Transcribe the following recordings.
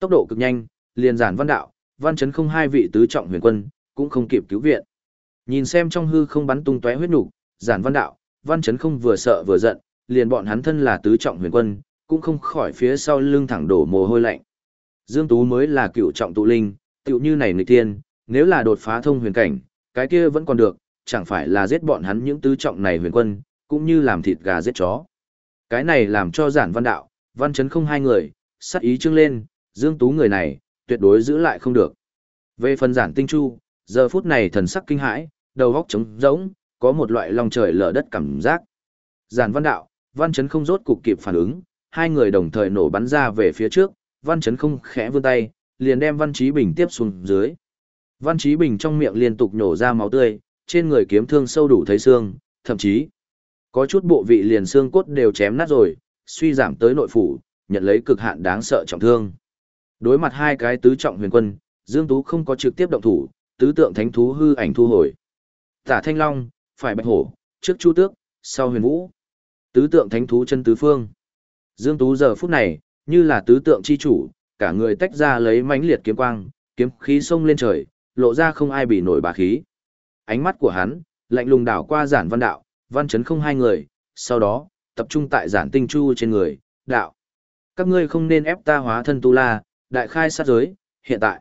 Tốc độ cực nhanh, liền giản văn đạo, văn chấn không hai vị tứ trọng huyền quân, cũng không kịp cứu viện. Nhìn xem trong hư không bắn tung tóe huyết nục, giản văn đạo, văn chấn không vừa sợ vừa giận, liền bọn hắn thân là tứ trọng huyền quân, cũng không khỏi phía sau lưng thẳng đổ mồ hôi lạnh. Dương Tú mới là cựu trọng tụ linh, tựu như này nghịch tiên, nếu là đột phá thông huyền cảnh, cái kia vẫn còn được, chẳng phải là giết bọn hắn những tứ trọng này huyền quân, cũng như làm thịt gà giết chó. Cái này làm cho giản văn đạo, văn chấn không hai người, sắc ý trưng lên, Dương Tú người này, tuyệt đối giữ lại không được. Về phần giản tinh chu, giờ phút này thần sắc kinh hãi, đầu góc trống rỗng, có một loại lòng trời lở đất cảm giác. Giản văn đạo, văn chấn không rốt cục kịp phản ứng, hai người đồng thời nổ bắn ra về phía trước, văn chấn không khẽ vươn tay, liền đem văn trí bình tiếp xuống dưới. Văn trí bình trong miệng liên tục nổ ra máu tươi, trên người kiếm thương sâu đủ thấy xương, thậm chí có chút bộ vị liền xương cốt đều chém nát rồi, suy giảm tới nội phủ, nhận lấy cực hạn đáng sợ trọng thương. Đối mặt hai cái tứ trọng huyền quân, Dương Tú không có trực tiếp động thủ, tứ tượng thánh thú hư ảnh thu hồi. Tả Thanh Long, phải Bạch Hổ, trước Chu Tước, sau Huyền Vũ. Tứ tượng thánh thú chân tứ phương. Dương Tú giờ phút này, như là tứ tượng chi chủ, cả người tách ra lấy mãnh liệt kiếm quang, kiếm khí sông lên trời, lộ ra không ai bị nổi bá khí. Ánh mắt của hắn, lạnh lùng đảo qua giản văn đạo, văn chấn không hai người, sau đó, tập trung tại giản tinh chu trên người, đạo. Các ngươi không nên ép ta hóa thân tu la, đại khai sát giới, hiện tại.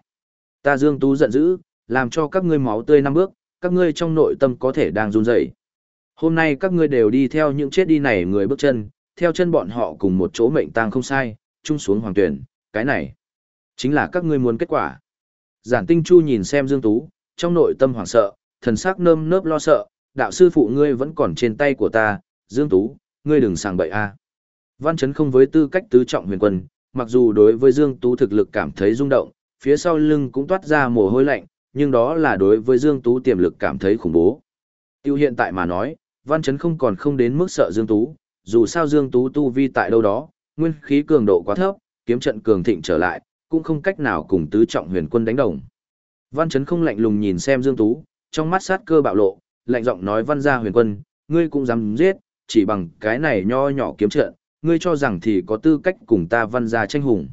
Ta dương tú giận dữ, làm cho các ngươi máu tươi năm bước, các ngươi trong nội tâm có thể đang run rẩy. Hôm nay các ngươi đều đi theo những chết đi này người bước chân, theo chân bọn họ cùng một chỗ mệnh tang không sai, chung xuống hoàng tuyển, cái này chính là các ngươi muốn kết quả. Giản Tinh Chu nhìn xem Dương Tú, trong nội tâm hoảng sợ, thần sắc nơm nớp lo sợ, đạo sư phụ ngươi vẫn còn trên tay của ta, Dương Tú, ngươi đừng sàng bậy a. Văn Chấn không với tư cách tứ trọng huyền quân, mặc dù đối với Dương Tú thực lực cảm thấy rung động, phía sau lưng cũng toát ra mồ hôi lạnh, nhưng đó là đối với Dương Tú tiềm lực cảm thấy khủng bố. Tiêu hiện tại mà nói, Văn Chấn không còn không đến mức sợ Dương Tú, dù sao Dương Tú tu vi tại đâu đó, nguyên khí cường độ quá thấp, kiếm trận cường thịnh trở lại, cũng không cách nào cùng tứ trọng huyền quân đánh đồng. Văn Chấn không lạnh lùng nhìn xem Dương Tú, trong mắt sát cơ bạo lộ, lạnh giọng nói văn gia huyền quân, ngươi cũng dám giết, chỉ bằng cái này nho nhỏ kiếm trận, ngươi cho rằng thì có tư cách cùng ta văn gia tranh hùng.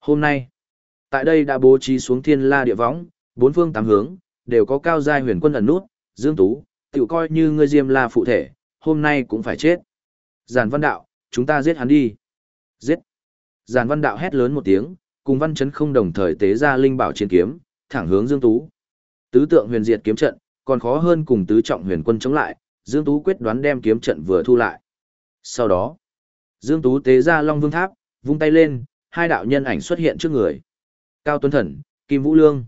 Hôm nay, tại đây đã bố trí xuống thiên la địa võng, bốn phương tám hướng, đều có cao giai huyền quân ẩn nút, Dương Tú, tiểu coi như ngươi diêm la phụ thể, hôm nay cũng phải chết. Giản văn đạo, chúng ta giết hắn đi. Giết. Giản văn đạo hét lớn một tiếng, cùng văn chấn không đồng thời tế ra linh bảo chiến kiếm, thẳng hướng Dương Tú. Tứ tượng huyền diệt kiếm trận, còn khó hơn cùng tứ trọng huyền quân chống lại, Dương Tú quyết đoán đem kiếm trận vừa thu lại. Sau đó, Dương Tú tế ra Long Vương Tháp, vung tay lên, hai đạo nhân ảnh xuất hiện trước người. Cao Tuấn Thần, Kim Vũ Lương.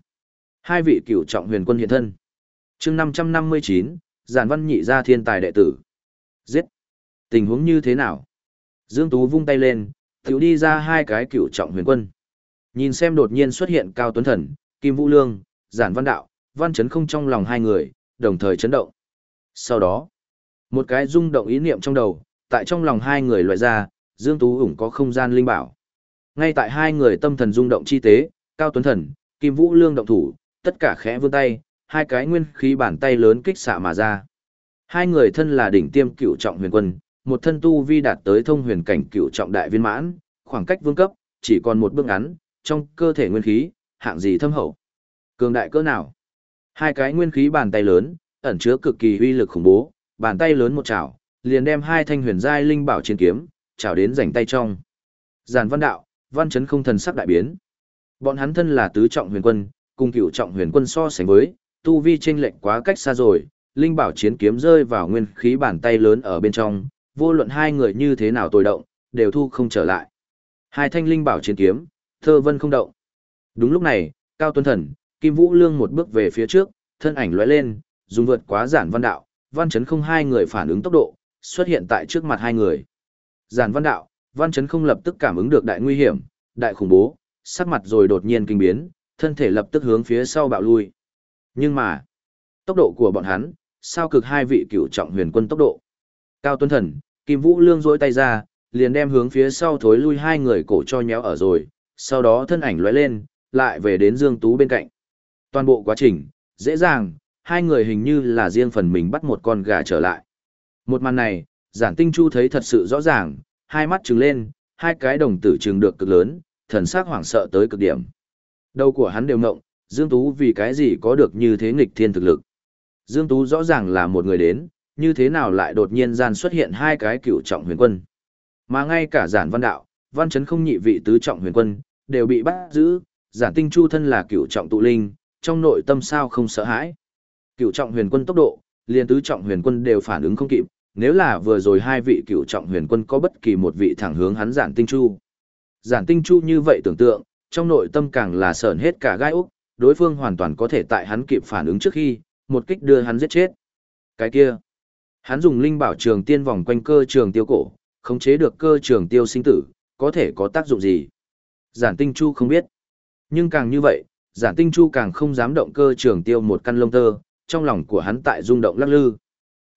Hai vị cửu trọng huyền quân hiện thân. chương 559, giản văn nhị ra thiên tài đệ tử. Giết! Tình huống như thế nào? Dương Tú vung tay lên, tiểu đi ra hai cái cửu trọng huyền quân. Nhìn xem đột nhiên xuất hiện Cao Tuấn Thần, Kim Vũ Lương, giản văn đạo, văn chấn không trong lòng hai người, đồng thời chấn động. Sau đó, một cái rung động ý niệm trong đầu, tại trong lòng hai người loại ra, Dương Tú ủng có không gian linh bảo. Ngay tại hai người tâm thần rung động chi tế, Cao Tuấn Thần, Kim Vũ Lương động thủ, tất cả khẽ vươn tay, hai cái nguyên khí bàn tay lớn kích xạ mà ra. Hai người thân là đỉnh tiêm cựu trọng huyền quân, một thân tu vi đạt tới thông huyền cảnh cựu trọng đại viên mãn, khoảng cách vương cấp, chỉ còn một bước ngắn, trong cơ thể nguyên khí, hạng gì thâm hậu. Cường đại cỡ nào? Hai cái nguyên khí bàn tay lớn, ẩn chứa cực kỳ uy lực khủng bố, bàn tay lớn một chảo, liền đem hai thanh huyền giai linh bảo chiến kiếm, chảo đến rảnh tay trong. Giản Văn Đạo, Văn Chấn không thần sắc đại biến. Bọn hắn thân là tứ trọng huyền quân, cùng cựu trọng huyền quân so sánh với, tu vi chênh lệch quá cách xa rồi, linh bảo chiến kiếm rơi vào nguyên khí bàn tay lớn ở bên trong, vô luận hai người như thế nào tồi động, đều thu không trở lại. Hai thanh linh bảo chiến kiếm, thơ vân không động. Đúng lúc này, Cao Tuấn Thần, Kim Vũ Lương một bước về phía trước, thân ảnh lóe lên, dùng vượt quá giản văn đạo, văn chấn không hai người phản ứng tốc độ, xuất hiện tại trước mặt hai người. Giản văn đạo, văn chấn không lập tức cảm ứng được đại nguy hiểm, đại khủng bố, sắc mặt rồi đột nhiên kinh biến, thân thể lập tức hướng phía sau bạo lui. Nhưng mà, tốc độ của bọn hắn, sao cực hai vị cựu trọng huyền quân tốc độ. Cao Tuấn Thần, Kim Vũ Lương rỗi tay ra, liền đem hướng phía sau thối lui hai người cổ cho nhéo ở rồi, sau đó thân ảnh lóe lên, lại về đến Dương Tú bên cạnh. Toàn bộ quá trình, dễ dàng, hai người hình như là riêng phần mình bắt một con gà trở lại. Một màn này, giản tinh chu thấy thật sự rõ ràng, hai mắt trừng lên, hai cái đồng tử trừng được cực lớn, thần sắc hoảng sợ tới cực điểm. Đầu của hắn đều ngộng, Dương Tú vì cái gì có được như thế nghịch thiên thực lực. Dương Tú rõ ràng là một người đến, như thế nào lại đột nhiên gian xuất hiện hai cái cựu trọng huyền quân. Mà ngay cả giản văn đạo, văn chấn không nhị vị tứ trọng huyền quân, đều bị bắt giữ, giản tinh chu thân là cựu trọng tụ linh, trong nội tâm sao không sợ hãi. Cựu trọng huyền quân tốc độ, liền tứ trọng huyền quân đều phản ứng không kịp, nếu là vừa rồi hai vị cựu trọng huyền quân có bất kỳ một vị thẳng hướng hắn giản tinh chu. Giản tinh chu như vậy tưởng tượng, trong nội tâm càng là sờn hết cả gai úc, đối phương hoàn toàn có thể tại hắn kịp phản ứng trước khi, một kích đưa hắn giết chết. Cái kia, hắn dùng linh bảo trường tiên vòng quanh cơ trường tiêu cổ, khống chế được cơ trường tiêu sinh tử, có thể có tác dụng gì? Giản tinh chu không biết. Nhưng càng như vậy, giản tinh chu càng không dám động cơ trường tiêu một căn lông tơ, trong lòng của hắn tại rung động lắc lư.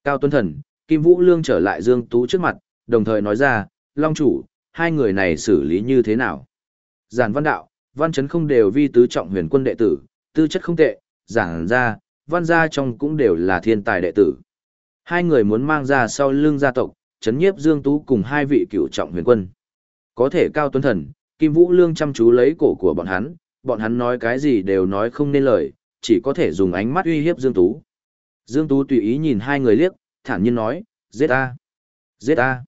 Cao Tuấn Thần, Kim Vũ Lương trở lại Dương Tú trước mặt, đồng thời nói ra, Long chủ, hai người này xử lý như thế nào? Giản văn đạo, văn chấn không đều vi tứ trọng huyền quân đệ tử, tư chất không tệ, giản ra, văn gia trong cũng đều là thiên tài đệ tử. Hai người muốn mang ra sau lưng gia tộc, chấn nhiếp Dương Tú cùng hai vị cựu trọng huyền quân. Có thể Cao Tuấn Thần, Kim Vũ Lương chăm chú lấy cổ của bọn hắn, bọn hắn nói cái gì đều nói không nên lời, chỉ có thể dùng ánh mắt uy hiếp Dương Tú. Dương Tú tùy ý nhìn hai người liếc, thản nhiên nói, giết ta, giết ta.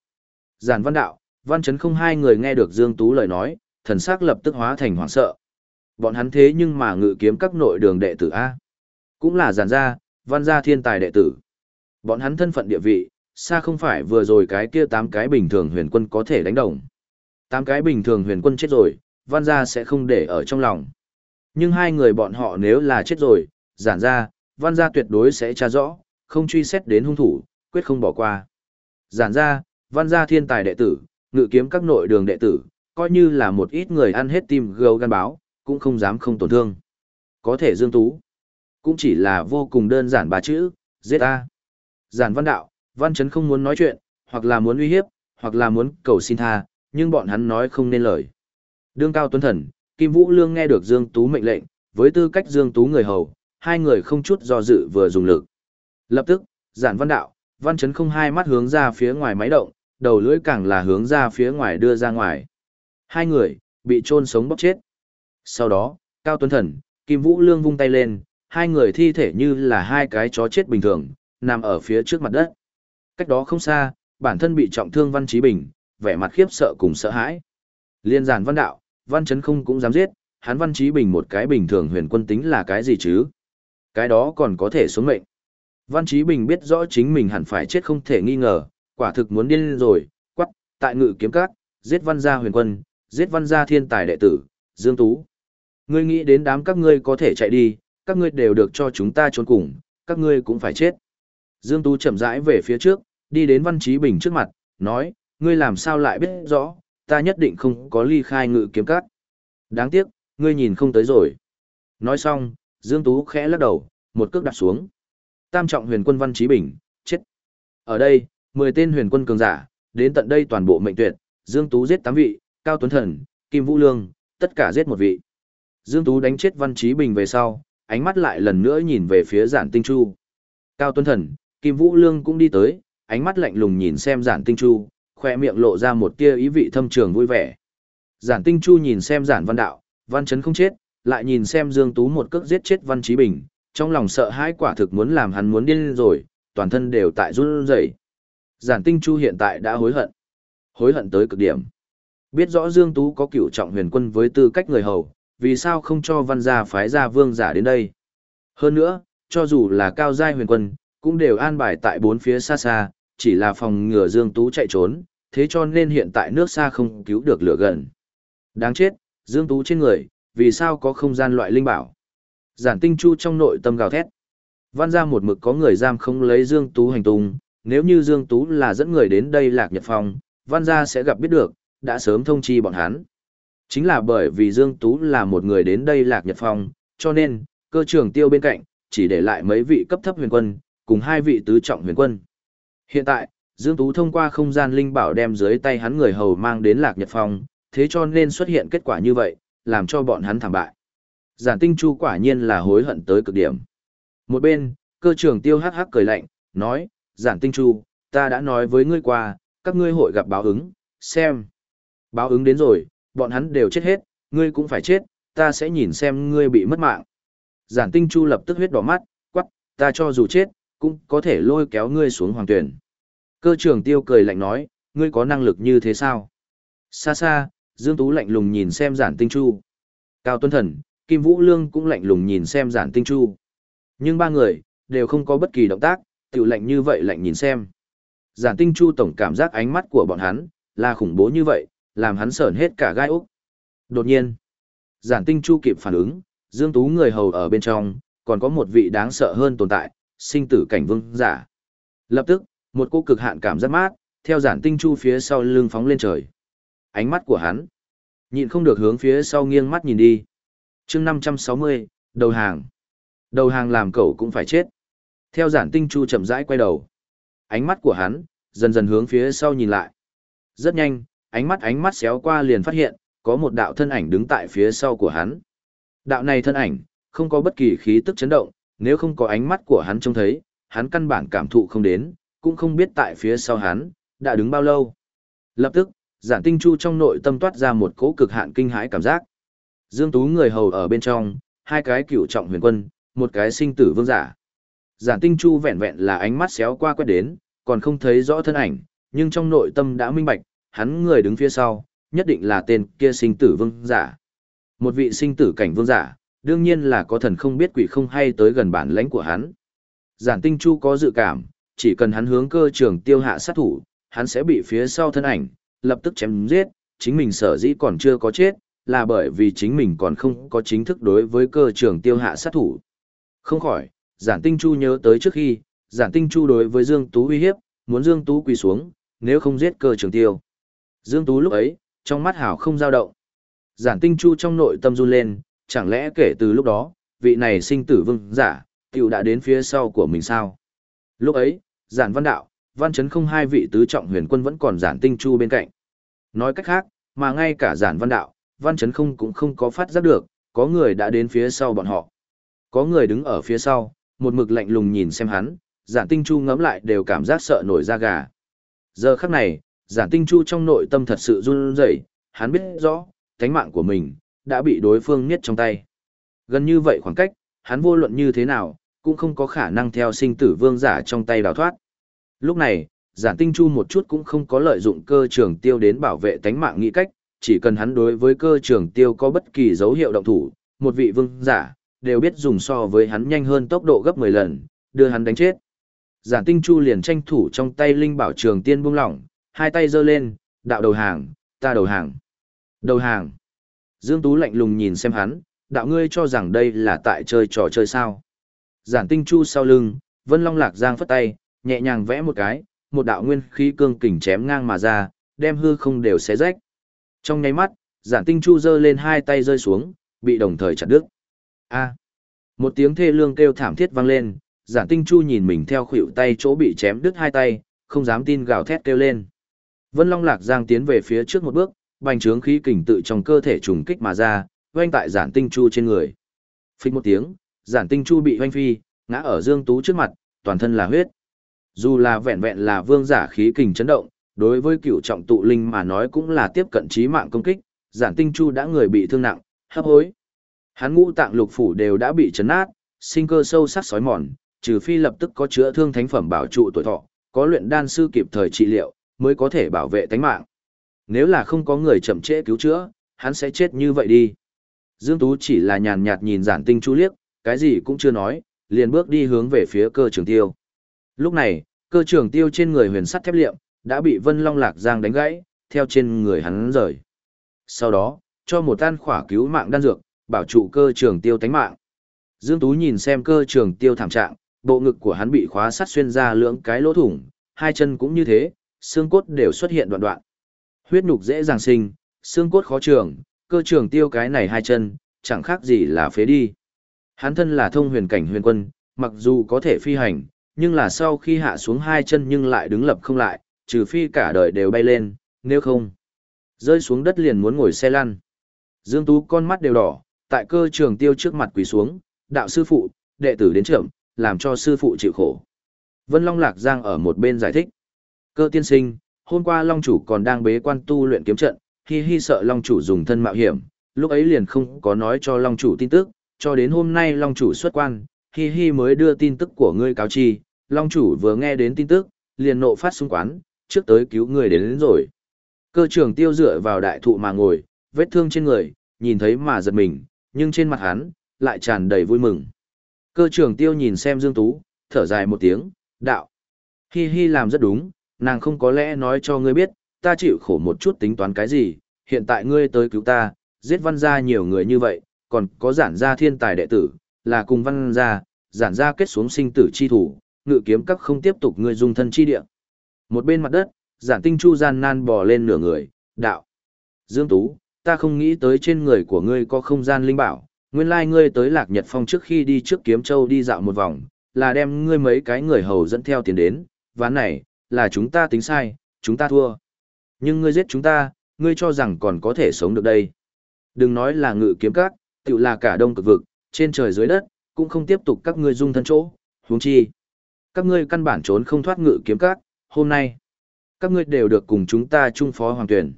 Giản văn đạo, văn chấn không hai người nghe được Dương Tú lời nói, thần sắc lập tức hóa thành hoảng sợ. Bọn hắn thế nhưng mà ngự kiếm các nội đường đệ tử A. Cũng là giản gia, văn gia thiên tài đệ tử. Bọn hắn thân phận địa vị, xa không phải vừa rồi cái kia tám cái bình thường huyền quân có thể đánh đồng. Tám cái bình thường huyền quân chết rồi, văn gia sẽ không để ở trong lòng. Nhưng hai người bọn họ nếu là chết rồi, giản ra, văn gia tuyệt đối sẽ tra rõ, không truy xét đến hung thủ, quyết không bỏ qua. Giản ra, văn gia thiên tài đệ tử, ngự kiếm các nội đường đệ tử, coi như là một ít người ăn hết tim gấu gan báo, cũng không dám không tổn thương. Có thể dương tú, cũng chỉ là vô cùng đơn giản ba chữ, giết ta. Giản văn đạo, văn chấn không muốn nói chuyện, hoặc là muốn uy hiếp, hoặc là muốn cầu xin tha, nhưng bọn hắn nói không nên lời. Đương cao tuấn thần, Kim Vũ Lương nghe được Dương Tú mệnh lệnh, với tư cách Dương Tú người hầu, hai người không chút do dự vừa dùng lực. Lập tức, giản văn đạo, văn chấn không hai mắt hướng ra phía ngoài máy động, đầu lưỡi càng là hướng ra phía ngoài đưa ra ngoài. Hai người, bị chôn sống bóc chết. Sau đó, Cao Tuấn Thần, Kim Vũ Lương vung tay lên, hai người thi thể như là hai cái chó chết bình thường, nằm ở phía trước mặt đất. Cách đó không xa, bản thân bị trọng thương Văn Chí Bình, vẻ mặt khiếp sợ cùng sợ hãi. Liên giản văn đạo, văn chấn không cũng dám giết, hắn văn trí bình một cái bình thường huyền quân tính là cái gì chứ? Cái đó còn có thể xuống mệnh. Văn trí bình biết rõ chính mình hẳn phải chết không thể nghi ngờ, quả thực muốn điên rồi, quắc, tại ngự kiếm các, giết văn gia huyền quân, giết văn gia thiên tài đệ tử, Dương Tú. Ngươi nghĩ đến đám các ngươi có thể chạy đi, các ngươi đều được cho chúng ta trốn cùng, các ngươi cũng phải chết. Dương Tú chậm rãi về phía trước, đi đến Văn Trí Bình trước mặt, nói, ngươi làm sao lại biết rõ, ta nhất định không có ly khai ngự kiếm cắt. Đáng tiếc, ngươi nhìn không tới rồi. Nói xong, Dương Tú khẽ lắc đầu, một cước đặt xuống. Tam trọng huyền quân Văn Trí Bình, chết. Ở đây, 10 tên huyền quân cường giả, đến tận đây toàn bộ mệnh tuyệt, Dương Tú giết 8 vị, Cao Tuấn Thần, Kim Vũ Lương, tất cả giết một vị. Dương Tú đánh chết Văn Trí Bình về sau, ánh mắt lại lần nữa nhìn về phía Giản Tinh Chu. Cao Tuấn Thần, Kim Vũ Lương cũng đi tới, ánh mắt lạnh lùng nhìn xem Giản Tinh Chu, khoe miệng lộ ra một tia ý vị thâm trường vui vẻ. Giản Tinh Chu nhìn xem Giản Văn Đạo, Văn Chấn không chết, lại nhìn xem Dương Tú một cước giết chết Văn Chí Bình, trong lòng sợ hãi quả thực muốn làm hắn muốn điên rồi, toàn thân đều tại run rẩy. Giản Tinh Chu hiện tại đã hối hận. Hối hận tới cực điểm. Biết rõ Dương Tú có cựu trọng huyền quân với tư cách người hầu, vì sao không cho văn gia phái gia vương giả đến đây. Hơn nữa, cho dù là cao giai huyền quân, cũng đều an bài tại bốn phía xa xa, chỉ là phòng ngừa Dương Tú chạy trốn, thế cho nên hiện tại nước xa không cứu được lửa gần. Đáng chết, Dương Tú trên người, vì sao có không gian loại linh bảo? Giản tinh chu trong nội tâm gào thét. Văn ra một mực có người giam không lấy Dương Tú hành tung, nếu như Dương Tú là dẫn người đến đây lạc nhật phòng, văn gia sẽ gặp biết được, đã sớm thông chi bọn hắn. Chính là bởi vì Dương Tú là một người đến đây lạc nhật phòng, cho nên, cơ trưởng tiêu bên cạnh, chỉ để lại mấy vị cấp thấp huyền quân, cùng hai vị tứ trọng huyền quân. Hiện tại, Dương Tú thông qua không gian linh bảo đem dưới tay hắn người hầu mang đến Lạc Nhật Phong, thế cho nên xuất hiện kết quả như vậy, làm cho bọn hắn thảm bại. Giản Tinh Chu quả nhiên là hối hận tới cực điểm. Một bên, cơ trưởng tiêu hắc hắc cười lạnh, nói, Giản Tinh Chu, ta đã nói với ngươi qua, các ngươi hội gặp báo ứng, xem. Báo ứng đến rồi, bọn hắn đều chết hết, ngươi cũng phải chết, ta sẽ nhìn xem ngươi bị mất mạng. Giản tinh chu lập tức huyết đỏ mắt, quắc, ta cho dù chết, cũng có thể lôi kéo ngươi xuống hoàng tuyển. Cơ trưởng tiêu cười lạnh nói, ngươi có năng lực như thế sao? Xa xa, Dương Tú lạnh lùng nhìn xem giản tinh chu. Cao Tuấn Thần, Kim Vũ Lương cũng lạnh lùng nhìn xem giản tinh chu. Nhưng ba người, đều không có bất kỳ động tác, tự lạnh như vậy lạnh nhìn xem. Giản tinh chu tổng cảm giác ánh mắt của bọn hắn, là khủng bố như vậy, làm hắn sởn hết cả gai úc. Đột nhiên, giản tinh chu kịp phản ứng, Dương Tú người hầu ở bên trong, còn có một vị đáng sợ hơn tồn tại, sinh tử cảnh vương giả. Lập tức, một cô cực hạn cảm giác mát, theo giản tinh chu phía sau lưng phóng lên trời. Ánh mắt của hắn, nhịn không được hướng phía sau nghiêng mắt nhìn đi. chương 560, đầu hàng. Đầu hàng làm cậu cũng phải chết. Theo giản tinh chu chậm rãi quay đầu. Ánh mắt của hắn, dần dần hướng phía sau nhìn lại. Rất nhanh, ánh mắt ánh mắt xéo qua liền phát hiện, có một đạo thân ảnh đứng tại phía sau của hắn. Đạo này thân ảnh, không có bất kỳ khí tức chấn động, nếu không có ánh mắt của hắn trông thấy, hắn căn bản cảm thụ không đến, cũng không biết tại phía sau hắn, đã đứng bao lâu. Lập tức, giản tinh chu trong nội tâm toát ra một cỗ cực hạn kinh hãi cảm giác. Dương Tú người hầu ở bên trong, hai cái cựu trọng huyền quân, một cái sinh tử vương giả. Giản tinh chu vẹn vẹn là ánh mắt xéo qua quét đến, còn không thấy rõ thân ảnh, nhưng trong nội tâm đã minh bạch, hắn người đứng phía sau, nhất định là tên kia sinh tử vương giả. Một vị sinh tử cảnh vương giả, đương nhiên là có thần không biết quỷ không hay tới gần bản lãnh của hắn. Giản tinh chu có dự cảm, chỉ cần hắn hướng cơ trường tiêu hạ sát thủ, hắn sẽ bị phía sau thân ảnh, lập tức chém giết, chính mình sở dĩ còn chưa có chết, là bởi vì chính mình còn không có chính thức đối với cơ trường tiêu hạ sát thủ. Không khỏi, giản tinh chu nhớ tới trước khi, giản tinh chu đối với Dương Tú uy hiếp, muốn Dương Tú quỳ xuống, nếu không giết cơ trường tiêu. Dương Tú lúc ấy, trong mắt hảo không dao động. Giản tinh chu trong nội tâm run lên, chẳng lẽ kể từ lúc đó, vị này sinh tử vương giả, tiểu đã đến phía sau của mình sao? Lúc ấy, giản văn đạo, văn chấn không hai vị tứ trọng huyền quân vẫn còn giản tinh chu bên cạnh. Nói cách khác, mà ngay cả giản văn đạo, văn chấn không cũng không có phát giác được, có người đã đến phía sau bọn họ. Có người đứng ở phía sau, một mực lạnh lùng nhìn xem hắn, giản tinh chu ngẫm lại đều cảm giác sợ nổi da gà. Giờ khắc này, giản tinh chu trong nội tâm thật sự run rẩy, hắn biết rõ, thánh mạng của mình, đã bị đối phương niết trong tay. Gần như vậy khoảng cách, hắn vô luận như thế nào, cũng không có khả năng theo sinh tử vương giả trong tay đào thoát. Lúc này, giản tinh chu một chút cũng không có lợi dụng cơ trường tiêu đến bảo vệ tánh mạng nghĩ cách, chỉ cần hắn đối với cơ trường tiêu có bất kỳ dấu hiệu động thủ, một vị vương giả, đều biết dùng so với hắn nhanh hơn tốc độ gấp 10 lần, đưa hắn đánh chết. Giản tinh chu liền tranh thủ trong tay linh bảo trường tiên buông lỏng, hai tay giơ lên, đạo đầu hàng, ta đầu hàng. Đầu hàng. Dương Tú lạnh lùng nhìn xem hắn, đạo ngươi cho rằng đây là tại chơi trò chơi sao. Giản tinh chu sau lưng, Vân Long Lạc Giang phất tay, nhẹ nhàng vẽ một cái, một đạo nguyên khí cương kình chém ngang mà ra, đem hư không đều xé rách. Trong nháy mắt, giản tinh chu giơ lên hai tay rơi xuống, bị đồng thời chặt đứt. A. Một tiếng thê lương kêu thảm thiết vang lên, giản tinh chu nhìn mình theo khuỷu tay chỗ bị chém đứt hai tay, không dám tin gào thét kêu lên. Vân Long Lạc Giang tiến về phía trước một bước, bành trướng khí kình tự trong cơ thể trùng kích mà ra, oanh tại giản tinh chu trên người. Phích một tiếng, giản tinh chu bị oanh phi, ngã ở Dương Tú trước mặt, toàn thân là huyết. Dù là vẹn vẹn là vương giả khí kình chấn động, đối với cựu trọng tụ linh mà nói cũng là tiếp cận chí mạng công kích, giản tinh chu đã người bị thương nặng, hấp hối. Hắn ngũ tạng lục phủ đều đã bị chấn nát, sinh cơ sâu sắc sói mòn, trừ phi lập tức có chữa thương thánh phẩm bảo trụ tuổi thọ, có luyện đan sư kịp thời trị liệu, mới có thể bảo vệ tánh mạng. Nếu là không có người chậm trễ cứu chữa, hắn sẽ chết như vậy đi. Dương Tú chỉ là nhàn nhạt nhìn giản tinh chu liếc, cái gì cũng chưa nói, liền bước đi hướng về phía cơ trường tiêu. Lúc này, cơ trường tiêu trên người huyền sắt thép liệm, đã bị Vân Long Lạc Giang đánh gãy, theo trên người hắn rời. Sau đó, cho một tan khỏa cứu mạng đan dược, bảo trụ cơ trường tiêu tánh mạng. Dương Tú nhìn xem cơ trường tiêu thảm trạng, bộ ngực của hắn bị khóa sắt xuyên ra lưỡng cái lỗ thủng, hai chân cũng như thế, xương cốt đều xuất hiện đoạn đoạn. Huyết nhục dễ dàng sinh, xương cốt khó trường, cơ trường tiêu cái này hai chân, chẳng khác gì là phế đi. Hắn thân là thông huyền cảnh huyền quân, mặc dù có thể phi hành, nhưng là sau khi hạ xuống hai chân nhưng lại đứng lập không lại, trừ phi cả đời đều bay lên, nếu không, rơi xuống đất liền muốn ngồi xe lăn. Dương Tú con mắt đều đỏ, tại cơ trường tiêu trước mặt quỳ xuống, đạo sư phụ, đệ tử đến trưởng, làm cho sư phụ chịu khổ. Vân Long Lạc Giang ở một bên giải thích. Cơ tiên sinh, hôm qua Long chủ còn đang bế quan tu luyện kiếm trận, hi hi sợ Long chủ dùng thân mạo hiểm, lúc ấy liền không có nói cho Long chủ tin tức, cho đến hôm nay Long chủ xuất quan, Hi Hi mới đưa tin tức của ngươi cáo chi, Long chủ vừa nghe đến tin tức, liền nộ phát xung quán, trước tới cứu người đến, đến rồi. Cơ trưởng tiêu dựa vào đại thụ mà ngồi, vết thương trên người, nhìn thấy mà giật mình, nhưng trên mặt hắn, lại tràn đầy vui mừng. Cơ trưởng tiêu nhìn xem Dương Tú, thở dài một tiếng, đạo. Hi Hi làm rất đúng, nàng không có lẽ nói cho ngươi biết, ta chịu khổ một chút tính toán cái gì, hiện tại ngươi tới cứu ta, giết văn gia nhiều người như vậy, còn có giản gia thiên tài đệ tử, là cùng văn gia, giản gia kết xuống sinh tử chi thủ, ngự kiếm các không tiếp tục ngươi dùng thân chi địa. Một bên mặt đất, giản tinh chu gian nan bò lên nửa người, đạo. Dương Tú, ta không nghĩ tới trên người của ngươi có không gian linh bảo, nguyên lai ngươi tới lạc nhật phong trước khi đi trước kiếm châu đi dạo một vòng, là đem ngươi mấy cái người hầu dẫn theo tiền đến, ván này, là chúng ta tính sai, chúng ta thua. Nhưng ngươi giết chúng ta, ngươi cho rằng còn có thể sống được đây. Đừng nói là ngự kiếm các, tự là cả đông cực vực, trên trời dưới đất, cũng không tiếp tục các ngươi dung thân chỗ, huống chi. Các ngươi căn bản trốn không thoát ngự kiếm các, hôm nay. Các ngươi đều được cùng chúng ta chung phó hoàng tuyển.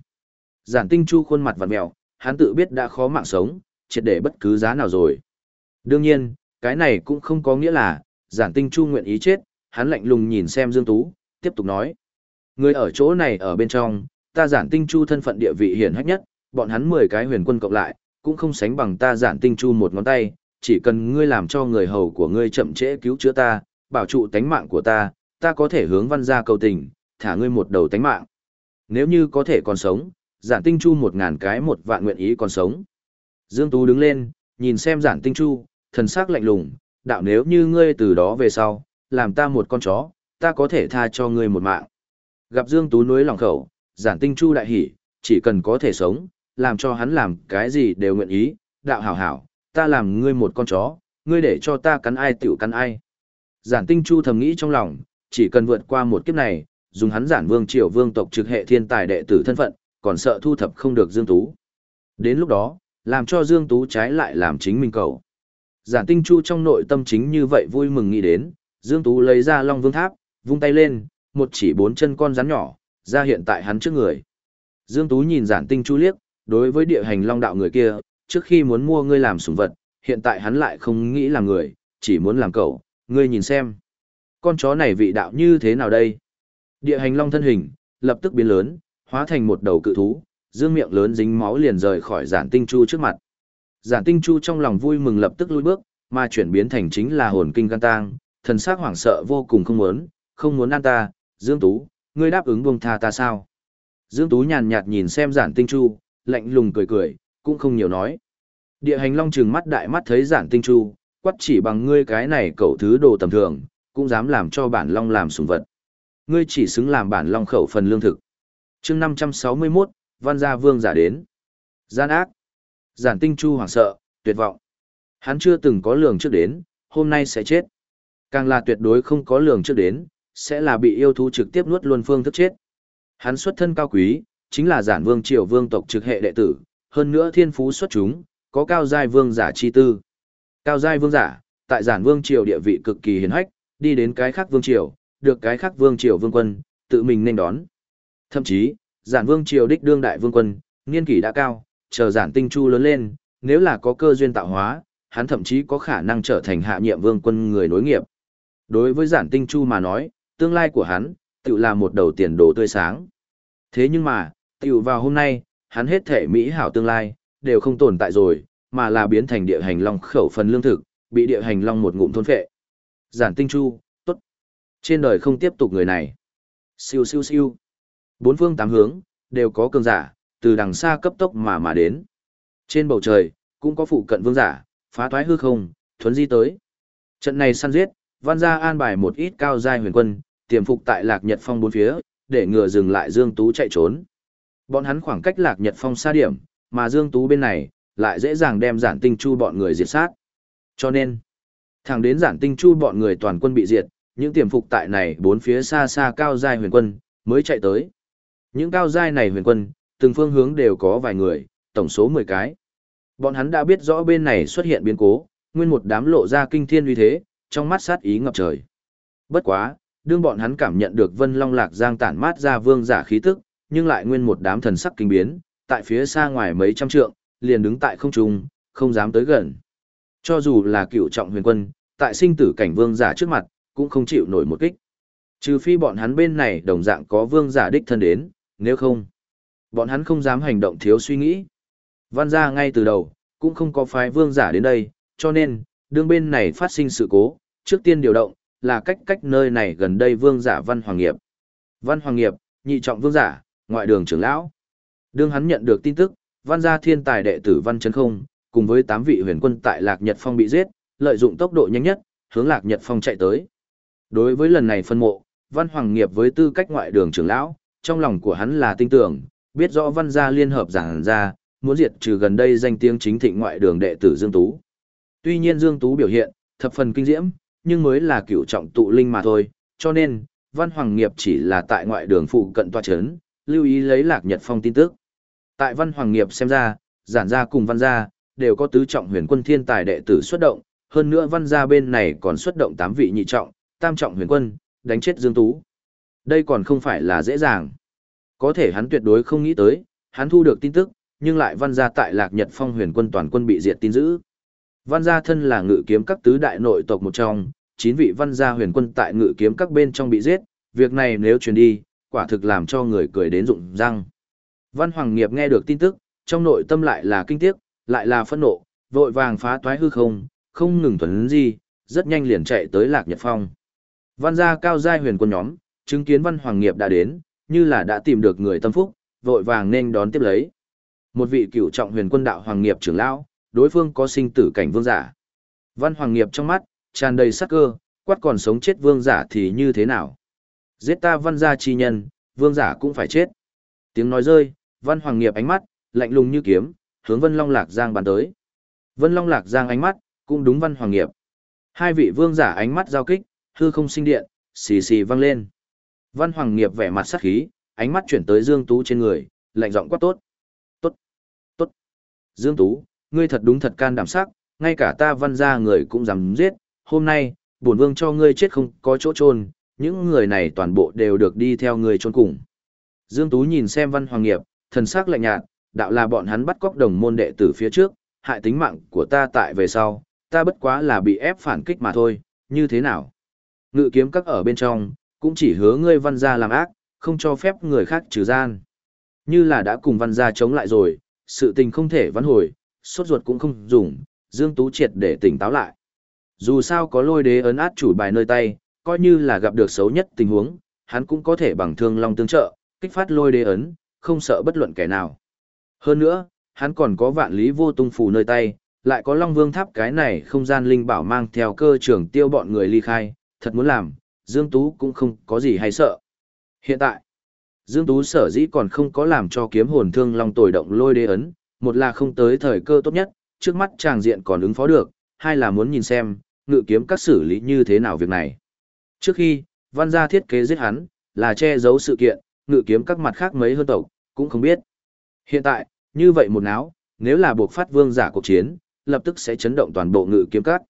Giản tinh chu khuôn mặt vặn mẹo, hắn tự biết đã khó mạng sống, triệt để bất cứ giá nào rồi. Đương nhiên, cái này cũng không có nghĩa là, giản tinh chu nguyện ý chết, hắn lạnh lùng nhìn xem Dương Tú, tiếp tục nói. Người ở chỗ này ở bên trong, ta giản tinh chu thân phận địa vị hiển hách nhất, bọn hắn 10 cái huyền quân cộng lại, cũng không sánh bằng ta giản tinh chu một ngón tay, chỉ cần ngươi làm cho người hầu của ngươi chậm trễ cứu chữa ta, bảo trụ tánh mạng của ta, ta có thể hướng văn gia cầu tình, thả ngươi một đầu tánh mạng. Nếu như có thể còn sống, giản tinh chu một ngàn cái một vạn nguyện ý còn sống. Dương Tú đứng lên, nhìn xem giản tinh chu, thần sắc lạnh lùng, đạo nếu như ngươi từ đó về sau, làm ta một con chó, ta có thể tha cho ngươi một mạng. Gặp Dương Tú nuối lòng khẩu, giản tinh chu đại hỉ, chỉ cần có thể sống, làm cho hắn làm cái gì đều nguyện ý, đạo hảo hảo, ta làm ngươi một con chó, ngươi để cho ta cắn ai tiểu cắn ai. Giản tinh chu thầm nghĩ trong lòng, chỉ cần vượt qua một kiếp này, dùng hắn giản vương triều vương tộc trực hệ thiên tài đệ tử thân phận, còn sợ thu thập không được Dương Tú. Đến lúc đó, làm cho Dương Tú trái lại làm chính mình cầu. Giản tinh chu trong nội tâm chính như vậy vui mừng nghĩ đến, Dương Tú lấy ra Long Vương Tháp, vung tay lên, một chỉ bốn chân con rắn nhỏ, ra hiện tại hắn trước người. Dương Tú nhìn giản tinh chu liếc, đối với địa hành Long đạo người kia, trước khi muốn mua ngươi làm sủng vật, hiện tại hắn lại không nghĩ làm người, chỉ muốn làm cậu, ngươi nhìn xem. Con chó này vị đạo như thế nào đây? Địa hành Long thân hình, lập tức biến lớn, hóa thành một đầu cự thú, dương miệng lớn dính máu liền rời khỏi giản tinh chu trước mặt. Giản tinh chu trong lòng vui mừng lập tức lùi bước, mà chuyển biến thành chính là hồn kinh gan tang, thần sắc hoảng sợ vô cùng không muốn, không muốn ăn ta, Dương Tú, ngươi đáp ứng buông tha ta sao? Dương Tú nhàn nhạt nhìn xem giản tinh chu, lạnh lùng cười cười, cũng không nhiều nói. Địa hành long trừng mắt đại mắt thấy giản tinh chu, quát chỉ bằng ngươi cái này cậu thứ đồ tầm thường, cũng dám làm cho bản long làm sủng vật. Ngươi chỉ xứng làm bản long khẩu phần lương thực. chương 561, văn gia vương giả đến. Gian ác. Giản tinh chu hoảng sợ, tuyệt vọng. Hắn chưa từng có lường trước đến, hôm nay sẽ chết. Càng là tuyệt đối không có lường trước đến, sẽ là bị yêu thú trực tiếp nuốt luôn phương thức chết. Hắn xuất thân cao quý, chính là giản vương triều vương tộc trực hệ đệ tử, hơn nữa thiên phú xuất chúng, có cao giai vương giả chi tư. Cao giai vương giả, tại giản vương triều địa vị cực kỳ hiển hách, đi đến cái khác vương triều, được cái khác vương triều vương quân, tự mình nên đón. Thậm chí, giản vương triều đích đương đại vương quân, niên kỷ đã cao, chờ giản tinh chu lớn lên, nếu là có cơ duyên tạo hóa, hắn thậm chí có khả năng trở thành hạ nhiệm vương quân người nối nghiệp. Đối với giản tinh chu mà nói, tương lai của hắn, tự là một đầu tiền đồ tươi sáng. Thế nhưng mà, tự vào hôm nay, hắn hết thể Mỹ hảo tương lai, đều không tồn tại rồi, mà là biến thành địa hành long khẩu phần lương thực, bị địa hành long một ngụm thôn phệ. Giản tinh chu, tốt. Trên đời không tiếp tục người này. Siêu siêu siêu. Bốn phương tám hướng, đều có cường giả, từ đằng xa cấp tốc mà mà đến. Trên bầu trời, cũng có phụ cận vương giả, phá thoái hư không, thuấn di tới. Trận này săn giết, văn gia an bài một ít cao giai huyền quân, tiềm phục tại lạc nhật phong bốn phía, để ngừa dừng lại Dương Tú chạy trốn. Bọn hắn khoảng cách lạc nhật phong xa điểm, mà Dương Tú bên này, lại dễ dàng đem giản tinh chu bọn người diệt sát. Cho nên, thẳng đến giản tinh chu bọn người toàn quân bị diệt, những tiềm phục tại này bốn phía xa xa cao giai huyền quân, mới chạy tới. Những cao giai này huyền quân, từng phương hướng đều có vài người, tổng số 10 cái. Bọn hắn đã biết rõ bên này xuất hiện biến cố, nguyên một đám lộ ra kinh thiên uy thế, trong mắt sát ý ngập trời. Bất quá, đương bọn hắn cảm nhận được Vân Long Lạc Giang tản mát ra vương giả khí tức, nhưng lại nguyên một đám thần sắc kinh biến, tại phía xa ngoài mấy trăm trượng, liền đứng tại không trung, không dám tới gần. Cho dù là cựu trọng huyền quân, tại sinh tử cảnh vương giả trước mặt, cũng không chịu nổi một kích. Trừ phi bọn hắn bên này đồng dạng có vương giả đích thân đến, nếu không, bọn hắn không dám hành động thiếu suy nghĩ. Văn gia ngay từ đầu, cũng không có phái vương giả đến đây, cho nên, đương bên này phát sinh sự cố, trước tiên điều động, là cách cách nơi này gần đây vương giả văn hoàng nghiệp. Văn hoàng nghiệp, nhị trọng vương giả, ngoại đường trưởng lão. Đương hắn nhận được tin tức, văn gia thiên tài đệ tử văn chấn không, cùng với tám vị huyền quân tại Lạc Nhật Phong bị giết, lợi dụng tốc độ nhanh nhất, hướng Lạc Nhật Phong chạy tới. Đối với lần này phân mộ, văn hoàng nghiệp với tư cách ngoại đường trưởng lão, trong lòng của hắn là tin tưởng, biết rõ văn gia liên hợp giảng ra, muốn diệt trừ gần đây danh tiếng chính thịnh ngoại đường đệ tử Dương Tú. Tuy nhiên Dương Tú biểu hiện, thập phần kinh diễm, nhưng mới là cựu trọng tụ linh mà thôi, cho nên, văn hoàng nghiệp chỉ là tại ngoại đường phụ cận tòa chấn, lưu ý lấy lạc nhật phong tin tức. Tại văn hoàng nghiệp xem ra, giản gia cùng văn gia, đều có tứ trọng huyền quân thiên tài đệ tử xuất động, hơn nữa văn gia bên này còn xuất động 8 vị nhị trọng, tam trọng huyền quân, đánh chết Dương Tú. Đây còn không phải là dễ dàng. Có thể hắn tuyệt đối không nghĩ tới, hắn thu được tin tức, nhưng lại văn gia tại Lạc Nhật Phong huyền quân toàn quân bị diệt tin dữ. Văn gia thân là ngự kiếm các tứ đại nội tộc một trong, chín vị văn gia huyền quân tại ngự kiếm các bên trong bị giết, việc này nếu truyền đi, quả thực làm cho người cười đến rụng răng. Văn Hoàng Nghiệp nghe được tin tức, trong nội tâm lại là kinh tiếc, lại là phẫn nộ, vội vàng phá toái hư không, không ngừng thuần gì, rất nhanh liền chạy tới Lạc Nhật Phong. Văn gia cao giai huyền quân nhóm, chứng kiến Văn Hoàng Nghiệp đã đến, như là đã tìm được người tâm phúc, vội vàng nên đón tiếp lấy. Một vị cựu trọng huyền quân đạo Hoàng Nghiệp trưởng lão, đối phương có sinh tử cảnh vương giả. Văn Hoàng Nghiệp trong mắt, tràn đầy sắc cơ, quát còn sống chết vương giả thì như thế nào? Giết ta văn gia chi nhân, vương giả cũng phải chết. Tiếng nói rơi, Văn Hoàng Nghiệp ánh mắt, lạnh lùng như kiếm, hướng Vân Long Lạc Giang bắn tới. Vân Long Lạc Giang ánh mắt, cũng đúng Văn Hoàng Nghiệp. Hai vị vương giả ánh mắt giao kích, hư không sinh điện, xì xì vang lên. Văn Hoàng Nghiệp vẻ mặt sắc khí, ánh mắt chuyển tới Dương Tú trên người, lạnh giọng quát tốt. Tốt, tốt. Dương Tú, ngươi thật đúng thật can đảm sắc, ngay cả ta văn gia người cũng dám giết, hôm nay, bổn vương cho ngươi chết không có chỗ chôn, những người này toàn bộ đều được đi theo ngươi chôn cùng. Dương Tú nhìn xem Văn Hoàng Nghiệp, thần sắc lạnh nhạt, đạo là bọn hắn bắt cóc đồng môn đệ tử phía trước, hại tính mạng của ta tại về sau, ta bất quá là bị ép phản kích mà thôi, như thế nào? Ngự kiếm các ở bên trong, cũng chỉ hứa ngươi văn gia làm ác, không cho phép người khác trừ gian. Như là đã cùng văn gia chống lại rồi, sự tình không thể vãn hồi, sốt ruột cũng không dùng, Dương Tú triệt để tỉnh táo lại. Dù sao có lôi đế ấn át chủ bài nơi tay, coi như là gặp được xấu nhất tình huống, hắn cũng có thể bằng thương long tương trợ, kích phát lôi đế ấn, không sợ bất luận kẻ nào. Hơn nữa, hắn còn có vạn lý vô tung phù nơi tay, lại có long vương tháp cái này không gian linh bảo mang theo cơ trưởng tiêu bọn người ly khai, thật muốn làm, Dương Tú cũng không có gì hay sợ. Hiện tại, Dương Tú sở dĩ còn không có làm cho kiếm hồn thương long tồi động lôi đế ấn, một là không tới thời cơ tốt nhất, trước mắt chàng diện còn ứng phó được, hai là muốn nhìn xem, ngự kiếm các xử lý như thế nào việc này. Trước khi, văn gia thiết kế giết hắn, là che giấu sự kiện, ngự kiếm các mặt khác mấy hơn tộc, cũng không biết. Hiện tại, như vậy một náo, nếu là buộc phát vương giả cuộc chiến, lập tức sẽ chấn động toàn bộ ngự kiếm các.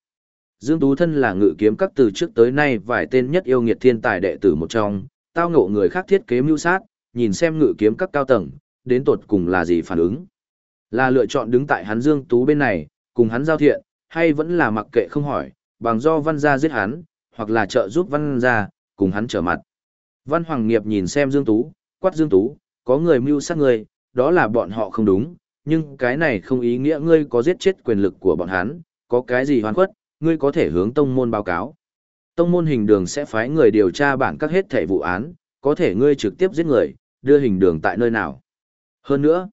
Dương Tú Thân là ngự kiếm các từ trước tới nay vài tên nhất yêu nghiệt thiên tài đệ tử một trong, tao ngộ người khác thiết kế mưu sát, nhìn xem ngự kiếm các cao tầng, đến tột cùng là gì phản ứng. Là lựa chọn đứng tại hắn Dương Tú bên này, cùng hắn giao thiện, hay vẫn là mặc kệ không hỏi, bằng do văn gia giết hắn, hoặc là trợ giúp văn gia, cùng hắn trở mặt. Văn Hoàng Nghiệp nhìn xem Dương Tú, quát Dương Tú, có người mưu sát người, đó là bọn họ không đúng, nhưng cái này không ý nghĩa ngươi có giết chết quyền lực của bọn hắn, có cái gì hoàn khuất, ngươi có thể hướng tông môn báo cáo. Tông môn hình đường sẽ phái người điều tra bản các hết thảy vụ án, có thể ngươi trực tiếp giết người, đưa hình đường tại nơi nào. Hơn nữa,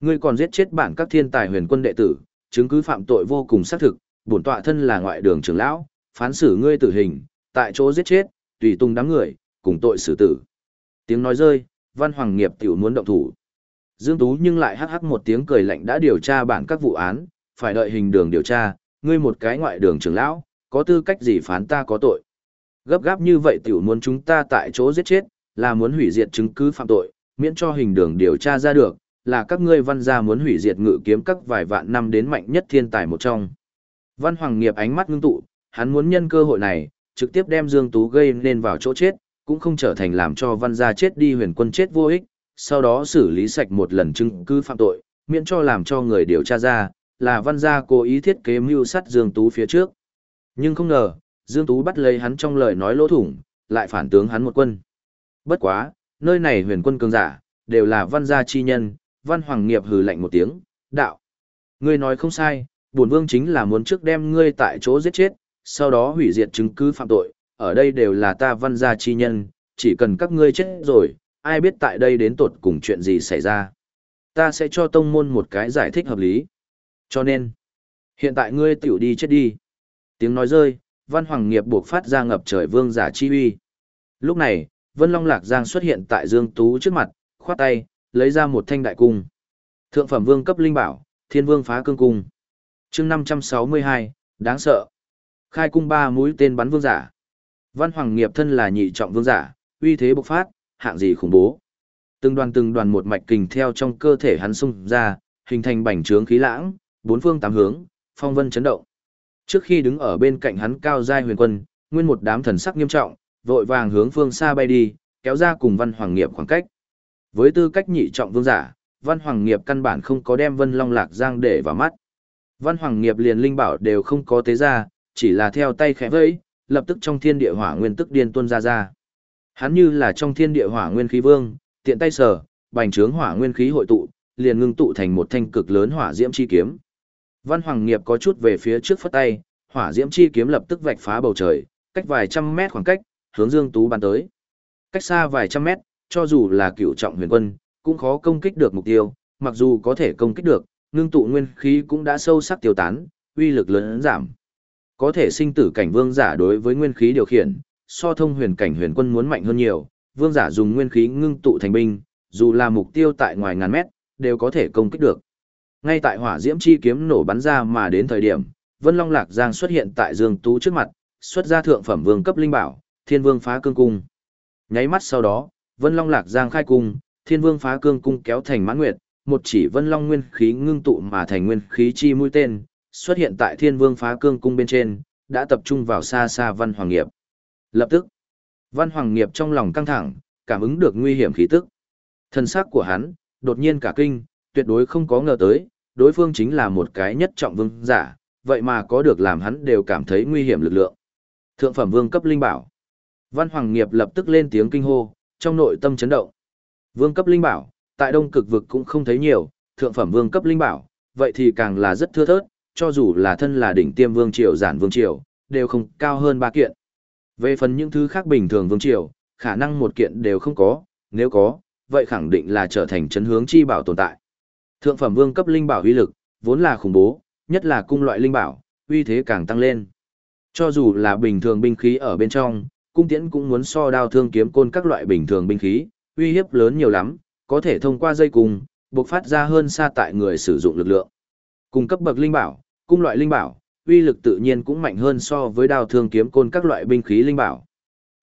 ngươi còn giết chết bản các thiên tài huyền quân đệ tử, chứng cứ phạm tội vô cùng xác thực, bổn tọa thân là ngoại đường trưởng lão, phán xử ngươi tử hình, tại chỗ giết chết, tùy tung đám người, cùng tội xử tử. Tiếng nói rơi, Văn Hoàng Nghiệp tiểu muốn động thủ. Dương Tú nhưng lại hắc hắc một tiếng cười lạnh đã điều tra bản các vụ án, phải đợi hình đường điều tra, ngươi một cái ngoại đường trưởng lão, có tư cách gì phán ta có tội. Gấp gáp như vậy tiểu muốn chúng ta tại chỗ giết chết, là muốn hủy diệt chứng cứ phạm tội, miễn cho hình đường điều tra ra được, là các ngươi văn gia muốn hủy diệt ngự kiếm các vài vạn năm đến mạnh nhất thiên tài một trong. Văn Hoàng Nghiệp ánh mắt ngưng tụ, hắn muốn nhân cơ hội này, trực tiếp đem Dương Tú gây nên vào chỗ chết, cũng không trở thành làm cho văn gia chết đi huyền quân chết vô ích, sau đó xử lý sạch một lần chứng cứ phạm tội, miễn cho làm cho người điều tra ra, là văn gia cố ý thiết kế mưu sát Dương Tú phía trước. Nhưng không ngờ, Dương Tú bắt lấy hắn trong lời nói lỗ thủng, lại phản tướng hắn một quân. Bất quá, nơi này huyền quân cường giả, đều là văn gia chi nhân, văn hoàng nghiệp hừ lạnh một tiếng, đạo. Ngươi nói không sai, bổn vương chính là muốn trước đem ngươi tại chỗ giết chết, sau đó hủy diệt chứng cứ phạm tội, ở đây đều là ta văn gia chi nhân, chỉ cần các ngươi chết rồi, ai biết tại đây đến tột cùng chuyện gì xảy ra. Ta sẽ cho tông môn một cái giải thích hợp lý. Cho nên, hiện tại ngươi tiểu đi chết đi. Tiếng nói rơi, văn hoàng nghiệp buộc phát ra ngập trời vương giả chi uy. Lúc này, Vân Long Lạc Giang xuất hiện tại Dương Tú trước mặt, khoát tay, lấy ra một thanh đại cung. Thượng phẩm vương cấp linh bảo, Thiên Vương phá cương cung. Chương 562, đáng sợ. Khai cung ba mũi tên bắn vương giả. Văn Hoàng Nghiệp thân là nhị trọng vương giả, uy thế bộc phát, hạng gì khủng bố. Từng đoàn từng đoàn một mạch kình theo trong cơ thể hắn xung ra, hình thành bành trướng khí lãng, bốn phương tám hướng, phong vân chấn động. Trước khi đứng ở bên cạnh hắn cao giai huyền quân, nguyên một đám thần sắc nghiêm trọng, vội vàng hướng phương xa bay đi, kéo ra cùng Văn Hoàng Nghiệp khoảng cách. Với tư cách nhị trọng vương giả, Văn Hoàng Nghiệp căn bản không có đem Vân Long Lạc Giang để vào mắt. Văn Hoàng Nghiệp liền linh bảo đều không có tế ra, chỉ là theo tay khẽ vẫy, lập tức trong thiên địa hỏa nguyên tức điên tuôn ra ra. Hắn như là trong thiên địa hỏa nguyên khí vương, tiện tay sở, bành trướng hỏa nguyên khí hội tụ, liền ngưng tụ thành một thanh cực lớn hỏa diễm chi kiếm. Văn Hoàng Nghiệp có chút về phía trước phất tay, hỏa diễm chi kiếm lập tức vạch phá bầu trời, cách vài trăm mét khoảng cách, hướng Dương Tú bắn tới. Cách xa vài trăm mét, cho dù là cựu trọng huyền quân, cũng khó công kích được mục tiêu, mặc dù có thể công kích được, ngưng tụ nguyên khí cũng đã sâu sắc tiêu tán, uy lực lớn giảm. Có thể sinh tử cảnh vương giả đối với nguyên khí điều khiển, so thông huyền cảnh huyền quân muốn mạnh hơn nhiều, vương giả dùng nguyên khí ngưng tụ thành binh, dù là mục tiêu tại ngoài ngàn mét, đều có thể công kích được. Ngay tại hỏa diễm chi kiếm nổ bắn ra mà đến thời điểm, Vân Long Lạc Giang xuất hiện tại Dương Tú trước mặt, xuất ra thượng phẩm vương cấp linh bảo, Thiên Vương phá cương cung. Nháy mắt sau đó, Vân Long Lạc Giang khai cung, Thiên Vương phá cương cung kéo thành mãn nguyệt, một chỉ Vân Long nguyên khí ngưng tụ mà thành nguyên khí chi mũi tên, xuất hiện tại Thiên Vương phá cương cung bên trên, đã tập trung vào xa xa Văn Hoàng Nghiệp. Lập tức, Văn Hoàng Nghiệp trong lòng căng thẳng, cảm ứng được nguy hiểm khí tức. Thân xác của hắn, đột nhiên cả kinh, tuyệt đối không có ngờ tới, đối phương chính là một cái nhất trọng vương giả, vậy mà có được làm hắn đều cảm thấy nguy hiểm lực lượng. Thượng phẩm vương cấp linh bảo. Văn Hoàng Nghiệp lập tức lên tiếng kinh hô, trong nội tâm chấn động. Vương cấp linh bảo, tại đông cực vực cũng không thấy nhiều, thượng phẩm vương cấp linh bảo, vậy thì càng là rất thưa thớt, cho dù là thân là đỉnh tiêm vương triều giản vương triều, đều không cao hơn ba kiện. Về phần những thứ khác bình thường vương triều, khả năng một kiện đều không có, nếu có, vậy khẳng định là trở thành chấn hướng chi bảo tồn tại. Thượng phẩm vương cấp linh bảo uy lực, vốn là khủng bố, nhất là cung loại linh bảo, uy thế càng tăng lên. Cho dù là bình thường binh khí ở bên trong, cung tiễn cũng muốn so đao thương kiếm côn các loại bình thường binh khí, uy hiếp lớn nhiều lắm, có thể thông qua dây cung, buộc phát ra hơn xa tại người sử dụng lực lượng. Cung cấp bậc linh bảo, cung loại linh bảo, uy lực tự nhiên cũng mạnh hơn so với đao thương kiếm côn các loại binh khí linh bảo.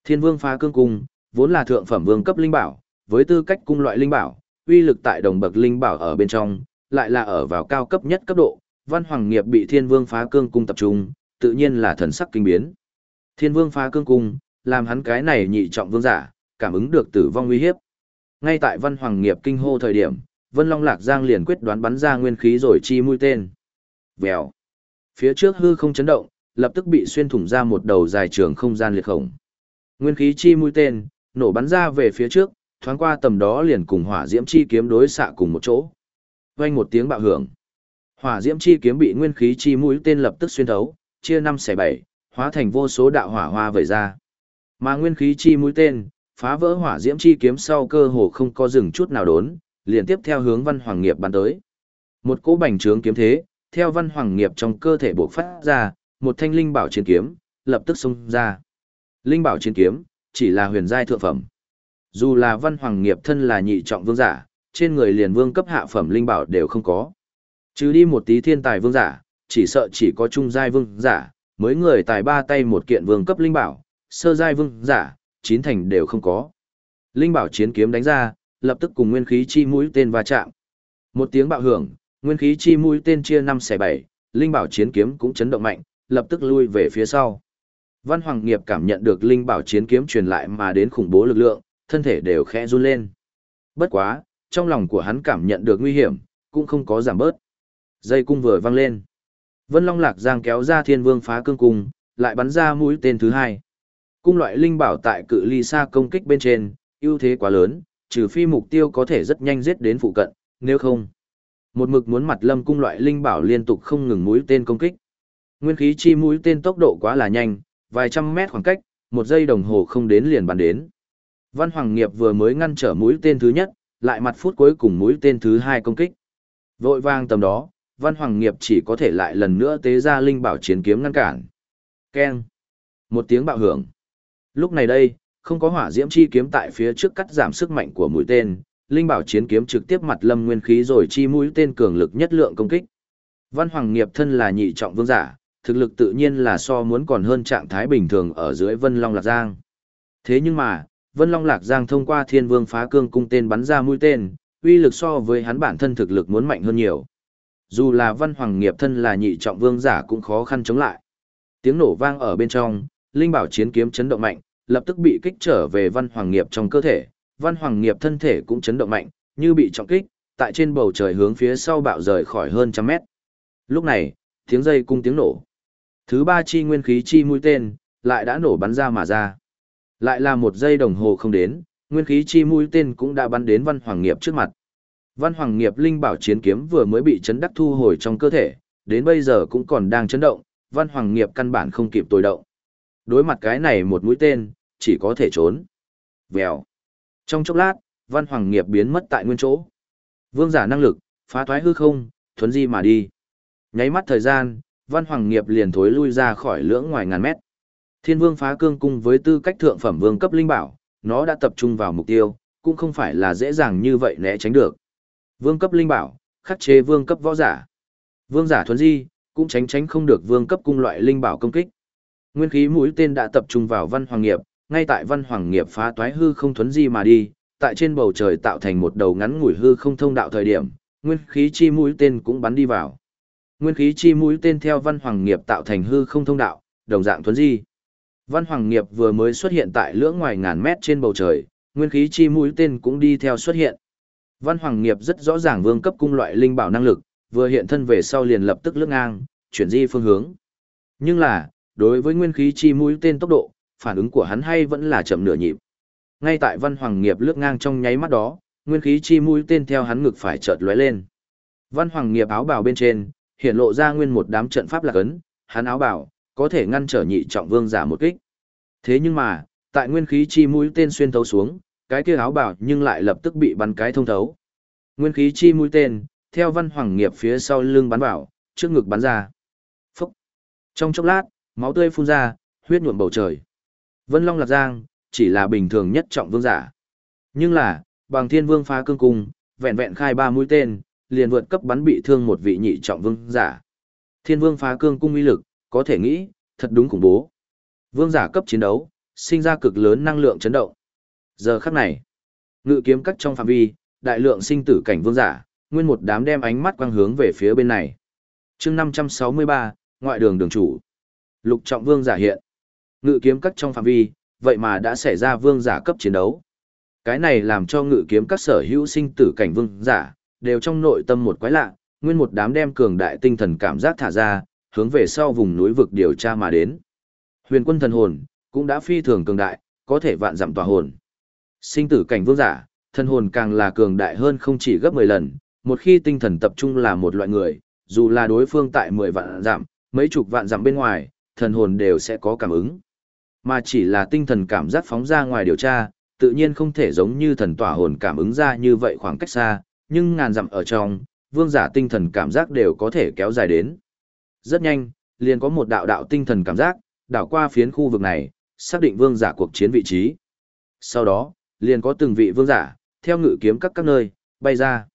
Thiên Vương phá cương cung, vốn là thượng phẩm vương cấp linh bảo, với tư cách cung loại linh bảo, uy lực tại đồng bậc linh bảo ở bên trong, lại là ở vào cao cấp nhất cấp độ, Văn Hoàng Nghiệp bị Thiên Vương phá cương cung tập trung, tự nhiên là thần sắc kinh biến. Thiên Vương phá cương cung, làm hắn cái này nhị trọng vương giả, cảm ứng được tử vong uy hiếp. Ngay tại Văn Hoàng Nghiệp kinh hô thời điểm, Vân Long Lạc Giang liền quyết đoán bắn ra nguyên khí rồi chi mũi tên. Vèo. Phía trước hư không chấn động, lập tức bị xuyên thủng ra một đầu dài trường không gian liệt khổng. Nguyên khí chi mũi tên, nổ bắn ra về phía trước, thoáng qua tầm đó liền cùng hỏa diễm chi kiếm đối xạ cùng một chỗ. Vang một tiếng bạo hưởng. Hỏa diễm chi kiếm bị nguyên khí chi mũi tên lập tức xuyên thấu, chia năm xẻ bảy, hóa thành vô số đạo hỏa hoa vẩy ra. Mà nguyên khí chi mũi tên, phá vỡ hỏa diễm chi kiếm sau cơ hồ không có dừng chút nào đốn, liền tiếp theo hướng văn hoàng nghiệp bắn tới. Một cỗ bành trướng kiếm thế, theo văn hoàng nghiệp trong cơ thể bộc phát ra, một thanh linh bảo chiến kiếm, lập tức xông ra. Linh bảo chiến kiếm, chỉ là huyền giai thượng phẩm. Dù là văn hoàng nghiệp thân là nhị trọng vương giả, trên người liền vương cấp hạ phẩm linh bảo đều không có. Chứ đi một tí thiên tài vương giả, chỉ sợ chỉ có trung giai vương giả, mới người tài ba tay một kiện vương cấp linh bảo, sơ giai vương giả, chín thành đều không có. Linh bảo chiến kiếm đánh ra, lập tức cùng nguyên khí chi mũi tên va chạm. Một tiếng bạo hưởng, nguyên khí chi mũi tên chia năm xẻ bảy, linh bảo chiến kiếm cũng chấn động mạnh, lập tức lui về phía sau. Văn Hoàng Nghiệp cảm nhận được linh bảo chiến kiếm truyền lại mà đến khủng bố lực lượng, thân thể đều khẽ run lên. Bất quá, trong lòng của hắn cảm nhận được nguy hiểm, cũng không có giảm bớt. Dây cung vừa văng lên. Vân Long Lạc Giang kéo ra Thiên Vương phá cương cung, lại bắn ra mũi tên thứ hai. Cung loại linh bảo tại cự ly xa công kích bên trên, ưu thế quá lớn, trừ phi mục tiêu có thể rất nhanh giết đến phụ cận, nếu không. Một mực muốn mặt lâm cung loại linh bảo liên tục không ngừng mũi tên công kích. Nguyên khí chi mũi tên tốc độ quá là nhanh, vài trăm mét khoảng cách, một giây đồng hồ không đến liền bắn đến. Văn Hoàng Nghiệp vừa mới ngăn trở mũi tên thứ nhất, lại mặt phút cuối cùng mũi tên thứ hai công kích. Vội vang tầm đó, Văn Hoàng Nghiệp chỉ có thể lại lần nữa tế ra linh bảo chiến kiếm ngăn cản. Keng. Một tiếng bạo hưởng. Lúc này đây, không có hỏa diễm chi kiếm tại phía trước cắt giảm sức mạnh của mũi tên, linh bảo chiến kiếm trực tiếp mặt lâm nguyên khí rồi chi mũi tên cường lực nhất lượng công kích. Văn Hoàng Nghiệp thân là nhị trọng vương giả, thực lực tự nhiên là so muốn còn hơn trạng thái bình thường ở dưới Vân Long Lạc Giang. Thế nhưng mà, Vân Long Lạc Giang thông qua Thiên Vương phá cương cung tên bắn ra mũi tên, uy lực so với hắn bản thân thực lực muốn mạnh hơn nhiều. Dù là Văn Hoàng Nghiệp thân là nhị trọng vương giả cũng khó khăn chống lại. Tiếng nổ vang ở bên trong, linh bảo chiến kiếm chấn động mạnh, lập tức bị kích trở về Văn Hoàng Nghiệp trong cơ thể, Văn Hoàng Nghiệp thân thể cũng chấn động mạnh, như bị trọng kích, tại trên bầu trời hướng phía sau bạo rời khỏi hơn trăm mét. Lúc này, tiếng dây cung tiếng nổ. Thứ ba chi nguyên khí chi mũi tên, lại đã nổ bắn ra mà ra. Lại là một giây đồng hồ không đến, nguyên khí chi mũi tên cũng đã bắn đến Văn Hoàng Nghiệp trước mặt. Văn Hoàng Nghiệp linh bảo chiến kiếm vừa mới bị chấn đắc thu hồi trong cơ thể, đến bây giờ cũng còn đang chấn động, Văn Hoàng Nghiệp căn bản không kịp tối động. Đối mặt cái này một mũi tên, chỉ có thể trốn. Vèo. Trong chốc lát, Văn Hoàng Nghiệp biến mất tại nguyên chỗ. Vương giả năng lực, phá thoái hư không, thuấn di mà đi. Nháy mắt thời gian, Văn Hoàng Nghiệp liền thối lui ra khỏi lưỡng ngoài ngàn mét. Thiên Vương phá cương cung với tư cách thượng phẩm vương cấp linh bảo, nó đã tập trung vào mục tiêu, cũng không phải là dễ dàng như vậy né tránh được. Vương cấp linh bảo, khắc chế vương cấp võ giả. Vương giả thuấn di, cũng tránh tránh không được vương cấp cung loại linh bảo công kích. Nguyên khí mũi tên đã tập trung vào Văn Hoàng Nghiệp, ngay tại Văn Hoàng Nghiệp phá toái hư không thuấn di mà đi, tại trên bầu trời tạo thành một đầu ngắn ngủi hư không thông đạo thời điểm, nguyên khí chi mũi tên cũng bắn đi vào. Nguyên khí chi mũi tên theo Văn Hoàng Nghiệp tạo thành hư không thông đạo, đồng dạng thuấn di. Văn Hoàng Nghiệp vừa mới xuất hiện tại lưỡng ngoài ngàn mét trên bầu trời, nguyên khí chi mũi tên cũng đi theo xuất hiện. Văn Hoàng Nghiệp rất rõ ràng vương cấp cung loại linh bảo năng lực, vừa hiện thân về sau liền lập tức lướt ngang, chuyển di phương hướng. Nhưng là, đối với nguyên khí chi mũi tên tốc độ, phản ứng của hắn hay vẫn là chậm nửa nhịp. Ngay tại Văn Hoàng Nghiệp lướt ngang trong nháy mắt đó, nguyên khí chi mũi tên theo hắn ngực phải chợt lóe lên. Văn Hoàng Nghiệp áo bào bên trên, hiện lộ ra nguyên một đám trận pháp lạc ấn, hắn áo bào có thể ngăn trở nhị trọng vương giả một kích. Thế nhưng mà, tại nguyên khí chi mũi tên xuyên thấu xuống, cái kia áo bào nhưng lại lập tức bị bắn cái thông thấu. Nguyên khí chi mũi tên, theo văn hoàng nghiệp phía sau lưng bắn vào, trước ngực bắn ra. Phúc! Trong chốc lát, máu tươi phun ra, huyết nhuộm bầu trời. Vân Long Lạc Giang, chỉ là bình thường nhất trọng vương giả. Nhưng là, bằng thiên vương phá cương cung, vẹn vẹn khai ba mũi tên, liền vượt cấp bắn bị thương một vị nhị trọng vương giả. Thiên vương phá cương cung uy lực, có thể nghĩ, thật đúng khủng bố. Vương giả cấp chiến đấu, sinh ra cực lớn năng lượng chấn động. Giờ khắc này, ngự kiếm cắt trong phạm vi, đại lượng sinh tử cảnh vương giả, nguyên một đám đem ánh mắt quang hướng về phía bên này. chương 563, ngoại đường đường chủ. Lục trọng vương giả hiện. Ngự kiếm cắt trong phạm vi, vậy mà đã xảy ra vương giả cấp chiến đấu. Cái này làm cho ngự kiếm các sở hữu sinh tử cảnh vương giả, đều trong nội tâm một quái lạ, nguyên một đám đem cường đại tinh thần cảm giác thả ra, hướng về sau vùng núi vực điều tra mà đến. Huyền quân thần hồn, cũng đã phi thường cường đại, có thể vạn giảm tòa hồn. Sinh tử cảnh vương giả, thần hồn càng là cường đại hơn không chỉ gấp 10 lần, một khi tinh thần tập trung là một loại người, dù là đối phương tại 10 vạn giảm, mấy chục vạn giảm bên ngoài, thần hồn đều sẽ có cảm ứng. Mà chỉ là tinh thần cảm giác phóng ra ngoài điều tra, tự nhiên không thể giống như thần tỏa hồn cảm ứng ra như vậy khoảng cách xa, nhưng ngàn dặm ở trong, vương giả tinh thần cảm giác đều có thể kéo dài đến. Rất nhanh, liền có một đạo đạo tinh thần cảm giác, đảo qua phiến khu vực này, xác định vương giả cuộc chiến vị trí. Sau đó, liền có từng vị vương giả, theo ngự kiếm các các nơi, bay ra.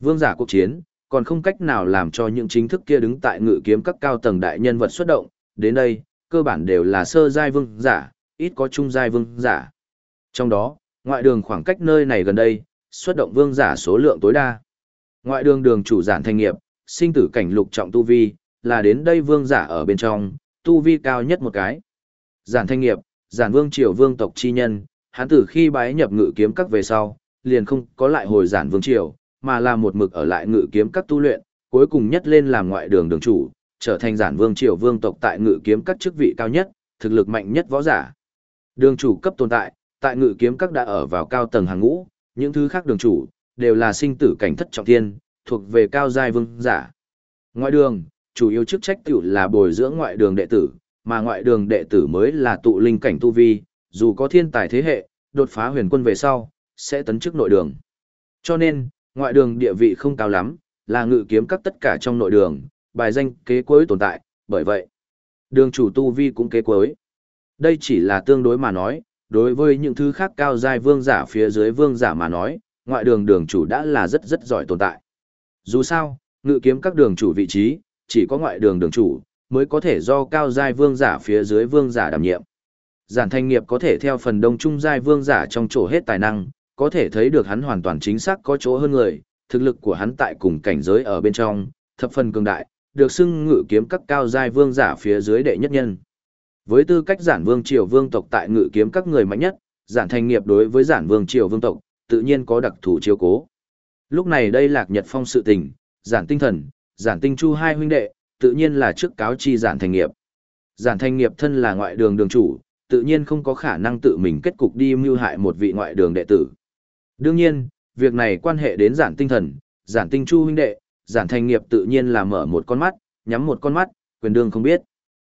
Vương giả cuộc chiến, còn không cách nào làm cho những chính thức kia đứng tại ngự kiếm các cao tầng đại nhân vật xuất động, đến đây, cơ bản đều là sơ giai vương giả, ít có trung giai vương giả. Trong đó, ngoại đường khoảng cách nơi này gần đây, xuất động vương giả số lượng tối đa. Ngoại đường đường chủ giản thanh nghiệp, sinh tử cảnh lục trọng tu vi, là đến đây vương giả ở bên trong, tu vi cao nhất một cái. Giản thanh nghiệp, giản vương triều vương tộc chi nhân, hắn từ khi bái nhập ngự kiếm các về sau, liền không có lại hồi giản vương triều, mà là một mực ở lại ngự kiếm các tu luyện, cuối cùng nhất lên làm ngoại đường đường chủ, trở thành giản vương triều vương tộc tại ngự kiếm các chức vị cao nhất, thực lực mạnh nhất võ giả. Đường chủ cấp tồn tại, tại ngự kiếm các đã ở vào cao tầng hàng ngũ, những thứ khác đường chủ đều là sinh tử cảnh thất trọng thiên, thuộc về cao giai vương giả. Ngoại đường, chủ yếu chức trách tiểu là bồi dưỡng ngoại đường đệ tử, mà ngoại đường đệ tử mới là tụ linh cảnh tu vi, dù có thiên tài thế hệ, đột phá huyền quân về sau, sẽ tấn chức nội đường. Cho nên, ngoại đường địa vị không cao lắm, là ngự kiếm các tất cả trong nội đường, bài danh kế cuối tồn tại, bởi vậy, đường chủ tu vi cũng kế cuối. Đây chỉ là tương đối mà nói, đối với những thứ khác cao giai vương giả phía dưới vương giả mà nói, ngoại đường đường chủ đã là rất rất giỏi tồn tại. Dù sao, ngự kiếm các đường chủ vị trí, chỉ có ngoại đường đường chủ, mới có thể do cao giai vương giả phía dưới vương giả đảm nhiệm. Giản thanh nghiệp có thể theo phần đông trung giai vương giả trong chỗ hết tài năng, có thể thấy được hắn hoàn toàn chính xác có chỗ hơn người, thực lực của hắn tại cùng cảnh giới ở bên trong, thập phần cường đại, được xưng ngự kiếm các cao giai vương giả phía dưới đệ nhất nhân. Với tư cách giản vương triều vương tộc tại ngự kiếm các người mạnh nhất, giản thanh nghiệp đối với giản vương triều vương tộc, tự nhiên có đặc thù chiếu cố. Lúc này đây lạc nhật phong sự tình, giản tinh thần, giản tinh chu hai huynh đệ, tự nhiên là trước cáo chi giản thành nghiệp. Giản thành nghiệp thân là ngoại đường đường chủ, tự nhiên không có khả năng tự mình kết cục đi mưu hại một vị ngoại đường đệ tử. Đương nhiên, việc này quan hệ đến giản tinh thần, giản tinh chu huynh đệ, giản thành nghiệp tự nhiên là mở một con mắt, nhắm một con mắt, quyền đương không biết.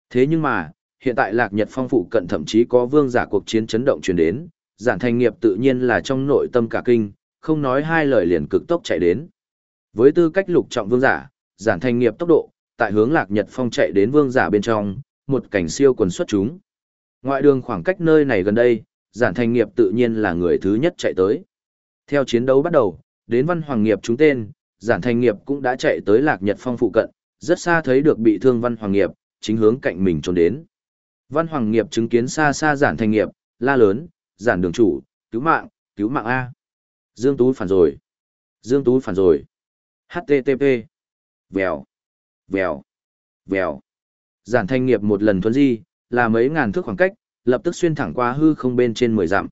Thế nhưng mà, hiện tại lạc nhật phong phụ cận thậm chí có vương giả cuộc chiến chấn động truyền đến, giản thành nghiệp tự nhiên là trong nội tâm cả kinh, không nói hai lời liền cực tốc chạy đến. Với tư cách lục trọng vương giả, giản thành nghiệp tốc độ, tại hướng lạc nhật phong chạy đến vương giả bên trong, một cảnh siêu quần xuất chúng. Ngoại đường khoảng cách nơi này gần đây, giản thành nghiệp tự nhiên là người thứ nhất chạy tới. Theo chiến đấu bắt đầu, đến văn hoàng nghiệp chúng tên, giản thành nghiệp cũng đã chạy tới lạc nhật phong phụ cận, rất xa thấy được bị thương văn hoàng nghiệp, chính hướng cạnh mình trốn đến. Văn hoàng nghiệp chứng kiến xa xa giản thành nghiệp, la lớn, giản đường chủ, cứu mạng, cứu mạng A. Dương Tú phản rồi. Dương Tú phản rồi. HTTP. Vèo. Vèo. Vèo. Giản thanh nghiệp một lần thuấn di, là mấy ngàn thước khoảng cách, lập tức xuyên thẳng qua hư không bên trên 10 dặm.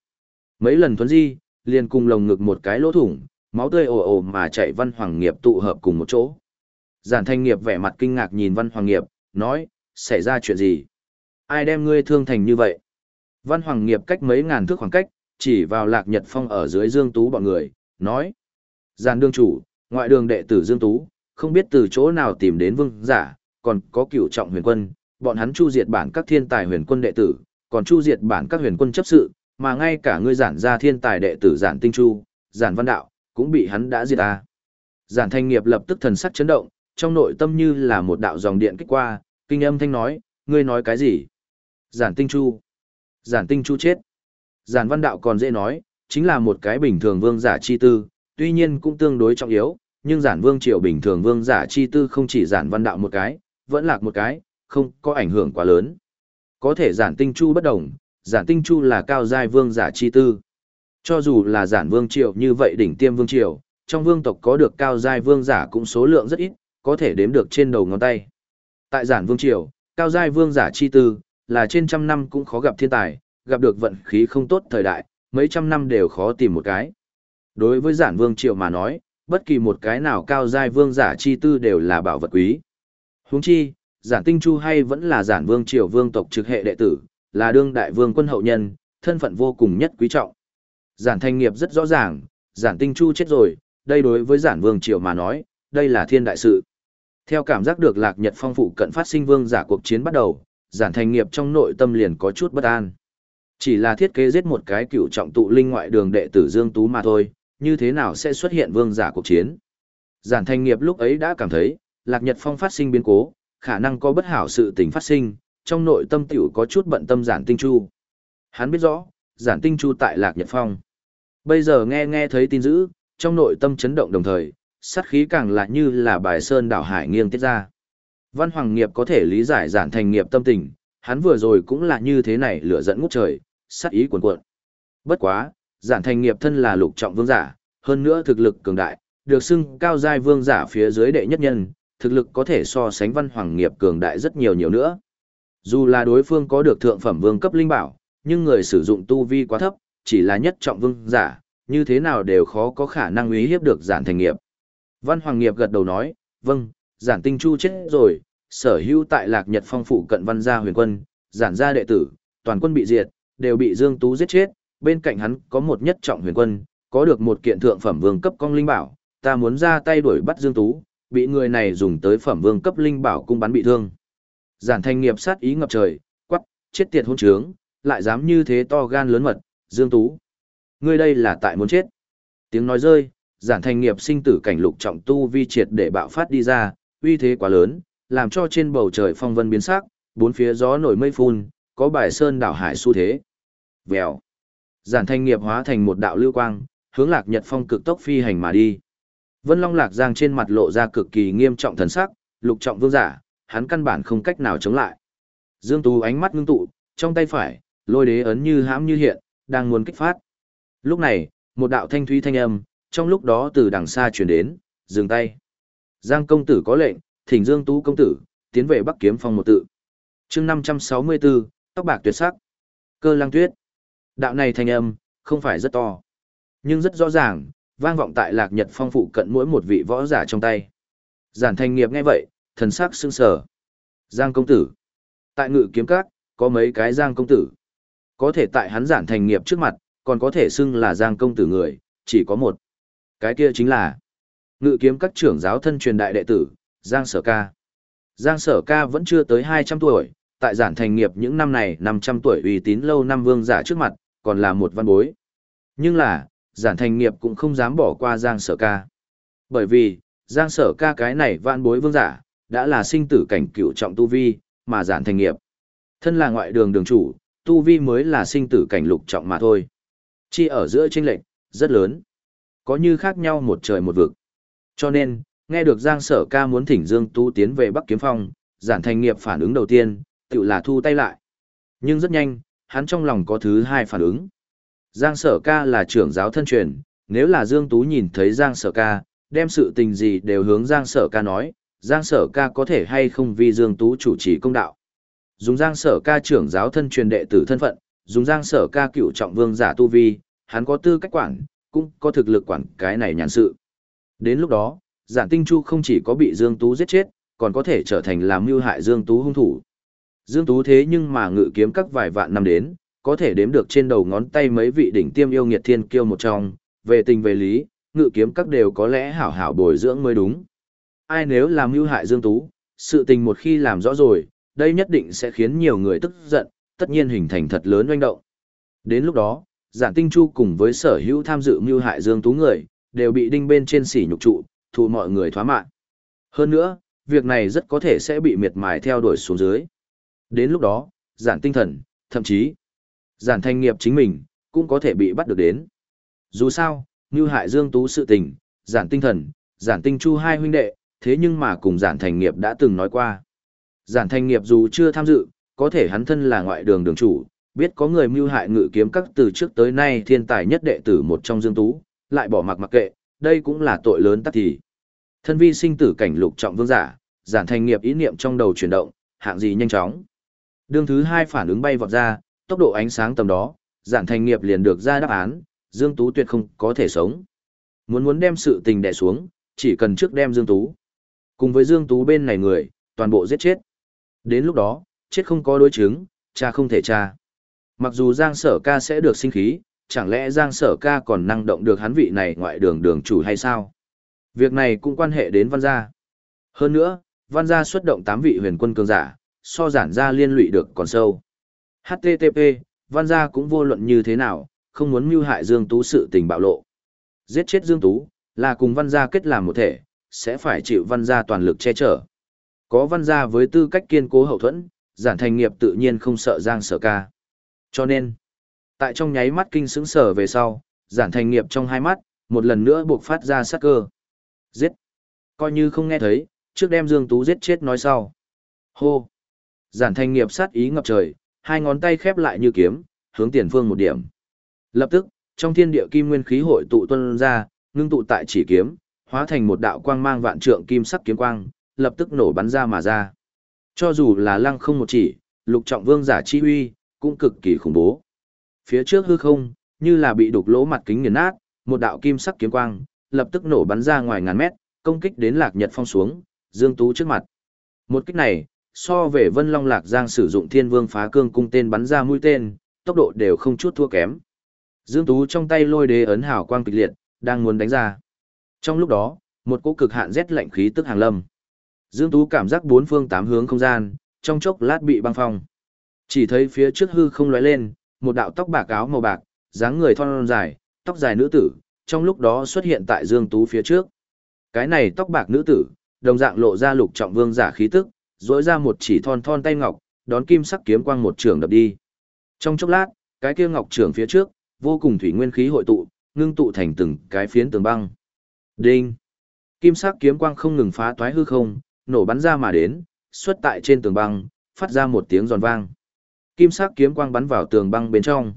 Mấy lần thuấn di, liền cùng lồng ngực một cái lỗ thủng, máu tươi ồ ồ mà chạy văn hoàng nghiệp tụ hợp cùng một chỗ. Giản thanh nghiệp vẻ mặt kinh ngạc nhìn văn hoàng nghiệp, nói, xảy ra chuyện gì? Ai đem ngươi thương thành như vậy? Văn hoàng nghiệp cách mấy ngàn thước khoảng cách, chỉ vào lạc nhật phong ở dưới dương tú bọn người, nói. Giản đương chủ, ngoại đường đệ tử dương tú, không biết từ chỗ nào tìm đến vương giả, còn có cửu trọng huyền quân, bọn hắn chu diệt bản các thiên tài huyền quân đệ tử, còn chu diệt bản các huyền quân chấp sự, mà ngay cả ngươi giản ra thiên tài đệ tử giản tinh chu, giản văn đạo, cũng bị hắn đã diệt ta. Giản thanh nghiệp lập tức thần sắc chấn động, trong nội tâm như là một đạo dòng điện kích qua, kinh âm thanh nói, ngươi nói cái gì? Giản tinh chu. Giản tinh chu chết. Giản văn đạo còn dễ nói, chính là một cái bình thường vương giả chi tư, tuy nhiên cũng tương đối trọng yếu, nhưng giản vương triều bình thường vương giả chi tư không chỉ giản văn đạo một cái, vẫn lạc một cái, không có ảnh hưởng quá lớn. Có thể giản tinh chu bất đồng, giản tinh chu là cao giai vương giả chi tư. Cho dù là giản vương triều như vậy đỉnh tiêm vương triều, trong vương tộc có được cao giai vương giả cũng số lượng rất ít, có thể đếm được trên đầu ngón tay. Tại giản vương triều, cao giai vương giả chi tư, là trên trăm năm cũng khó gặp thiên tài, gặp được vận khí không tốt thời đại, mấy trăm năm đều khó tìm một cái. Đối với giản vương triều mà nói, bất kỳ một cái nào cao giai vương giả chi tư đều là bảo vật quý. Huống chi, giản tinh chu hay vẫn là giản vương triều vương tộc trực hệ đệ tử, là đương đại vương quân hậu nhân, thân phận vô cùng nhất quý trọng. Giản thanh nghiệp rất rõ ràng, giản tinh chu chết rồi, đây đối với giản vương triều mà nói, đây là thiên đại sự. Theo cảm giác được lạc nhật phong phụ cận phát sinh vương giả cuộc chiến bắt đầu, giản thanh nghiệp trong nội tâm liền có chút bất an. Chỉ là thiết kế giết một cái cựu trọng tụ linh ngoại đường đệ tử Dương Tú mà thôi, như thế nào sẽ xuất hiện vương giả cuộc chiến. Giản thanh nghiệp lúc ấy đã cảm thấy, Lạc Nhật Phong phát sinh biến cố, khả năng có bất hảo sự tình phát sinh, trong nội tâm tiểu có chút bận tâm giản tinh chu. Hắn biết rõ, giản tinh chu tại Lạc Nhật Phong. Bây giờ nghe nghe thấy tin dữ, trong nội tâm chấn động đồng thời, sát khí càng lại như là bài sơn đảo hải nghiêng tiết ra. Văn Hoàng Nghiệp có thể lý giải giản thành nghiệp tâm tình, hắn vừa rồi cũng là như thế này lửa dẫn ngút trời, sát ý cuồn cuộn. Bất quá, giản thành nghiệp thân là lục trọng vương giả, hơn nữa thực lực cường đại, được xưng cao giai vương giả phía dưới đệ nhất nhân, thực lực có thể so sánh văn hoàng nghiệp cường đại rất nhiều nhiều nữa. Dù là đối phương có được thượng phẩm vương cấp linh bảo, nhưng người sử dụng tu vi quá thấp, chỉ là nhất trọng vương giả, như thế nào đều khó có khả năng uy hiếp được giản thành nghiệp. Văn Hoàng Nghiệp gật đầu nói, vâng, giản tinh chu chết rồi, sở hữu tại lạc nhật phong phụ cận văn gia huyền quân, giản gia đệ tử, toàn quân bị diệt, đều bị Dương Tú giết chết, bên cạnh hắn có một nhất trọng huyền quân, có được một kiện thượng phẩm vương cấp công linh bảo, ta muốn ra tay đuổi bắt Dương Tú, bị người này dùng tới phẩm vương cấp linh bảo cung bắn bị thương. Giản thanh nghiệp sát ý ngập trời, quắc, chết tiệt hôn trướng, lại dám như thế to gan lớn mật, Dương Tú. Ngươi đây là tại muốn chết. Tiếng nói rơi, giản thanh nghiệp sinh tử cảnh lục trọng tu vi triệt để bạo phát đi ra, uy thế quá lớn, làm cho trên bầu trời phong vân biến sắc, bốn phía gió nổi mây phun, có bài sơn đảo hải xu thế. Vèo. Giản thanh nghiệp hóa thành một đạo lưu quang, hướng lạc nhật phong cực tốc phi hành mà đi. Vân Long Lạc Giang trên mặt lộ ra cực kỳ nghiêm trọng thần sắc, lục trọng vương giả, hắn căn bản không cách nào chống lại. Dương Tú ánh mắt ngưng tụ, trong tay phải, lôi đế ấn như hãm như hiện, đang muốn kích phát. Lúc này, một đạo thanh thúy thanh âm, trong lúc đó từ đằng xa truyền đến, dừng tay. Giang công tử có lệnh, thỉnh Dương Tú công tử, tiến về Bắc Kiếm Phong một tự. chương 564, tóc bạc tuyệt sắc. Cơ lăng tuyết. Đạo này thanh âm, không phải rất to. Nhưng rất rõ ràng, vang vọng tại lạc nhật phong phụ cận mỗi một vị võ giả trong tay. Giản thanh nghiệp nghe vậy, thần sắc sưng sờ. Giang công tử. Tại ngự kiếm các, có mấy cái giang công tử. Có thể tại hắn giản thành nghiệp trước mặt, còn có thể xưng là giang công tử người, chỉ có một. Cái kia chính là ngự kiếm các trưởng giáo thân truyền đại đệ tử, Giang Sở Ca. Giang Sở Ca vẫn chưa tới 200 tuổi, tại giản thành nghiệp những năm này 500 tuổi uy tín lâu năm vương giả trước mặt, còn là một văn bối. Nhưng là, giản thành nghiệp cũng không dám bỏ qua Giang Sở Ca. Bởi vì, Giang Sở Ca cái này văn bối vương giả, đã là sinh tử cảnh cựu trọng tu vi, mà giản thành nghiệp. Thân là ngoại đường đường chủ, tu vi mới là sinh tử cảnh lục trọng mà thôi. Chi ở giữa chênh lệnh, rất lớn. Có như khác nhau một trời một vực. Cho nên, nghe được Giang Sở Ca muốn thỉnh Dương Tu tiến về Bắc Kiếm Phong, giản thành nghiệp phản ứng đầu tiên, tự là thu tay lại. Nhưng rất nhanh, hắn trong lòng có thứ hai phản ứng. Giang Sở Ca là trưởng giáo thân truyền, nếu là Dương Tú nhìn thấy Giang Sở Ca, đem sự tình gì đều hướng Giang Sở Ca nói, Giang Sở Ca có thể hay không vì Dương Tú chủ trì công đạo. Dùng Giang Sở Ca trưởng giáo thân truyền đệ tử thân phận, dùng Giang Sở Ca cựu trọng vương giả tu vi, hắn có tư cách quản, cũng có thực lực quản cái này nhàn sự. Đến lúc đó, Giản Tinh Chu không chỉ có bị Dương Tú giết chết, còn có thể trở thành làm mưu hại Dương Tú hung thủ. Dương Tú thế nhưng mà ngự kiếm các vài vạn năm đến, có thể đếm được trên đầu ngón tay mấy vị đỉnh tiêm yêu nghiệt thiên kiêu một trong, về tình về lý, ngự kiếm các đều có lẽ hảo hảo bồi dưỡng mới đúng. Ai nếu làm mưu hại Dương Tú, sự tình một khi làm rõ rồi, đây nhất định sẽ khiến nhiều người tức giận, tất nhiên hình thành thật lớn doanh động. Đến lúc đó, Giản Tinh Chu cùng với sở hữu tham dự mưu hại Dương Tú người, đều bị đinh bên trên sỉ nhục trụ, thụ mọi người thoá mạng. Hơn nữa, việc này rất có thể sẽ bị miệt mài theo đuổi xuống dưới. Đến lúc đó, giản tinh thần, thậm chí, giản thanh nghiệp chính mình, cũng có thể bị bắt được đến. Dù sao, mưu hại dương tú sự tình, giản tinh thần, giản tinh chu hai huynh đệ, thế nhưng mà cùng giản thành nghiệp đã từng nói qua. Giản thành nghiệp dù chưa tham dự, có thể hắn thân là ngoại đường đường chủ, biết có người mưu hại ngự kiếm các từ trước tới nay thiên tài nhất đệ tử một trong dương tú, lại bỏ mặc mặc kệ, đây cũng là tội lớn tắc thì. Thân vi sinh tử cảnh lục trọng vương giả, giản thành nghiệp ý niệm trong đầu chuyển động, hạng gì nhanh chóng. Đường thứ hai phản ứng bay vọt ra, tốc độ ánh sáng tầm đó, giản thành nghiệp liền được ra đáp án, Dương Tú tuyệt không có thể sống. Muốn muốn đem sự tình đè xuống, chỉ cần trước đem Dương Tú. Cùng với Dương Tú bên này người, toàn bộ giết chết. Đến lúc đó, chết không có đối chứng, cha không thể cha. Mặc dù Giang Sở Ca sẽ được sinh khí, chẳng lẽ Giang Sở Ca còn năng động được hắn vị này ngoại đường đường chủ hay sao? Việc này cũng quan hệ đến văn gia. Hơn nữa, văn gia xuất động 8 vị huyền quân cường giả, so giản gia liên lụy được còn sâu. HTTP, văn gia cũng vô luận như thế nào, không muốn mưu hại Dương Tú sự tình bạo lộ. Giết chết Dương Tú, là cùng văn gia kết làm một thể, sẽ phải chịu văn gia toàn lực che chở. Có văn gia với tư cách kiên cố hậu thuẫn, giản thành nghiệp tự nhiên không sợ Giang sở ca. Cho nên, tại trong nháy mắt kinh sững sở về sau, giản thành nghiệp trong hai mắt, một lần nữa buộc phát ra sát cơ. Giết! Coi như không nghe thấy, trước đem Dương Tú giết chết nói sau. Hô! Giản thành nghiệp sát ý ngập trời, hai ngón tay khép lại như kiếm, hướng tiền phương một điểm. Lập tức, trong thiên địa kim nguyên khí hội tụ tuân ra, ngưng tụ tại chỉ kiếm, hóa thành một đạo quang mang vạn trượng kim sắc kiếm quang, lập tức nổ bắn ra mà ra. Cho dù là lăng không một chỉ, lục trọng vương giả chi huy, cũng cực kỳ khủng bố. Phía trước hư không, như là bị đục lỗ mặt kính nghiền nát, một đạo kim sắc kiếm quang, lập tức nổ bắn ra ngoài ngàn mét, công kích đến Lạc Nhật Phong xuống, Dương Tú trước mặt. Một kích này, so về Vân Long Lạc Giang sử dụng Thiên Vương phá cương cung tên bắn ra mũi tên, tốc độ đều không chút thua kém. Dương Tú trong tay lôi đế ấn hào quang kịch liệt, đang muốn đánh ra. Trong lúc đó, một cỗ cực hạn rét lạnh khí tức hàng lâm. Dương Tú cảm giác bốn phương tám hướng không gian, trong chốc lát bị băng phong. Chỉ thấy phía trước hư không lóe lên, một đạo tóc bạc áo màu bạc, dáng người thon dài, tóc dài nữ tử, trong lúc đó xuất hiện tại Dương Tú phía trước. Cái này tóc bạc nữ tử, đồng dạng lộ ra lục trọng vương giả khí tức, rỗi ra một chỉ thon thon tay ngọc, đón kim sắc kiếm quang một trường đập đi. Trong chốc lát, cái kia ngọc trường phía trước, vô cùng thủy nguyên khí hội tụ, ngưng tụ thành từng cái phiến tường băng. Đinh! Kim sắc kiếm quang không ngừng phá toái hư không, nổ bắn ra mà đến, xuất tại trên tường băng, phát ra một tiếng giòn vang. Kim sắc kiếm quang bắn vào tường băng bên trong.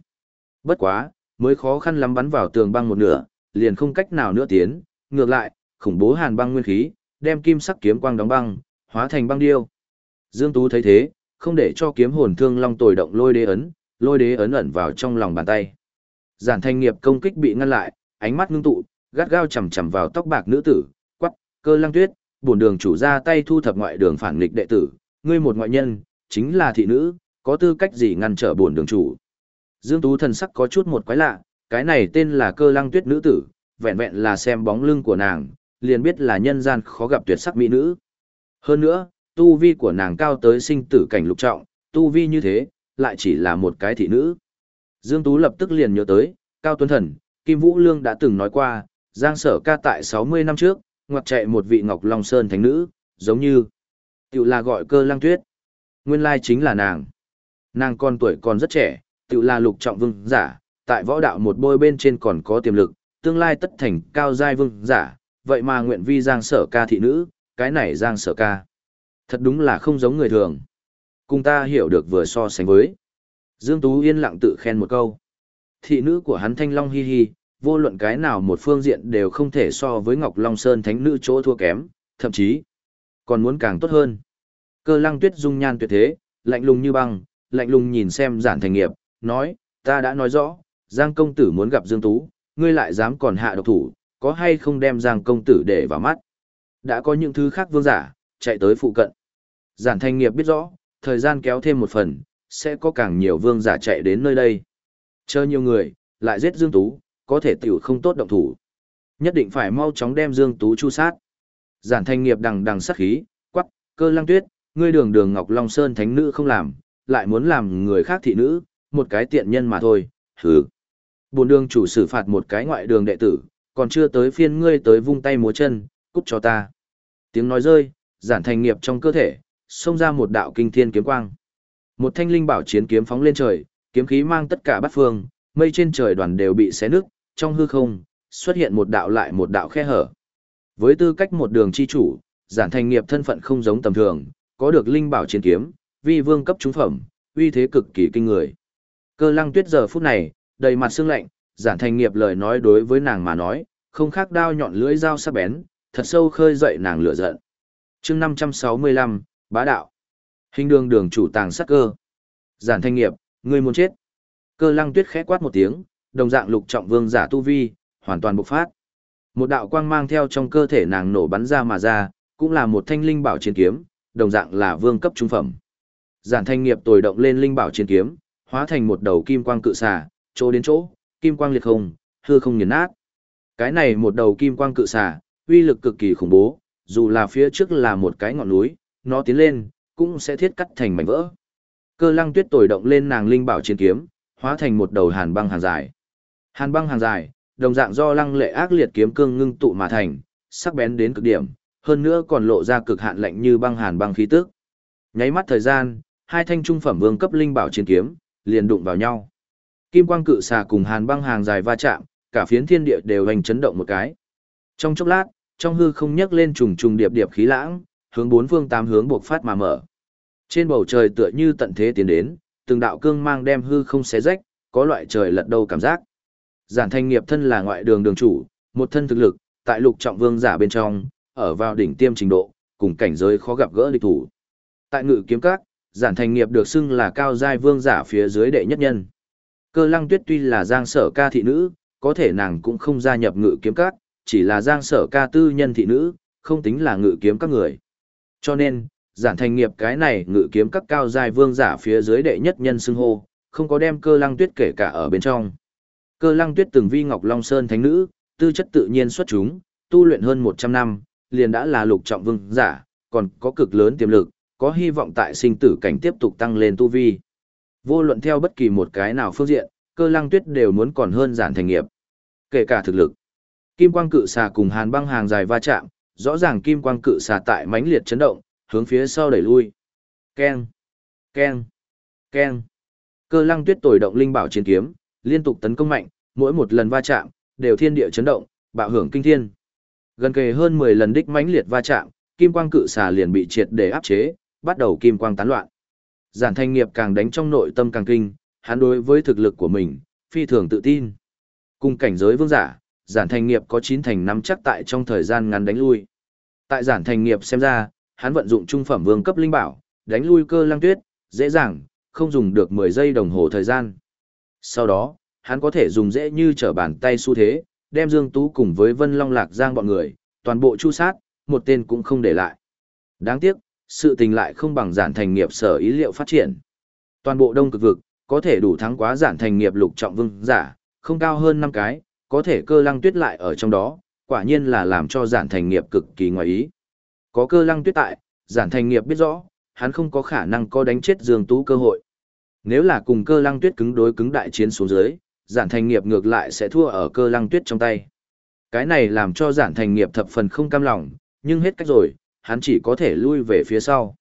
Bất quá, mới khó khăn lắm bắn vào tường băng một nửa, liền không cách nào nữa tiến, ngược lại, khủng bố hàn băng nguyên khí, đem kim sắc kiếm quang đóng băng, hóa thành băng điêu. Dương Tú thấy thế, không để cho kiếm hồn thương long tồi động lôi đế ấn, lôi đế ấn ẩn vào trong lòng bàn tay. Giản thanh nghiệp công kích bị ngăn lại, ánh mắt ngưng tụ, gắt gao chầm chầm vào tóc bạc nữ tử, quắc, cơ lăng tuyết, bổn đường chủ ra tay thu thập ngoại đường phản nghịch đệ tử, ngươi một ngoại nhân, chính là thị nữ, có tư cách gì ngăn trở bổn đường chủ. Dương Tú thần sắc có chút một quái lạ, cái này tên là cơ lăng tuyết nữ tử, vẹn vẹn là xem bóng lưng của nàng, liền biết là nhân gian khó gặp tuyệt sắc mỹ nữ. Hơn nữa, tu vi của nàng cao tới sinh tử cảnh lục trọng, tu vi như thế, lại chỉ là một cái thị nữ. Dương Tú lập tức liền nhớ tới, Cao Tuấn Thần, Kim Vũ Lương đã từng nói qua, Giang Sở ca tại 60 năm trước, ngoặt chạy một vị Ngọc Long Sơn thánh nữ, giống như, tự là gọi cơ lang tuyết. Nguyên lai chính là nàng. Nàng còn tuổi còn rất trẻ, tự là lục trọng vương giả, tại võ đạo một bôi bên trên còn có tiềm lực, tương lai tất thành cao giai vương giả, vậy mà nguyện vi Giang Sở ca thị nữ, cái này Giang Sở ca. Thật đúng là không giống người thường. Cùng ta hiểu được vừa so sánh với. Dương Tú yên lặng tự khen một câu. Thị nữ của hắn Thanh Long hi hi, vô luận cái nào một phương diện đều không thể so với Ngọc Long Sơn thánh nữ chỗ thua kém, thậm chí còn muốn càng tốt hơn. Cơ lăng tuyết dung nhan tuyệt thế, lạnh lùng như băng, lạnh lùng nhìn xem giản thành nghiệp, nói, ta đã nói rõ, Giang công tử muốn gặp Dương Tú, ngươi lại dám còn hạ độc thủ, có hay không đem Giang công tử để vào mắt. Đã có những thứ khác vương giả, chạy tới phụ cận. Giản thành nghiệp biết rõ, thời gian kéo thêm một phần, sẽ có càng nhiều vương giả chạy đến nơi đây. Chờ nhiều người, lại giết Dương Tú, có thể tiểu không tốt động thủ. Nhất định phải mau chóng đem Dương Tú chu sát. Giản thanh nghiệp đằng đằng sát khí, quắc, cơ lăng tuyết, ngươi đường đường Ngọc Long Sơn thánh nữ không làm, lại muốn làm người khác thị nữ, một cái tiện nhân mà thôi, hừ. Bồn đường chủ xử phạt một cái ngoại đường đệ tử, còn chưa tới phiên ngươi tới vung tay múa chân, cút cho ta. Tiếng nói rơi, giản thanh nghiệp trong cơ thể, xông ra một đạo kinh thiên kiếm quang. Một thanh linh bảo chiến kiếm phóng lên trời, kiếm khí mang tất cả bát phương, mây trên trời đoàn đều bị xé nứt, trong hư không xuất hiện một đạo lại một đạo khe hở. Với tư cách một đường chi chủ, giản thành nghiệp thân phận không giống tầm thường, có được linh bảo chiến kiếm, vi vương cấp trung phẩm, uy thế cực kỳ kinh người. Cơ lăng tuyết giờ phút này, đầy mặt sương lạnh, giản thành nghiệp lời nói đối với nàng mà nói, không khác đao nhọn lưỡi dao sắc bén, thật sâu khơi dậy nàng lửa giận. chương 565, bá đạo. Hình đường đường chủ tàng sắc cơ. Giản thanh nghiệp, ngươi muốn chết. Cơ lăng tuyết khẽ quát một tiếng, đồng dạng lục trọng vương giả tu vi, hoàn toàn bộc phát. Một đạo quang mang theo trong cơ thể nàng nổ bắn ra mà ra, cũng là một thanh linh bảo chiến kiếm, đồng dạng là vương cấp trung phẩm. Giản thanh nghiệp tồi động lên linh bảo chiến kiếm, hóa thành một đầu kim quang cự xà, chỗ đến chỗ, kim quang liệt không, hư không nghiền nát. Cái này một đầu kim quang cự xà, uy lực cực kỳ khủng bố, dù là phía trước là một cái ngọn núi, nó tiến lên, cũng sẽ thiết cắt thành mảnh vỡ. Cơ lăng tuyết tồi động lên nàng linh bảo chiến kiếm, hóa thành một đầu hàn băng hàng dài. Hàn băng hàng dài, đồng dạng do lăng lệ ác liệt kiếm cương ngưng tụ mà thành, sắc bén đến cực điểm, hơn nữa còn lộ ra cực hạn lạnh như băng hàn băng khí tức. Nháy mắt thời gian, hai thanh trung phẩm vương cấp linh bảo chiến kiếm liền đụng vào nhau. Kim quang cự xà cùng hàn băng hàng dài va chạm, cả phiến thiên địa đều hành chấn động một cái. Trong chốc lát, trong hư không nhấc lên trùng trùng điệp điệp khí lãng, hướng bốn phương tám hướng buộc phát mà mở. Trên bầu trời tựa như tận thế tiến đến, từng đạo cương mang đem hư không xé rách, có loại trời lật đầu cảm giác. Giản thanh nghiệp thân là ngoại đường đường chủ, một thân thực lực, tại lục trọng vương giả bên trong, ở vào đỉnh tiêm trình độ, cùng cảnh giới khó gặp gỡ địch thủ. Tại ngự kiếm các, giản thanh nghiệp được xưng là cao giai vương giả phía dưới đệ nhất nhân. Cơ lăng tuyết tuy là giang sở ca thị nữ, có thể nàng cũng không gia nhập ngự kiếm các, chỉ là giang sở ca tư nhân thị nữ, không tính là ngự kiếm các người. Cho nên, giản thành nghiệp cái này ngự kiếm các cao giai vương giả phía dưới đệ nhất nhân xưng hô, không có đem cơ lăng tuyết kể cả ở bên trong. Cơ lăng tuyết từng vi ngọc long sơn thánh nữ, tư chất tự nhiên xuất chúng, tu luyện hơn 100 năm, liền đã là lục trọng vương giả, còn có cực lớn tiềm lực, có hy vọng tại sinh tử cảnh tiếp tục tăng lên tu vi. Vô luận theo bất kỳ một cái nào phương diện, cơ lăng tuyết đều muốn còn hơn giản thành nghiệp. Kể cả thực lực. Kim quang cự xà cùng hàn băng hàng dài va chạm, rõ ràng kim quang cự xà tại mãnh liệt chấn động, hướng phía sau đẩy lui. Keng, keng, keng. Cơ lăng tuyết tồi động linh bảo chiến kiếm, liên tục tấn công mạnh, mỗi một lần va chạm, đều thiên địa chấn động, bạo hưởng kinh thiên. Gần kề hơn 10 lần đích mãnh liệt va chạm, kim quang cự xà liền bị triệt để áp chế, bắt đầu kim quang tán loạn. Giản thanh nghiệp càng đánh trong nội tâm càng kinh, hắn đối với thực lực của mình, phi thường tự tin. Cùng cảnh giới vương giả, giản thanh nghiệp có 9 thành năm chắc tại trong thời gian ngắn đánh lui. Tại giản thanh nghiệp xem ra, hắn vận dụng trung phẩm vương cấp linh bảo, đánh lui cơ lăng tuyết, dễ dàng, không dùng được 10 giây đồng hồ thời gian. Sau đó, hắn có thể dùng dễ như trở bàn tay xu thế, đem Dương Tú cùng với Vân Long Lạc Giang bọn người, toàn bộ chu sát, một tên cũng không để lại. Đáng tiếc, sự tình lại không bằng giản thành nghiệp sở ý liệu phát triển. Toàn bộ đông cực vực, có thể đủ thắng quá giản thành nghiệp lục trọng vương giả, không cao hơn 5 cái, có thể cơ lăng tuyết lại ở trong đó, quả nhiên là làm cho giản thành nghiệp cực kỳ ngoài ý. Có cơ lăng tuyết tại, giản thành nghiệp biết rõ, hắn không có khả năng có đánh chết Dương Tú cơ hội. Nếu là cùng cơ lăng tuyết cứng đối cứng đại chiến xuống dưới, giản thành nghiệp ngược lại sẽ thua ở cơ lăng tuyết trong tay. Cái này làm cho giản thành nghiệp thập phần không cam lòng, nhưng hết cách rồi, hắn chỉ có thể lui về phía sau.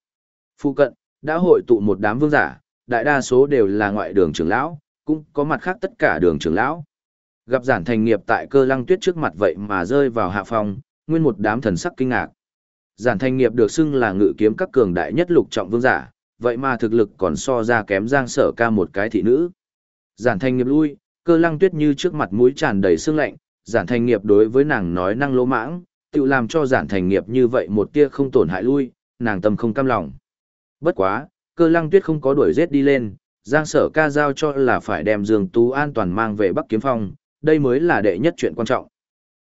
Phu cận, đã hội tụ một đám vương giả, đại đa số đều là ngoại đường trưởng lão, cũng có mặt khác tất cả đường trưởng lão. Gặp giản thành nghiệp tại cơ lăng tuyết trước mặt vậy mà rơi vào hạ phòng, nguyên một đám thần sắc kinh ngạc. Giản thành nghiệp được xưng là ngự kiếm các cường đại nhất lục trọng vương giả, vậy mà thực lực còn so ra kém giang sở ca một cái thị nữ. Giản thành nghiệp lui, cơ lăng tuyết như trước mặt mũi tràn đầy sương lạnh, giản thành nghiệp đối với nàng nói năng lỗ mãng, tự làm cho giản thành nghiệp như vậy một tia không tổn hại lui, nàng tâm không cam lòng. Bất quá, cơ lăng tuyết không có đuổi giết đi lên, giang sở ca giao cho là phải đem Dương Tú an toàn mang về Bắc Kiếm Phong, đây mới là đệ nhất chuyện quan trọng.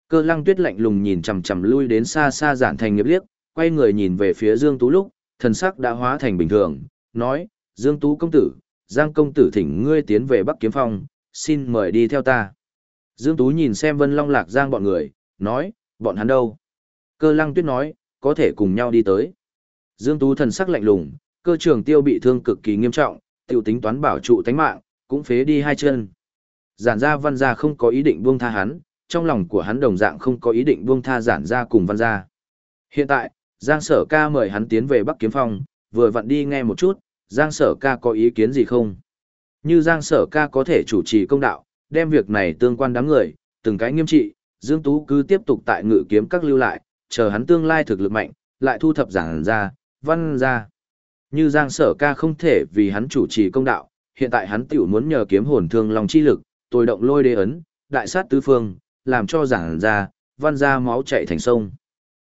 Cơ lăng tuyết lạnh lùng nhìn chằm chằm lui đến xa xa giản thành nghiệp liếc, quay người nhìn về phía Dương Tú lúc, thần sắc đã hóa thành bình thường, nói, Dương Tú công tử, Giang công tử thỉnh ngươi tiến về Bắc Kiếm Phong, xin mời đi theo ta. Dương Tú nhìn xem Vân Long Lạc Giang bọn người, nói, bọn hắn đâu? Cơ lăng tuyết nói, có thể cùng nhau đi tới. Dương Tú thần sắc lạnh lùng, cơ trường tiêu bị thương cực kỳ nghiêm trọng, tiểu tính toán bảo trụ tánh mạng, cũng phế đi hai chân. Giản gia văn gia không có ý định buông tha hắn, trong lòng của hắn đồng dạng không có ý định buông tha giản gia cùng văn gia. Hiện tại, Giang sở ca mời hắn tiến về Bắc Kiếm Phong, vừa vặn đi nghe một chút, Giang sở ca có ý kiến gì không? Như Giang sở ca có thể chủ trì công đạo, đem việc này tương quan đám người, từng cái nghiêm trị, Dương Tú cứ tiếp tục tại ngự kiếm các lưu lại, chờ hắn tương lai thực lực mạnh, lại thu thập giảng ra, văn ra. Như Giang sở ca không thể vì hắn chủ trì công đạo, hiện tại hắn tiểu muốn nhờ kiếm hồn thương lòng chi lực, tôi động lôi đế ấn, đại sát tứ phương, làm cho giảng ra, văn ra máu chạy thành sông.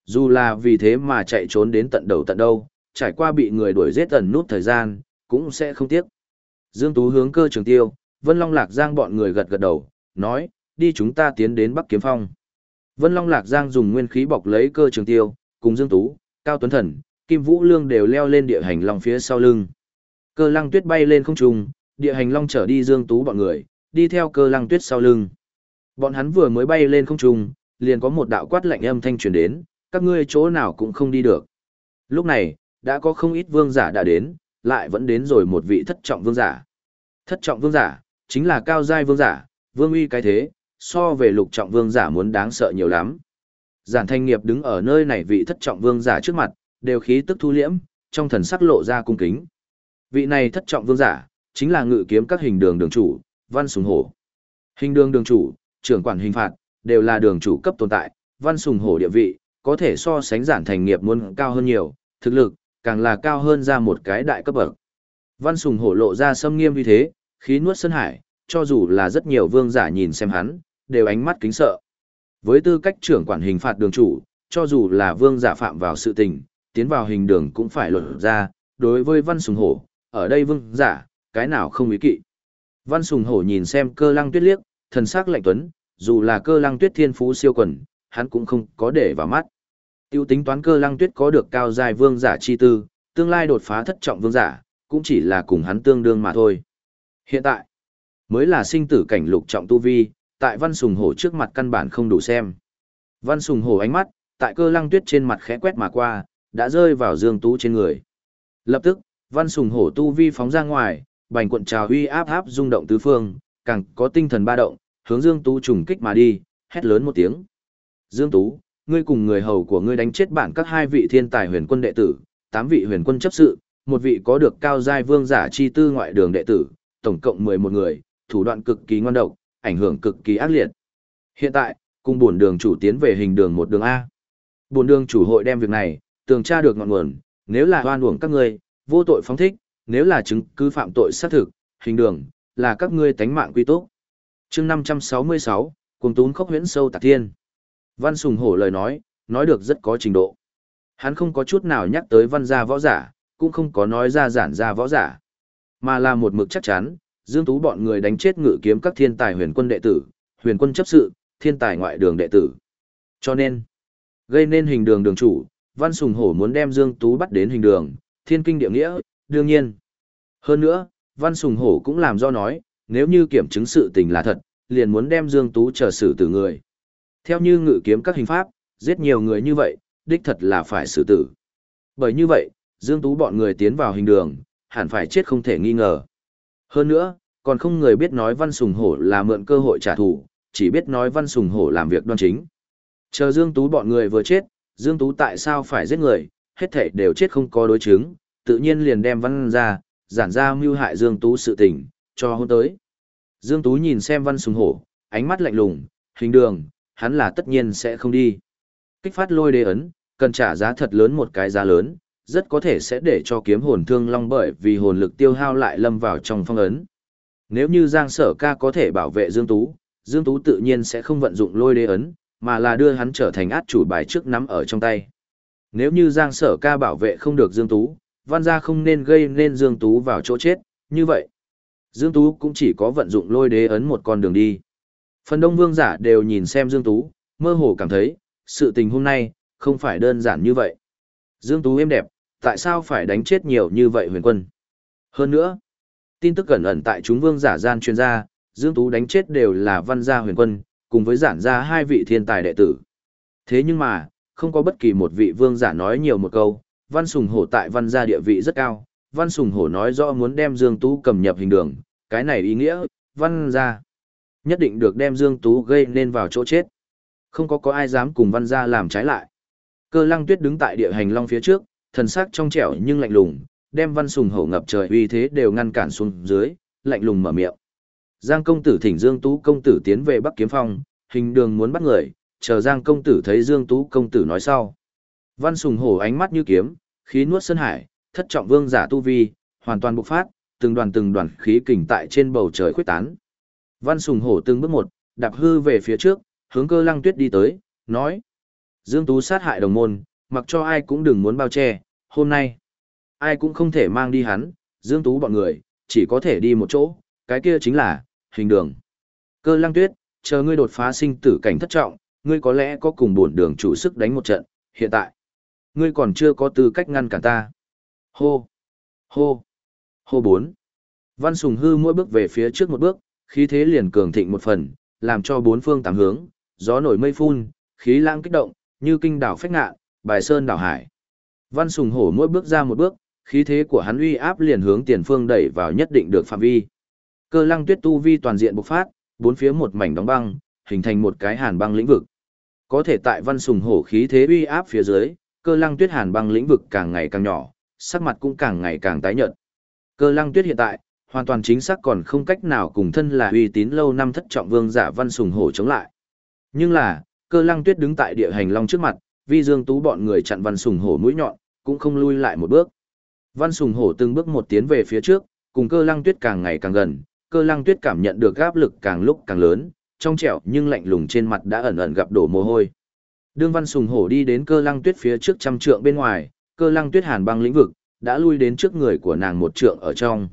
Dù là vì thế mà chạy trốn đến tận đầu tận đâu, trải qua bị người đuổi giết tần nút thời gian, cũng sẽ không tiếc. Dương Tú hướng cơ trường tiêu, Vân Long Lạc Giang bọn người gật gật đầu, nói, đi chúng ta tiến đến Bắc Kiếm Phong. Vân Long Lạc Giang dùng nguyên khí bọc lấy cơ trường tiêu, cùng Dương Tú, Cao Tuấn Thần, Kim Vũ Lương đều leo lên địa hành long phía sau lưng. Cơ lăng tuyết bay lên không trung, địa hành long trở đi Dương Tú bọn người, đi theo cơ lăng tuyết sau lưng. Bọn hắn vừa mới bay lên không trung, liền có một đạo quát lạnh âm thanh truyền đến, các ngươi chỗ nào cũng không đi được. Lúc này, đã có không ít vương giả đã đến, lại vẫn đến rồi một vị thất trọng vương giả. Thất trọng vương giả, chính là cao giai vương giả, vương uy cái thế, so về lục trọng vương giả muốn đáng sợ nhiều lắm. Giản thanh nghiệp đứng ở nơi này vị thất trọng vương giả trước mặt, đều khí tức thu liễm, trong thần sắc lộ ra cung kính. Vị này thất trọng vương giả, chính là ngự kiếm các hình đường đường chủ, văn sùng hổ. Hình đường đường chủ, trưởng quản hình phạt, đều là đường chủ cấp tồn tại, văn sùng hổ địa vị, có thể so sánh giản thành nghiệp muốn cao hơn nhiều, thực lực, càng là cao hơn ra một cái đại cấp bậc. Văn sùng hổ lộ ra sâm nghiêm như thế, khí nuốt sân hải, cho dù là rất nhiều vương giả nhìn xem hắn, đều ánh mắt kính sợ. Với tư cách trưởng quản hình phạt đường chủ, cho dù là vương giả phạm vào sự tình, tiến vào hình đường cũng phải luận ra, đối với văn sùng hổ, ở đây vương giả, cái nào không ý kỵ. Văn sùng hổ nhìn xem cơ lăng tuyết liếc, thần sắc lạnh tuấn, dù là cơ lăng tuyết thiên phú siêu quần, hắn cũng không có để vào mắt. Tiêu tính toán cơ lăng tuyết có được cao dài vương giả chi tư, tương lai đột phá thất trọng vương giả, cũng chỉ là cùng hắn tương đương mà thôi. Hiện tại, mới là sinh tử cảnh lục trọng tu vi, tại văn sùng hổ trước mặt căn bản không đủ xem. Văn sùng hổ ánh mắt, tại cơ lăng tuyết trên mặt khẽ quét mà qua, đã rơi vào dương tú trên người. Lập tức, văn sùng hổ tu vi phóng ra ngoài, bành cuộn trào huy áp áp rung động tứ phương, càng có tinh thần ba động, hướng dương tú trùng kích mà đi, hét lớn một tiếng. Dương tú, ngươi cùng người hầu của ngươi đánh chết bản các hai vị thiên tài huyền quân đệ tử, tám vị huyền quân chấp sự, một vị có được cao giai vương giả chi tư ngoại đường đệ tử, tổng cộng 11 người, thủ đoạn cực kỳ ngoan độc, ảnh hưởng cực kỳ ác liệt. Hiện tại, cùng buồn đường chủ tiến về hình đường một đường A. Buồn đường chủ hội đem việc này, tường tra được ngọn nguồn, nếu là hoan uổng các ngươi, vô tội phóng thích, nếu là chứng cứ phạm tội xác thực, hình đường, là các ngươi tánh mạng quy tốt. chương 566, cùng tún khốc huyễn sâu tạc thiên. Văn Sùng Hổ lời nói, nói được rất có trình độ. Hắn không có chút nào nhắc tới văn gia võ giả, cũng không có nói ra giản gia võ giả, mà là một mực chắc chắn, Dương Tú bọn người đánh chết ngự kiếm các thiên tài huyền quân đệ tử, huyền quân chấp sự, thiên tài ngoại đường đệ tử. Cho nên, gây nên hình đường đường chủ, Văn Sùng Hổ muốn đem Dương Tú bắt đến hình đường, thiên kinh địa nghĩa, đương nhiên. Hơn nữa, Văn Sùng Hổ cũng làm do nói, nếu như kiểm chứng sự tình là thật, liền muốn đem Dương Tú trở xử tử người. Theo như ngự kiếm các hình pháp, giết nhiều người như vậy, đích thật là phải xử tử. Bởi như vậy, Dương Tú bọn người tiến vào hình đường, hẳn phải chết không thể nghi ngờ. Hơn nữa, còn không người biết nói Văn Sùng Hổ là mượn cơ hội trả thù, chỉ biết nói Văn Sùng Hổ làm việc đoan chính. Chờ Dương Tú bọn người vừa chết, Dương Tú tại sao phải giết người, hết thể đều chết không có đối chứng, tự nhiên liền đem Văn ra, giản ra mưu hại Dương Tú sự tình, cho hôn tới. Dương Tú nhìn xem Văn Sùng Hổ, ánh mắt lạnh lùng, hình đường, hắn là tất nhiên sẽ không đi. Kích phát lôi đế ấn, cần trả giá thật lớn một cái giá lớn, rất có thể sẽ để cho kiếm hồn thương long bởi vì hồn lực tiêu hao lại lâm vào trong phong ấn. Nếu như Giang Sở Ca có thể bảo vệ Dương Tú, Dương Tú tự nhiên sẽ không vận dụng lôi đế ấn, mà là đưa hắn trở thành át chủ bài trước nắm ở trong tay. Nếu như Giang Sở Ca bảo vệ không được Dương Tú, văn gia không nên gây nên Dương Tú vào chỗ chết, như vậy. Dương Tú cũng chỉ có vận dụng lôi đế ấn một con đường đi. Phần đông vương giả đều nhìn xem Dương Tú, mơ hồ cảm thấy, sự tình hôm nay, không phải đơn giản như vậy. Dương Tú êm đẹp, tại sao phải đánh chết nhiều như vậy huyền quân? Hơn nữa, tin tức cẩn ẩn tại chúng vương giả gian chuyên gia, Dương Tú đánh chết đều là văn gia huyền quân, cùng với giản gia hai vị thiên tài đệ tử. Thế nhưng mà, không có bất kỳ một vị vương giả nói nhiều một câu, văn sùng hổ tại văn gia địa vị rất cao, văn sùng hổ nói rõ muốn đem Dương Tú cầm nhập hình đường, cái này ý nghĩa, văn gia nhất định được đem Dương Tú gây nên vào chỗ chết. Không có có ai dám cùng văn gia làm trái lại. Cơ lăng tuyết đứng tại địa hành long phía trước, thần sắc trong trẻo nhưng lạnh lùng, đem văn sùng hổ ngập trời uy thế đều ngăn cản xuống dưới, lạnh lùng mở miệng. Giang công tử thỉnh Dương Tú công tử tiến về Bắc Kiếm Phong, hình đường muốn bắt người, chờ Giang công tử thấy Dương Tú công tử nói sau. Văn sùng hổ ánh mắt như kiếm, khí nuốt sơn hải, thất trọng vương giả tu vi, hoàn toàn bộc phát, từng đoàn từng đoàn khí kình tại trên bầu trời khuếch tán. Văn sùng hổ từng bước một, đạp hư về phía trước, hướng cơ lăng tuyết đi tới, nói. Dương Tú sát hại đồng môn, mặc cho ai cũng đừng muốn bao che, hôm nay, ai cũng không thể mang đi hắn, Dương Tú bọn người, chỉ có thể đi một chỗ, cái kia chính là, hình đường. Cơ lăng tuyết, chờ ngươi đột phá sinh tử cảnh thất trọng, ngươi có lẽ có cùng buồn đường chủ sức đánh một trận, hiện tại, ngươi còn chưa có tư cách ngăn cản ta. Hô, hô, hô bốn. Văn Sùng Hư mỗi bước về phía trước một bước, khí thế liền cường thịnh một phần, làm cho bốn phương tám hướng, gió nổi mây phun, khí lãng kích động, như kinh đảo phách ngạ, bài sơn đảo hải. Văn Sùng Hổ mỗi bước ra một bước, khí thế của hắn uy áp liền hướng tiền phương đẩy vào nhất định được phạm vi. Cơ lăng tuyết tu vi toàn diện bộc phát, bốn phía một mảnh đóng băng, hình thành một cái hàn băng lĩnh vực. Có thể tại Văn Sùng Hổ khí thế uy áp phía dưới, cơ lăng tuyết hàn băng lĩnh vực càng ngày càng nhỏ, sắc mặt cũng càng ngày càng tái nhợt. Cơ lăng tuyết hiện tại, hoàn toàn chính xác còn không cách nào cùng thân là uy tín lâu năm thất trọng vương giả Văn Sùng Hổ chống lại. Nhưng là, cơ lăng tuyết đứng tại địa hành long trước mặt, vi dương tú bọn người chặn Văn Sùng Hổ mũi nhọn, cũng không lui lại một bước. Văn Sùng Hổ từng bước một tiến về phía trước, cùng cơ lăng tuyết càng ngày càng gần, cơ lăng tuyết cảm nhận được áp lực càng lúc càng lớn, trong trẻo nhưng lạnh lùng trên mặt đã ẩn ẩn gặp đổ mồ hôi. Đương Văn Sùng Hổ đi đến cơ lăng tuyết phía trước trăm trượng bên ngoài, cơ lăng tuyết hàn băng lĩnh vực, đã lui đến trước người của nàng một trượng ở trong.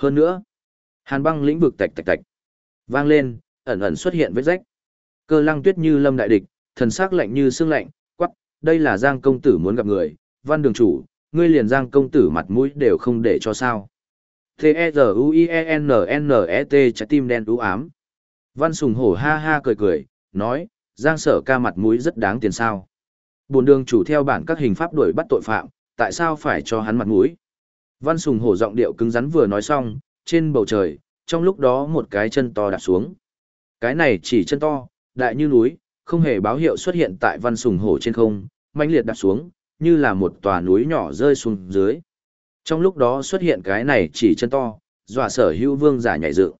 Hơn nữa, hàn băng lĩnh vực tạch tạch tạch, vang lên, ẩn ẩn xuất hiện vết rách. Cơ lăng tuyết như lâm đại địch, thần sắc lạnh như xương lạnh, quắc, đây là Giang công tử muốn gặp người, văn đường chủ, ngươi liền Giang công tử mặt mũi đều không để cho sao. T-E-Z-U-I-E-N-N-E-T trái tim đen ú ám. Văn Sùng Hổ ha ha cười cười, nói, Giang sở ca mặt mũi rất đáng tiền sao. Bồn đường chủ theo bản các hình pháp đuổi bắt tội phạm, tại sao phải cho hắn mặt mũi? Văn Sùng Hổ giọng điệu cứng rắn vừa nói xong, trên bầu trời, trong lúc đó một cái chân to đạp xuống. Cái này chỉ chân to, đại như núi, không hề báo hiệu xuất hiện tại Văn Sùng Hổ trên không, mãnh liệt đạp xuống, như là một tòa núi nhỏ rơi xuống dưới. Trong lúc đó xuất hiện cái này chỉ chân to, dọa sở hữu vương giả nhảy dựng.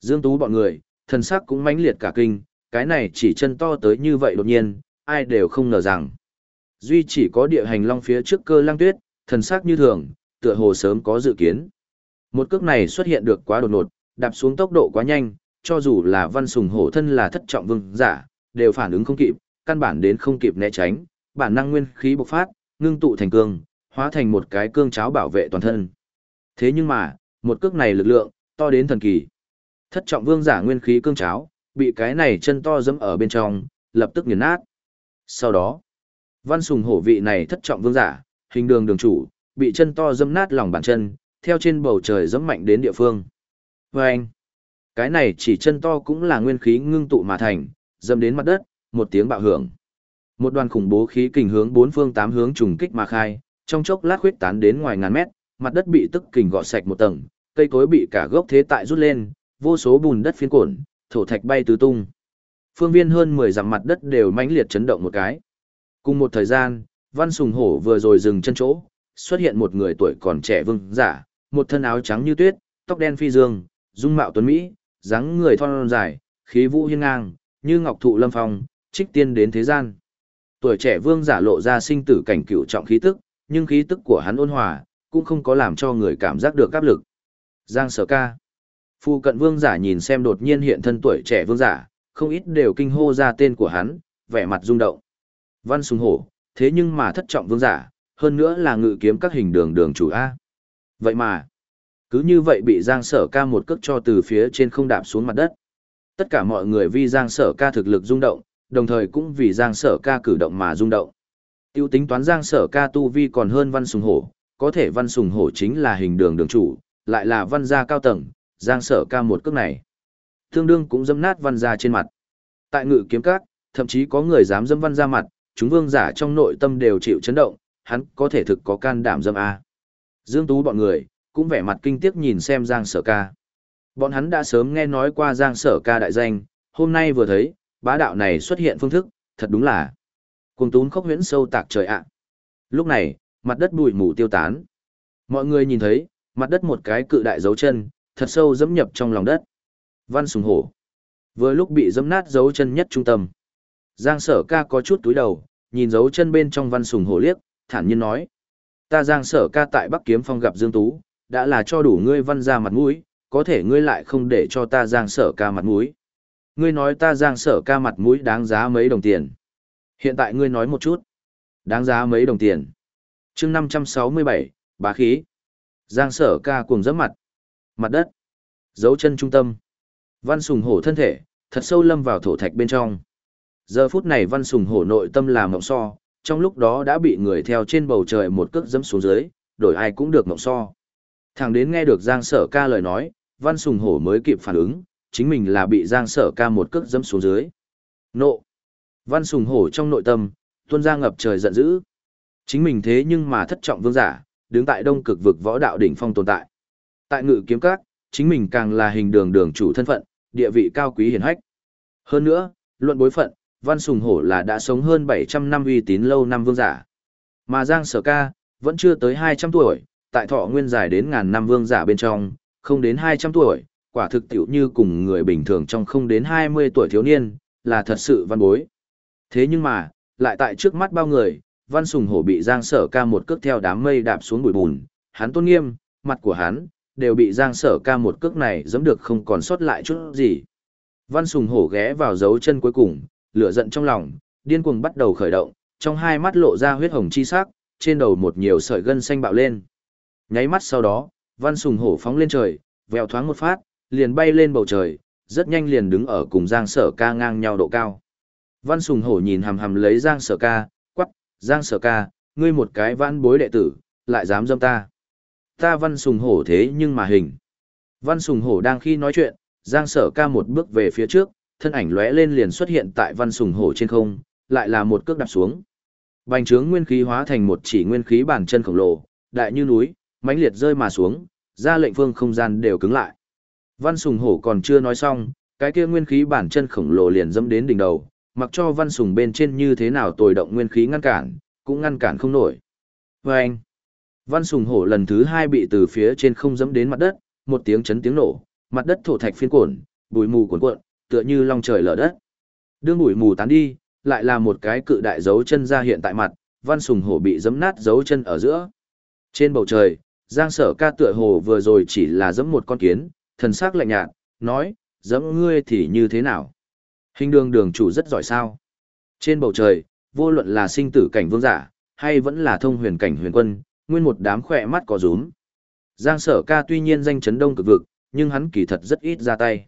Dương Tú bọn người, thần sắc cũng mãnh liệt cả kinh, cái này chỉ chân to tới như vậy đột nhiên, ai đều không ngờ rằng. Duy chỉ có địa hành long phía trước cơ lang tuyết, thần sắc như thường, tựa hồ sớm có dự kiến. Một cước này xuất hiện được quá đột ngột, đạp xuống tốc độ quá nhanh, cho dù là văn sùng hổ thân là thất trọng vương giả, đều phản ứng không kịp, căn bản đến không kịp né tránh, bản năng nguyên khí bộc phát, ngưng tụ thành cương, hóa thành một cái cương cháo bảo vệ toàn thân. Thế nhưng mà, một cước này lực lượng, to đến thần kỳ. Thất trọng vương giả nguyên khí cương cháo, bị cái này chân to dẫm ở bên trong, lập tức nghiền nát. Sau đó, văn sùng hổ vị này thất trọng vương giả, hình đường đường chủ, bị chân to dâm nát lòng bàn chân, theo trên bầu trời dẫm mạnh đến địa phương. Và anh, cái này chỉ chân to cũng là nguyên khí ngưng tụ mà thành, dâm đến mặt đất, một tiếng bạo hưởng. Một đoàn khủng bố khí kình hướng bốn phương tám hướng trùng kích mà khai, trong chốc lát khuyết tán đến ngoài ngàn mét, mặt đất bị tức kình gọt sạch một tầng, cây cối bị cả gốc thế tại rút lên, vô số bùn đất phiến cuộn, thổ thạch bay tứ tung. Phương viên hơn 10 dặm mặt đất đều mãnh liệt chấn động một cái. Cùng một thời gian, Văn Sùng Hổ vừa rồi dừng chân chỗ, xuất hiện một người tuổi còn trẻ vương giả, một thân áo trắng như tuyết, tóc đen phi dương, dung mạo tuấn mỹ, dáng người thon dài, khí vũ hiên ngang, như ngọc thụ lâm phong, trích tiên đến thế gian. Tuổi trẻ vương giả lộ ra sinh tử cảnh cựu trọng khí tức, nhưng khí tức của hắn ôn hòa, cũng không có làm cho người cảm giác được áp lực. Giang Sở Ca. Phu cận vương giả nhìn xem đột nhiên hiện thân tuổi trẻ vương giả, không ít đều kinh hô ra tên của hắn, vẻ mặt rung động. Văn Sùng Hổ, thế nhưng mà thất trọng vương giả, hơn nữa là ngự kiếm các hình đường đường chủ A. Vậy mà, cứ như vậy bị Giang Sở Ca một cước cho từ phía trên không đạp xuống mặt đất. Tất cả mọi người vì Giang Sở Ca thực lực rung động, đồng thời cũng vì Giang Sở Ca cử động mà rung động. Tiêu tính toán Giang Sở Ca tu vi còn hơn Văn Sùng Hổ, có thể Văn Sùng Hổ chính là hình đường đường chủ, lại là văn gia cao tầng, Giang Sở Ca một cước này. Tương đương cũng dâm nát văn gia trên mặt. Tại ngự kiếm các, thậm chí có người dám dâm văn gia mặt, chúng vương giả trong nội tâm đều chịu chấn động, hắn có thể thực có can đảm dâm A. Dương Tú bọn người, cũng vẻ mặt kinh tiếc nhìn xem Giang Sở Ca. Bọn hắn đã sớm nghe nói qua Giang Sở Ca đại danh, hôm nay vừa thấy, bá đạo này xuất hiện phương thức, thật đúng là cuồng tún khốc huyễn sâu tạc trời ạ. Lúc này, mặt đất bụi mù tiêu tán. Mọi người nhìn thấy, mặt đất một cái cự đại dấu chân, thật sâu dẫm nhập trong lòng đất. Văn sùng hổ. Vừa lúc bị dẫm nát dấu chân nhất trung tâm. Giang sở ca có chút túi đầu, nhìn dấu chân bên trong văn sùng hổ liếc, thản nhiên nói. Ta giang sở ca tại Bắc Kiếm Phong gặp Dương Tú, đã là cho đủ ngươi văn ra mặt mũi, có thể ngươi lại không để cho ta giang sở ca mặt mũi. Ngươi nói ta giang sở ca mặt mũi đáng giá mấy đồng tiền. Hiện tại ngươi nói một chút. Đáng giá mấy đồng tiền. chương 567, bá khí. Giang sở ca cuồng dẫm mặt. Mặt đất. Dấu chân trung tâm. Văn sùng hổ thân thể, thật sâu lâm vào thổ thạch bên trong. Giờ phút này văn sùng hổ nội tâm là mộng so, trong lúc đó đã bị người theo trên bầu trời một cước dẫm xuống dưới, đổi ai cũng được mộng so. Thằng đến nghe được Giang sở ca lời nói, văn sùng hổ mới kịp phản ứng, chính mình là bị Giang sở ca một cước dẫm xuống dưới. Nộ. Văn sùng hổ trong nội tâm, tuôn ra ngập trời giận dữ. Chính mình thế nhưng mà thất trọng vương giả, đứng tại đông cực vực võ đạo đỉnh phong tồn tại. Tại ngự kiếm các, chính mình càng là hình đường đường chủ thân phận, địa vị cao quý hiển hách. Hơn nữa, luận bối phận, Văn Sùng Hổ là đã sống hơn 700 năm uy tín lâu năm vương giả. Mà Giang Sở Ca, vẫn chưa tới 200 tuổi, tại thọ nguyên dài đến ngàn năm vương giả bên trong, không đến 200 tuổi, quả thực tiểu như cùng người bình thường trong không đến 20 tuổi thiếu niên, là thật sự văn bối. Thế nhưng mà, lại tại trước mắt bao người, Văn Sùng Hổ bị Giang Sở Ca một cước theo đám mây đạp xuống bụi bùn, hắn tôn nghiêm, mặt của hắn, đều bị Giang Sở Ca một cước này giẫm được không còn sót lại chút gì. Văn Sùng Hổ ghé vào dấu chân cuối cùng, lửa giận trong lòng, điên cuồng bắt đầu khởi động, trong hai mắt lộ ra huyết hồng chi sắc, trên đầu một nhiều sợi gân xanh bạo lên. Nháy mắt sau đó, Văn Sùng Hổ phóng lên trời, vèo thoáng một phát, liền bay lên bầu trời, rất nhanh liền đứng ở cùng Giang Sở Ca ngang nhau độ cao. Văn Sùng Hổ nhìn hằm hằm lấy Giang Sở Ca, quắc, Giang sở ca, ngươi một cái vãn bối đệ tử, lại dám dâm ta. Ta văn sùng hổ thế nhưng mà hình. Văn sùng hổ đang khi nói chuyện, Giang sở ca một bước về phía trước, thân ảnh lóe lên liền xuất hiện tại văn sùng hổ trên không, lại là một cước đạp xuống. Bành trướng nguyên khí hóa thành một chỉ nguyên khí bản chân khổng lồ, đại như núi, mãnh liệt rơi mà xuống, ra lệnh phương không gian đều cứng lại. Văn Sùng Hổ còn chưa nói xong, cái kia nguyên khí bản chân khổng lồ liền dẫm đến đỉnh đầu, mặc cho Văn Sùng bên trên như thế nào tồi động nguyên khí ngăn cản, cũng ngăn cản không nổi. Và anh, Văn Sùng Hổ lần thứ hai bị từ phía trên không dẫm đến mặt đất, một tiếng chấn tiếng nổ, mặt đất thổ thạch phiên cuộn, bụi mù cuộn cuộn, tựa như long trời lở đất. Đương bụi mù tán đi, lại là một cái cự đại dấu chân ra hiện tại mặt, Văn Sùng Hổ bị giẫm nát dấu chân ở giữa. Trên bầu trời, Giang Sở Ca tựa hồ vừa rồi chỉ là giẫm một con kiến, thần sắc lạnh nhạt, nói, giẫm ngươi thì như thế nào? Hình đường đường chủ rất giỏi sao? Trên bầu trời, vô luận là sinh tử cảnh vương giả, hay vẫn là thông huyền cảnh huyền quân, nguyên một đám khỏe mắt có rúm. Giang Sở Ca tuy nhiên danh chấn đông cực vực, nhưng hắn kỳ thật rất ít ra tay.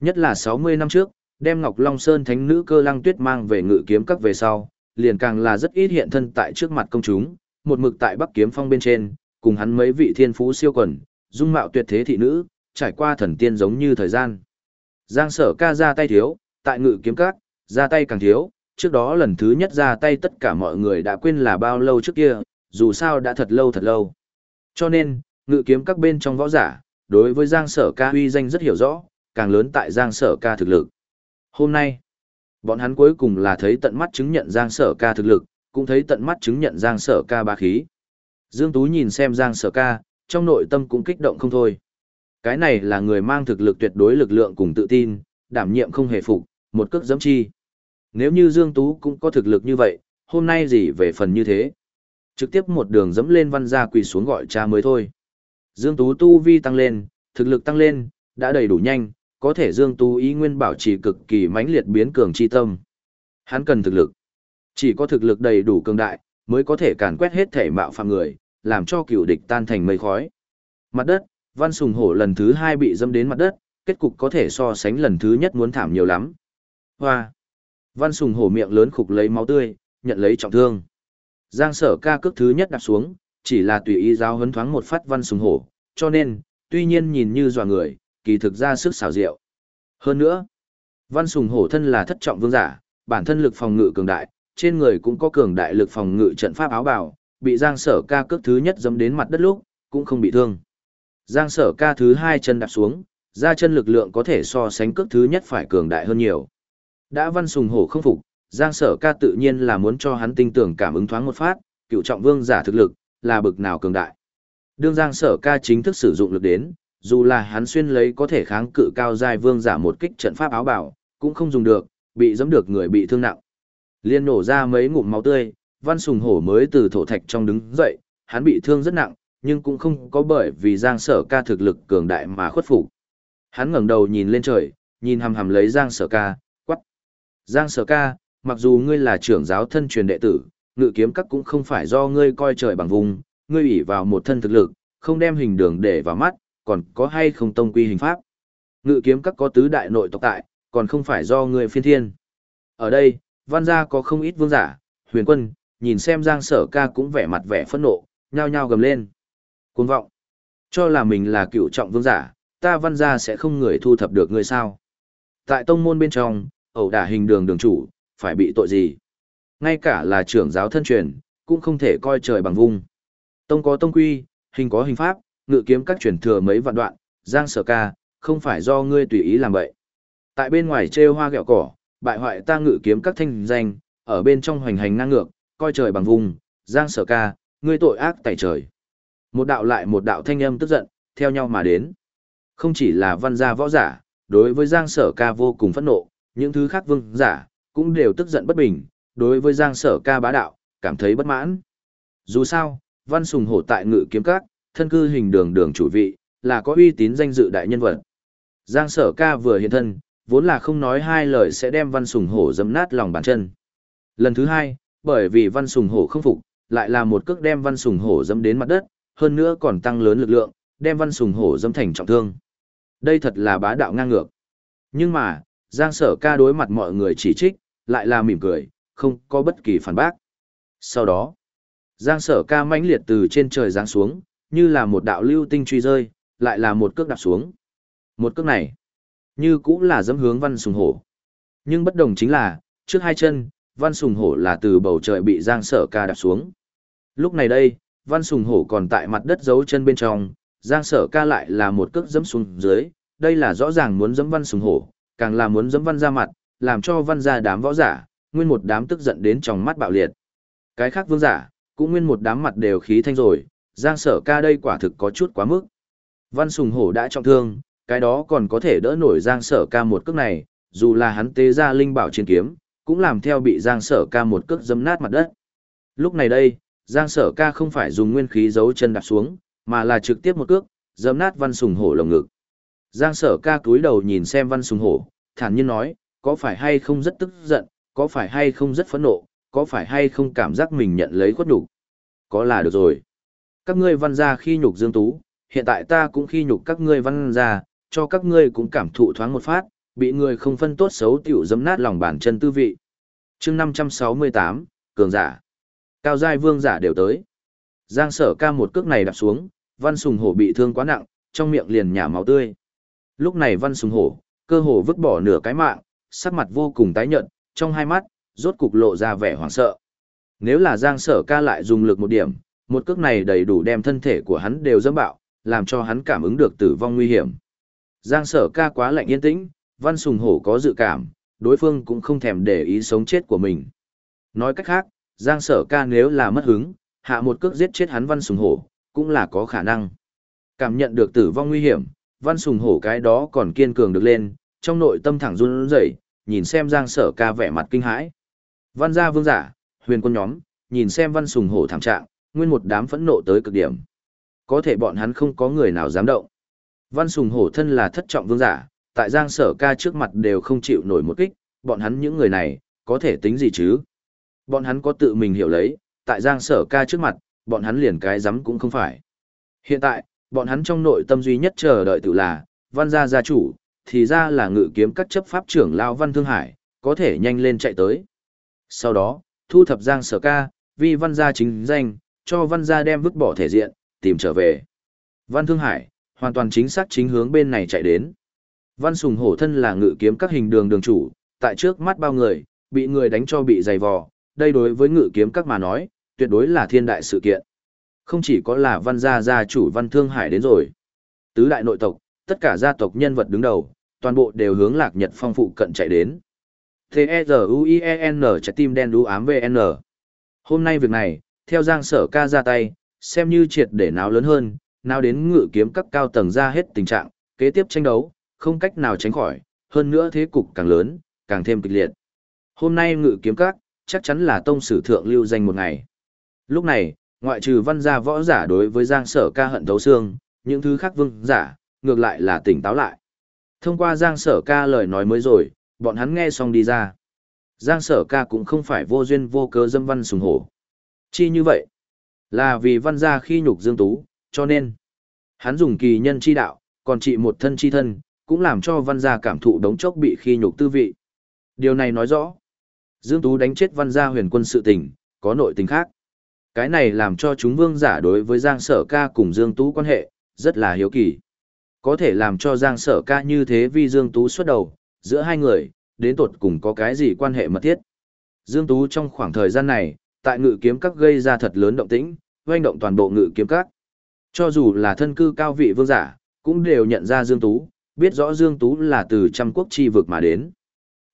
Nhất là 60 năm trước, đem Ngọc Long Sơn thánh nữ cơ lăng tuyết mang về ngự kiếm các về sau, liền càng là rất ít hiện thân tại trước mặt công chúng, một mực tại Bắc Kiếm Phong bên trên, cùng hắn mấy vị thiên phú siêu quần, dung mạo tuyệt thế thị nữ, trải qua thần tiên giống như thời gian. Giang sở ca ra tay thiếu, tại ngự kiếm các, ra tay càng thiếu, trước đó lần thứ nhất ra tay tất cả mọi người đã quên là bao lâu trước kia, dù sao đã thật lâu thật lâu. Cho nên, ngự kiếm các bên trong võ giả, đối với Giang sở ca uy danh rất hiểu rõ, càng lớn tại Giang sở ca thực lực. Hôm nay, bọn hắn cuối cùng là thấy tận mắt chứng nhận Giang sở ca thực lực, cũng thấy tận mắt chứng nhận Giang sở ca bá khí. Dương Tú nhìn xem Giang sở ca, trong nội tâm cũng kích động không thôi. Cái này là người mang thực lực tuyệt đối lực lượng cùng tự tin, đảm nhiệm không hề phục, một cước giẫm chi. Nếu như Dương Tú cũng có thực lực như vậy, hôm nay gì về phần như thế? Trực tiếp một đường dẫm lên văn gia quỳ xuống gọi cha mới thôi. Dương Tú tu vi tăng lên, thực lực tăng lên, đã đầy đủ nhanh, có thể Dương Tú ý nguyên bảo trì cực kỳ mãnh liệt biến cường chi tâm. Hắn cần thực lực. Chỉ có thực lực đầy đủ cường đại, mới có thể càn quét hết thể mạo phạm người, làm cho cựu địch tan thành mây khói. Mặt đất, Văn Sùng Hổ lần thứ hai bị dâm đến mặt đất, kết cục có thể so sánh lần thứ nhất muốn thảm nhiều lắm. Hoa! Văn Sùng Hổ miệng lớn khục lấy máu tươi, nhận lấy trọng thương. Giang sở ca cước thứ nhất đạp xuống, chỉ là tùy ý giáo hấn thoáng một phát Văn Sùng Hổ, cho nên, tuy nhiên nhìn như dò người, kỳ thực ra sức xảo diệu. Hơn nữa, Văn Sùng Hổ thân là thất trọng vương giả, bản thân lực phòng ngự cường đại, trên người cũng có cường đại lực phòng ngự trận pháp áo bào, bị Giang Sở Ca cước thứ nhất dẫm đến mặt đất lúc, cũng không bị thương. Giang Sở Ca thứ hai chân đạp xuống, ra chân lực lượng có thể so sánh cước thứ nhất phải cường đại hơn nhiều. Đã Văn Sùng Hổ không phục, Giang Sở Ca tự nhiên là muốn cho hắn tinh tưởng cảm ứng thoáng một phát, cựu trọng vương giả thực lực là bực nào cường đại. Đương Giang Sở Ca chính thức sử dụng lực đến, dù là hắn xuyên lấy có thể kháng cự cao giai vương giả một kích trận pháp áo bảo, cũng không dùng được, bị giẫm được người bị thương nặng. Liên nổ ra mấy ngụm máu tươi, Văn Sùng Hổ mới từ thổ thạch trong đứng dậy, hắn bị thương rất nặng, nhưng cũng không có bởi vì Giang Sở Ca thực lực cường đại mà khuất phục. Hắn ngẩng đầu nhìn lên trời, nhìn hằm hằm lấy Giang Sở Ca, quắc. Giang Sở Ca, mặc dù ngươi là trưởng giáo thân truyền đệ tử, ngự kiếm các cũng không phải do ngươi coi trời bằng vùng, ngươi ủy vào một thân thực lực, không đem hình đường để vào mắt, còn có hay không tông quy hình pháp. Ngự kiếm các có tứ đại nội tộc tại, còn không phải do người phiên thiên. Ở đây, văn gia có không ít vương giả, huyền quân, nhìn xem giang sở ca cũng vẻ mặt vẻ phẫn nộ, nhao nhao gầm lên. Cuồng vọng, cho là mình là cựu trọng vương giả, ta văn gia sẽ không người thu thập được ngươi sao. Tại tông môn bên trong, ẩu đả hình đường đường chủ, phải bị tội gì? Ngay cả là trưởng giáo thân truyền, cũng không thể coi trời bằng vung. Tông có tông quy, hình có hình pháp, ngự kiếm các truyền thừa mấy vạn đoạn, giang sở ca, không phải do ngươi tùy ý làm vậy. Tại bên ngoài trêu hoa gẹo cỏ, bại hoại ta ngự kiếm các thanh danh, ở bên trong hoành hành ngang ngược, coi trời bằng vùng, giang sở ca, ngươi tội ác tại trời. Một đạo lại một đạo thanh âm tức giận, theo nhau mà đến. Không chỉ là văn gia võ giả, đối với giang sở ca vô cùng phẫn nộ, những thứ khác vương giả, cũng đều tức giận bất bình, đối với giang sở ca bá đạo, cảm thấy bất mãn. Dù sao, văn sùng hổ tại ngự kiếm các, thân cư hình đường đường chủ vị, là có uy tín danh dự đại nhân vật. Giang sở ca vừa hiện thân, vốn là không nói hai lời sẽ đem văn sùng hổ dấm nát lòng bàn chân. Lần thứ hai, bởi vì văn sùng hổ không phục, lại là một cước đem văn sùng hổ dấm đến mặt đất, hơn nữa còn tăng lớn lực lượng, đem văn sùng hổ dâm thành trọng thương. Đây thật là bá đạo ngang ngược. Nhưng mà, Giang sở ca đối mặt mọi người chỉ trích, lại là mỉm cười, không có bất kỳ phản bác. Sau đó, Giang sở ca mãnh liệt từ trên trời giáng xuống, như là một đạo lưu tinh truy rơi, lại là một cước đạp xuống. Một cước này, như cũng là dẫm hướng văn sùng hổ. Nhưng bất đồng chính là, trước hai chân, văn sùng hổ là từ bầu trời bị Giang sở ca đạp xuống. Lúc này đây, văn sùng hổ còn tại mặt đất giấu chân bên trong, Giang sở ca lại là một cước dẫm xuống dưới, đây là rõ ràng muốn dẫm văn sùng hổ, càng là muốn dẫm văn ra mặt, làm cho văn ra đám võ giả, nguyên một đám tức giận đến trong mắt bạo liệt. Cái khác vương giả, cũng nguyên một đám mặt đều khí thanh rồi, Giang sở ca đây quả thực có chút quá mức. Văn sùng hổ đã trọng thương, cái đó còn có thể đỡ nổi Giang sở ca một cước này, dù là hắn tế ra linh bảo chiến kiếm, cũng làm theo bị Giang sở ca một cước dấm nát mặt đất. Lúc này đây, Giang sở ca không phải dùng nguyên khí giấu chân đạp xuống, mà là trực tiếp một cước, dấm nát văn sùng hổ lồng ngực. Giang sở ca cúi đầu nhìn xem văn sùng hổ, thản nhiên nói, có phải hay không rất tức giận, có phải hay không rất phẫn nộ, có phải hay không cảm giác mình nhận lấy khuất nhục Có là được rồi. Các ngươi văn gia khi nhục Dương Tú, hiện tại ta cũng khi nhục các ngươi văn gia, cho các ngươi cũng cảm thụ thoáng một phát, bị người không phân tốt xấu tiểu dấm nát lòng bàn chân tư vị. chương 568, cường giả. Cao giai vương giả đều tới. Giang sở ca một cước này đạp xuống, văn sùng hổ bị thương quá nặng, trong miệng liền nhả máu tươi. Lúc này văn sùng hổ, cơ hồ vứt bỏ nửa cái mạng, sắc mặt vô cùng tái nhợt, trong hai mắt, rốt cục lộ ra vẻ hoảng sợ. Nếu là Giang sở ca lại dùng lực một điểm, một cước này đầy đủ đem thân thể của hắn đều dẫm bạo, làm cho hắn cảm ứng được tử vong nguy hiểm. Giang sở ca quá lạnh yên tĩnh, văn sùng hổ có dự cảm, đối phương cũng không thèm để ý sống chết của mình. Nói cách khác, Giang sở ca nếu là mất hứng, hạ một cước giết chết hắn văn sùng hổ, cũng là có khả năng. Cảm nhận được tử vong nguy hiểm, văn sùng hổ cái đó còn kiên cường được lên, trong nội tâm thẳng run rẩy, nhìn xem Giang sở ca vẻ mặt kinh hãi. Văn gia vương giả, huyền quân nhóm, nhìn xem văn sùng hổ thảm trạng, nguyên một đám phẫn nộ tới cực điểm. Có thể bọn hắn không có người nào dám động. Văn sùng hổ thân là thất trọng vương giả, tại giang sở ca trước mặt đều không chịu nổi một kích, bọn hắn những người này, có thể tính gì chứ? Bọn hắn có tự mình hiểu lấy, tại giang sở ca trước mặt, bọn hắn liền cái dám cũng không phải. Hiện tại, bọn hắn trong nội tâm duy nhất chờ đợi tự là, văn gia gia chủ, thì ra là ngự kiếm các chấp pháp trưởng Lao Văn Thương Hải, có thể nhanh lên chạy tới. Sau đó, thu thập giang sở ca, vì văn gia chính danh, cho văn gia đem vứt bỏ thể diện, tìm trở về. Văn Thương Hải, hoàn toàn chính xác chính hướng bên này chạy đến. Văn Sùng Hổ thân là ngự kiếm các hình đường đường chủ, tại trước mắt bao người, bị người đánh cho bị dày vò, đây đối với ngự kiếm các mà nói, tuyệt đối là thiên đại sự kiện. Không chỉ có là văn gia gia chủ văn thương hải đến rồi. Tứ đại nội tộc, tất cả gia tộc nhân vật đứng đầu, toàn bộ đều hướng lạc nhật phong phụ cận chạy đến. T-E-Z-U-I-E-N trái tim đen đu ám VN. Hôm nay việc này, theo giang sở ca ra tay, xem như triệt để náo lớn hơn, nào đến ngự kiếm các cao tầng ra hết tình trạng, kế tiếp tranh đấu, không cách nào tránh khỏi, hơn nữa thế cục càng lớn, càng thêm kịch liệt. Hôm nay ngự kiếm các, chắc chắn là tông sử thượng lưu danh một ngày. Lúc này, ngoại trừ văn gia võ giả đối với giang sở ca hận thấu xương, những thứ khác vương giả, ngược lại là tỉnh táo lại. Thông qua giang sở ca lời nói mới rồi, bọn hắn nghe xong đi ra. Giang sở ca cũng không phải vô duyên vô cớ dâm văn sùng hổ. Chi như vậy, là vì văn gia khi nhục dương tú, cho nên, hắn dùng kỳ nhân chi đạo, còn trị một thân chi thân, cũng làm cho văn gia cảm thụ đống chốc bị khi nhục tư vị. Điều này nói rõ, Dương Tú đánh chết văn gia huyền quân sự tình, có nội tình khác. Cái này làm cho chúng vương giả đối với Giang Sở Ca cùng Dương Tú quan hệ, rất là hiếu kỳ. Có thể làm cho Giang Sở Ca như thế vì Dương Tú xuất đầu, giữa hai người, đến tột cùng có cái gì quan hệ mật thiết. Dương Tú trong khoảng thời gian này, tại ngự kiếm các gây ra thật lớn động tĩnh, hoành động toàn bộ ngự kiếm các. Cho dù là thân cư cao vị vương giả, cũng đều nhận ra Dương Tú, biết rõ Dương Tú là từ trăm quốc chi vực mà đến.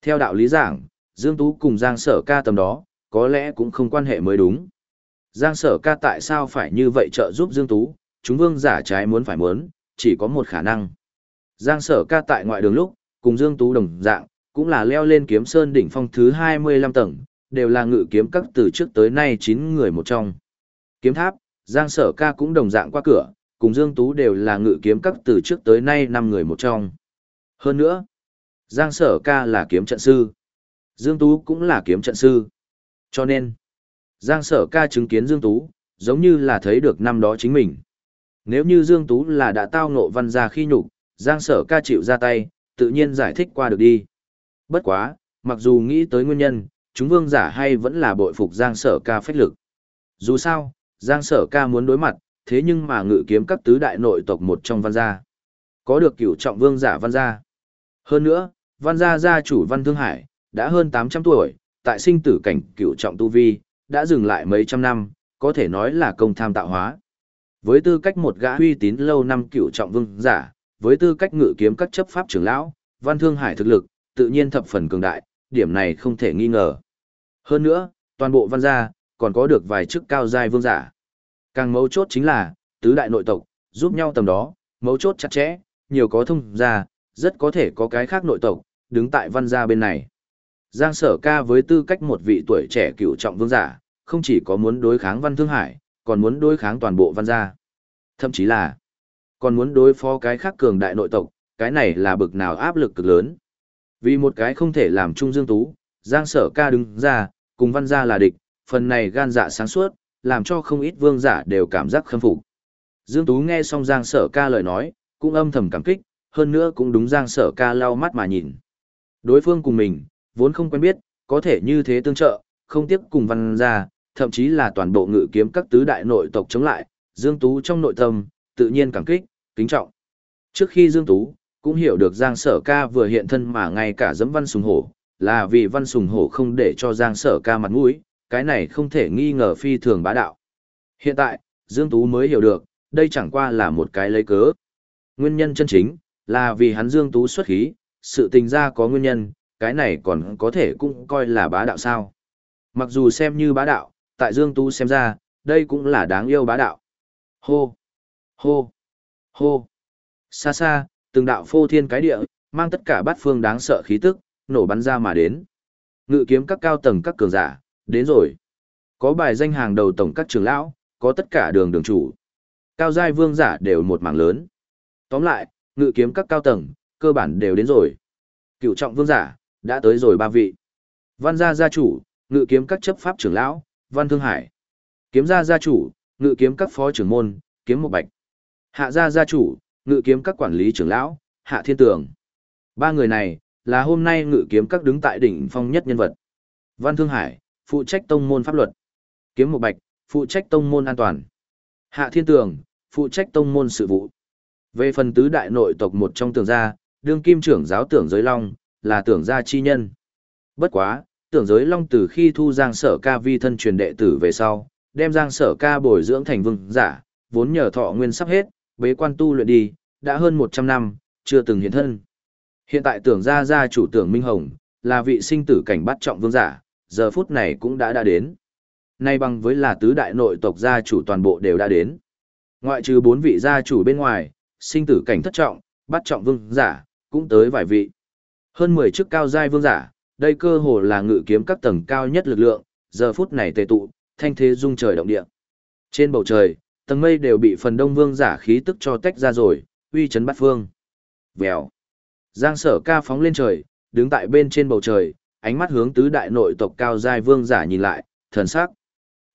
Theo đạo lý giảng, Dương Tú cùng Giang Sở ca tầm đó, có lẽ cũng không quan hệ mới đúng. Giang Sở ca tại sao phải như vậy trợ giúp Dương Tú, chúng vương giả trái muốn phải muốn, chỉ có một khả năng. Giang Sở ca tại ngoại đường lúc, cùng Dương Tú đồng dạng, cũng là leo lên kiếm sơn đỉnh phong thứ 25 tầng, đều là ngự kiếm các từ trước tới nay 9 người một trong. Kiếm tháp, Giang Sở ca cũng đồng dạng qua cửa, cùng Dương Tú đều là ngự kiếm các từ trước tới nay 5 người một trong. Hơn nữa, Giang Sở ca là kiếm trận sư. Dương Tú cũng là kiếm trận sư. Cho nên, Giang Sở ca chứng kiến Dương Tú, giống như là thấy được năm đó chính mình. Nếu như Dương Tú là đã tao ngộ văn ra khi nhục, Giang Sở ca chịu ra tay, tự nhiên giải thích qua được đi. Bất quá, mặc dù nghĩ tới nguyên nhân, chúng vương giả hay vẫn là bội phục Giang Sở Ca phách lực. Dù sao, Giang Sở Ca muốn đối mặt, thế nhưng mà ngự kiếm các tứ đại nội tộc một trong văn gia. Có được cửu trọng vương giả văn gia. Hơn nữa, văn gia gia chủ văn thương hải, đã hơn 800 tuổi, tại sinh tử cảnh cửu trọng tu vi, đã dừng lại mấy trăm năm, có thể nói là công tham tạo hóa. Với tư cách một gã uy tín lâu năm cửu trọng vương giả, với tư cách ngự kiếm các chấp pháp trưởng lão, văn thương hải thực lực, tự nhiên thập phần cường đại, điểm này không thể nghi ngờ. Hơn nữa, toàn bộ văn gia, còn có được vài chức cao giai vương giả. Càng mấu chốt chính là, tứ đại nội tộc, giúp nhau tầm đó, mấu chốt chặt chẽ, nhiều có thông gia, rất có thể có cái khác nội tộc, đứng tại văn gia bên này. Giang sở ca với tư cách một vị tuổi trẻ cựu trọng vương giả, không chỉ có muốn đối kháng văn thương hải, còn muốn đối kháng toàn bộ văn gia. Thậm chí là, còn muốn đối phó cái khác cường đại nội tộc, cái này là bực nào áp lực cực lớn. Vì một cái không thể làm trung dương tú, Giang sở ca đứng ra, cùng văn gia là địch, phần này gan dạ sáng suốt, làm cho không ít vương giả đều cảm giác khâm phục. Dương Tú nghe xong Giang sở ca lời nói, cũng âm thầm cảm kích, hơn nữa cũng đúng Giang sở ca lau mắt mà nhìn. Đối phương cùng mình, vốn không quen biết, có thể như thế tương trợ, không tiếc cùng văn gia, thậm chí là toàn bộ ngự kiếm các tứ đại nội tộc chống lại, Dương Tú trong nội tâm, tự nhiên cảm kích, kính trọng. Trước khi Dương Tú, cũng hiểu được Giang Sở Ca vừa hiện thân mà ngay cả dẫm văn sùng hổ, là vì văn sùng hổ không để cho Giang Sở Ca mặt mũi, cái này không thể nghi ngờ phi thường bá đạo. Hiện tại, Dương Tú mới hiểu được, đây chẳng qua là một cái lấy cớ. Nguyên nhân chân chính, là vì hắn Dương Tú xuất khí, sự tình ra có nguyên nhân, cái này còn có thể cũng coi là bá đạo sao. Mặc dù xem như bá đạo, tại Dương Tú xem ra, đây cũng là đáng yêu bá đạo. Hô! Hô! Hô! Xa xa, từng đạo phô thiên cái địa, mang tất cả bát phương đáng sợ khí tức, nổ bắn ra mà đến. Ngự kiếm các cao tầng các cường giả, đến rồi. Có bài danh hàng đầu tổng các trưởng lão, có tất cả đường đường chủ. Cao giai vương giả đều một mảng lớn. Tóm lại, ngự kiếm các cao tầng, cơ bản đều đến rồi. Cựu trọng vương giả, đã tới rồi ba vị. Văn gia gia chủ, ngự kiếm các chấp pháp trưởng lão, Văn Thương Hải. Kiếm gia gia chủ, ngự kiếm các phó trưởng môn, kiếm một bạch. Hạ gia gia chủ, ngự kiếm các quản lý trưởng lão, Hạ Thiên Tường. Ba người này, là hôm nay ngự kiếm các đứng tại đỉnh phong nhất nhân vật. Văn Thương Hải, phụ trách tông môn pháp luật. Kiếm mộ bạch, phụ trách tông môn an toàn. Hạ Thiên Tường, phụ trách tông môn sự vụ. Về phần tứ đại nội tộc một trong tường gia, đương kim trưởng giáo tưởng giới long, là tưởng gia chi nhân. Bất quá, tưởng giới long từ khi thu giang sở ca vi thân truyền đệ tử về sau, đem giang sở ca bồi dưỡng thành vương giả, vốn nhờ thọ nguyên sắp hết, bế quan tu luyện đi, đã hơn 100 năm, chưa từng hiện thân. Hiện tại tưởng gia gia chủ tưởng Minh Hồng, là vị sinh tử cảnh bắt trọng vương giả, giờ phút này cũng đã đã đến. Nay bằng với là tứ đại nội tộc gia chủ toàn bộ đều đã đến. Ngoại trừ bốn vị gia chủ bên ngoài, sinh tử cảnh thất trọng, bắt trọng vương giả, cũng tới vài vị. Hơn 10 chức cao giai vương giả, đây cơ hồ là ngự kiếm các tầng cao nhất lực lượng, giờ phút này tề tụ, thanh thế rung trời động địa. Trên bầu trời, tầng mây đều bị phần đông vương giả khí tức cho tách ra rồi, uy chấn bát phương. Vèo. Giang sở ca phóng lên trời, đứng tại bên trên bầu trời, ánh mắt hướng tứ đại nội tộc cao giai vương giả nhìn lại, thần sắc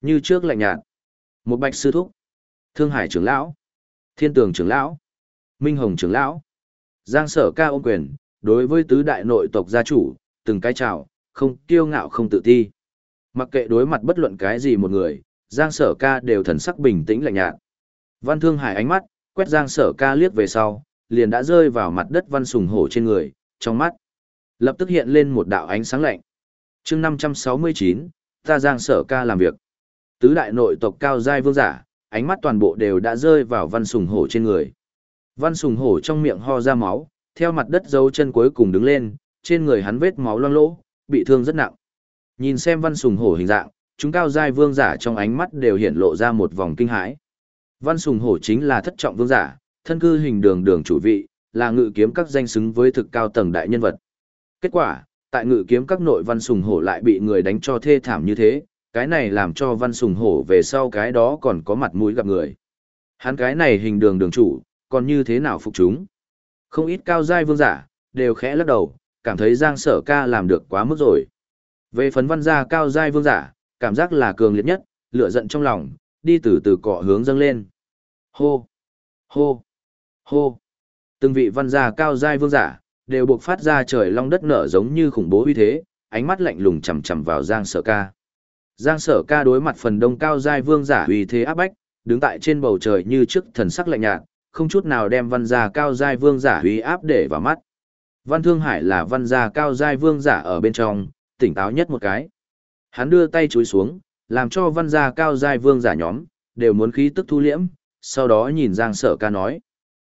như trước lạnh nhạt. Một bạch sư thúc, Thương Hải trưởng lão, Thiên Tường trưởng lão, Minh Hồng trưởng lão. Giang Sở Ca ôm quyền, đối với tứ đại nội tộc gia chủ, từng cái chào, không kiêu ngạo không tự ti. Mặc kệ đối mặt bất luận cái gì một người, Giang Sở Ca đều thần sắc bình tĩnh lạnh nhạt. Văn Thương Hải ánh mắt quét Giang Sở Ca liếc về sau, liền đã rơi vào mặt đất Văn Sùng Hổ trên người, trong mắt lập tức hiện lên một đạo ánh sáng lạnh. chương 569, ta giang sở ca làm việc. Tứ đại nội tộc cao giai vương giả, ánh mắt toàn bộ đều đã rơi vào văn sùng hổ trên người. Văn sùng hổ trong miệng ho ra máu, theo mặt đất dấu chân cuối cùng đứng lên, trên người hắn vết máu loang lỗ, bị thương rất nặng. Nhìn xem văn sùng hổ hình dạng, chúng cao giai vương giả trong ánh mắt đều hiện lộ ra một vòng kinh hãi. Văn sùng hổ chính là thất trọng vương giả, thân cư hình đường đường chủ vị, là ngự kiếm các danh xứng với thực cao tầng đại nhân vật. Kết quả, tại ngự kiếm các nội văn sùng hổ lại bị người đánh cho thê thảm như thế, cái này làm cho văn sùng hổ về sau cái đó còn có mặt mũi gặp người. Hắn cái này hình đường đường chủ, còn như thế nào phục chúng? Không ít cao giai vương giả, đều khẽ lắc đầu, cảm thấy giang sở ca làm được quá mức rồi. Về phấn văn gia cao giai vương giả, cảm giác là cường liệt nhất, lửa giận trong lòng, đi từ từ cọ hướng dâng lên. Hô! Hô! Hô! Từng vị văn gia cao giai vương giả, đều buộc phát ra trời long đất nở giống như khủng bố uy thế, ánh mắt lạnh lùng chằm chằm vào Giang Sở Ca. Giang Sở Ca đối mặt phần đông cao giai vương giả uy thế áp bách, đứng tại trên bầu trời như trước thần sắc lạnh nhạt, không chút nào đem văn gia cao giai vương giả uy áp để vào mắt. Văn Thương Hải là văn gia cao giai vương giả ở bên trong, tỉnh táo nhất một cái. Hắn đưa tay chúi xuống, làm cho văn gia cao giai vương giả nhóm, đều muốn khí tức thu liễm, sau đó nhìn Giang Sở Ca nói.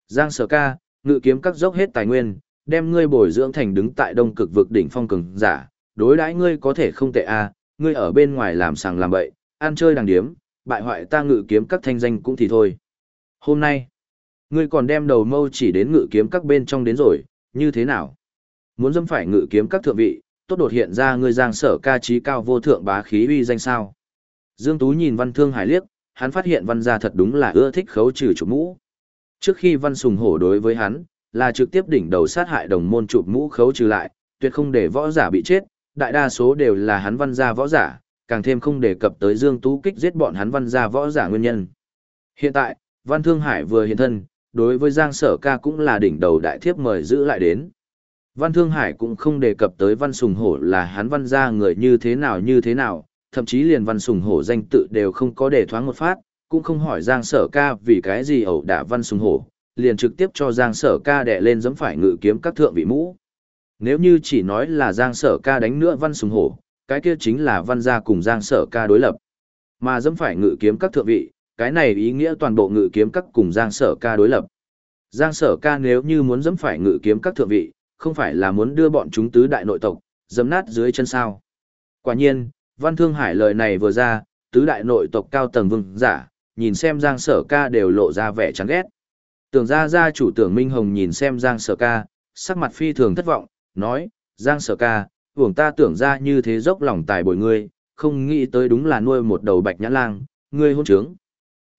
Giang Sở Ca, ngự kiếm các dốc hết tài nguyên, đem ngươi bồi dưỡng thành đứng tại đông cực vực đỉnh phong cường giả, đối đãi ngươi có thể không tệ a, à, ngươi ở bên ngoài làm sàng làm bậy, ăn chơi đàng điếm, bại hoại ta ngự kiếm các thanh danh cũng thì thôi. Hôm nay, ngươi còn đem đầu mâu chỉ đến ngự kiếm các bên trong đến rồi, như thế nào? Muốn dâm phải ngự kiếm các thượng vị, tốt đột hiện ra ngươi giang sở ca trí cao vô thượng bá khí uy danh sao. Dương Tú nhìn văn thương hải liếc, hắn phát hiện văn gia thật đúng là ưa thích khấu trừ chủ mũ. Trước khi văn sùng hổ đối với hắn, là trực tiếp đỉnh đầu sát hại đồng môn chụp mũ khấu trừ lại, tuyệt không để võ giả bị chết, đại đa số đều là hắn văn gia võ giả, càng thêm không đề cập tới Dương Tú kích giết bọn hắn văn gia võ giả nguyên nhân. Hiện tại, Văn Thương Hải vừa hiện thân, đối với Giang Sở Ca cũng là đỉnh đầu đại thiếp mời giữ lại đến. Văn Thương Hải cũng không đề cập tới Văn Sùng Hổ là hắn văn gia người như thế nào như thế nào, thậm chí liền Văn Sùng Hổ danh tự đều không có để thoáng một phát, cũng không hỏi Giang Sở Ca vì cái gì ẩu đả Văn Sùng Hổ, liền trực tiếp cho Giang Sở Ca đè lên giẫm phải ngự kiếm các thượng vị mũ. Nếu như chỉ nói là Giang Sở Ca đánh nữa Văn Sùng Hổ, cái kia chính là Văn gia cùng Giang Sở Ca đối lập. Mà giẫm phải ngự kiếm các thượng vị, cái này ý nghĩa toàn bộ ngự kiếm các cùng Giang Sở Ca đối lập. Giang Sở Ca nếu như muốn giẫm phải ngự kiếm các thượng vị, không phải là muốn đưa bọn chúng tứ đại nội tộc, dẫm nát dưới chân sao. Quả nhiên, Văn Thương Hải lời này vừa ra, tứ đại nội tộc cao tầng vương giả, nhìn xem Giang Sở Ca đều lộ ra vẻ chán ghét. Tưởng ra Ra chủ tưởng Minh Hồng nhìn xem Giang Sở Ca, sắc mặt phi thường thất vọng, nói, Giang Sở Ca, vùng ta tưởng ra như thế dốc lòng tài bồi ngươi, không nghĩ tới đúng là nuôi một đầu bạch nhã lang, ngươi hôn trướng.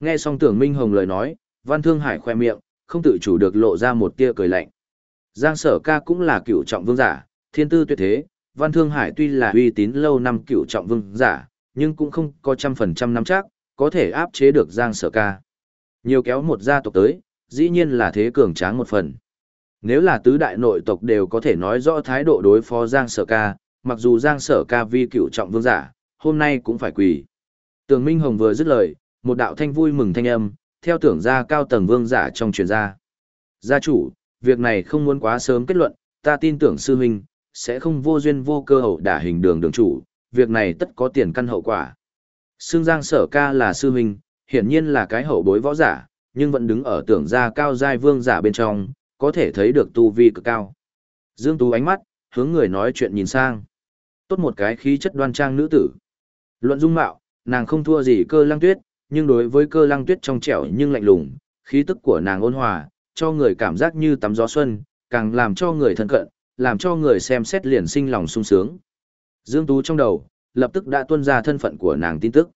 Nghe xong tưởng Minh Hồng lời nói, Văn Thương Hải khoe miệng, không tự chủ được lộ ra một tia cười lạnh. Giang Sở Ca cũng là cựu trọng vương giả, thiên tư tuyệt thế, Văn Thương Hải tuy là uy tín lâu năm cựu trọng vương giả, nhưng cũng không có trăm phần trăm nắm chắc, có thể áp chế được Giang Sở Ca. Nhiều kéo một gia tộc tới, dĩ nhiên là thế cường tráng một phần. Nếu là tứ đại nội tộc đều có thể nói rõ thái độ đối phó Giang Sở Ca, mặc dù Giang Sở Ca vi cựu trọng vương giả, hôm nay cũng phải quỳ. Tường Minh Hồng vừa dứt lời, một đạo thanh vui mừng thanh âm, theo tưởng gia cao tầng vương giả trong truyền gia. Gia chủ, việc này không muốn quá sớm kết luận, ta tin tưởng sư huynh, sẽ không vô duyên vô cơ hậu đả hình đường đường chủ, việc này tất có tiền căn hậu quả. Sương Giang Sở Ca là sư huynh, hiển nhiên là cái hậu bối võ giả, nhưng vẫn đứng ở tưởng gia cao giai vương giả bên trong, có thể thấy được tu vi cực cao. Dương Tú ánh mắt, hướng người nói chuyện nhìn sang. Tốt một cái khí chất đoan trang nữ tử. Luận dung mạo, nàng không thua gì cơ lăng tuyết, nhưng đối với cơ lăng tuyết trong trẻo nhưng lạnh lùng, khí tức của nàng ôn hòa, cho người cảm giác như tắm gió xuân, càng làm cho người thân cận, làm cho người xem xét liền sinh lòng sung sướng. Dương Tú trong đầu, lập tức đã tuân ra thân phận của nàng tin tức.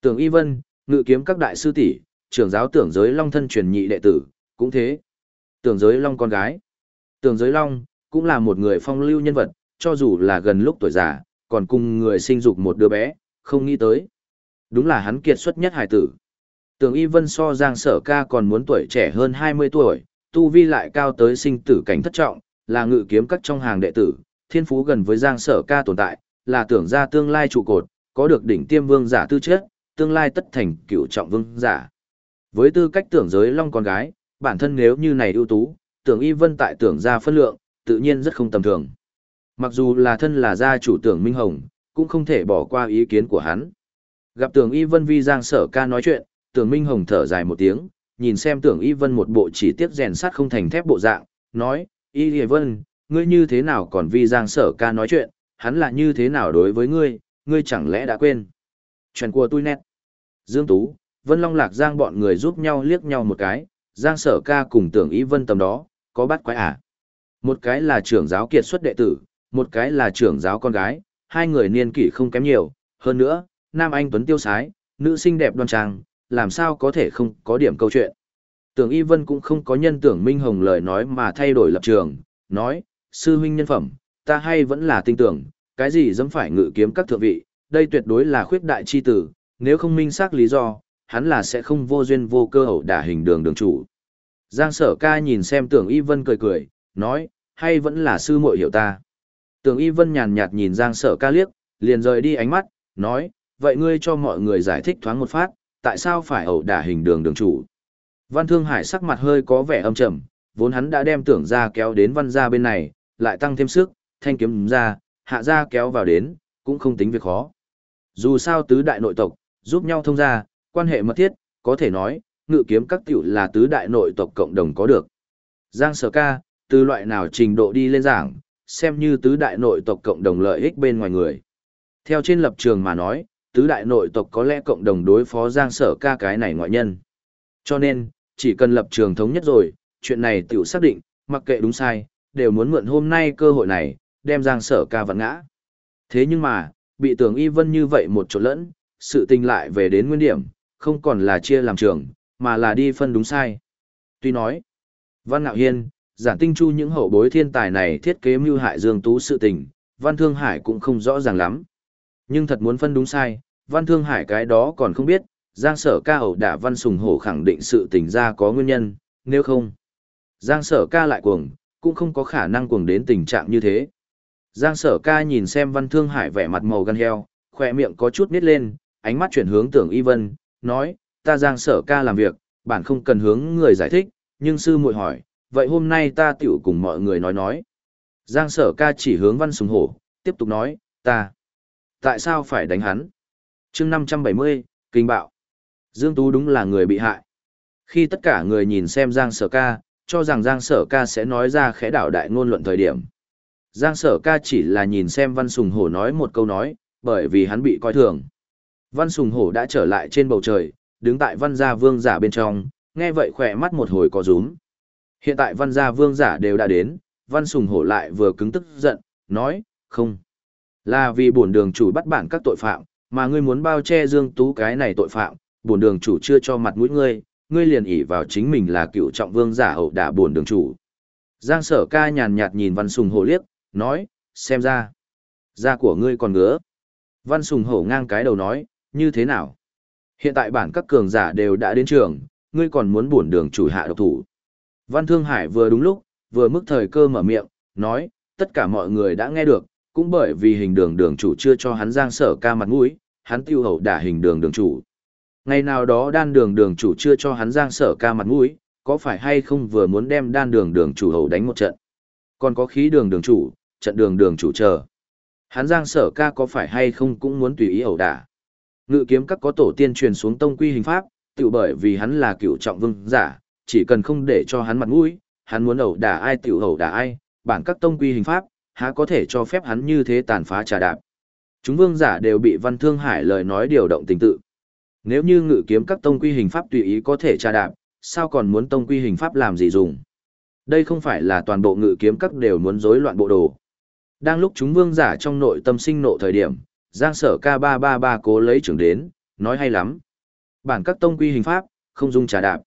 Tưởng Y Vân, ngự kiếm các đại sư tỷ, trưởng giáo tưởng giới long thân truyền nhị đệ tử, cũng thế. Tưởng giới long con gái. Tưởng giới long, cũng là một người phong lưu nhân vật, cho dù là gần lúc tuổi già, còn cùng người sinh dục một đứa bé, không nghĩ tới. Đúng là hắn kiệt xuất nhất hải tử. Tưởng Y Vân so Giang Sở Ca còn muốn tuổi trẻ hơn 20 tuổi, tu vi lại cao tới sinh tử cảnh thất trọng, là ngự kiếm các trong hàng đệ tử, thiên phú gần với Giang Sở Ca tồn tại, là tưởng ra tương lai trụ cột, có được đỉnh tiêm vương giả tư chất, tương lai tất thành cựu trọng vương giả. Với tư cách tưởng giới long con gái, bản thân nếu như này ưu tú, tưởng y vân tại tưởng ra phân lượng, tự nhiên rất không tầm thường. Mặc dù là thân là gia chủ tưởng Minh Hồng, cũng không thể bỏ qua ý kiến của hắn. Gặp tưởng y vân vi giang sở ca nói chuyện, tưởng Minh Hồng thở dài một tiếng, nhìn xem tưởng y vân một bộ chỉ tiếc rèn sắt không thành thép bộ dạng, nói, y vân, ngươi như thế nào còn vi giang sở ca nói chuyện, hắn là như thế nào đối với ngươi, ngươi chẳng lẽ đã quên. Chuyện của tôi nét. Dương Tú, Vân Long Lạc Giang bọn người giúp nhau liếc nhau một cái, Giang Sở Ca cùng tưởng ý vân tầm đó, có bắt quái à. Một cái là trưởng giáo kiệt xuất đệ tử, một cái là trưởng giáo con gái, hai người niên kỷ không kém nhiều, hơn nữa, nam anh tuấn tiêu sái, nữ xinh đẹp đoan trang, làm sao có thể không có điểm câu chuyện. Tưởng Y Vân cũng không có nhân tưởng Minh Hồng lời nói mà thay đổi lập trường, nói, sư huynh nhân phẩm, ta hay vẫn là tin tưởng, cái gì dám phải ngự kiếm các thượng vị, đây tuyệt đối là khuyết đại chi tử, nếu không minh xác lý do, hắn là sẽ không vô duyên vô cơ hậu đả hình đường đường chủ. Giang sở ca nhìn xem tưởng y vân cười cười, nói, hay vẫn là sư muội hiểu ta. Tưởng Y Vân nhàn nhạt nhìn Giang Sở Ca liếc, liền rời đi ánh mắt, nói, vậy ngươi cho mọi người giải thích thoáng một phát, tại sao phải hậu đả hình đường đường chủ. Văn Thương Hải sắc mặt hơi có vẻ âm trầm, vốn hắn đã đem tưởng ra kéo đến văn gia bên này, lại tăng thêm sức, thanh kiếm ra, hạ ra kéo vào đến, cũng không tính việc khó. Dù sao tứ đại nội tộc, giúp nhau thông ra, quan hệ mật thiết, có thể nói, ngự kiếm các tiểu là tứ đại nội tộc cộng đồng có được. Giang Sở Ca, từ loại nào trình độ đi lên giảng, xem như tứ đại nội tộc cộng đồng lợi ích bên ngoài người. Theo trên lập trường mà nói, tứ đại nội tộc có lẽ cộng đồng đối phó Giang Sở Ca cái này ngoại nhân. Cho nên, chỉ cần lập trường thống nhất rồi, chuyện này tiểu xác định, mặc kệ đúng sai, đều muốn mượn hôm nay cơ hội này, đem Giang Sở Ca vặn ngã. Thế nhưng mà, bị tưởng y vân như vậy một chỗ lẫn, sự tình lại về đến nguyên điểm, không còn là chia làm trường, mà là đi phân đúng sai. Tuy nói, Văn Ngạo Hiên, giản tinh chu những hậu bối thiên tài này thiết kế mưu hại Dương Tú sự tình, Văn Thương Hải cũng không rõ ràng lắm. Nhưng thật muốn phân đúng sai, Văn Thương Hải cái đó còn không biết, Giang Sở ca hậu đả Văn Sùng Hổ khẳng định sự tình ra có nguyên nhân, nếu không. Giang Sở ca lại cuồng, cũng không có khả năng cuồng đến tình trạng như thế. Giang Sở ca nhìn xem Văn Thương Hải vẻ mặt màu gan heo, khỏe miệng có chút nít lên, ánh mắt chuyển hướng tưởng Y Vân, nói, ta Giang Sở ca làm việc, bản không cần hướng người giải thích, nhưng sư muội hỏi, vậy hôm nay ta tiểu cùng mọi người nói nói. Giang Sở ca chỉ hướng Văn Sùng Hổ, tiếp tục nói, ta, tại sao phải đánh hắn? chương 570, Kinh Bạo. Dương Tú đúng là người bị hại. Khi tất cả người nhìn xem Giang Sở ca, cho rằng Giang Sở ca sẽ nói ra khẽ đảo đại ngôn luận thời điểm. Giang Sở ca chỉ là nhìn xem Văn Sùng Hổ nói một câu nói, bởi vì hắn bị coi thường. Văn Sùng Hổ đã trở lại trên bầu trời, đứng tại văn gia vương giả bên trong, nghe vậy khỏe mắt một hồi có rúm. Hiện tại văn gia vương giả đều đã đến, Văn Sùng Hổ lại vừa cứng tức giận, nói, không. Là vì bổn đường chủ bắt bản các tội phạm, mà ngươi muốn bao che Dương Tú cái này tội phạm, bổn đường chủ chưa cho mặt mũi ngươi, ngươi liền ỷ vào chính mình là cựu trọng vương giả hậu đả bổn đường chủ. Giang sở ca nhàn nhạt nhìn Văn Sùng Hổ liếc, nói, xem ra, da của ngươi còn ngứa. Văn Sùng Hổ ngang cái đầu nói, như thế nào? Hiện tại bản các cường giả đều đã đến trường, ngươi còn muốn buồn đường chủ hạ độc thủ. Văn Thương Hải vừa đúng lúc, vừa mức thời cơ mở miệng, nói, tất cả mọi người đã nghe được, cũng bởi vì hình đường đường chủ chưa cho hắn giang sở ca mặt mũi, hắn tiêu hậu đả hình đường đường chủ. Ngày nào đó đan đường đường chủ chưa cho hắn giang sở ca mặt mũi, có phải hay không vừa muốn đem đan đường đường chủ hậu đánh một trận. Còn có khí đường đường chủ, trận đường đường chủ chờ. Hắn giang sở ca có phải hay không cũng muốn tùy ý ẩu đả. Ngự kiếm các có tổ tiên truyền xuống tông quy hình pháp, tự bởi vì hắn là cựu trọng vương giả, chỉ cần không để cho hắn mặt mũi, hắn muốn ẩu đả ai tiểu ẩu đả ai, bản các tông quy hình pháp, há có thể cho phép hắn như thế tàn phá trà đạp. Chúng vương giả đều bị Văn Thương Hải lời nói điều động tình tự. Nếu như ngự kiếm các tông quy hình pháp tùy ý có thể trà đạp, sao còn muốn tông quy hình pháp làm gì dùng? Đây không phải là toàn bộ ngự kiếm các đều muốn rối loạn bộ đồ. Đang lúc chúng vương giả trong nội tâm sinh nộ thời điểm, Giang sở K333 cố lấy trưởng đến, nói hay lắm. Bản các tông quy hình pháp, không dung trà đạp.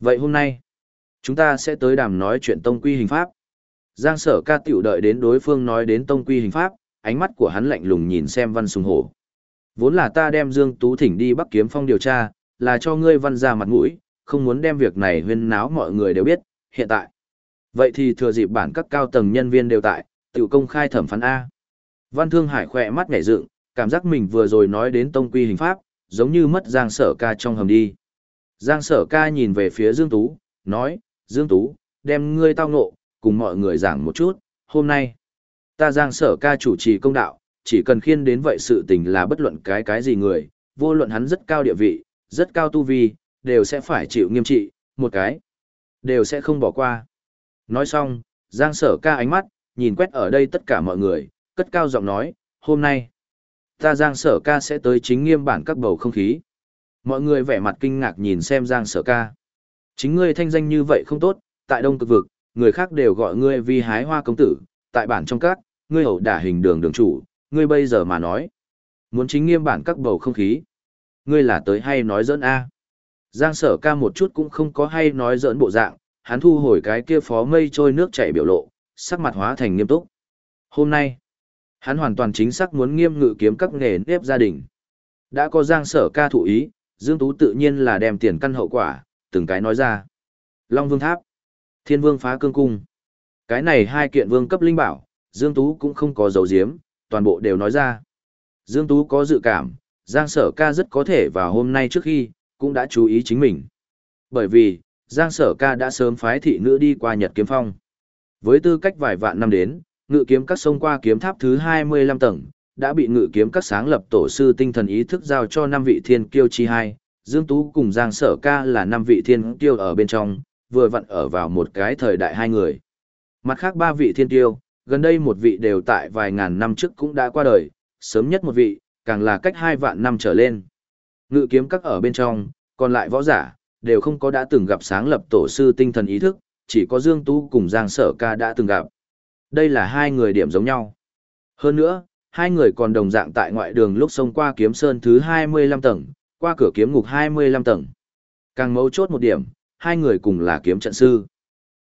Vậy hôm nay, chúng ta sẽ tới đàm nói chuyện tông quy hình pháp. Giang sở ca tiểu đợi đến đối phương nói đến tông quy hình pháp, ánh mắt của hắn lạnh lùng nhìn xem văn sùng hổ. Vốn là ta đem Dương Tú Thỉnh đi Bắc Kiếm Phong điều tra, là cho ngươi văn ra mặt mũi, không muốn đem việc này huyên náo mọi người đều biết, hiện tại. Vậy thì thừa dịp bản các cao tầng nhân viên đều tại, Tự công khai thẩm phán A. Văn Thương Hải khỏe mắt nhảy dựng, cảm giác mình vừa rồi nói đến tông quy hình pháp, giống như mất Giang sở ca trong hầm đi. Giang sở ca nhìn về phía Dương Tú, nói, Dương Tú, đem ngươi tao ngộ, cùng mọi người giảng một chút, hôm nay, ta Giang sở ca chủ trì công đạo, chỉ cần khiên đến vậy sự tình là bất luận cái cái gì người, vô luận hắn rất cao địa vị, rất cao tu vi, đều sẽ phải chịu nghiêm trị, một cái, đều sẽ không bỏ qua. Nói xong, Giang sở ca ánh mắt, nhìn quét ở đây tất cả mọi người, cất cao giọng nói, hôm nay, ta Giang sở ca sẽ tới chính nghiêm bản các bầu không khí. Mọi người vẻ mặt kinh ngạc nhìn xem Giang sở ca. Chính ngươi thanh danh như vậy không tốt, tại đông cực vực, người khác đều gọi ngươi vì hái hoa công tử, tại bản trong các, ngươi hậu đả hình đường đường chủ, ngươi bây giờ mà nói. Muốn chính nghiêm bản các bầu không khí. Ngươi là tới hay nói dẫn A. Giang sở ca một chút cũng không có hay nói giỡn bộ dạng, hắn thu hồi cái kia phó mây trôi nước chảy biểu lộ, sắc mặt hóa thành nghiêm túc. Hôm nay, hắn hoàn toàn chính xác muốn nghiêm ngự kiếm các nghề nếp gia đình. Đã có giang sở ca thụ ý, Dương Tú tự nhiên là đem tiền căn hậu quả, từng cái nói ra. Long Vương Tháp, Thiên Vương Phá Cương Cung. Cái này hai kiện vương cấp linh bảo, Dương Tú cũng không có dấu giếm toàn bộ đều nói ra. Dương Tú có dự cảm, Giang Sở ca rất có thể vào hôm nay trước khi, cũng đã chú ý chính mình. Bởi vì, Giang Sở ca đã sớm phái thị nữ đi qua Nhật Kiếm Phong. Với tư cách vài vạn năm đến, ngự kiếm các sông qua kiếm tháp thứ 25 tầng, đã bị ngự kiếm các sáng lập tổ sư tinh thần ý thức giao cho năm vị thiên kiêu chi hai. Dương Tú cùng Giang Sở ca là năm vị thiên kiêu ở bên trong, vừa vặn ở vào một cái thời đại hai người. Mặt khác ba vị thiên kiêu, gần đây một vị đều tại vài ngàn năm trước cũng đã qua đời, sớm nhất một vị, càng là cách hai vạn năm trở lên. Ngự kiếm các ở bên trong, còn lại võ giả, đều không có đã từng gặp sáng lập tổ sư tinh thần ý thức, chỉ có Dương Tú cùng Giang Sở ca đã từng gặp. Đây là hai người điểm giống nhau. Hơn nữa, hai người còn đồng dạng tại ngoại đường lúc xông qua kiếm sơn thứ 25 tầng, qua cửa kiếm ngục 25 tầng. Càng mấu chốt một điểm, hai người cùng là kiếm trận sư.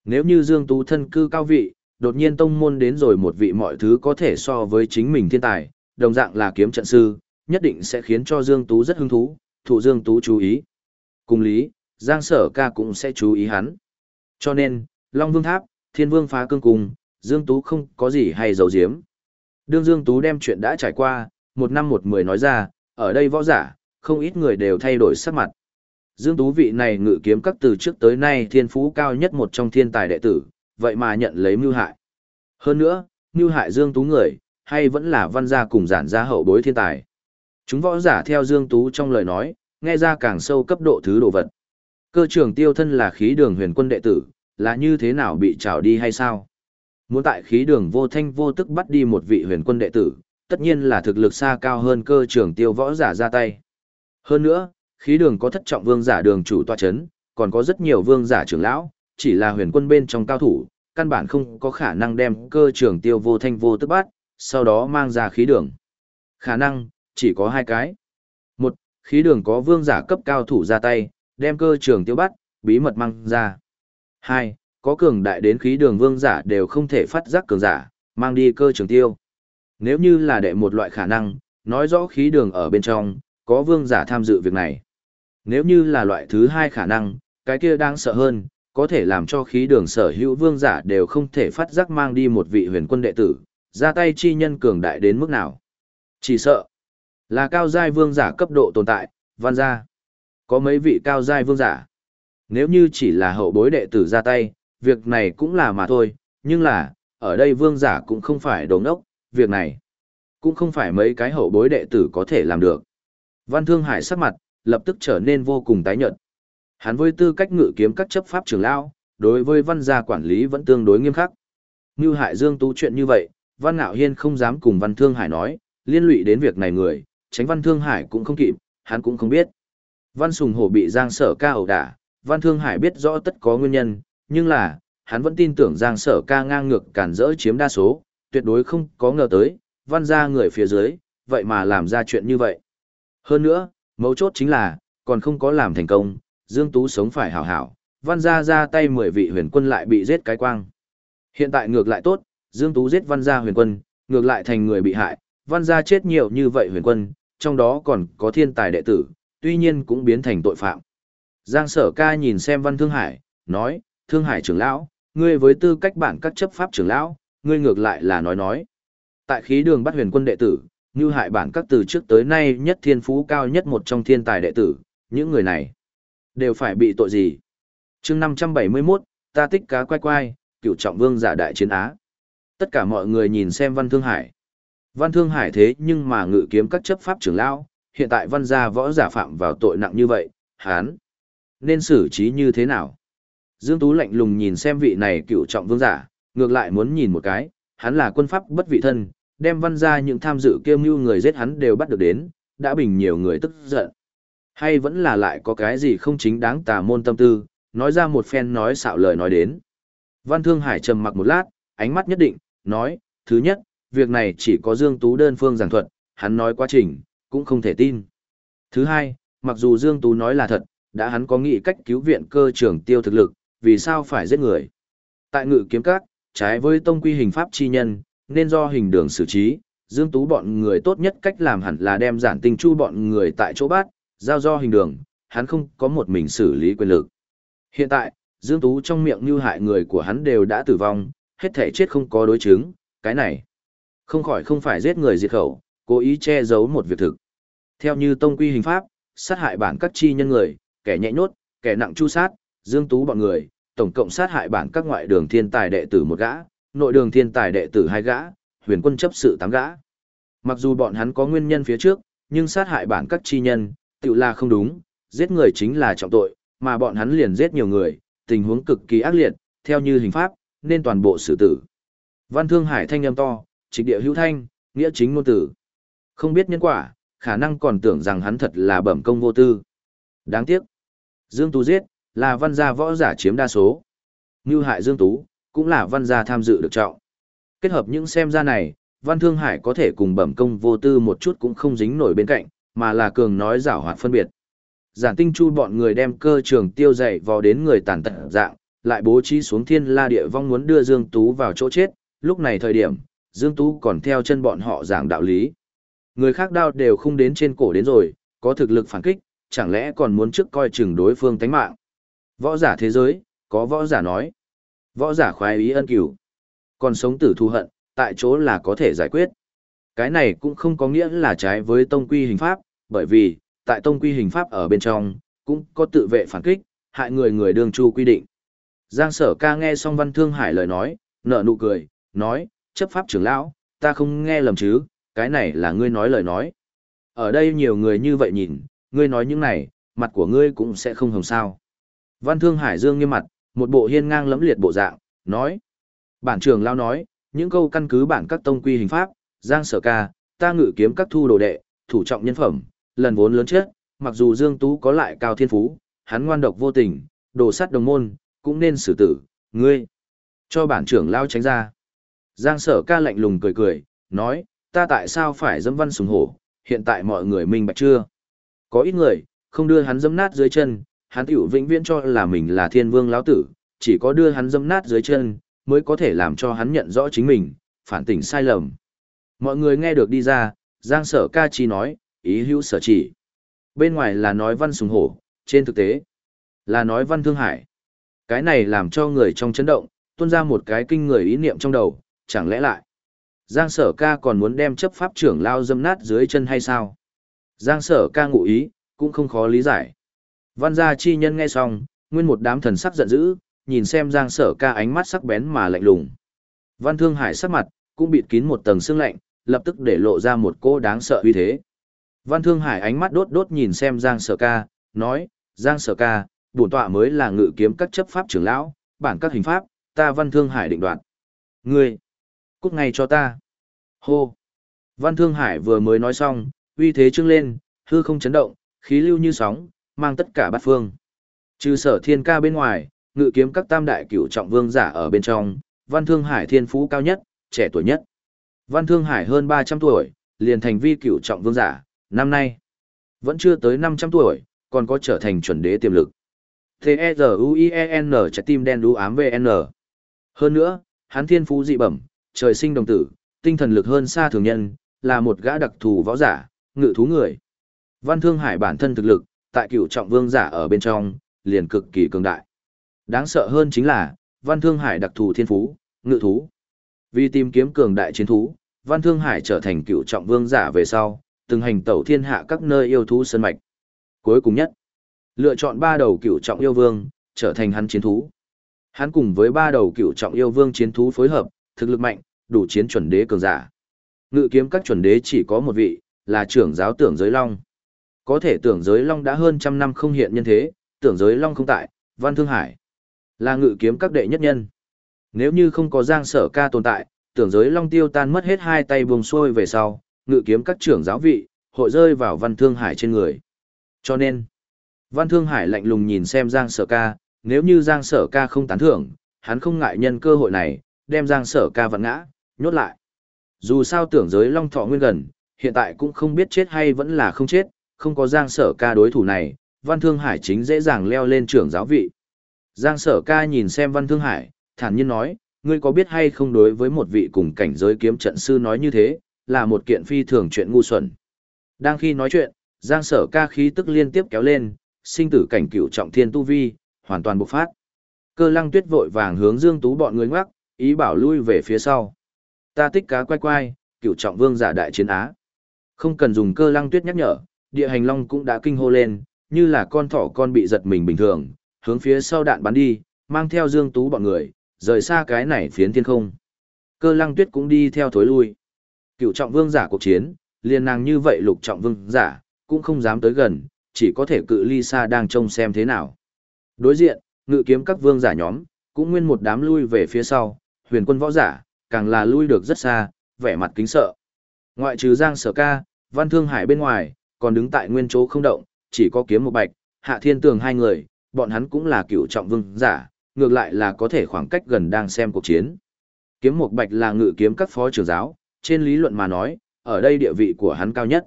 Nếu như Dương Tú thân cư cao vị, đột nhiên tông môn đến rồi một vị mọi thứ có thể so với chính mình thiên tài, đồng dạng là kiếm trận sư, nhất định sẽ khiến cho Dương Tú rất hứng thú, thụ Dương Tú chú ý. Cùng lý, Giang Sở ca cũng sẽ chú ý hắn. Cho nên, Long Vương Tháp, Thiên Vương phá cương cùng, Dương Tú không có gì hay giấu giếm. Đương Dương Tú đem chuyện đã trải qua, một năm một mười nói ra, ở đây võ giả, không ít người đều thay đổi sắc mặt. Dương Tú vị này ngự kiếm các từ trước tới nay thiên phú cao nhất một trong thiên tài đệ tử, vậy mà nhận lấy mưu hại. Hơn nữa, mưu hại Dương Tú người, hay vẫn là văn gia cùng giản gia hậu bối thiên tài. Chúng võ giả theo Dương Tú trong lời nói, nghe ra càng sâu cấp độ thứ đồ vật. Cơ trưởng tiêu thân là khí đường huyền quân đệ tử, là như thế nào bị trào đi hay sao? Muốn tại khí đường vô thanh vô tức bắt đi một vị huyền quân đệ tử, tất nhiên là thực lực xa cao hơn cơ trưởng tiêu võ giả ra tay. Hơn nữa, khí đường có thất trọng vương giả đường chủ tọa chấn, còn có rất nhiều vương giả trưởng lão, chỉ là huyền quân bên trong cao thủ, căn bản không có khả năng đem cơ trưởng tiêu vô thanh vô tức bắt, sau đó mang ra khí đường. Khả năng, chỉ có hai cái. Một, khí đường có vương giả cấp cao thủ ra tay, đem cơ trưởng tiêu bắt, bí mật mang ra. Hai, có cường đại đến khí đường vương giả đều không thể phát giác cường giả, mang đi cơ trường tiêu. Nếu như là đệ một loại khả năng, nói rõ khí đường ở bên trong, có vương giả tham dự việc này. Nếu như là loại thứ hai khả năng, cái kia đang sợ hơn, có thể làm cho khí đường sở hữu vương giả đều không thể phát giác mang đi một vị huyền quân đệ tử, ra tay chi nhân cường đại đến mức nào. Chỉ sợ là cao giai vương giả cấp độ tồn tại, văn gia. Có mấy vị cao giai vương giả. Nếu như chỉ là hậu bối đệ tử ra tay, việc này cũng là mà thôi, nhưng là, ở đây vương giả cũng không phải đồ ngốc, việc này cũng không phải mấy cái hậu bối đệ tử có thể làm được. Văn Thương Hải sắc mặt, lập tức trở nên vô cùng tái nhợt. Hắn với tư cách ngự kiếm các chấp pháp trưởng lão, đối với văn gia quản lý vẫn tương đối nghiêm khắc. Như Hải Dương tú chuyện như vậy, Văn Nạo Hiên không dám cùng Văn Thương Hải nói, liên lụy đến việc này người, tránh Văn Thương Hải cũng không kịp, hắn cũng không biết. Văn Sùng Hổ bị Giang Sở ca ẩu đả, Văn Thương Hải biết rõ tất có nguyên nhân, nhưng là, hắn vẫn tin tưởng Giang Sở ca ngang ngược cản rỡ chiếm đa số, tuyệt đối không có ngờ tới, văn ra người phía dưới, vậy mà làm ra chuyện như vậy. Hơn nữa, mấu chốt chính là, còn không có làm thành công, Dương Tú sống phải hảo hảo, văn ra ra tay 10 vị huyền quân lại bị giết cái quang. Hiện tại ngược lại tốt, Dương Tú giết văn gia huyền quân, ngược lại thành người bị hại, văn gia chết nhiều như vậy huyền quân, trong đó còn có thiên tài đệ tử, tuy nhiên cũng biến thành tội phạm. Giang sở ca nhìn xem văn thương hải, nói, thương hải trưởng lão, ngươi với tư cách bản các chấp pháp trưởng lão, ngươi ngược lại là nói nói. Tại khí đường bắt huyền quân đệ tử, như hại bản các từ trước tới nay nhất thiên phú cao nhất một trong thiên tài đệ tử, những người này đều phải bị tội gì? chương 571, ta tích cá quay quay, cựu trọng vương giả đại chiến Á. Tất cả mọi người nhìn xem văn thương hải. Văn thương hải thế nhưng mà ngự kiếm các chấp pháp trưởng lão, hiện tại văn gia võ giả phạm vào tội nặng như vậy, hán nên xử trí như thế nào? Dương Tú lạnh lùng nhìn xem vị này cựu trọng vương giả, ngược lại muốn nhìn một cái, hắn là quân pháp bất vị thân, đem văn ra những tham dự kiêu mưu người giết hắn đều bắt được đến, đã bình nhiều người tức giận. Hay vẫn là lại có cái gì không chính đáng tà môn tâm tư, nói ra một phen nói xạo lời nói đến. Văn Thương Hải trầm mặc một lát, ánh mắt nhất định, nói, thứ nhất, việc này chỉ có Dương Tú đơn phương giảng thuật, hắn nói quá trình, cũng không thể tin. Thứ hai, mặc dù Dương Tú nói là thật, đã hắn có nghĩ cách cứu viện cơ trưởng tiêu thực lực, vì sao phải giết người. Tại ngự kiếm các, trái với tông quy hình pháp chi nhân, nên do hình đường xử trí, Dương Tú bọn người tốt nhất cách làm hẳn là đem giản tinh chu bọn người tại chỗ bát, giao do hình đường, hắn không có một mình xử lý quyền lực. Hiện tại, Dương Tú trong miệng như hại người của hắn đều đã tử vong, hết thể chết không có đối chứng, cái này không khỏi không phải giết người diệt khẩu, cố ý che giấu một việc thực. Theo như tông quy hình pháp, sát hại bản các chi nhân người, kẻ nhẹ nhốt, kẻ nặng chu sát, dương tú bọn người, tổng cộng sát hại bản các ngoại đường thiên tài đệ tử một gã, nội đường thiên tài đệ tử hai gã, huyền quân chấp sự tám gã. Mặc dù bọn hắn có nguyên nhân phía trước, nhưng sát hại bản các chi nhân, tự là không đúng, giết người chính là trọng tội, mà bọn hắn liền giết nhiều người, tình huống cực kỳ ác liệt, theo như hình pháp, nên toàn bộ xử tử. Văn Thương Hải thanh âm to, trịch địa hữu thanh, nghĩa chính ngôn tử. Không biết nhân quả, khả năng còn tưởng rằng hắn thật là bẩm công vô tư. Đáng tiếc. Dương Tú giết, là văn gia võ giả chiếm đa số. Như hại Dương Tú, cũng là văn gia tham dự được trọng. Kết hợp những xem ra này, Văn Thương Hải có thể cùng bẩm công vô tư một chút cũng không dính nổi bên cạnh, mà là cường nói giảo hoạt phân biệt. Giản tinh chu bọn người đem cơ trường tiêu dậy vào đến người tàn tật dạng, lại bố trí xuống thiên la địa vong muốn đưa Dương Tú vào chỗ chết, lúc này thời điểm, Dương Tú còn theo chân bọn họ giảng đạo lý. Người khác đao đều không đến trên cổ đến rồi, có thực lực phản kích, chẳng lẽ còn muốn trước coi chừng đối phương tánh mạng. Võ giả thế giới, có võ giả nói. Võ giả khoái ý ân cửu. Còn sống tử thù hận, tại chỗ là có thể giải quyết. Cái này cũng không có nghĩa là trái với tông quy hình pháp, bởi vì, tại tông quy hình pháp ở bên trong, cũng có tự vệ phản kích, hại người người đương chu quy định. Giang sở ca nghe xong văn thương hải lời nói, nở nụ cười, nói, chấp pháp trưởng lão, ta không nghe lầm chứ, cái này là ngươi nói lời nói. Ở đây nhiều người như vậy nhìn, ngươi nói những này, mặt của ngươi cũng sẽ không hồng sao. Văn thương hải dương nghiêm mặt, một bộ hiên ngang lẫm liệt bộ dạng, nói. Bản trưởng lao nói, những câu căn cứ bản các tông quy hình pháp, giang sở ca, ta ngự kiếm các thu đồ đệ, thủ trọng nhân phẩm, lần vốn lớn chết, mặc dù Dương Tú có lại cao thiên phú, hắn ngoan độc vô tình, đồ sắt đồng môn, cũng nên xử tử, ngươi. Cho bản trưởng lao tránh ra. Giang sở ca lạnh lùng cười cười, nói, ta tại sao phải dâm văn sùng hổ, hiện tại mọi người minh bạch chưa? Có ít người, không đưa hắn dâm nát dưới chân, hắn tiểu vĩnh viễn cho là mình là thiên vương lão tử, chỉ có đưa hắn dâm nát dưới chân, mới có thể làm cho hắn nhận rõ chính mình, phản tỉnh sai lầm. Mọi người nghe được đi ra, Giang sở ca chi nói, ý hữu sở chỉ. Bên ngoài là nói văn sùng hổ, trên thực tế, là nói văn thương hải. Cái này làm cho người trong chấn động, tuôn ra một cái kinh người ý niệm trong đầu, chẳng lẽ lại. Giang sở ca còn muốn đem chấp pháp trưởng lao dâm nát dưới chân hay sao? Giang sở ca ngụ ý, cũng không khó lý giải. Văn gia chi nhân nghe xong, nguyên một đám thần sắc giận dữ, nhìn xem giang sở ca ánh mắt sắc bén mà lạnh lùng. Văn thương hải sắc mặt, cũng bịt kín một tầng sương lạnh, lập tức để lộ ra một cô đáng sợ uy thế. Văn thương hải ánh mắt đốt đốt nhìn xem giang sở ca, nói, giang sở ca, bổn tọa mới là ngự kiếm các chấp pháp trưởng lão, bản các hình pháp, ta văn thương hải định đoạt. Ngươi, cút ngay cho ta. Hô. Văn thương hải vừa mới nói xong, uy thế trưng lên, hư không chấn động, khí lưu như sóng, mang tất cả bát phương. Trừ sở thiên ca bên ngoài, ngự kiếm các tam đại cửu trọng vương giả ở bên trong, văn thương hải thiên phú cao nhất, trẻ tuổi nhất. Văn thương hải hơn 300 tuổi, liền thành vi cửu trọng vương giả, năm nay, vẫn chưa tới 500 tuổi, còn có trở thành chuẩn đế tiềm lực. T-E-Z-U-I-E-N trái tim đen đú ám VN. Hơn nữa, hắn thiên phú dị bẩm, trời sinh đồng tử, tinh thần lực hơn xa thường nhân, là một gã đặc thù võ giả, ngự thú người. Văn Thương Hải bản thân thực lực, tại cựu trọng vương giả ở bên trong, liền cực kỳ cường đại. Đáng sợ hơn chính là, Văn Thương Hải đặc thù thiên phú, ngự thú. Vì tìm kiếm cường đại chiến thú, Văn Thương Hải trở thành cựu trọng vương giả về sau, từng hành tẩu thiên hạ các nơi yêu thú sơn mạch. Cuối cùng nhất, lựa chọn ba đầu cựu trọng yêu vương, trở thành hắn chiến thú. Hắn cùng với ba đầu cựu trọng yêu vương chiến thú phối hợp, thực lực mạnh, đủ chiến chuẩn đế cường giả. Ngự kiếm các chuẩn đế chỉ có một vị, là trưởng giáo tưởng giới long. Có thể tưởng giới long đã hơn trăm năm không hiện nhân thế, tưởng giới long không tại, văn thương hải. Là ngự kiếm các đệ nhất nhân. Nếu như không có giang sở ca tồn tại, tưởng giới long tiêu tan mất hết hai tay buông xuôi về sau, ngự kiếm các trưởng giáo vị, hội rơi vào văn thương hải trên người. Cho nên, văn thương hải lạnh lùng nhìn xem giang sở ca, nếu như giang sở ca không tán thưởng, hắn không ngại nhân cơ hội này, đem giang sở ca vặn ngã, nhốt lại. Dù sao tưởng giới long thọ nguyên gần, hiện tại cũng không biết chết hay vẫn là không chết, không có giang sở ca đối thủ này, văn thương hải chính dễ dàng leo lên trưởng giáo vị. Giang sở ca nhìn xem văn thương hải, thản nhiên nói, ngươi có biết hay không đối với một vị cùng cảnh giới kiếm trận sư nói như thế, là một kiện phi thường chuyện ngu xuẩn. Đang khi nói chuyện, giang sở ca khí tức liên tiếp kéo lên, sinh tử cảnh cựu trọng thiên tu vi, hoàn toàn bộc phát. Cơ lăng tuyết vội vàng hướng dương tú bọn người ngoắc, ý bảo lui về phía sau. Ta tích cá quay quay, cựu trọng vương giả đại chiến Á. Không cần dùng cơ lăng tuyết nhắc nhở, địa hành long cũng đã kinh hô lên, như là con thỏ con bị giật mình bình thường, hướng phía sau đạn bắn đi, mang theo Dương Tú bọn người, rời xa cái này phiến thiên không. Cơ lăng tuyết cũng đi theo thối lui. Cựu trọng vương giả cuộc chiến, liền nàng như vậy lục trọng vương giả, cũng không dám tới gần, chỉ có thể cự ly xa đang trông xem thế nào. Đối diện, ngự kiếm các vương giả nhóm, cũng nguyên một đám lui về phía sau, huyền quân võ giả, càng là lui được rất xa, vẻ mặt kính sợ. Ngoại trừ Giang Sở Ca, Văn Thương Hải bên ngoài, còn đứng tại nguyên chỗ không động, chỉ có kiếm một bạch, hạ thiên tường hai người, bọn hắn cũng là cựu trọng vương giả, ngược lại là có thể khoảng cách gần đang xem cuộc chiến. Kiếm một bạch là ngự kiếm các phó trưởng giáo, trên lý luận mà nói, ở đây địa vị của hắn cao nhất.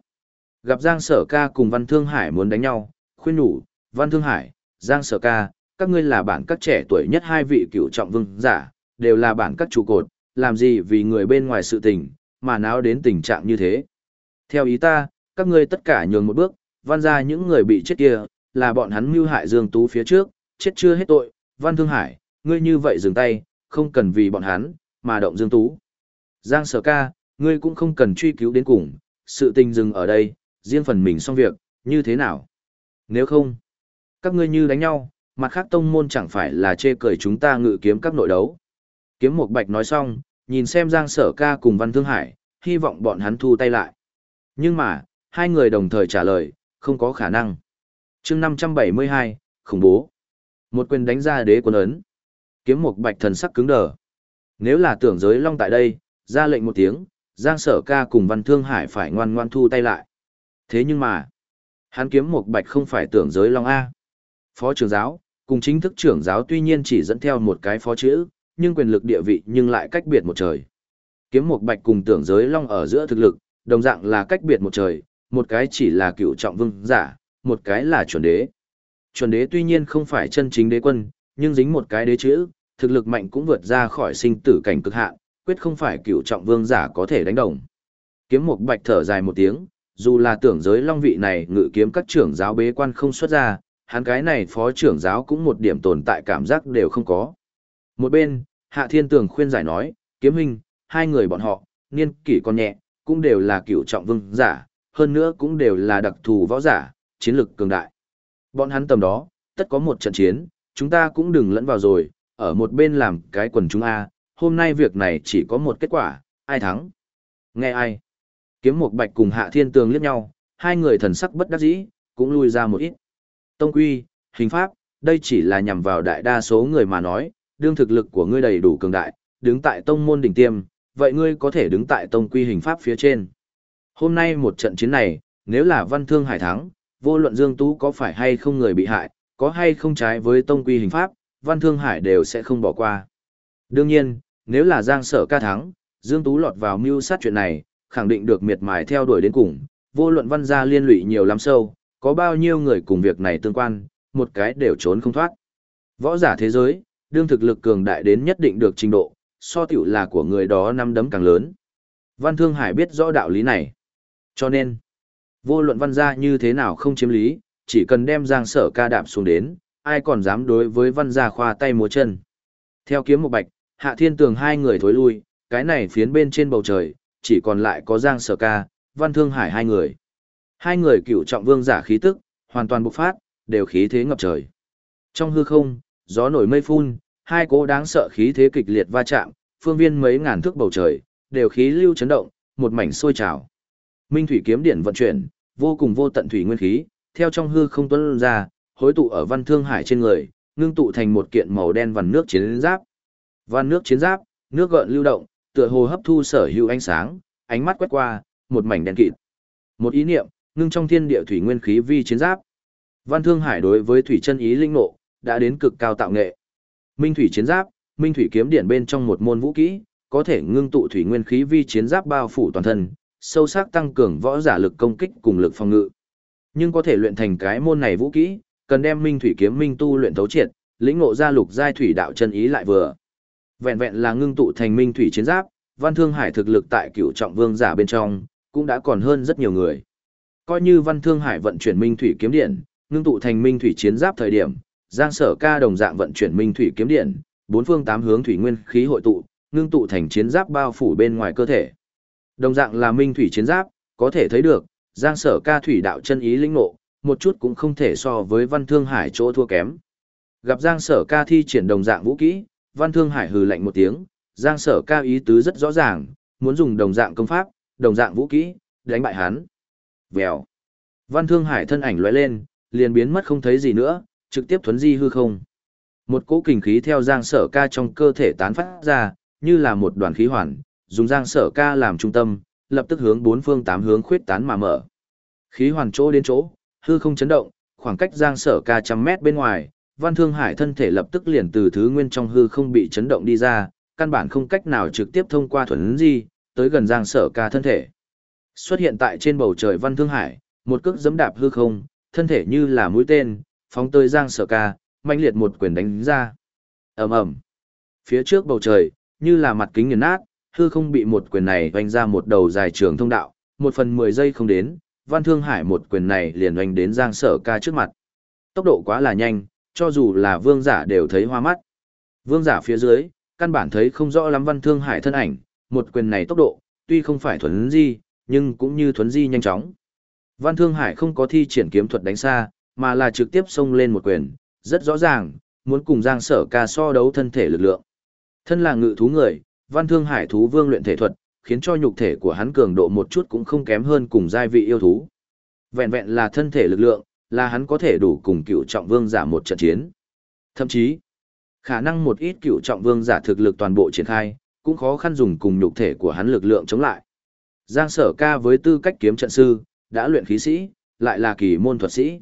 Gặp Giang Sở Ca cùng Văn Thương Hải muốn đánh nhau, khuyên nhủ, Văn Thương Hải, Giang Sở Ca, các ngươi là bản các trẻ tuổi nhất hai vị cựu trọng vương giả, đều là bản các trụ cột, làm gì vì người bên ngoài sự tình, mà náo đến tình trạng như thế. Theo ý ta, các ngươi tất cả nhường một bước, văn ra những người bị chết kia, là bọn hắn mưu hại Dương Tú phía trước, chết chưa hết tội, Văn Thương Hải, ngươi như vậy dừng tay, không cần vì bọn hắn, mà động Dương Tú. Giang Sở Ca, ngươi cũng không cần truy cứu đến cùng, sự tình dừng ở đây, riêng phần mình xong việc, như thế nào? Nếu không, các ngươi như đánh nhau, mặt khác tông môn chẳng phải là chê cười chúng ta ngự kiếm các nội đấu. Kiếm Mục Bạch nói xong, nhìn xem Giang Sở Ca cùng Văn Thương Hải, hy vọng bọn hắn thu tay lại. Nhưng mà, hai người đồng thời trả lời, không có khả năng. chương 572, khủng bố. Một quyền đánh ra đế quân ấn. Kiếm Mục Bạch thần sắc cứng đờ. Nếu là tưởng giới long tại đây, ra lệnh một tiếng, Giang Sở Ca cùng Văn Thương Hải phải ngoan ngoan thu tay lại. Thế nhưng mà, hắn kiếm Mục Bạch không phải tưởng giới long A. Phó trưởng giáo, cùng chính thức trưởng giáo tuy nhiên chỉ dẫn theo một cái phó chữ, nhưng quyền lực địa vị nhưng lại cách biệt một trời. Kiếm một bạch cùng tưởng giới long ở giữa thực lực, đồng dạng là cách biệt một trời, một cái chỉ là cựu trọng vương giả, một cái là chuẩn đế. Chuẩn đế tuy nhiên không phải chân chính đế quân, nhưng dính một cái đế chữ, thực lực mạnh cũng vượt ra khỏi sinh tử cảnh cực hạn, quyết không phải cựu trọng vương giả có thể đánh đồng. Kiếm một bạch thở dài một tiếng, dù là tưởng giới long vị này ngự kiếm các trưởng giáo bế quan không xuất ra, hắn cái này phó trưởng giáo cũng một điểm tồn tại cảm giác đều không có. Một bên, Hạ Thiên Tường khuyên giải nói, kiếm hình, hai người bọn họ, niên kỷ còn nhẹ, cũng đều là cựu trọng vương giả, hơn nữa cũng đều là đặc thù võ giả, chiến lực cường đại. Bọn hắn tầm đó, tất có một trận chiến, chúng ta cũng đừng lẫn vào rồi, ở một bên làm cái quần chúng A, hôm nay việc này chỉ có một kết quả, ai thắng? Nghe ai? Kiếm một bạch cùng Hạ Thiên Tường liếc nhau, hai người thần sắc bất đắc dĩ, cũng lui ra một ít. Tông quy, hình pháp, đây chỉ là nhằm vào đại đa số người mà nói, đương thực lực của ngươi đầy đủ cường đại, đứng tại tông môn đỉnh tiêm, vậy ngươi có thể đứng tại tông quy hình pháp phía trên. Hôm nay một trận chiến này, nếu là văn thương hải thắng, vô luận Dương Tú có phải hay không người bị hại, có hay không trái với tông quy hình pháp, văn thương hải đều sẽ không bỏ qua. Đương nhiên, nếu là Giang Sở ca thắng, Dương Tú lọt vào mưu sát chuyện này, khẳng định được miệt mài theo đuổi đến cùng, vô luận văn gia liên lụy nhiều lắm sâu, có bao nhiêu người cùng việc này tương quan, một cái đều trốn không thoát. Võ giả thế giới, đương thực lực cường đại đến nhất định được trình độ, so tiểu là của người đó năm đấm càng lớn. Văn Thương Hải biết rõ đạo lý này. Cho nên, vô luận văn gia như thế nào không chiếm lý, chỉ cần đem giang sở ca đạp xuống đến, ai còn dám đối với văn gia khoa tay múa chân. Theo kiếm một bạch, hạ thiên tường hai người thối lui, cái này phiến bên trên bầu trời, chỉ còn lại có giang sở ca, văn thương hải hai người. Hai người cựu trọng vương giả khí tức, hoàn toàn bộc phát, đều khí thế ngập trời. Trong hư không, gió nổi mây phun, hai cỗ đáng sợ khí thế kịch liệt va chạm, phương viên mấy ngàn thước bầu trời, đều khí lưu chấn động, một mảnh sôi trào. Minh thủy kiếm điện vận chuyển, vô cùng vô tận thủy nguyên khí, theo trong hư không tuôn ra, hối tụ ở văn thương hải trên người, ngưng tụ thành một kiện màu đen vằn nước chiến giáp. Vằn nước chiến giáp, nước gợn lưu động, tựa hồ hấp thu sở hữu ánh sáng, ánh mắt quét qua, một mảnh đen kịt. Một ý niệm, ngưng trong thiên địa thủy nguyên khí vi chiến giáp. Văn Thương Hải đối với thủy chân ý linh nộ đã đến cực cao tạo nghệ. Minh thủy chiến giáp, minh thủy kiếm điển bên trong một môn vũ kỹ, có thể ngưng tụ thủy nguyên khí vi chiến giáp bao phủ toàn thân, sâu sắc tăng cường võ giả lực công kích cùng lực phòng ngự. Nhưng có thể luyện thành cái môn này vũ kỹ, cần đem minh thủy kiếm minh tu luyện thấu triệt, lĩnh ngộ ra lục giai thủy đạo chân ý lại vừa. Vẹn vẹn là ngưng tụ thành minh thủy chiến giáp, Văn Thương Hải thực lực tại cửu trọng vương giả bên trong, cũng đã còn hơn rất nhiều người. Coi như Văn Thương Hải vận chuyển minh thủy kiếm điện, ngưng tụ thành minh thủy chiến giáp thời điểm, Giang Sở Ca đồng dạng vận chuyển minh thủy kiếm điện, bốn phương tám hướng thủy nguyên khí hội tụ, ngưng tụ thành chiến giáp bao phủ bên ngoài cơ thể. Đồng dạng là minh thủy chiến giáp, có thể thấy được, Giang Sở Ca thủy đạo chân ý linh ngộ, một chút cũng không thể so với Văn Thương Hải chỗ thua kém. Gặp Giang Sở Ca thi triển đồng dạng vũ kỹ, Văn Thương Hải hừ lạnh một tiếng, Giang Sở Ca ý tứ rất rõ ràng, muốn dùng đồng dạng công pháp, đồng dạng vũ kỹ, đánh bại hắn. Vèo. Văn Thương Hải thân ảnh lóe lên, liền biến mất không thấy gì nữa, trực tiếp thuấn di hư không. Một cỗ kình khí theo Giang Sở Ca trong cơ thể tán phát ra, như là một đoàn khí hoàn, dùng Giang Sở Ca làm trung tâm, lập tức hướng bốn phương tám hướng khuyết tán mà mở. Khí hoàn chỗ đến chỗ, hư không chấn động, khoảng cách Giang Sở Ca trăm mét bên ngoài, Văn Thương Hải thân thể lập tức liền từ thứ nguyên trong hư không bị chấn động đi ra, căn bản không cách nào trực tiếp thông qua thuần di, tới gần Giang Sở Ca thân thể. Xuất hiện tại trên bầu trời Văn Thương Hải, một cước giẫm đạp hư không, thân thể như là mũi tên, phóng tới Giang Sở Ca, mạnh liệt một quyền đánh ra. Ầm ầm. Phía trước bầu trời, như là mặt kính nghiền nát, hư không bị một quyền này vành ra một đầu dài trường thông đạo, một phần mười giây không đến, Văn Thương Hải một quyền này liền oanh đến Giang Sở Ca trước mặt. Tốc độ quá là nhanh, cho dù là vương giả đều thấy hoa mắt. Vương giả phía dưới, căn bản thấy không rõ lắm Văn Thương Hải thân ảnh, một quyền này tốc độ, tuy không phải thuấn di, nhưng cũng như thuấn di nhanh chóng. Văn Thương Hải không có thi triển kiếm thuật đánh xa, mà là trực tiếp xông lên một quyền, rất rõ ràng, muốn cùng Giang Sở Ca so đấu thân thể lực lượng. Thân là ngự thú người, Văn Thương Hải thú vương luyện thể thuật, khiến cho nhục thể của hắn cường độ một chút cũng không kém hơn cùng giai vị yêu thú. Vẹn vẹn là thân thể lực lượng, là hắn có thể đủ cùng cựu trọng vương giả một trận chiến. Thậm chí, khả năng một ít cựu trọng vương giả thực lực toàn bộ triển khai, cũng khó khăn dùng cùng nhục thể của hắn lực lượng chống lại. Giang sở ca với tư cách kiếm trận sư, đã luyện khí sĩ, lại là kỳ môn thuật sĩ.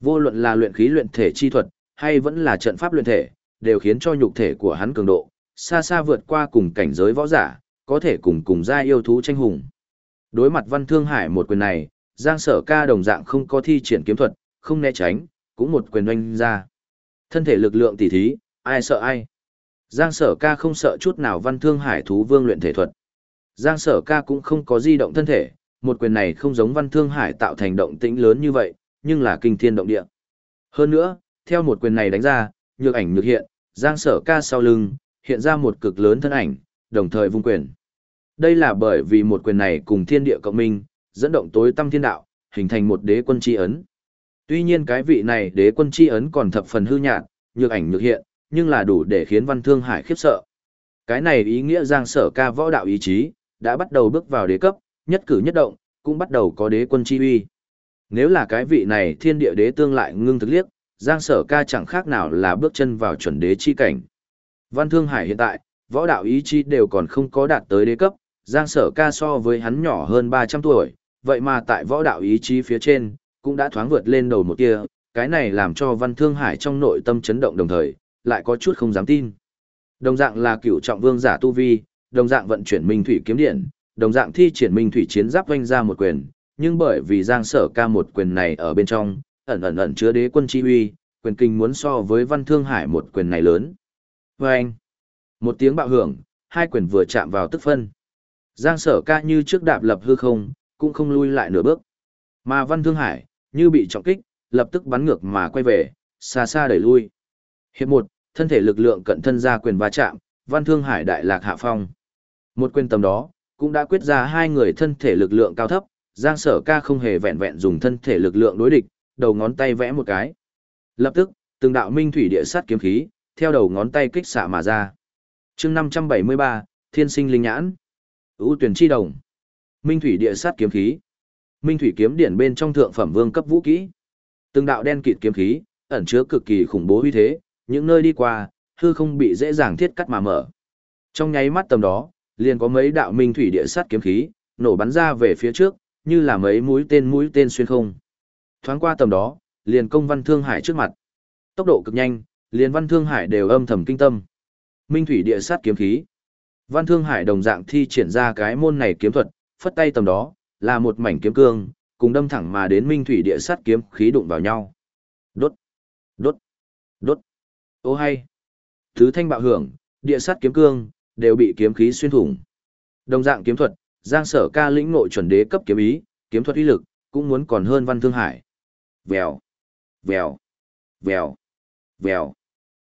Vô luận là luyện khí luyện thể chi thuật, hay vẫn là trận pháp luyện thể, đều khiến cho nhục thể của hắn cường độ, xa xa vượt qua cùng cảnh giới võ giả, có thể cùng cùng gia yêu thú tranh hùng. Đối mặt Văn Thương Hải một quyền này, Giang Sở Ca đồng dạng không có thi triển kiếm thuật, không né tránh, cũng một quyền oanh ra. Thân thể lực lượng tỉ thí, ai sợ ai. Giang Sở Ca không sợ chút nào Văn Thương Hải thú vương luyện thể thuật. Giang Sở Ca cũng không có di động thân thể, một quyền này không giống Văn Thương Hải tạo thành động tĩnh lớn như vậy, nhưng là kinh thiên động địa. Hơn nữa, theo một quyền này đánh ra, nhược ảnh nhược hiện, Giang Sở Ca sau lưng, hiện ra một cực lớn thân ảnh, đồng thời vung quyền. Đây là bởi vì một quyền này cùng thiên địa cộng minh, dẫn động tối tâm thiên đạo, hình thành một đế quân chi ấn. Tuy nhiên cái vị này đế quân chi ấn còn thập phần hư nhạt, nhược ảnh nhược hiện, nhưng là đủ để khiến Văn Thương Hải khiếp sợ. Cái này ý nghĩa Giang Sở Ca võ đạo ý chí đã bắt đầu bước vào đế cấp, nhất cử nhất động cũng bắt đầu có đế quân chi uy. Nếu là cái vị này thiên địa đế tương lại ngưng thực liếc, Giang Sở Ca chẳng khác nào là bước chân vào chuẩn đế chi cảnh. Văn Thương Hải hiện tại, võ đạo ý chí đều còn không có đạt tới đế cấp, Giang Sở Ca so với hắn nhỏ hơn 300 tuổi, vậy mà tại võ đạo ý chí phía trên, cũng đã thoáng vượt lên đầu một kia, cái này làm cho Văn Thương Hải trong nội tâm chấn động đồng thời, lại có chút không dám tin. Đồng dạng là cựu trọng vương giả tu vi, đồng dạng vận chuyển minh thủy kiếm điện, đồng dạng thi triển minh thủy chiến giáp doanh ra một quyền, nhưng bởi vì Giang Sở Ca một quyền này ở bên trong, ẩn ẩn ẩn chứa đế quân chi uy, quyền kinh muốn so với Văn Thương Hải một quyền này lớn. Và anh, một tiếng bạo hưởng, hai quyền vừa chạm vào tức phân. Giang sở ca như trước đạp lập hư không, cũng không lui lại nửa bước. Mà Văn Thương Hải, như bị trọng kích, lập tức bắn ngược mà quay về, xa xa đẩy lui. Hiệp một, thân thể lực lượng cận thân ra quyền va chạm, Văn Thương Hải đại lạc hạ phong. Một quyền tầm đó, cũng đã quyết ra hai người thân thể lực lượng cao thấp, Giang sở ca không hề vẹn vẹn dùng thân thể lực lượng đối địch, đầu ngón tay vẽ một cái. Lập tức, từng đạo minh thủy địa sát kiếm khí, theo đầu ngón tay kích xạ mà ra. chương 573, Thiên sinh linh nhãn. ưu tuyển chi đồng. Minh thủy địa sát kiếm khí. Minh thủy kiếm điển bên trong thượng phẩm vương cấp vũ kỹ. Từng đạo đen kịt kiếm khí, ẩn chứa cực kỳ khủng bố uy thế, những nơi đi qua, hư không bị dễ dàng thiết cắt mà mở. Trong nháy mắt tầm đó, liền có mấy đạo minh thủy địa sát kiếm khí, nổ bắn ra về phía trước, như là mấy mũi tên mũi tên xuyên không. Thoáng qua tầm đó, liền công văn thương hải trước mặt. Tốc độ cực nhanh, liền Văn Thương Hải đều âm thầm kinh tâm. Minh thủy địa sát kiếm khí. Văn Thương Hải đồng dạng thi triển ra cái môn này kiếm thuật, phất tay tầm đó, là một mảnh kiếm cương, cùng đâm thẳng mà đến Minh thủy địa sát kiếm khí đụng vào nhau. Đốt, đốt, đốt. Ô hay. Thứ thanh bạo hưởng, địa sát kiếm cương đều bị kiếm khí xuyên thủng. Đồng dạng kiếm thuật, Giang Sở Ca lĩnh ngộ chuẩn đế cấp kiếm ý, kiếm thuật uy lực cũng muốn còn hơn Văn Thương Hải. Vèo, vèo, vèo, vèo.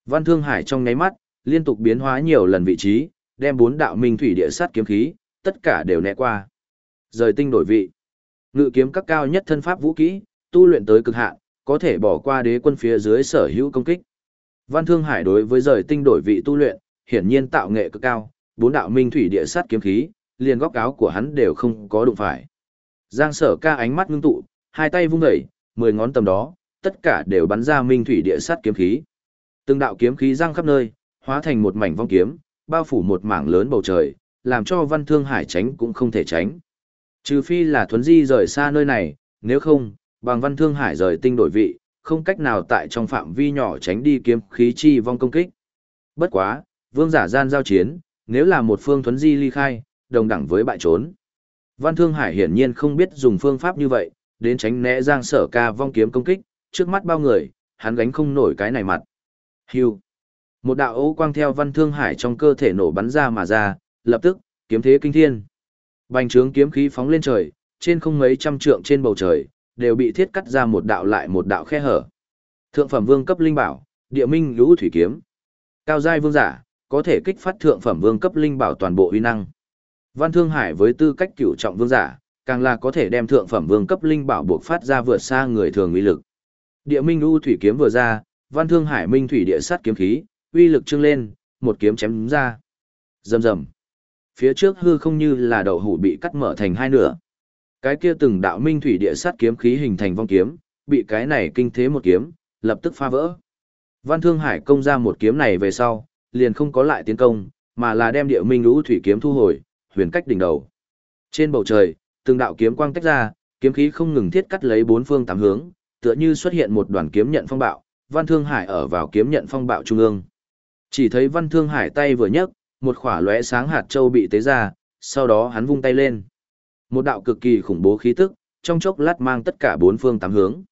Văn Thương Hải trong nháy mắt, liên tục biến hóa nhiều lần vị trí, đem bốn đạo minh thủy địa sát kiếm khí, tất cả đều né qua. Rời tinh đổi vị. Ngự kiếm các cao nhất thân pháp vũ kỹ, tu luyện tới cực hạn, có thể bỏ qua đế quân phía dưới sở hữu công kích. Văn Thương Hải đối với rời tinh đổi vị tu luyện, hiển nhiên tạo nghệ cực cao, bốn đạo minh thủy địa sát kiếm khí, liền góc áo của hắn đều không có đụng phải. Giang Sở Ca ánh mắt ngưng tụ, hai tay vung dậy, mười ngón tầm đó, tất cả đều bắn ra minh thủy địa sát kiếm khí. Từng đạo kiếm khí giang khắp nơi, hóa thành một mảnh vong kiếm, bao phủ một mảng lớn bầu trời, làm cho Văn Thương Hải tránh cũng không thể tránh. Trừ phi là thuấn di rời xa nơi này, nếu không, bằng Văn Thương Hải rời tinh đổi vị, không cách nào tại trong phạm vi nhỏ tránh đi kiếm khí chi vong công kích. Bất quá, vương giả gian giao chiến, nếu là một phương thuấn di ly khai, đồng đẳng với bại trốn. Văn Thương Hải hiển nhiên không biết dùng phương pháp như vậy, đến tránh né Giang Sở Ca vong kiếm công kích, trước mắt bao người, hắn gánh không nổi cái này mặt. Hưu. Một đạo ấu quang theo Văn Thương Hải trong cơ thể nổ bắn ra mà ra, lập tức, kiếm thế kinh thiên. Bành trướng kiếm khí phóng lên trời, trên không mấy trăm trượng trên bầu trời, đều bị thiết cắt ra một đạo lại một đạo khe hở. Thượng phẩm vương cấp linh bảo, địa minh lũ thủy kiếm. Cao giai vương giả, có thể kích phát thượng phẩm vương cấp linh bảo toàn bộ uy năng. Văn Thương Hải với tư cách cửu trọng vương giả, càng là có thể đem thượng phẩm vương cấp linh bảo buộc phát ra vượt xa người thường uy lực. Địa minh u thủy kiếm vừa ra, Văn Thương Hải minh thủy địa sát kiếm khí, uy lực trưng lên, một kiếm chém ra. Rầm rầm. Phía trước hư không như là đậu hũ bị cắt mở thành hai nửa. Cái kia từng đạo minh thủy địa sát kiếm khí hình thành vong kiếm, bị cái này kinh thế một kiếm, lập tức phá vỡ. Văn Thương Hải công ra một kiếm này về sau, liền không có lại tiến công, mà là đem địa minh lũ thủy kiếm thu hồi, huyền cách đỉnh đầu. Trên bầu trời, từng đạo kiếm quang tách ra, kiếm khí không ngừng thiết cắt lấy bốn phương tám hướng, tựa như xuất hiện một đoàn kiếm nhận phong bạo, Văn Thương Hải ở vào kiếm nhận phong bạo trung ương. Chỉ thấy Văn Thương Hải tay vừa nhấc, một khỏa lóe sáng hạt châu bị tế ra, sau đó hắn vung tay lên. Một đạo cực kỳ khủng bố khí tức, trong chốc lát mang tất cả bốn phương tám hướng.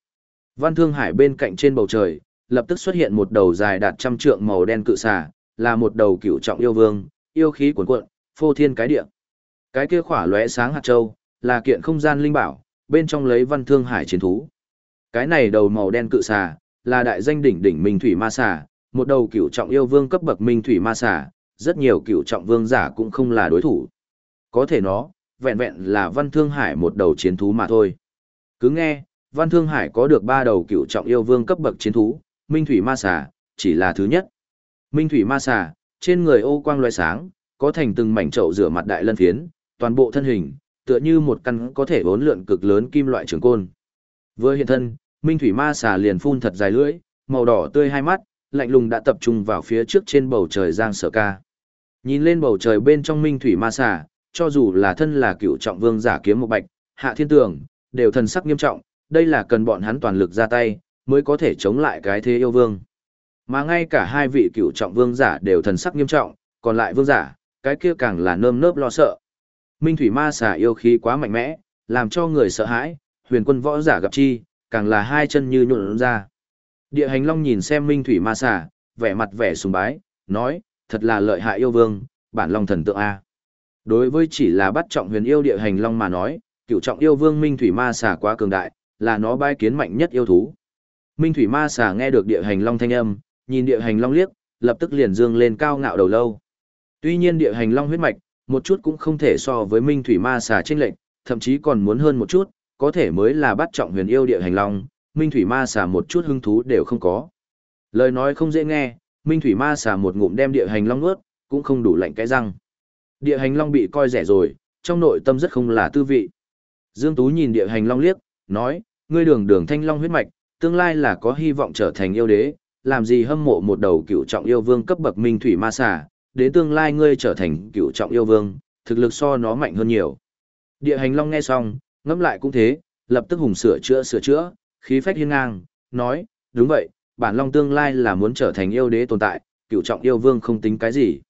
Văn Thương Hải bên cạnh trên bầu trời, lập tức xuất hiện một đầu dài đạt trăm trượng màu đen cự xà, là một đầu cựu trọng yêu vương, yêu khí cuồn cuộn, phô thiên cái địa. Cái kia khỏa lóe sáng hạt châu, là kiện không gian linh bảo, bên trong lấy Văn Thương Hải chiến thú. Cái này đầu màu đen cự xà, là đại danh đỉnh đỉnh minh thủy ma xà, một đầu cửu trọng yêu vương cấp bậc minh thủy ma xà, rất nhiều cửu trọng vương giả cũng không là đối thủ. Có thể nó, vẹn vẹn là Văn Thương Hải một đầu chiến thú mà thôi. Cứ nghe, Văn Thương Hải có được ba đầu cửu trọng yêu vương cấp bậc chiến thú, Minh Thủy Ma Xà, chỉ là thứ nhất. Minh Thủy Ma Xà, trên người ô quang loài sáng, có thành từng mảnh chậu rửa mặt đại lân phiến, toàn bộ thân hình, tựa như một căn có thể bốn lượn cực lớn kim loại trường côn. Vừa hiện thân, Minh Thủy Ma Xà liền phun thật dài lưỡi, màu đỏ tươi hai mắt, lạnh lùng đã tập trung vào phía trước trên bầu trời giang sở ca. Nhìn lên bầu trời bên trong Minh Thủy Ma Xà, cho dù là thân là cựu trọng vương giả kiếm một bạch, hạ thiên tường, đều thần sắc nghiêm trọng, đây là cần bọn hắn toàn lực ra tay, mới có thể chống lại cái thế yêu vương. Mà ngay cả hai vị cựu trọng vương giả đều thần sắc nghiêm trọng, còn lại vương giả, cái kia càng là nơm nớp lo sợ. Minh thủy ma xà yêu khí quá mạnh mẽ, làm cho người sợ hãi, huyền quân võ giả gặp chi, càng là hai chân như nhuộn ra. Địa hành long nhìn xem minh thủy ma xà, vẻ mặt vẻ sùng bái, nói, thật là lợi hại yêu vương, bản long thần tượng A. Đối với chỉ là bắt trọng huyền yêu địa hành long mà nói, cựu trọng yêu vương Minh Thủy Ma xà quá cường đại, là nó bai kiến mạnh nhất yêu thú. Minh Thủy Ma xà nghe được địa hành long thanh âm, nhìn địa hành long liếc, lập tức liền dương lên cao ngạo đầu lâu. Tuy nhiên địa hành long huyết mạch, một chút cũng không thể so với Minh Thủy Ma xà chênh lệnh, thậm chí còn muốn hơn một chút, có thể mới là bắt trọng huyền yêu địa hành long, Minh Thủy Ma xà một chút hứng thú đều không có. Lời nói không dễ nghe, Minh Thủy Ma xà một ngụm đem địa hành long nuốt, cũng không đủ lạnh cái răng. Địa hành long bị coi rẻ rồi, trong nội tâm rất không là tư vị. Dương Tú nhìn địa hành long liếc, nói, ngươi đường đường thanh long huyết mạch, tương lai là có hy vọng trở thành yêu đế, làm gì hâm mộ một đầu cựu trọng yêu vương cấp bậc minh thủy ma xà, đến tương lai ngươi trở thành cựu trọng yêu vương, thực lực so nó mạnh hơn nhiều. Địa hành long nghe xong, ngẫm lại cũng thế, lập tức hùng sửa chữa sửa chữa, khí phách hiên ngang, nói, đúng vậy, bản long tương lai là muốn trở thành yêu đế tồn tại, cựu trọng yêu vương không tính cái gì.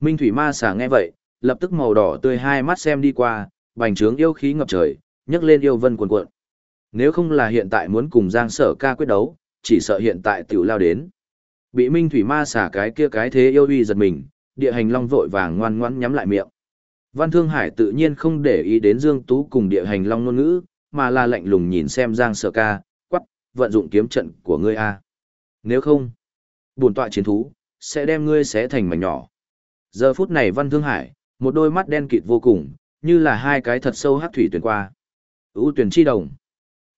Minh thủy ma xà nghe vậy, lập tức màu đỏ tươi hai mắt xem đi qua, bành trướng yêu khí ngập trời, nhấc lên yêu vân cuồn cuộn. Nếu không là hiện tại muốn cùng Giang Sở Ca quyết đấu, chỉ sợ hiện tại tiểu lao đến. Bị Minh Thủy Ma xả cái kia cái thế yêu uy giật mình, địa hành long vội vàng ngoan ngoãn nhắm lại miệng. Văn Thương Hải tự nhiên không để ý đến Dương Tú cùng địa hành long ngôn ngữ, mà là lạnh lùng nhìn xem Giang Sở Ca, quắc, vận dụng kiếm trận của ngươi a. Nếu không, buồn tọa chiến thú sẽ đem ngươi xé thành mảnh nhỏ. Giờ phút này Văn Thương Hải, một đôi mắt đen kịt vô cùng, như là hai cái thật sâu hát thủy tuyển qua. ưu tuyển chi đồng.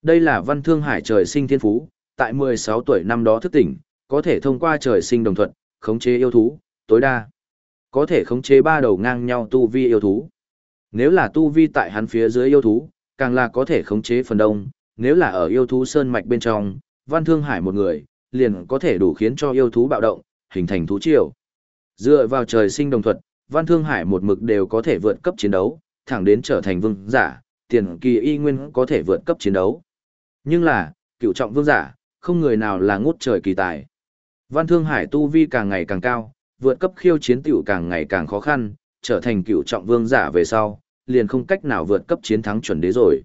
Đây là Văn Thương Hải trời sinh thiên phú, tại 16 tuổi năm đó thức tỉnh, có thể thông qua trời sinh đồng thuận, khống chế yêu thú, tối đa. Có thể khống chế ba đầu ngang nhau tu vi yêu thú. Nếu là tu vi tại hắn phía dưới yêu thú, càng là có thể khống chế phần đông, nếu là ở yêu thú sơn mạch bên trong, Văn Thương Hải một người, liền có thể đủ khiến cho yêu thú bạo động, hình thành thú triều. Dựa vào trời sinh đồng thuận, Văn Thương Hải một mực đều có thể vượt cấp chiến đấu, thẳng đến trở thành vương giả, tiền kỳ y nguyên có thể vượt cấp chiến đấu. Nhưng là, cựu trọng vương giả, không người nào là ngút trời kỳ tài. Văn Thương Hải tu vi càng ngày càng cao, vượt cấp khiêu chiến tiểu càng ngày càng khó khăn, trở thành cựu trọng vương giả về sau, liền không cách nào vượt cấp chiến thắng chuẩn đế rồi.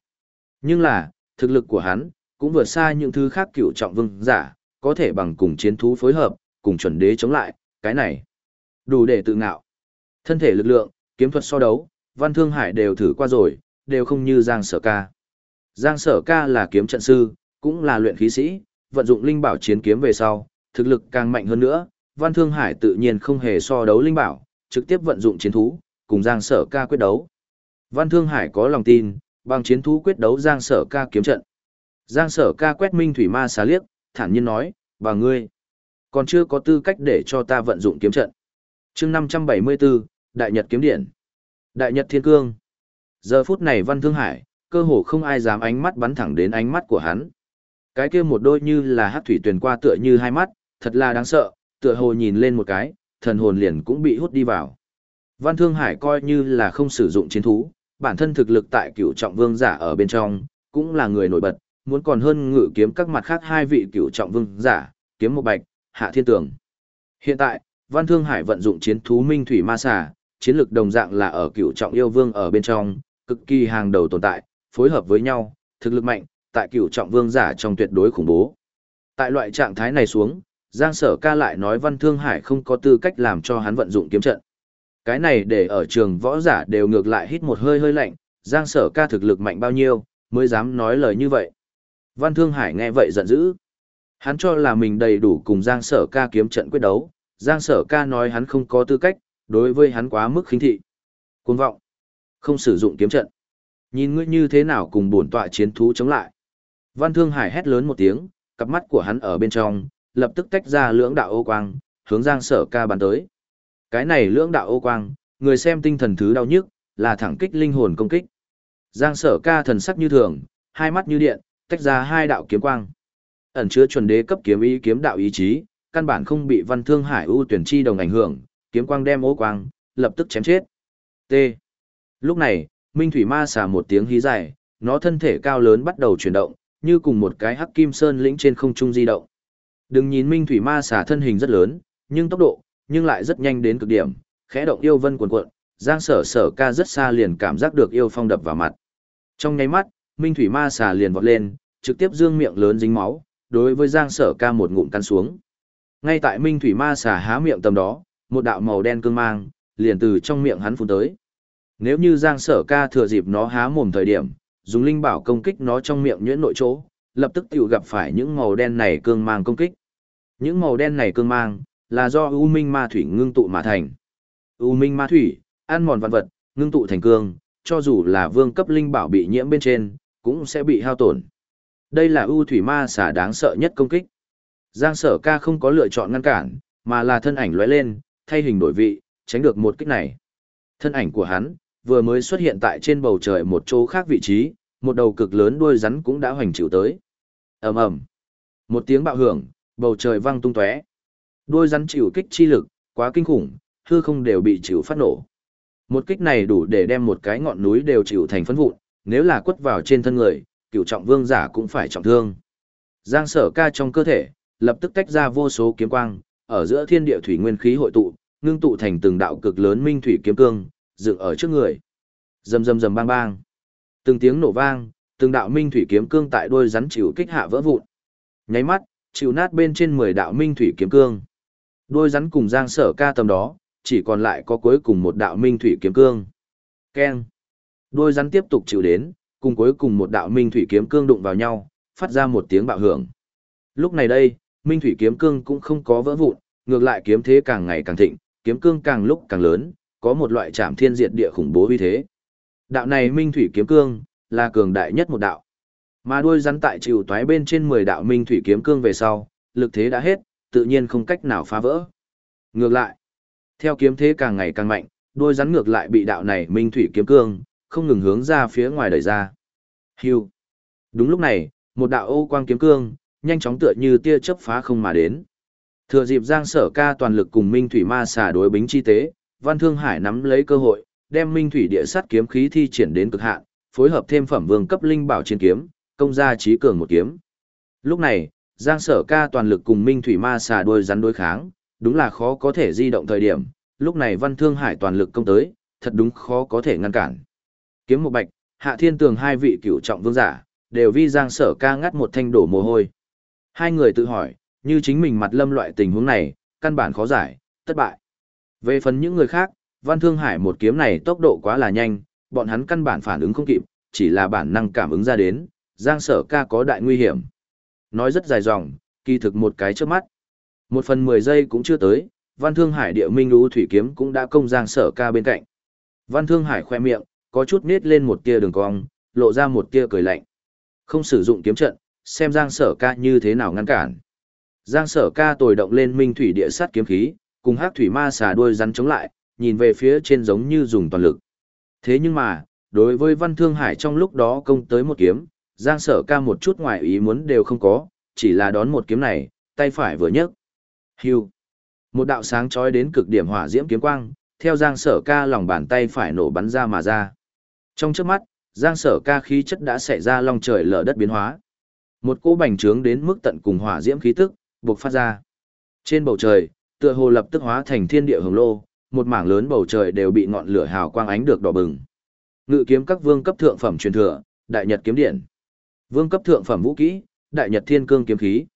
Nhưng là, thực lực của hắn, cũng vượt xa những thứ khác cựu trọng vương giả, có thể bằng cùng chiến thú phối hợp, cùng chuẩn đế chống lại, cái này. Đủ để tự ngạo. Thân thể lực lượng, kiếm thuật so đấu, Văn Thương Hải đều thử qua rồi, đều không như Giang Sở Ca. Giang Sở Ca là kiếm trận sư, cũng là luyện khí sĩ, vận dụng linh bảo chiến kiếm về sau, thực lực càng mạnh hơn nữa, Văn Thương Hải tự nhiên không hề so đấu linh bảo, trực tiếp vận dụng chiến thú, cùng Giang Sở Ca quyết đấu. Văn Thương Hải có lòng tin, bằng chiến thú quyết đấu Giang Sở Ca kiếm trận. Giang Sở Ca quét Minh Thủy Ma xá liếc, thản nhiên nói, "Bà ngươi, còn chưa có tư cách để cho ta vận dụng kiếm trận." Chương 574, Đại Nhật kiếm điện. Đại Nhật Thiên Cương. Giờ phút này Văn Thương Hải, cơ hồ không ai dám ánh mắt bắn thẳng đến ánh mắt của hắn. Cái kia một đôi như là hắc thủy tuyền qua tựa như hai mắt, thật là đáng sợ, tựa hồ nhìn lên một cái, thần hồn liền cũng bị hút đi vào. Văn Thương Hải coi như là không sử dụng chiến thú, bản thân thực lực tại cựu trọng vương giả ở bên trong, cũng là người nổi bật, muốn còn hơn ngự kiếm các mặt khác hai vị cựu trọng vương giả, kiếm một bạch, hạ thiên tường. Hiện tại, Văn Thương Hải vận dụng chiến thú minh thủy ma xà, chiến lực đồng dạng là ở cựu trọng yêu vương ở bên trong, cực kỳ hàng đầu tồn tại, phối hợp với nhau, thực lực mạnh, tại cựu trọng vương giả trong tuyệt đối khủng bố. Tại loại trạng thái này xuống, Giang Sở ca lại nói Văn Thương Hải không có tư cách làm cho hắn vận dụng kiếm trận. Cái này để ở trường võ giả đều ngược lại hít một hơi hơi lạnh, Giang Sở ca thực lực mạnh bao nhiêu, mới dám nói lời như vậy. Văn Thương Hải nghe vậy giận dữ. Hắn cho là mình đầy đủ cùng Giang Sở ca kiếm trận quyết đấu, Giang Sở ca nói hắn không có tư cách, đối với hắn quá mức khinh thị. Cuồng vọng, không sử dụng kiếm trận. Nhìn ngươi như thế nào cùng bổn tọa chiến thú chống lại. Văn Thương Hải hét lớn một tiếng, cặp mắt của hắn ở bên trong, lập tức tách ra lưỡng đạo ô quang, hướng Giang Sở Ca bắn tới. Cái này lưỡng đạo ô quang, người xem tinh thần thứ đau nhức, là thẳng kích linh hồn công kích. Giang Sở Ca thần sắc như thường, hai mắt như điện, tách ra hai đạo kiếm quang. Ẩn chứa chuẩn đế cấp kiếm ý kiếm đạo ý chí, căn bản không bị Văn Thương Hải ưu tuyển chi đồng ảnh hưởng, kiếm quang đem ô quang, lập tức chém chết. T. Lúc này, Minh Thủy Ma xả một tiếng hí dài, nó thân thể cao lớn bắt đầu chuyển động, như cùng một cái hắc kim sơn lĩnh trên không trung di động. Đừng nhìn Minh Thủy Ma xả thân hình rất lớn, nhưng tốc độ, nhưng lại rất nhanh đến cực điểm, khẽ động yêu vân cuộn cuộn, Giang Sở Sở ca rất xa liền cảm giác được yêu phong đập vào mặt. Trong nháy mắt, Minh Thủy Ma xả liền vọt lên, trực tiếp dương miệng lớn dính máu, đối với Giang Sở ca một ngụm cắn xuống. Ngay tại Minh Thủy Ma xả há miệng tầm đó, một đạo màu đen cương mang, liền từ trong miệng hắn phun tới. Nếu như Giang Sở ca thừa dịp nó há mồm thời điểm, dùng linh bảo công kích nó trong miệng nhuyễn nội chỗ, lập tức tiểu gặp phải những màu đen này cương mang công kích. Những màu đen này cương mang, là do U Minh Ma Thủy ngưng tụ mà thành. U Minh Ma Thủy, ăn mòn vạn vật, ngưng tụ thành cương, cho dù là vương cấp linh bảo bị nhiễm bên trên, cũng sẽ bị hao tổn. Đây là U Thủy Ma xả đáng sợ nhất công kích. Giang Sở ca không có lựa chọn ngăn cản, mà là thân ảnh lóe lên, thay hình đổi vị, tránh được một kích này. Thân ảnh của hắn, vừa mới xuất hiện tại trên bầu trời một chỗ khác vị trí, một đầu cực lớn đuôi rắn cũng đã hoành chịu tới. ầm ầm, Một tiếng bạo hưởng, bầu trời vang tung tóe. đôi rắn chịu kích chi lực, quá kinh khủng, hư không đều bị chịu phát nổ. Một kích này đủ để đem một cái ngọn núi đều chịu thành phấn vụn, nếu là quất vào trên thân người, cựu trọng vương giả cũng phải trọng thương. Giang sở ca trong cơ thể, lập tức tách ra vô số kiếm quang, ở giữa thiên địa thủy nguyên khí hội tụ, ngưng tụ thành từng đạo cực lớn minh thủy kiếm cương, dựng ở trước người. Rầm rầm rầm bang bang. Từng tiếng nổ vang, từng đạo minh thủy kiếm cương tại đôi rắn chịu kích hạ vỡ vụn. Nháy mắt, chịu nát bên trên 10 đạo minh thủy kiếm cương. Đôi rắn cùng Giang Sở Ca tầm đó, chỉ còn lại có cuối cùng một đạo minh thủy kiếm cương. Keng. Đôi rắn tiếp tục chịu đến, cùng cuối cùng một đạo minh thủy kiếm cương đụng vào nhau, phát ra một tiếng bạo hưởng. Lúc này đây, minh thủy kiếm cương cũng không có vỡ vụn, ngược lại kiếm thế càng ngày càng thịnh, kiếm cương càng lúc càng lớn, có một loại chạm thiên diệt địa khủng bố uy thế. Đạo này minh thủy kiếm cương, là cường đại nhất một đạo. Mà đuôi rắn tại chịu toái bên trên 10 đạo minh thủy kiếm cương về sau, lực thế đã hết, tự nhiên không cách nào phá vỡ. Ngược lại, theo kiếm thế càng ngày càng mạnh, đuôi rắn ngược lại bị đạo này minh thủy kiếm cương, không ngừng hướng ra phía ngoài đẩy ra. Hưu. Đúng lúc này, một đạo ô quang kiếm cương, nhanh chóng tựa như tia chớp phá không mà đến. Thừa dịp Giang Sở Ca toàn lực cùng Minh Thủy Ma xả đối bính chi tế, Văn Thương Hải nắm lấy cơ hội, đem Minh Thủy địa sắt kiếm khí thi triển đến cực hạn, phối hợp thêm phẩm vương cấp linh bảo chiến kiếm, công ra trí cường một kiếm. Lúc này, Giang Sở Ca toàn lực cùng Minh Thủy Ma xà đôi rắn đối kháng, đúng là khó có thể di động thời điểm, lúc này Văn Thương Hải toàn lực công tới, thật đúng khó có thể ngăn cản. Kiếm một bạch, Hạ Thiên Tường hai vị cửu trọng vương giả, đều vi Giang Sở Ca ngắt một thanh đổ mồ hôi. Hai người tự hỏi, như chính mình mặt lâm loại tình huống này, căn bản khó giải, thất bại. Về phần những người khác, Văn Thương Hải một kiếm này tốc độ quá là nhanh, bọn hắn căn bản phản ứng không kịp, chỉ là bản năng cảm ứng ra đến, Giang Sở Ca có đại nguy hiểm. Nói rất dài dòng, kỳ thực một cái trước mắt. Một phần mười giây cũng chưa tới, Văn Thương Hải địa minh lũ thủy kiếm cũng đã công Giang Sở Ca bên cạnh. Văn Thương Hải khoe miệng, có chút nết lên một tia đường cong, lộ ra một tia cười lạnh. Không sử dụng kiếm trận, xem Giang Sở Ca như thế nào ngăn cản. Giang Sở Ca tồi động lên minh thủy địa sát kiếm khí, cùng Hắc thủy ma xà đuôi rắn chống lại, nhìn về phía trên giống như dùng toàn lực. Thế nhưng mà, đối với Văn Thương Hải trong lúc đó công tới một kiếm, Giang Sở Ca một chút ngoài ý muốn đều không có, chỉ là đón một kiếm này, tay phải vừa nhấc. Hưu. Một đạo sáng chói đến cực điểm hỏa diễm kiếm quang, theo Giang Sở Ca lòng bàn tay phải nổ bắn ra mà ra. Trong trước mắt, Giang Sở Ca khí chất đã xảy ra long trời lở đất biến hóa. Một cỗ bành trướng đến mức tận cùng hỏa diễm khí tức, buộc phát ra. Trên bầu trời, tựa hồ lập tức hóa thành thiên địa hồng lô, một mảng lớn bầu trời đều bị ngọn lửa hào quang ánh được đỏ bừng. Ngự kiếm các vương cấp thượng phẩm truyền thừa, Đại Nhật kiếm điện. Vương cấp thượng phẩm vũ kỹ, Đại Nhật Thiên Cương kiếm khí.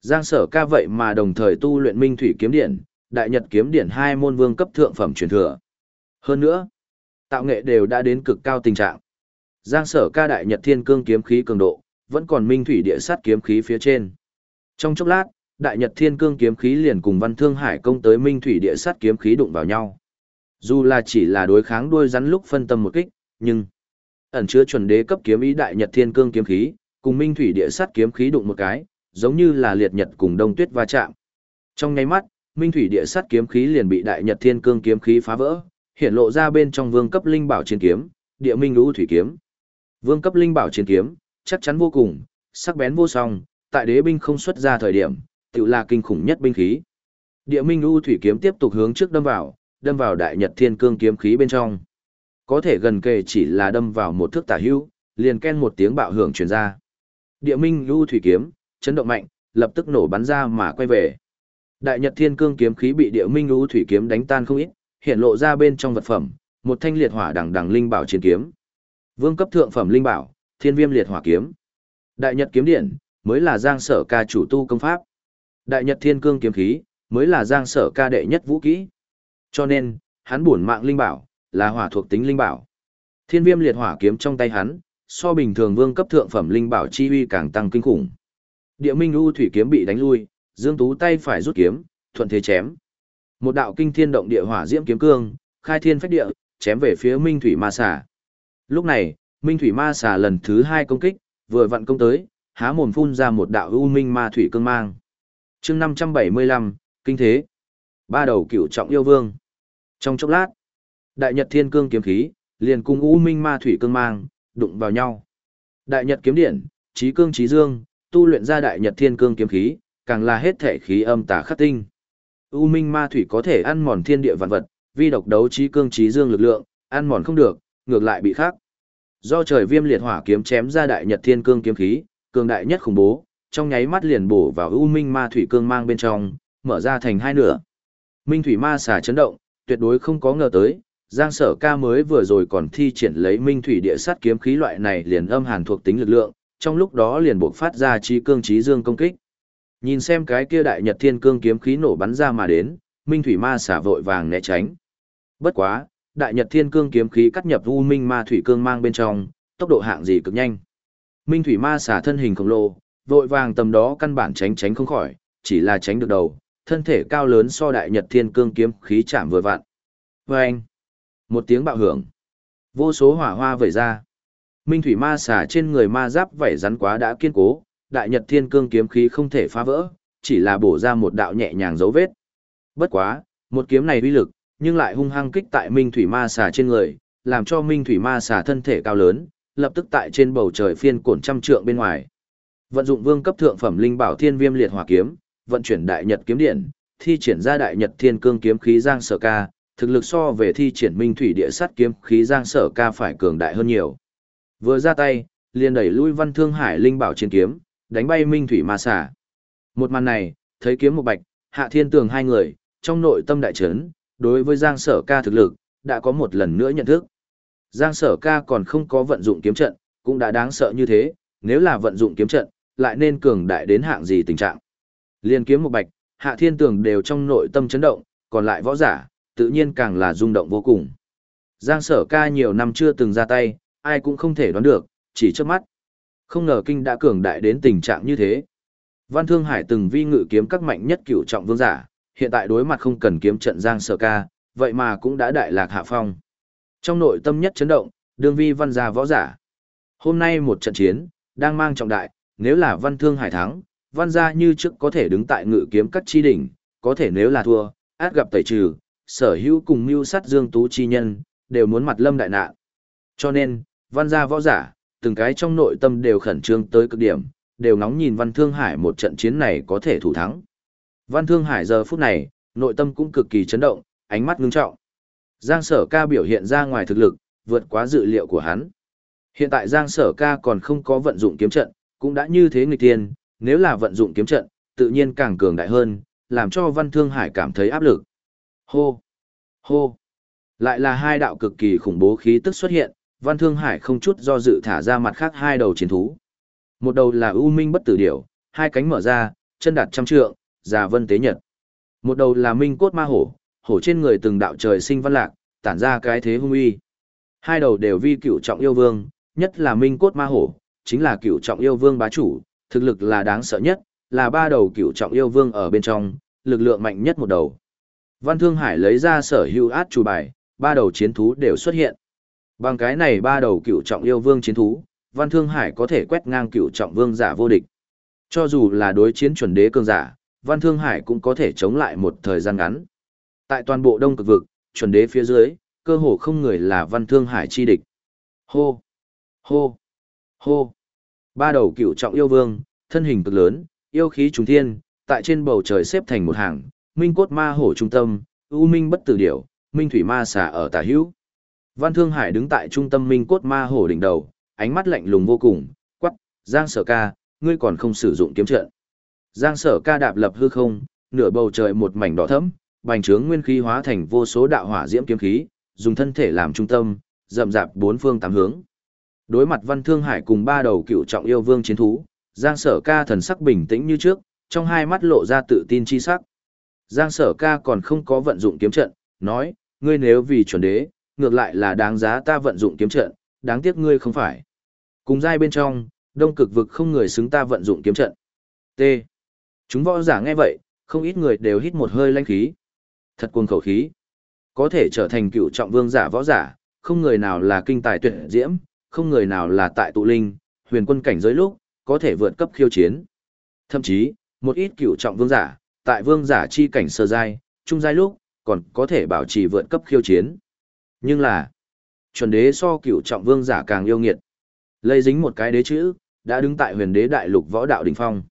Giang Sở Ca vậy mà đồng thời tu luyện Minh Thủy kiếm điện, Đại Nhật kiếm điện hai môn vương cấp thượng phẩm truyền thừa. Hơn nữa, tạo nghệ đều đã đến cực cao tình trạng. Giang Sở Ca Đại Nhật Thiên Cương kiếm khí cường độ, vẫn còn Minh Thủy địa sát kiếm khí phía trên. Trong chốc lát, Đại Nhật Thiên Cương kiếm khí liền cùng Văn Thương Hải công tới Minh Thủy địa sát kiếm khí đụng vào nhau. Dù là chỉ là đối kháng đuôi rắn lúc phân tâm một kích, nhưng ẩn chứa chuẩn đế cấp kiếm ý Đại Nhật Thiên Cương kiếm khí, cùng Minh Thủy địa sát kiếm khí đụng một cái, giống như là liệt nhật cùng đông tuyết va chạm. Trong nháy mắt, Minh Thủy địa sát kiếm khí liền bị Đại Nhật Thiên Cương kiếm khí phá vỡ, hiện lộ ra bên trong vương cấp linh bảo chiến kiếm, Địa Minh Lũ thủy kiếm. Vương cấp linh bảo chiến kiếm, chắc chắn vô cùng, sắc bén vô song, tại đế binh không xuất ra thời điểm, tự là kinh khủng nhất binh khí. Địa Minh U thủy kiếm tiếp tục hướng trước đâm vào, đâm vào Đại Nhật Thiên Cương kiếm khí bên trong. Có thể gần kề chỉ là đâm vào một thước tả hữu, liền ken một tiếng bạo hưởng truyền ra. Địa Minh lưu thủy kiếm, chấn động mạnh, lập tức nổ bắn ra mà quay về. Đại Nhật Thiên Cương kiếm khí bị Địa Minh lưu thủy kiếm đánh tan không ít, hiện lộ ra bên trong vật phẩm, một thanh liệt hỏa đằng đằng linh bảo chiến kiếm. Vương cấp thượng phẩm linh bảo, Thiên Viêm liệt hỏa kiếm. Đại Nhật kiếm điện, mới là Giang Sở Ca chủ tu công pháp. Đại Nhật Thiên Cương kiếm khí, mới là Giang Sở Ca đệ nhất vũ kỹ. Cho nên, hắn buồn mạng linh bảo, là hỏa thuộc tính linh bảo. Thiên Viêm liệt hỏa kiếm trong tay hắn, so bình thường vương cấp thượng phẩm linh bảo chi uy càng tăng kinh khủng. Địa Minh U thủy kiếm bị đánh lui, Dương Tú tay phải rút kiếm, thuận thế chém. Một đạo kinh thiên động địa hỏa diễm kiếm cương, khai thiên phách địa, chém về phía Minh Thủy Ma Xà. Lúc này, Minh Thủy Ma Xà lần thứ hai công kích, vừa vặn công tới, há mồm phun ra một đạo u minh ma thủy cương mang. chương 575, kinh thế. Ba đầu cựu trọng yêu vương. Trong chốc lát, Đại Nhật Thiên Cương kiếm khí, liền cùng u minh ma thủy cương mang, đụng vào nhau. Đại Nhật kiếm điện, trí cương trí dương, tu luyện ra Đại Nhật Thiên Cương kiếm khí, càng là hết thể khí âm tà khắc tinh. U minh ma thủy có thể ăn mòn thiên địa vạn vật, vi độc đấu trí cương trí dương lực lượng, ăn mòn không được, ngược lại bị khắc. Do trời viêm liệt hỏa kiếm chém ra đại nhật thiên cương kiếm khí, cường đại nhất khủng bố, trong nháy mắt liền bổ vào u minh ma thủy cương mang bên trong, mở ra thành hai nửa. Minh thủy ma xà chấn động, tuyệt đối không có ngờ tới, Giang Sở Ca mới vừa rồi còn thi triển lấy Minh thủy địa sát kiếm khí loại này liền âm hàn thuộc tính lực lượng, trong lúc đó liền buộc phát ra trí cương trí dương công kích. Nhìn xem cái kia đại nhật thiên cương kiếm khí nổ bắn ra mà đến, Minh thủy ma xả vội vàng né tránh. Bất quá, đại nhật thiên cương kiếm khí cắt nhập u minh ma thủy cương mang bên trong, tốc độ hạng gì cực nhanh. Minh thủy ma xả thân hình khổng lồ, vội vàng tầm đó căn bản tránh tránh không khỏi, chỉ là tránh được đầu, thân thể cao lớn so đại nhật thiên cương kiếm khí chạm vừa vặn. Vâng! Một tiếng bạo hưởng. Vô số hỏa hoa vẩy ra. Minh thủy ma xà trên người ma giáp vẩy rắn quá đã kiên cố, đại nhật thiên cương kiếm khí không thể phá vỡ, chỉ là bổ ra một đạo nhẹ nhàng dấu vết. Bất quá, một kiếm này uy lực, nhưng lại hung hăng kích tại Minh thủy ma xà trên người, làm cho Minh thủy ma xà thân thể cao lớn, lập tức tại trên bầu trời phiên cổn trăm trượng bên ngoài. Vận dụng vương cấp thượng phẩm linh bảo thiên viêm liệt hỏa kiếm, vận chuyển đại nhật kiếm điện, thi triển ra đại nhật thiên cương kiếm khí giang sở ca, thực lực so về thi triển minh thủy địa sát kiếm khí giang sở ca phải cường đại hơn nhiều. Vừa ra tay, liền đẩy lui văn thương hải linh bảo trên kiếm, đánh bay minh thủy ma xả. Một màn này, thấy kiếm một bạch, hạ thiên tường hai người, trong nội tâm đại trấn, đối với giang sở ca thực lực, đã có một lần nữa nhận thức. Giang sở ca còn không có vận dụng kiếm trận, cũng đã đáng sợ như thế, nếu là vận dụng kiếm trận, lại nên cường đại đến hạng gì tình trạng. Liên kiếm một bạch, hạ thiên tường đều trong nội tâm chấn động, còn lại võ giả, tự nhiên càng là rung động vô cùng. Giang sở ca nhiều năm chưa từng ra tay, ai cũng không thể đoán được, chỉ trước mắt. Không ngờ kinh đã cường đại đến tình trạng như thế. Văn Thương Hải từng vi ngự kiếm các mạnh nhất cửu trọng vương giả, hiện tại đối mặt không cần kiếm trận Giang sở ca, vậy mà cũng đã đại lạc hạ phong. Trong nội tâm nhất chấn động, đương vi văn gia võ giả. Hôm nay một trận chiến, đang mang trọng đại, nếu là văn thương hải thắng, văn gia như trước có thể đứng tại ngự kiếm các chi đỉnh, có thể nếu là thua, át gặp tẩy trừ, sở hữu cùng mưu sát dương tú chi nhân, đều muốn mặt lâm đại nạn. Cho nên, văn gia võ giả, từng cái trong nội tâm đều khẩn trương tới cực điểm, đều ngóng nhìn văn thương hải một trận chiến này có thể thủ thắng. Văn thương hải giờ phút này, nội tâm cũng cực kỳ chấn động, ánh mắt ngưng trọng. Giang sở ca biểu hiện ra ngoài thực lực, vượt quá dự liệu của hắn. Hiện tại Giang sở ca còn không có vận dụng kiếm trận, cũng đã như thế nghịch tiên, nếu là vận dụng kiếm trận, tự nhiên càng cường đại hơn, làm cho Văn Thương Hải cảm thấy áp lực. Hô! Hô! Lại là hai đạo cực kỳ khủng bố khí tức xuất hiện, Văn Thương Hải không chút do dự thả ra mặt khác hai đầu chiến thú. Một đầu là U Minh bất tử điểu, hai cánh mở ra, chân đạt trăm trượng, già vân tế nhật. Một đầu là Minh cốt ma hổ, hổ trên người từng đạo trời sinh văn lạc, tản ra cái thế hung uy. Hai đầu đều vi cựu trọng yêu vương, nhất là Minh cốt ma hổ, chính là cựu trọng yêu vương bá chủ, thực lực là đáng sợ nhất, là ba đầu cựu trọng yêu vương ở bên trong, lực lượng mạnh nhất một đầu. Văn Thương Hải lấy ra sở hữu át chủ bài, ba đầu chiến thú đều xuất hiện. Bằng cái này ba đầu cựu trọng yêu vương chiến thú, Văn Thương Hải có thể quét ngang cựu trọng vương giả vô địch. Cho dù là đối chiến chuẩn đế cường giả, Văn Thương Hải cũng có thể chống lại một thời gian ngắn. Tại toàn bộ đông cực vực, chuẩn đế phía dưới, cơ hồ không người là Văn Thương Hải chi địch. Hô! Hô! Hô! Ba đầu cựu trọng yêu vương, thân hình cực lớn, yêu khí trùng thiên, tại trên bầu trời xếp thành một hàng, minh cốt ma hổ trung tâm, u minh bất tử điểu, minh thủy ma xà ở tả hữu. Văn Thương Hải đứng tại trung tâm minh cốt ma hổ đỉnh đầu, ánh mắt lạnh lùng vô cùng, quắc, Giang Sở Ca, ngươi còn không sử dụng kiếm trận. Giang Sở Ca đạp lập hư không, nửa bầu trời một mảnh đỏ thẫm, bành trướng nguyên khí hóa thành vô số đạo hỏa diễm kiếm khí, dùng thân thể làm trung tâm, rậm rạp bốn phương tám hướng. Đối mặt Văn Thương Hải cùng ba đầu cựu trọng yêu vương chiến thú, Giang Sở Ca thần sắc bình tĩnh như trước, trong hai mắt lộ ra tự tin chi sắc. Giang Sở Ca còn không có vận dụng kiếm trận, nói, ngươi nếu vì chuẩn đế, ngược lại là đáng giá ta vận dụng kiếm trận, đáng tiếc ngươi không phải. Cùng giai bên trong, đông cực vực không người xứng ta vận dụng kiếm trận. T. Chúng võ giả nghe vậy, không ít người đều hít một hơi lanh khí. Thật cuồng khẩu khí. Có thể trở thành cựu trọng vương giả võ giả, không người nào là kinh tài tuyệt diễm, không người nào là tại tụ linh, huyền quân cảnh giới lúc, có thể vượt cấp khiêu chiến. Thậm chí, một ít cựu trọng vương giả, tại vương giả chi cảnh sơ giai, trung giai lúc, còn có thể bảo trì vượt cấp khiêu chiến. Nhưng là, chuẩn đế so cựu trọng vương giả càng yêu nghiệt. Lây dính một cái đế chữ, đã đứng tại huyền đế đại lục võ đạo đỉnh phong.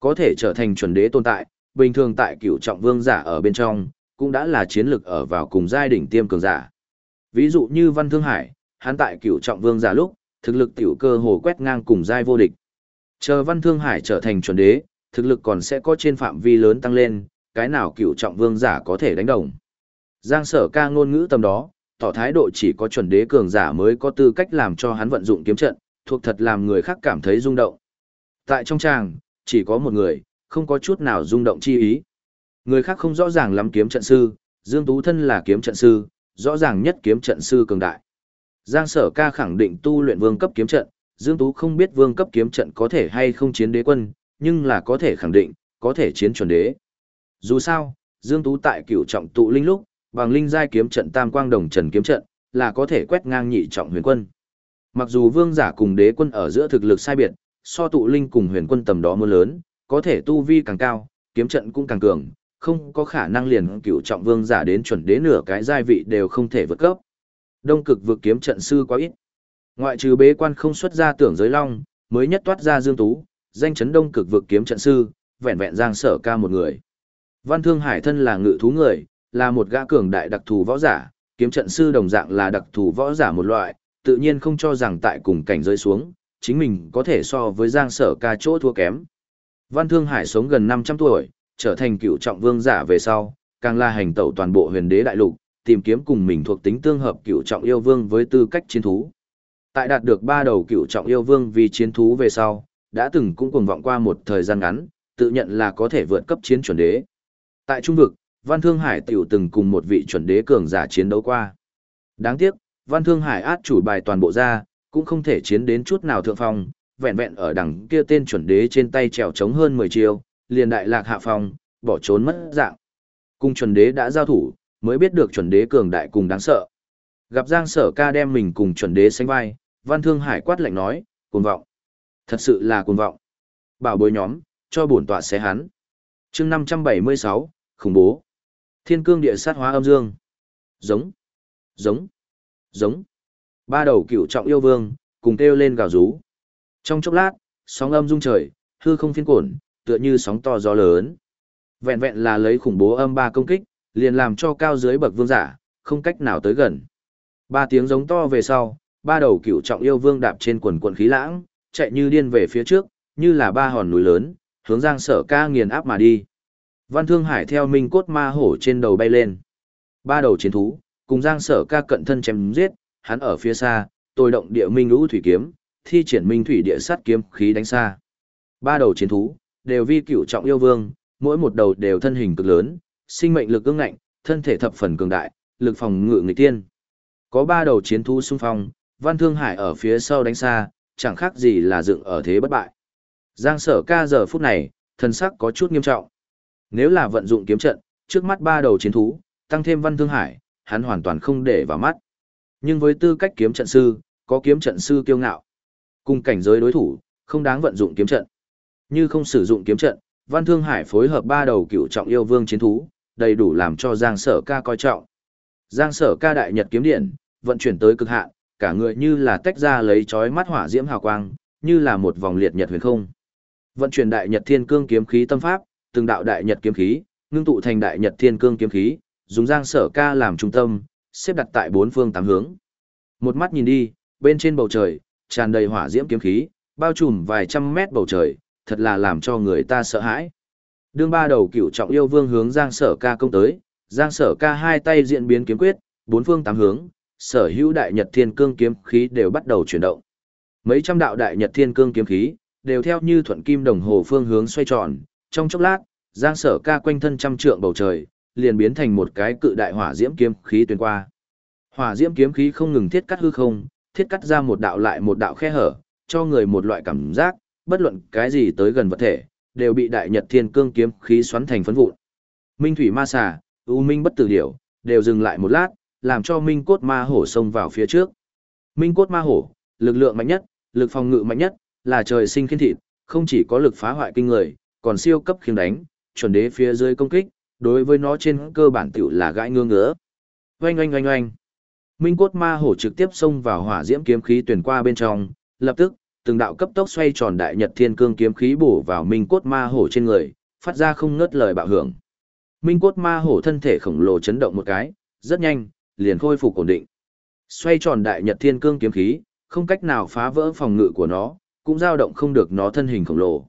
Có thể trở thành chuẩn đế tồn tại, bình thường tại cựu trọng vương giả ở bên trong, cũng đã là chiến lực ở vào cùng giai đỉnh tiêm cường giả. Ví dụ như Văn Thương Hải, hắn tại cựu trọng vương giả lúc, thực lực tiểu cơ hồ quét ngang cùng giai vô địch. Chờ Văn Thương Hải trở thành chuẩn đế, thực lực còn sẽ có trên phạm vi lớn tăng lên, cái nào cựu trọng vương giả có thể đánh đồng. Giang sở ca ngôn ngữ tầm đó, tỏ thái độ chỉ có chuẩn đế cường giả mới có tư cách làm cho hắn vận dụng kiếm trận, thuộc thật làm người khác cảm thấy rung động. Tại trong tràng, chỉ có một người, không có chút nào rung động chi ý. Người khác không rõ ràng lắm kiếm trận sư, Dương Tú thân là kiếm trận sư, rõ ràng nhất kiếm trận sư cường đại. Giang Sở Ca khẳng định tu luyện vương cấp kiếm trận, Dương Tú không biết vương cấp kiếm trận có thể hay không chiến đế quân, nhưng là có thể khẳng định, có thể chiến chuẩn đế. Dù sao, Dương Tú tại cửu trọng tụ linh lúc, bằng linh giai kiếm trận tam quang đồng trần kiếm trận, là có thể quét ngang nhị trọng huyền quân. Mặc dù vương giả cùng đế quân ở giữa thực lực sai biệt, so tụ linh cùng huyền quân tầm đó mưa lớn, có thể tu vi càng cao, kiếm trận cũng càng cường, không có khả năng liền cửu trọng vương giả đến chuẩn đế nửa cái giai vị đều không thể vượt cấp. Đông cực vượt kiếm trận sư quá ít. Ngoại trừ bế quan không xuất ra tưởng giới long, mới nhất toát ra Dương Tú, danh chấn đông cực vực kiếm trận sư, vẹn vẹn giang sở ca một người. Văn Thương Hải thân là ngự thú người, là một gã cường đại đặc thù võ giả, kiếm trận sư đồng dạng là đặc thù võ giả một loại, tự nhiên không cho rằng tại cùng cảnh rơi xuống, chính mình có thể so với giang sở ca chỗ thua kém. Văn Thương Hải sống gần 500 tuổi, trở thành cựu trọng vương giả về sau, càng là hành tẩu toàn bộ huyền đế đại lục, tìm kiếm cùng mình thuộc tính tương hợp cựu trọng yêu vương với tư cách chiến thú. Tại đạt được ba đầu cựu trọng yêu vương vì chiến thú về sau, đã từng cũng cuồng vọng qua một thời gian ngắn, tự nhận là có thể vượt cấp chiến chuẩn đế. Tại trung vực, Văn Thương Hải tiểu từng cùng một vị chuẩn đế cường giả chiến đấu qua. Đáng tiếc, Văn Thương Hải át chủ bài toàn bộ ra, cũng không thể chiến đến chút nào thượng phong, vẹn vẹn ở đằng kia tên chuẩn đế trên tay trèo trống hơn 10 chiêu, liền đại lạc hạ phong, bỏ trốn mất dạng. cung chuẩn đế đã giao thủ, mới biết được chuẩn đế cường đại cùng đáng sợ. Gặp Giang Sở Ca đem mình cùng chuẩn đế sánh vai, Văn Thương Hải quát lạnh nói, cuồng vọng. Thật sự là cuồng vọng. Bảo bối nhóm, cho bổn tọa xé hắn. chương 576, khủng bố. Thiên cương địa sát hóa âm dương. Giống. Giống. Giống. Ba đầu cựu trọng yêu vương, cùng kêu lên gào rú. Trong chốc lát, sóng âm rung trời, hư không phiên cổn, tựa như sóng to gió lớn. Vẹn vẹn là lấy khủng bố âm ba công kích, liền làm cho cao dưới bậc vương giả, không cách nào tới gần. Ba tiếng giống to về sau, ba đầu cựu trọng yêu vương đạp trên quần quần khí lãng, chạy như điên về phía trước, như là ba hòn núi lớn, hướng Giang Sở Ca nghiền áp mà đi. Văn Thương Hải theo minh cốt ma hổ trên đầu bay lên. Ba đầu chiến thú, cùng Giang Sở Ca cận thân chém giết, hắn ở phía xa, tôi động địa minh lũ thủy kiếm, thi triển minh thủy địa sát kiếm khí đánh xa. Ba đầu chiến thú, đều vi cửu trọng yêu vương, mỗi một đầu đều thân hình cực lớn, sinh mệnh lực ương ngạnh, thân thể thập phần cường đại, lực phòng ngự người tiên. Có ba đầu chiến thú xung phong, Văn Thương Hải ở phía sau đánh xa, chẳng khác gì là dựng ở thế bất bại. Giang sở ca giờ phút này, thần sắc có chút nghiêm trọng. Nếu là vận dụng kiếm trận, trước mắt ba đầu chiến thú, tăng thêm Văn Thương Hải, hắn hoàn toàn không để vào mắt. Nhưng với tư cách kiếm trận sư, có kiếm trận sư kiêu ngạo. Cùng cảnh giới đối thủ, không đáng vận dụng kiếm trận. Như không sử dụng kiếm trận, Văn Thương Hải phối hợp ba đầu cựu trọng yêu vương chiến thú, đầy đủ làm cho Giang Sở Ca coi trọng. Giang Sở Ca đại nhật kiếm điện, vận chuyển tới cực hạn, cả người như là tách ra lấy chói mắt hỏa diễm hào quang, như là một vòng liệt nhật huyền không. Vận chuyển đại nhật thiên cương kiếm khí tâm pháp, từng đạo đại nhật kiếm khí, ngưng tụ thành đại nhật thiên cương kiếm khí, dùng Giang Sở Ca làm trung tâm, xếp đặt tại bốn phương tám hướng. Một mắt nhìn đi, bên trên bầu trời, tràn đầy hỏa diễm kiếm khí, bao trùm vài trăm mét bầu trời, thật là làm cho người ta sợ hãi. Đương ba đầu cựu trọng yêu vương hướng Giang Sở Ca công tới, Giang Sở Ca hai tay diện biến kiếm quyết, bốn phương tám hướng, sở hữu đại nhật thiên cương kiếm khí đều bắt đầu chuyển động. Mấy trăm đạo đại nhật thiên cương kiếm khí đều theo như thuận kim đồng hồ phương hướng xoay tròn, trong chốc lát, Giang Sở Ca quanh thân trăm trượng bầu trời, liền biến thành một cái cự đại hỏa diễm kiếm khí tuyến qua. Hỏa diễm kiếm khí không ngừng thiết cắt hư không, thiết cắt ra một đạo lại một đạo khe hở, cho người một loại cảm giác, bất luận cái gì tới gần vật thể, đều bị đại nhật thiên cương kiếm khí xoắn thành phấn vụn. Minh thủy ma xà, u minh bất tử điểu, đều dừng lại một lát, làm cho minh cốt ma hổ xông vào phía trước. Minh cốt ma hổ, lực lượng mạnh nhất, lực phòng ngự mạnh nhất, là trời sinh khiên thịt, không chỉ có lực phá hoại kinh người, còn siêu cấp khiêng đánh, chuẩn đế phía dưới công kích, đối với nó trên cơ bản tiểu là gãi ngương ngứa. Oanh oanh oanh oanh. Minh cốt ma hổ trực tiếp xông vào hỏa diễm kiếm khí tuyển qua bên trong, lập tức, từng đạo cấp tốc xoay tròn đại nhật thiên cương kiếm khí bổ vào minh cốt ma hổ trên người, phát ra không ngớt lời bạo hưởng. Minh cốt ma hổ thân thể khổng lồ chấn động một cái, rất nhanh, liền khôi phục ổn định. Xoay tròn đại nhật thiên cương kiếm khí, không cách nào phá vỡ phòng ngự của nó, cũng dao động không được nó thân hình khổng lồ.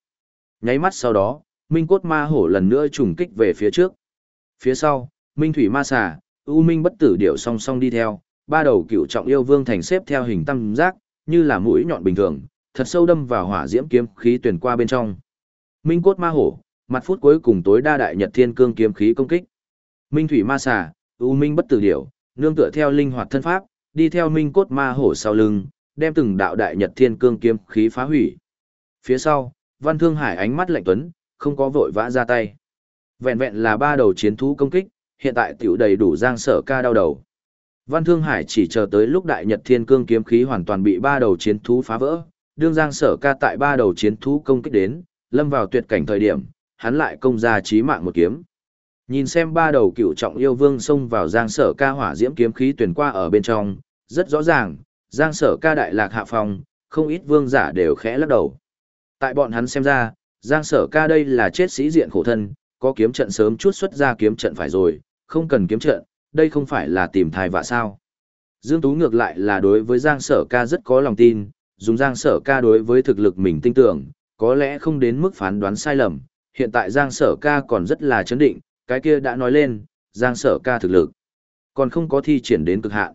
Nháy mắt sau đó, minh cốt ma hổ lần nữa trùng kích về phía trước. Phía sau, minh thủy ma xà, u minh bất tử điểu song song đi theo, ba đầu cựu trọng yêu vương thành xếp theo hình tam giác, như là mũi nhọn bình thường, thật sâu đâm vào hỏa diễm kiếm khí tuyển qua bên trong. Minh cốt ma hổ, mặt phút cuối cùng tối đa đại nhật thiên cương kiếm khí công kích. Minh thủy ma xà, u minh bất tử điểu, nương tựa theo linh hoạt thân pháp, đi theo minh cốt ma hổ sau lưng, đem từng đạo đại nhật thiên cương kiếm khí phá hủy. Phía sau, Văn Thương Hải ánh mắt lạnh tuấn, không có vội vã ra tay. Vẹn vẹn là ba đầu chiến thú công kích, hiện tại tiểu đầy đủ Giang Sở Ca đau đầu. Văn Thương Hải chỉ chờ tới lúc Đại Nhật Thiên Cương kiếm khí hoàn toàn bị ba đầu chiến thú phá vỡ, đương Giang Sở Ca tại ba đầu chiến thú công kích đến, lâm vào tuyệt cảnh thời điểm, hắn lại công ra chí mạng một kiếm. Nhìn xem ba đầu cựu trọng yêu vương xông vào Giang Sở Ca hỏa diễm kiếm khí tuyển qua ở bên trong, rất rõ ràng, Giang Sở Ca đại lạc hạ phòng, không ít vương giả đều khẽ lắc đầu. Tại bọn hắn xem ra, Giang Sở Ca đây là chết sĩ diện khổ thân, có kiếm trận sớm chút xuất ra kiếm trận phải rồi, không cần kiếm trận, đây không phải là tìm thai vạ sao. Dương Tú ngược lại là đối với Giang Sở Ca rất có lòng tin, dùng Giang Sở Ca đối với thực lực mình tin tưởng, có lẽ không đến mức phán đoán sai lầm, hiện tại Giang Sở Ca còn rất là chấn định, cái kia đã nói lên, Giang Sở Ca thực lực, còn không có thi triển đến cực hạn.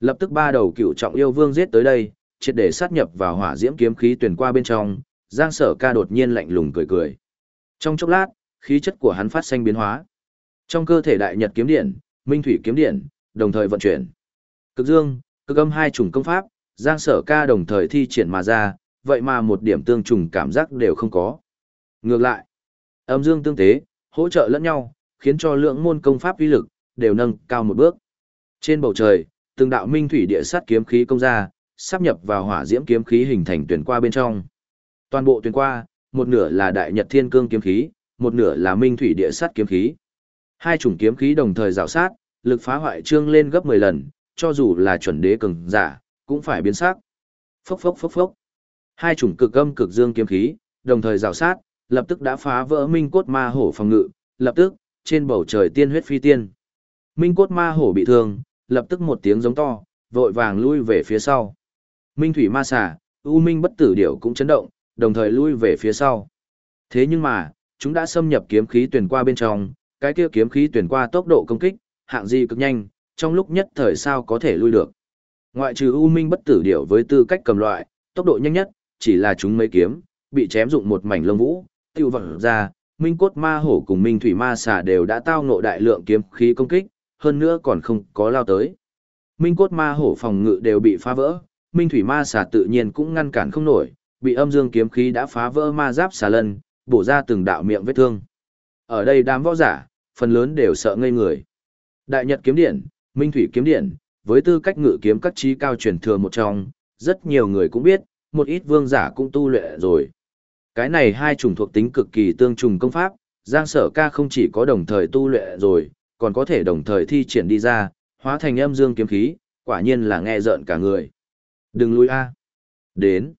Lập tức ba đầu cựu trọng yêu vương giết tới đây, triệt để sát nhập vào hỏa diễm kiếm khí tuyển qua bên trong, Giang Sở Ca đột nhiên lạnh lùng cười cười. Trong chốc lát, khí chất của hắn phát sinh biến hóa. Trong cơ thể đại nhật kiếm điện, minh thủy kiếm điện, đồng thời vận chuyển. Cực dương, cực âm hai chủng công pháp, Giang Sở Ca đồng thời thi triển mà ra, vậy mà một điểm tương trùng cảm giác đều không có. Ngược lại, âm dương tương tế, hỗ trợ lẫn nhau, khiến cho lượng môn công pháp uy lực đều nâng cao một bước. Trên bầu trời, từng đạo minh thủy địa sát kiếm khí công ra, sắp nhập vào hỏa diễm kiếm khí hình thành tuyển qua bên trong. Toàn bộ tuyển qua, một nửa là đại nhật thiên cương kiếm khí, một nửa là minh thủy địa sát kiếm khí. Hai chủng kiếm khí đồng thời rào sát, lực phá hoại trương lên gấp 10 lần, cho dù là chuẩn đế cường giả, cũng phải biến sắc. Phốc phốc phốc phốc. Hai chủng cực âm cực dương kiếm khí, đồng thời rào sát, lập tức đã phá vỡ minh cốt ma hổ phòng ngự, lập tức, trên bầu trời tiên huyết phi tiên. Minh cốt ma hổ bị thương, lập tức một tiếng giống to, vội vàng lui về phía sau. Minh thủy ma xà, U Minh bất tử điểu cũng chấn động, đồng thời lui về phía sau. Thế nhưng mà, chúng đã xâm nhập kiếm khí tuyển qua bên trong, cái kia kiếm khí tuyển qua tốc độ công kích, hạng gì cực nhanh, trong lúc nhất thời sao có thể lui được. Ngoại trừ U Minh bất tử điểu với tư cách cầm loại, tốc độ nhanh nhất, chỉ là chúng mấy kiếm, bị chém dụng một mảnh lông vũ, tiêu vật ra, Minh cốt ma hổ cùng Minh thủy ma xà đều đã tao ngộ đại lượng kiếm khí công kích, hơn nữa còn không có lao tới. Minh cốt ma hổ phòng ngự đều bị phá vỡ, Minh thủy ma xà tự nhiên cũng ngăn cản không nổi, bị âm dương kiếm khí đã phá vỡ ma giáp xà lân, bổ ra từng đạo miệng vết thương. Ở đây đám võ giả, phần lớn đều sợ ngây người. Đại Nhật kiếm điện, Minh thủy kiếm điện, với tư cách ngự kiếm các trí cao truyền thừa một trong, rất nhiều người cũng biết, một ít vương giả cũng tu luyện rồi. Cái này hai chủng thuộc tính cực kỳ tương trùng công pháp, Giang Sở Ca không chỉ có đồng thời tu luyện rồi, còn có thể đồng thời thi triển đi ra, hóa thành âm dương kiếm khí, quả nhiên là nghe rợn cả người. Đừng lui a. Đến.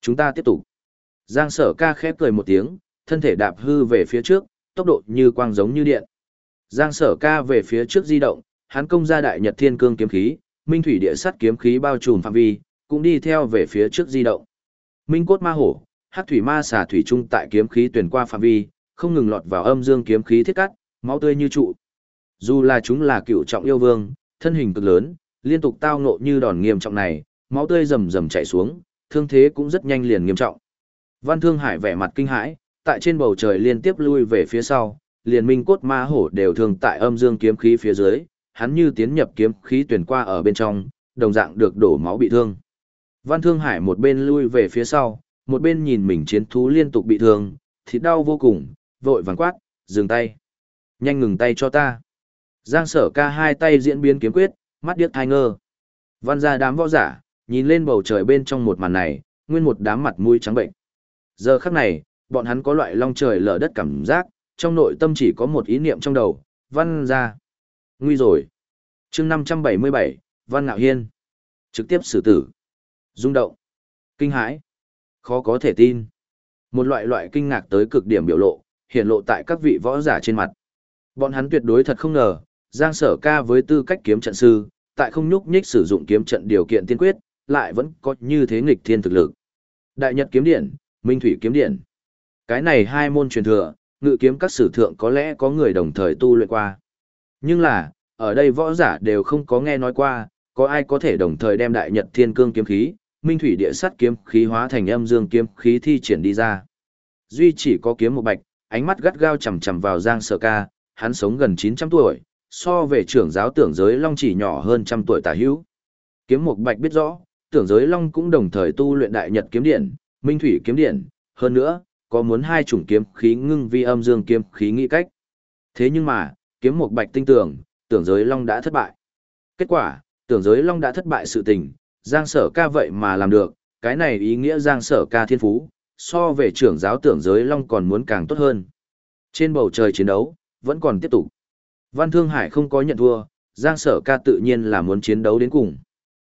Chúng ta tiếp tục. Giang sở ca khép cười một tiếng, thân thể đạp hư về phía trước, tốc độ như quang giống như điện. Giang sở ca về phía trước di động, hắn công ra đại nhật thiên cương kiếm khí, minh thủy địa sắt kiếm khí bao trùm phạm vi, cũng đi theo về phía trước di động. Minh cốt ma hổ, hắc thủy ma xà thủy trung tại kiếm khí tuyển qua phạm vi, không ngừng lọt vào âm dương kiếm khí thiết cắt, máu tươi như trụ. Dù là chúng là cựu trọng yêu vương, thân hình cực lớn, liên tục tao ngộ như đòn nghiêm trọng này, máu tươi rầm rầm chảy xuống, thương thế cũng rất nhanh liền nghiêm trọng. Văn Thương Hải vẻ mặt kinh hãi, tại trên bầu trời liên tiếp lui về phía sau, liền minh cốt ma hổ đều thường tại âm dương kiếm khí phía dưới, hắn như tiến nhập kiếm khí tuyển qua ở bên trong, đồng dạng được đổ máu bị thương. Văn Thương Hải một bên lui về phía sau, một bên nhìn mình chiến thú liên tục bị thương, thịt đau vô cùng, vội vàng quát, dừng tay. Nhanh ngừng tay cho ta. Giang sở ca hai tay diễn biến kiếm quyết, mắt điếc thai ngơ. Văn ra đám võ giả, nhìn lên bầu trời bên trong một màn này, nguyên một đám mặt mũi trắng bệnh. Giờ khắc này, bọn hắn có loại long trời lở đất cảm giác, trong nội tâm chỉ có một ý niệm trong đầu, văn ra. Nguy rồi. chương 577, Văn Ngạo Hiên. Trực tiếp xử tử. rung động. Kinh hãi. Khó có thể tin. Một loại loại kinh ngạc tới cực điểm biểu lộ, hiện lộ tại các vị võ giả trên mặt. Bọn hắn tuyệt đối thật không ngờ, Giang Sở Ca với tư cách kiếm trận sư, tại không nhúc nhích sử dụng kiếm trận điều kiện tiên quyết, lại vẫn có như thế nghịch thiên thực lực. Đại Nhật kiếm điện, Minh Thủy kiếm điện. Cái này hai môn truyền thừa, ngự kiếm các sử thượng có lẽ có người đồng thời tu luyện qua. Nhưng là, ở đây võ giả đều không có nghe nói qua, có ai có thể đồng thời đem Đại Nhật Thiên Cương kiếm khí, Minh Thủy địa sắt kiếm khí hóa thành âm dương kiếm khí thi triển đi ra. Duy chỉ có kiếm một bạch, ánh mắt gắt gao chằm chằm vào Giang Sở Ca, hắn sống gần 900 tuổi, so về trưởng giáo tưởng giới long chỉ nhỏ hơn trăm tuổi tả hữu. Kiếm một bạch biết rõ, tưởng giới long cũng đồng thời tu luyện đại nhật kiếm điện, minh thủy kiếm điện, hơn nữa, có muốn hai chủng kiếm khí ngưng vi âm dương kiếm khí nghĩ cách. Thế nhưng mà, kiếm một bạch tinh tưởng, tưởng giới long đã thất bại. Kết quả, tưởng giới long đã thất bại sự tình, Giang sở ca vậy mà làm được, cái này ý nghĩa Giang sở ca thiên phú, so về trưởng giáo tưởng giới long còn muốn càng tốt hơn. Trên bầu trời chiến đấu, vẫn còn tiếp tục. Văn Thương Hải không có nhận thua, Giang sở ca tự nhiên là muốn chiến đấu đến cùng.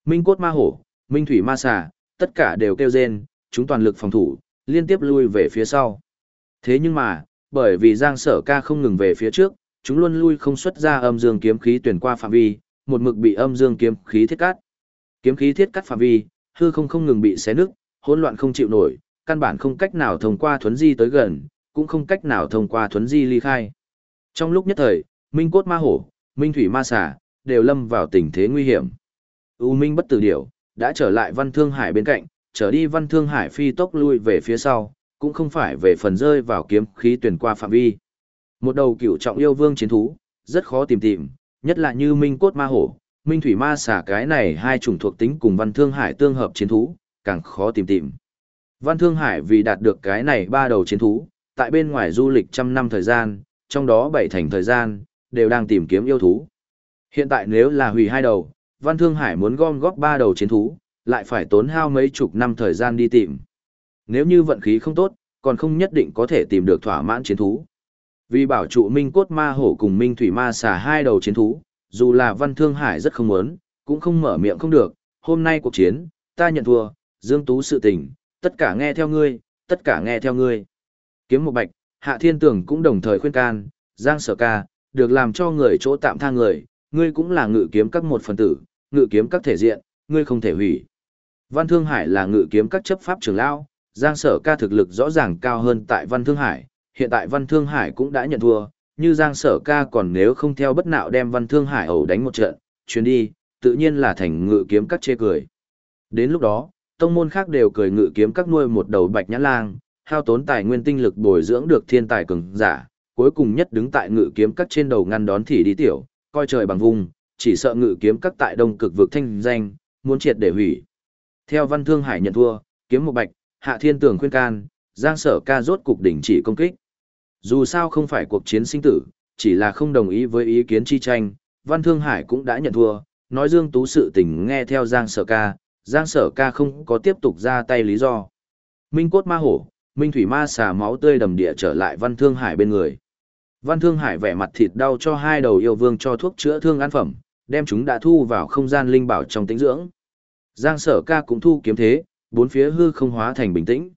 Minh cốt ma hổ, minh thủy ma xà, tất cả đều kêu rên, chúng toàn lực phòng thủ, liên tiếp lui về phía sau. Thế nhưng mà, bởi vì Giang sở ca không ngừng về phía trước, chúng luôn lui không xuất ra âm dương kiếm khí tuyển qua phạm vi, một mực bị âm dương kiếm khí thiết cắt. Kiếm khí thiết cắt phạm vi, hư không không ngừng bị xé nứt, hỗn loạn không chịu nổi, căn bản không cách nào thông qua thuấn di tới gần, cũng không cách nào thông qua thuấn di ly khai. Trong lúc nhất thời, Minh cốt ma hổ, Minh thủy ma xà, đều lâm vào tình thế nguy hiểm. U Minh bất tử điểu, đã trở lại Văn Thương Hải bên cạnh, trở đi Văn Thương Hải phi tốc lui về phía sau, cũng không phải về phần rơi vào kiếm khí tuyển qua phạm vi. Một đầu cựu trọng yêu vương chiến thú, rất khó tìm tìm, nhất là như Minh cốt ma hổ, Minh thủy ma xả cái này hai chủng thuộc tính cùng Văn Thương Hải tương hợp chiến thú, càng khó tìm tìm. Văn Thương Hải vì đạt được cái này ba đầu chiến thú, tại bên ngoài du lịch trăm năm thời gian, trong đó bảy thành thời gian, đều đang tìm kiếm yêu thú. Hiện tại nếu là hủy hai đầu, Văn Thương Hải muốn gom góp ba đầu chiến thú, lại phải tốn hao mấy chục năm thời gian đi tìm. Nếu như vận khí không tốt, còn không nhất định có thể tìm được thỏa mãn chiến thú. Vì bảo trụ Minh Cốt Ma Hổ cùng Minh Thủy Ma xả hai đầu chiến thú, dù là Văn Thương Hải rất không muốn, cũng không mở miệng không được, hôm nay cuộc chiến, ta nhận thua, Dương Tú sự tình, tất cả nghe theo ngươi, tất cả nghe theo ngươi. Kiếm một bạch, Hạ Thiên Tường cũng đồng thời khuyên can, Giang Sở Ca, được làm cho người chỗ tạm tha người, ngươi cũng là ngự kiếm các một phần tử, ngự kiếm các thể diện, ngươi không thể hủy. Văn Thương Hải là ngự kiếm các chấp pháp trưởng lão, Giang Sở Ca thực lực rõ ràng cao hơn tại Văn Thương Hải, hiện tại Văn Thương Hải cũng đã nhận thua, như Giang Sở Ca còn nếu không theo bất nạo đem Văn Thương Hải ẩu đánh một trận, chuyến đi, tự nhiên là thành ngự kiếm các chê cười. Đến lúc đó, tông môn khác đều cười ngự kiếm các nuôi một đầu bạch nhã lang, hao tốn tài nguyên tinh lực bồi dưỡng được thiên tài cường giả, cuối cùng nhất đứng tại ngự kiếm các trên đầu ngăn đón thị đi tiểu, coi trời bằng vùng, chỉ sợ ngự kiếm các tại đông cực vực thanh danh, muốn triệt để hủy. Theo Văn Thương Hải nhận thua, kiếm một bạch, Hạ Thiên Tường khuyên can, Giang Sở Ca rốt cục đỉnh chỉ công kích. Dù sao không phải cuộc chiến sinh tử, chỉ là không đồng ý với ý kiến chi tranh, Văn Thương Hải cũng đã nhận thua, nói Dương Tú sự tình nghe theo Giang Sở Ca, Giang Sở Ca không có tiếp tục ra tay lý do. Minh cốt ma hổ, Minh thủy ma xà máu tươi đầm địa trở lại Văn Thương Hải bên người. Văn Thương Hải vẻ mặt thịt đau cho hai đầu yêu vương cho thuốc chữa thương ăn phẩm, đem chúng đã thu vào không gian linh bảo trong tĩnh dưỡng. Giang Sở Ca cũng thu kiếm thế, bốn phía hư không hóa thành bình tĩnh.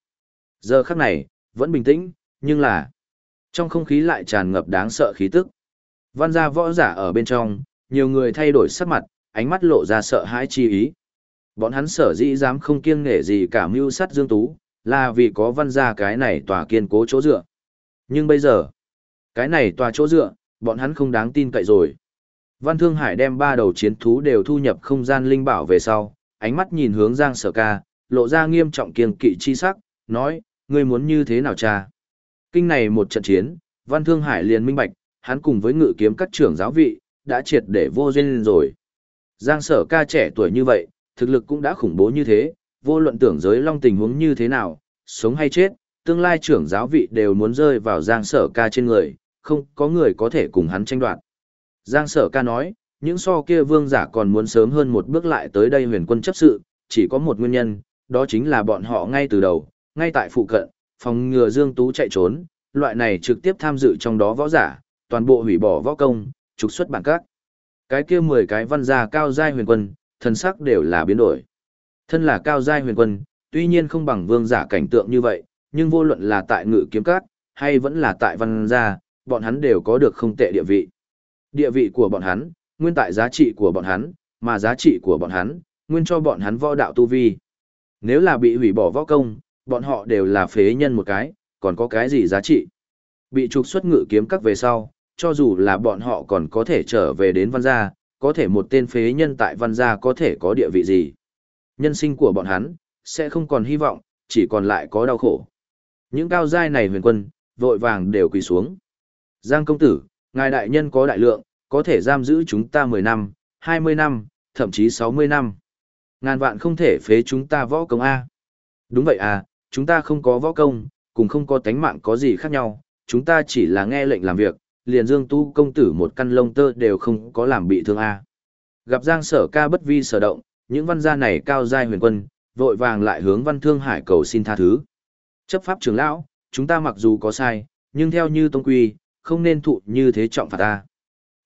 Giờ khắc này, vẫn bình tĩnh, nhưng là trong không khí lại tràn ngập đáng sợ khí tức. Văn gia võ giả ở bên trong, nhiều người thay đổi sắc mặt, ánh mắt lộ ra sợ hãi chi ý. Bọn hắn sở dĩ dám không kiêng nể gì cả mưu sát Dương Tú, là vì có văn gia cái này tòa kiên cố chỗ dựa. Nhưng bây giờ, cái này tòa chỗ dựa, bọn hắn không đáng tin cậy rồi. Văn Thương Hải đem ba đầu chiến thú đều thu nhập không gian linh bảo về sau, ánh mắt nhìn hướng Giang Sở Ca, lộ ra nghiêm trọng kiêng kỵ chi sắc, nói, ngươi muốn như thế nào cha? Kinh này một trận chiến, Văn Thương Hải liền minh bạch, hắn cùng với ngự kiếm các trưởng giáo vị, đã triệt để vô duyên rồi. Giang Sở Ca trẻ tuổi như vậy, thực lực cũng đã khủng bố như thế, vô luận tưởng giới long tình huống như thế nào, sống hay chết, tương lai trưởng giáo vị đều muốn rơi vào Giang Sở Ca trên người, không có người có thể cùng hắn tranh đoạt. Giang Sở Ca nói, những so kia vương giả còn muốn sớm hơn một bước lại tới đây huyền quân chấp sự, chỉ có một nguyên nhân, đó chính là bọn họ ngay từ đầu, ngay tại phụ cận, phòng ngừa Dương Tú chạy trốn, loại này trực tiếp tham dự trong đó võ giả, toàn bộ hủy bỏ võ công, trục xuất bản các. Cái kia 10 cái văn gia cao giai huyền quân, thần sắc đều là biến đổi. Thân là cao giai huyền quân, tuy nhiên không bằng vương giả cảnh tượng như vậy, nhưng vô luận là tại ngự kiếm các, hay vẫn là tại văn gia, bọn hắn đều có được không tệ địa vị. Địa vị của bọn hắn, nguyên tại giá trị của bọn hắn, mà giá trị của bọn hắn, nguyên cho bọn hắn võ đạo tu vi. Nếu là bị hủy bỏ võ công, bọn họ đều là phế nhân một cái, còn có cái gì giá trị. Bị trục xuất ngự kiếm các về sau, cho dù là bọn họ còn có thể trở về đến văn gia, có thể một tên phế nhân tại văn gia có thể có địa vị gì. Nhân sinh của bọn hắn, sẽ không còn hy vọng, chỉ còn lại có đau khổ. Những cao giai này huyền quân, vội vàng đều quỳ xuống. Giang công tử, ngài đại nhân có đại lượng, có thể giam giữ chúng ta 10 năm, 20 năm, thậm chí 60 năm. Ngàn vạn không thể phế chúng ta võ công A. Đúng vậy à, chúng ta không có võ công, cùng không có tánh mạng có gì khác nhau, chúng ta chỉ là nghe lệnh làm việc, liền Dương Tu công tử một căn lông tơ đều không có làm bị thương a. Gặp Giang Sở Ca bất vi sở động, những văn gia này cao giai huyền quân, vội vàng lại hướng Văn Thương Hải cầu xin tha thứ. Chấp pháp trưởng lão, chúng ta mặc dù có sai, nhưng theo như tông quy, không nên thụ như thế trọng phạt ta.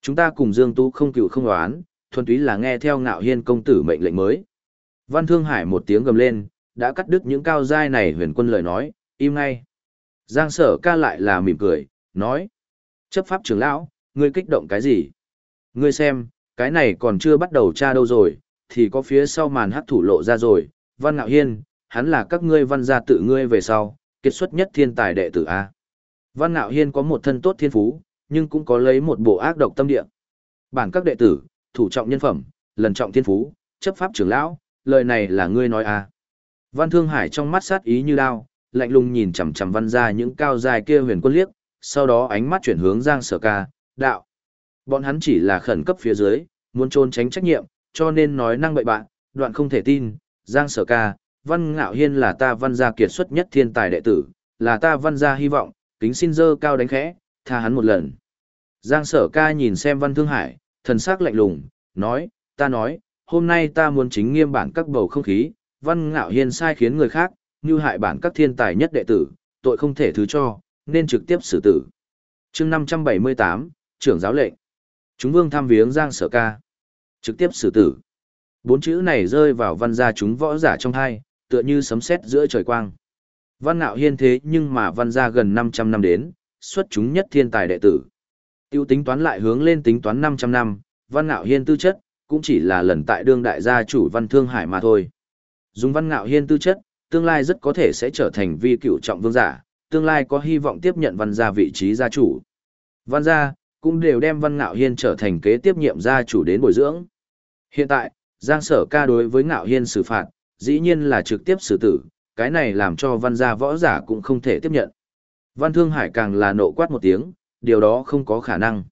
Chúng ta cùng Dương Tu không cựu không đoán, thuần túy là nghe theo ngạo hiên công tử mệnh lệnh mới. Văn Thương Hải một tiếng gầm lên, đã cắt đứt những cao giai này huyền quân lời nói, im ngay. Giang sở ca lại là mỉm cười, nói. Chấp pháp trưởng lão, ngươi kích động cái gì? Ngươi xem, cái này còn chưa bắt đầu tra đâu rồi, thì có phía sau màn hắc thủ lộ ra rồi. Văn Ngạo Hiên, hắn là các ngươi văn gia tự ngươi về sau, kết xuất nhất thiên tài đệ tử A. Văn Ngạo Hiên có một thân tốt thiên phú, nhưng cũng có lấy một bộ ác độc tâm địa. Bản các đệ tử, thủ trọng nhân phẩm, lần trọng thiên phú, chấp pháp trưởng lão, lời này là ngươi nói à. Văn Thương Hải trong mắt sát ý như đao, lạnh lùng nhìn chằm chằm văn ra những cao dài kia huyền quân liếc, sau đó ánh mắt chuyển hướng Giang Sở Ca, đạo. Bọn hắn chỉ là khẩn cấp phía dưới, muốn trốn tránh trách nhiệm, cho nên nói năng bậy bạn, đoạn không thể tin. Giang Sở Ca, Văn Ngạo Hiên là ta văn gia kiệt xuất nhất thiên tài đệ tử, là ta văn gia hy vọng, kính xin dơ cao đánh khẽ, tha hắn một lần. Giang Sở Ca nhìn xem Văn Thương Hải, thần sắc lạnh lùng, nói, ta nói, hôm nay ta muốn chính nghiêm bản các bầu không khí, Văn Ngạo Hiên sai khiến người khác, như hại bản các thiên tài nhất đệ tử, tội không thể thứ cho, nên trực tiếp xử tử. chương 578, trưởng giáo lệnh. Chúng vương tham viếng Giang Sở Ca. Trực tiếp xử tử. Bốn chữ này rơi vào văn gia chúng võ giả trong hai, tựa như sấm sét giữa trời quang. Văn Ngạo Hiên thế nhưng mà văn gia gần 500 năm đến, xuất chúng nhất thiên tài đệ tử. Tiêu tính toán lại hướng lên tính toán 500 năm, Văn Ngạo Hiên tư chất, cũng chỉ là lần tại đương đại gia chủ Văn Thương Hải mà thôi. Dùng Văn Ngạo Hiên tư chất, tương lai rất có thể sẽ trở thành vi cựu trọng vương giả, tương lai có hy vọng tiếp nhận văn gia vị trí gia chủ. Văn gia, cũng đều đem văn ngạo hiên trở thành kế tiếp nhiệm gia chủ đến bồi dưỡng. Hiện tại, Giang Sở ca đối với ngạo hiên xử phạt, dĩ nhiên là trực tiếp xử tử, cái này làm cho văn gia võ giả cũng không thể tiếp nhận. Văn Thương Hải càng là nộ quát một tiếng, điều đó không có khả năng.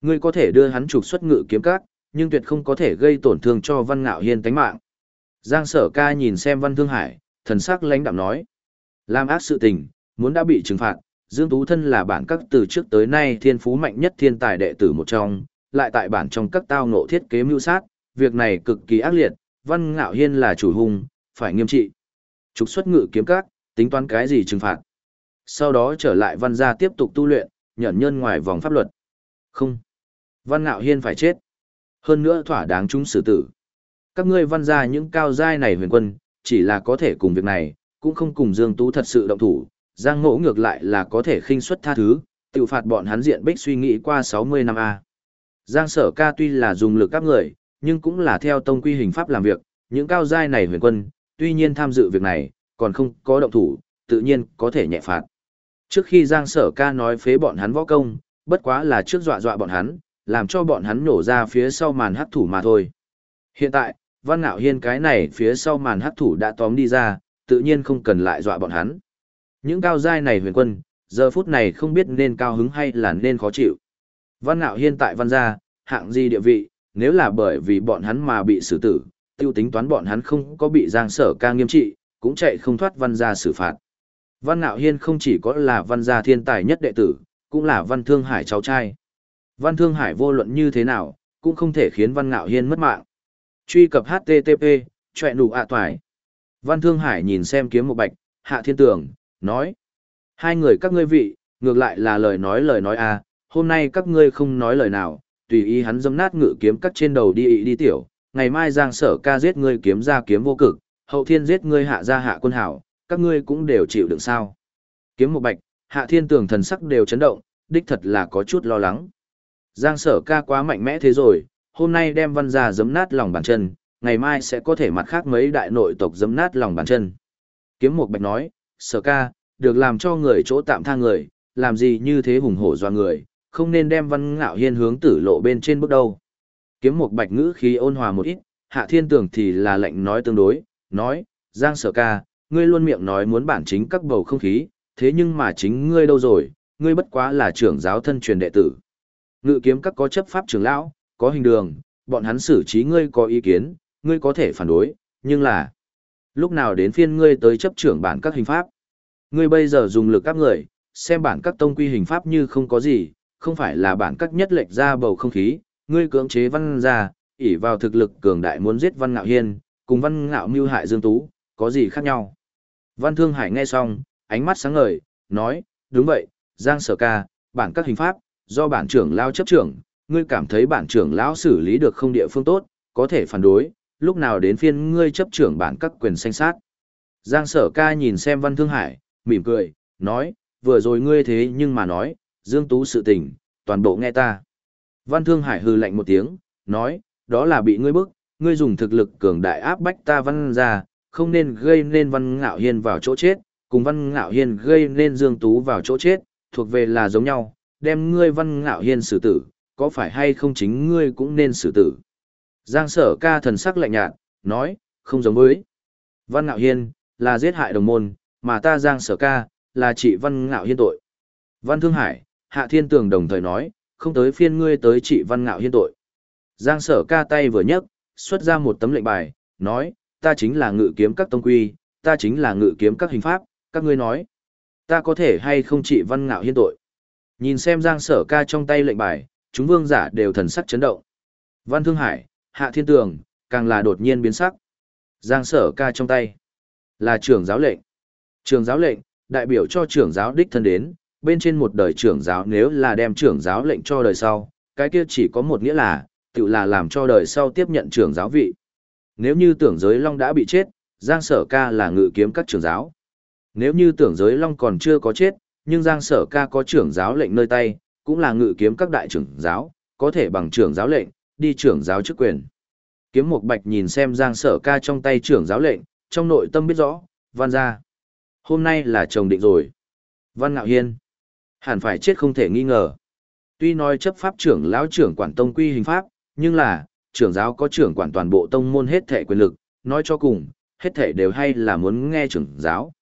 Ngươi có thể đưa hắn trục xuất ngự kiếm các, nhưng tuyệt không có thể gây tổn thương cho Văn Ngạo Hiên tánh mạng. Giang Sở Ca nhìn xem Văn Thương Hải, thần sắc lãnh đạm nói: "Làm ác sự tình, muốn đã bị trừng phạt, Dương Tú thân là bản các từ trước tới nay thiên phú mạnh nhất thiên tài đệ tử một trong, lại tại bản trong các tao ngộ thiết kế mưu sát, việc này cực kỳ ác liệt, Văn Ngạo Hiên là chủ hung, phải nghiêm trị. Trục xuất ngự kiếm các, tính toán cái gì trừng phạt. Sau đó trở lại văn gia tiếp tục tu luyện, nhận nhân ngoài vòng pháp luật. Không. Văn Ngạo Hiên phải chết. Hơn nữa thỏa đáng chúng xử tử. Các ngươi văn ra những cao giai này huyền quân, chỉ là có thể cùng việc này, cũng không cùng Dương Tú thật sự động thủ, Giang Ngỗ ngược lại là có thể khinh suất tha thứ, tự phạt bọn hắn diện bích suy nghĩ qua 60 năm A. Giang Sở Ca tuy là dùng lực các người, nhưng cũng là theo tông quy hình pháp làm việc, những cao giai này huyền quân, tuy nhiên tham dự việc này, còn không có động thủ, tự nhiên có thể nhẹ phạt. Trước khi Giang Sở Ca nói phế bọn hắn võ công, bất quá là trước dọa dọa bọn hắn, làm cho bọn hắn nổ ra phía sau màn hắc thủ mà thôi. Hiện tại, Văn Nạo Hiên cái này phía sau màn hắc thủ đã tóm đi ra, tự nhiên không cần lại dọa bọn hắn. Những cao giai này huyền quân, giờ phút này không biết nên cao hứng hay là nên khó chịu. Văn Nạo Hiên tại văn gia, hạng gì địa vị, nếu là bởi vì bọn hắn mà bị xử tử, tiêu tính toán bọn hắn không có bị giang sở ca nghiêm trị, cũng chạy không thoát văn gia xử phạt. Văn Nạo Hiên không chỉ có là văn gia thiên tài nhất đệ tử, cũng là văn thương hải cháu trai. Văn thương hải vô luận như thế nào, cũng không thể khiến văn Nạo Hiên mất mạng. Truy cập HTTP, chọe nụ ạ toài. Văn thương hải nhìn xem kiếm một bạch, hạ thiên tường, nói. Hai người các ngươi vị, ngược lại là lời nói lời nói à, hôm nay các ngươi không nói lời nào, tùy ý hắn dâm nát ngự kiếm cắt trên đầu đi đi tiểu, ngày mai giang sở ca giết ngươi kiếm ra kiếm vô cực, hậu thiên giết ngươi hạ ra hạ quân hảo, các ngươi cũng đều chịu đựng sao. Kiếm một bạch, hạ thiên tường thần sắc đều chấn động, đích thật là có chút lo lắng. Giang sở ca quá mạnh mẽ thế rồi, hôm nay đem văn gia giấm nát lòng bàn chân, ngày mai sẽ có thể mặt khác mấy đại nội tộc giấm nát lòng bàn chân. Kiếm Mục bạch nói, sở ca, được làm cho người chỗ tạm tha người, làm gì như thế hùng hổ doa người, không nên đem văn ngạo hiên hướng tử lộ bên trên bước đâu. Kiếm Mục bạch ngữ khí ôn hòa một ít, hạ thiên tưởng thì là lệnh nói tương đối, nói, giang sở ca, ngươi luôn miệng nói muốn bản chính các bầu không khí, thế nhưng mà chính ngươi đâu rồi, ngươi bất quá là trưởng giáo thân truyền đệ tử. Ngự kiếm các có chấp pháp trưởng lão, có hình đường, bọn hắn xử trí ngươi có ý kiến, ngươi có thể phản đối, nhưng là lúc nào đến phiên ngươi tới chấp trưởng bản các hình pháp. Ngươi bây giờ dùng lực các người, xem bản các tông quy hình pháp như không có gì, không phải là bản các nhất lệch ra bầu không khí, ngươi cưỡng chế văn ra, ỷ vào thực lực cường đại muốn giết văn ngạo hiên, cùng văn ngạo mưu hại Dương Tú, có gì khác nhau. Văn Thương Hải nghe xong, ánh mắt sáng ngời, nói, đúng vậy, Giang Sở Ca, bản các hình pháp, do bản trưởng lao chấp trưởng, ngươi cảm thấy bản trưởng lão xử lý được không địa phương tốt, có thể phản đối, lúc nào đến phiên ngươi chấp trưởng bản các quyền sanh sát. Giang Sở Ca nhìn xem Văn Thương Hải, mỉm cười, nói, vừa rồi ngươi thế nhưng mà nói, Dương Tú sự tình, toàn bộ nghe ta. Văn Thương Hải hư lạnh một tiếng, nói, đó là bị ngươi bức, ngươi dùng thực lực cường đại áp bách ta văn ra, không nên gây nên văn ngạo hiên vào chỗ chết, cùng văn ngạo hiên gây nên Dương Tú vào chỗ chết, thuộc về là giống nhau, đem ngươi văn ngạo hiên xử tử, có phải hay không chính ngươi cũng nên xử tử. Giang sở ca thần sắc lạnh nhạt, nói, không giống với. Văn ngạo hiên, là giết hại đồng môn, mà ta giang sở ca, là trị văn ngạo hiên tội. Văn Thương Hải, Hạ Thiên Tường đồng thời nói, không tới phiên ngươi tới trị văn ngạo hiên tội. Giang sở ca tay vừa nhấc, xuất ra một tấm lệnh bài, nói, ta chính là ngự kiếm các tông quy, ta chính là ngự kiếm các hình pháp, các ngươi nói, ta có thể hay không trị văn ngạo hiên tội. Nhìn xem Giang sở ca trong tay lệnh bài, chúng vương giả đều thần sắc chấn động. Văn Thương Hải, Hạ Thiên Tường, càng là đột nhiên biến sắc. Giang sở ca trong tay, là trưởng giáo lệnh. Trưởng giáo lệnh, đại biểu cho trưởng giáo đích thân đến, bên trên một đời trưởng giáo nếu là đem trưởng giáo lệnh cho đời sau, cái kia chỉ có một nghĩa là, tự là làm cho đời sau tiếp nhận trưởng giáo vị. Nếu như tưởng giới long đã bị chết, Giang Sở Ca là ngự kiếm các trưởng giáo. Nếu như tưởng giới long còn chưa có chết, nhưng Giang Sở Ca có trưởng giáo lệnh nơi tay, cũng là ngự kiếm các đại trưởng giáo, có thể bằng trưởng giáo lệnh, đi trưởng giáo chức quyền. Kiếm Mục Bạch nhìn xem Giang Sở Ca trong tay trưởng giáo lệnh, trong nội tâm biết rõ, văn ra. Hôm nay là chồng định rồi. Văn Ngạo Hiên. Hẳn phải chết không thể nghi ngờ. Tuy nói chấp pháp trưởng lão trưởng quản tông quy hình pháp, nhưng là, trưởng giáo có trưởng quản toàn bộ tông môn hết thể quyền lực, nói cho cùng, hết thể đều hay là muốn nghe trưởng giáo.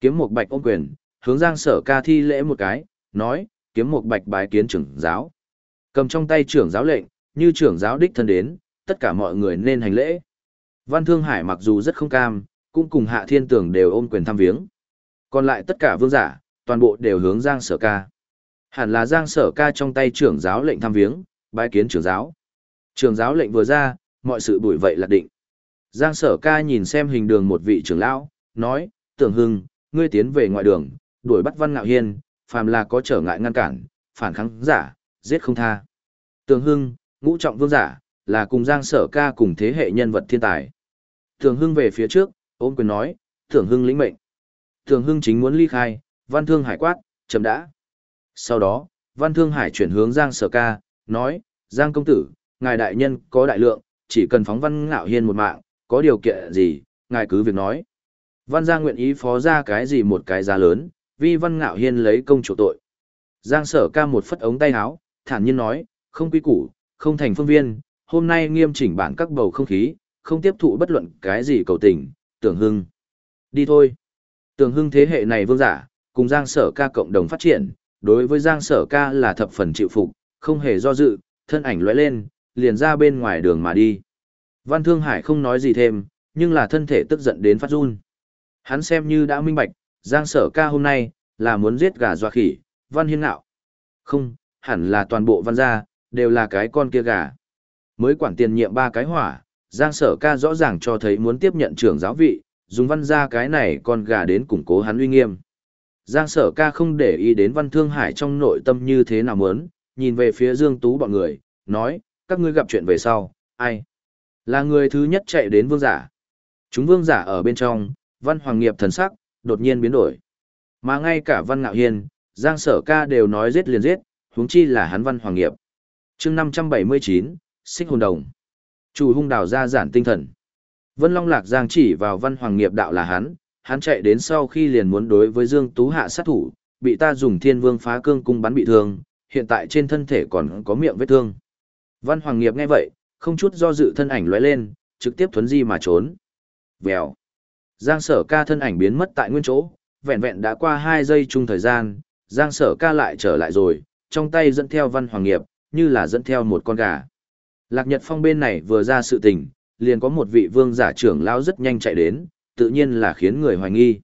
Kiếm một bạch ôm quyền, hướng giang sở ca thi lễ một cái, nói, kiếm một bạch bái kiến trưởng giáo. Cầm trong tay trưởng giáo lệnh, như trưởng giáo đích thân đến, tất cả mọi người nên hành lễ. Văn Thương Hải mặc dù rất không cam, cũng cùng Hạ Thiên Tường đều ôm quyền thăm viếng. Còn lại tất cả vương giả, toàn bộ đều hướng Giang Sở Ca. Hẳn là Giang Sở Ca trong tay trưởng giáo lệnh thăm viếng, bái kiến trưởng giáo. Trưởng giáo lệnh vừa ra, mọi sự bụi vậy là định. Giang Sở Ca nhìn xem hình đường một vị trưởng lão, nói, tưởng hưng, ngươi tiến về ngoại đường, đuổi bắt Văn Ngạo Hiên, phàm là có trở ngại ngăn cản, phản kháng giả, giết không tha. Tưởng hưng, ngũ trọng vương giả, là cùng Giang Sở Ca cùng thế hệ nhân vật thiên tài. Tưởng hưng về phía trước, ôm quyền nói, tưởng hưng lĩnh mệnh. Tưởng hưng chính muốn ly khai, Văn Thương Hải quát, chấm đã. Sau đó, Văn Thương Hải chuyển hướng Giang Sở Ca, nói, Giang công tử, ngài đại nhân có đại lượng, chỉ cần phóng Văn Ngạo Hiên một mạng, có điều kiện gì, ngài cứ việc nói. Văn Giang nguyện ý phó ra cái gì một cái giá lớn, Vi Văn Ngạo Hiên lấy công chủ tội. Giang Sở Ca một phất ống tay áo, thản nhiên nói, không quy củ, không thành phương viên, hôm nay nghiêm chỉnh bản các bầu không khí, không tiếp thụ bất luận cái gì cầu tình, tưởng hưng. Đi thôi. Tưởng hưng thế hệ này vương giả, cùng Giang Sở ca cộng đồng phát triển, đối với Giang Sở ca là thập phần chịu phục, không hề do dự, thân ảnh lóe lên, liền ra bên ngoài đường mà đi. Văn Thương Hải không nói gì thêm, nhưng là thân thể tức giận đến phát run. Hắn xem như đã minh bạch, Giang Sở ca hôm nay, là muốn giết gà doa khỉ, Văn Hiên Ngạo. Không, hẳn là toàn bộ văn gia, đều là cái con kia gà. Mới quản tiền nhiệm ba cái hỏa, Giang Sở ca rõ ràng cho thấy muốn tiếp nhận trưởng giáo vị, dùng văn gia cái này con gà đến củng cố hắn uy nghiêm. Giang sở ca không để ý đến văn thương hải trong nội tâm như thế nào muốn, nhìn về phía Dương Tú bọn người, nói, các ngươi gặp chuyện về sau, ai? Là người thứ nhất chạy đến vương giả. Chúng vương giả ở bên trong, văn hoàng nghiệp thần sắc, đột nhiên biến đổi. Mà ngay cả văn ngạo hiên, Giang sở ca đều nói giết liền giết, huống chi là hắn văn hoàng nghiệp. chương 579, xích hồn đồng. Chủ hung đào ra giản tinh thần. Vân Long Lạc Giang chỉ vào văn hoàng nghiệp đạo là hắn, hắn chạy đến sau khi liền muốn đối với Dương Tú hạ sát thủ, bị ta dùng thiên vương phá cương cung bắn bị thương, hiện tại trên thân thể còn có miệng vết thương. Văn Hoàng Nghiệp nghe vậy, không chút do dự thân ảnh lóe lên, trực tiếp thuấn di mà trốn. Vèo. Giang sở ca thân ảnh biến mất tại nguyên chỗ, vẹn vẹn đã qua 2 giây chung thời gian, Giang sở ca lại trở lại rồi, trong tay dẫn theo Văn Hoàng Nghiệp, như là dẫn theo một con gà. Lạc Nhật Phong bên này vừa ra sự tình, liền có một vị vương giả trưởng lão rất nhanh chạy đến, tự nhiên là khiến người hoài nghi.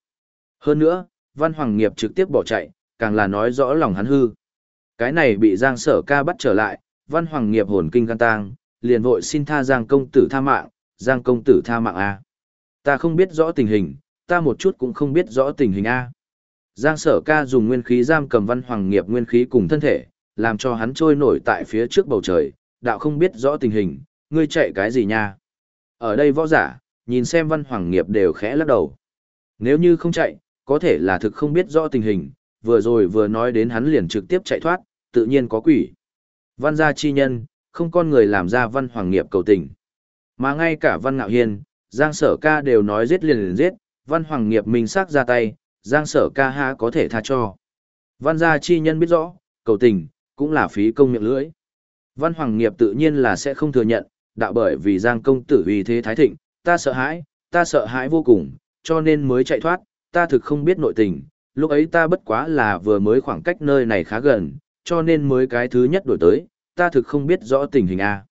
Hơn nữa, Văn Hoàng Nghiệp trực tiếp bỏ chạy, càng là nói rõ lòng hắn hư. Cái này bị Giang Sở Ca bắt trở lại, Văn Hoàng nghiệp hồn kinh gan tang, liền vội xin tha Giang công tử tha mạng, Giang công tử tha mạng a. Ta không biết rõ tình hình, ta một chút cũng không biết rõ tình hình a. Giang Sở Ca dùng nguyên khí giam cầm Văn Hoàng nghiệp nguyên khí cùng thân thể, làm cho hắn trôi nổi tại phía trước bầu trời, đạo không biết rõ tình hình, ngươi chạy cái gì nha? Ở đây võ giả, nhìn xem Văn Hoàng nghiệp đều khẽ lắc đầu. Nếu như không chạy, có thể là thực không biết rõ tình hình, vừa rồi vừa nói đến hắn liền trực tiếp chạy thoát, tự nhiên có quỷ. Văn gia chi nhân, không con người làm ra văn hoàng nghiệp cầu tình. Mà ngay cả văn ngạo hiên, giang sở ca đều nói giết liền liền giết, văn hoàng nghiệp mình xác ra tay, giang sở ca ha có thể tha cho. Văn gia chi nhân biết rõ, cầu tình, cũng là phí công miệng lưỡi. Văn hoàng nghiệp tự nhiên là sẽ không thừa nhận, đạo bởi vì giang công tử vì thế thái thịnh, ta sợ hãi, ta sợ hãi vô cùng, cho nên mới chạy thoát, ta thực không biết nội tình, lúc ấy ta bất quá là vừa mới khoảng cách nơi này khá gần, cho nên mới cái thứ nhất đổi tới, ta thực không biết rõ tình hình A.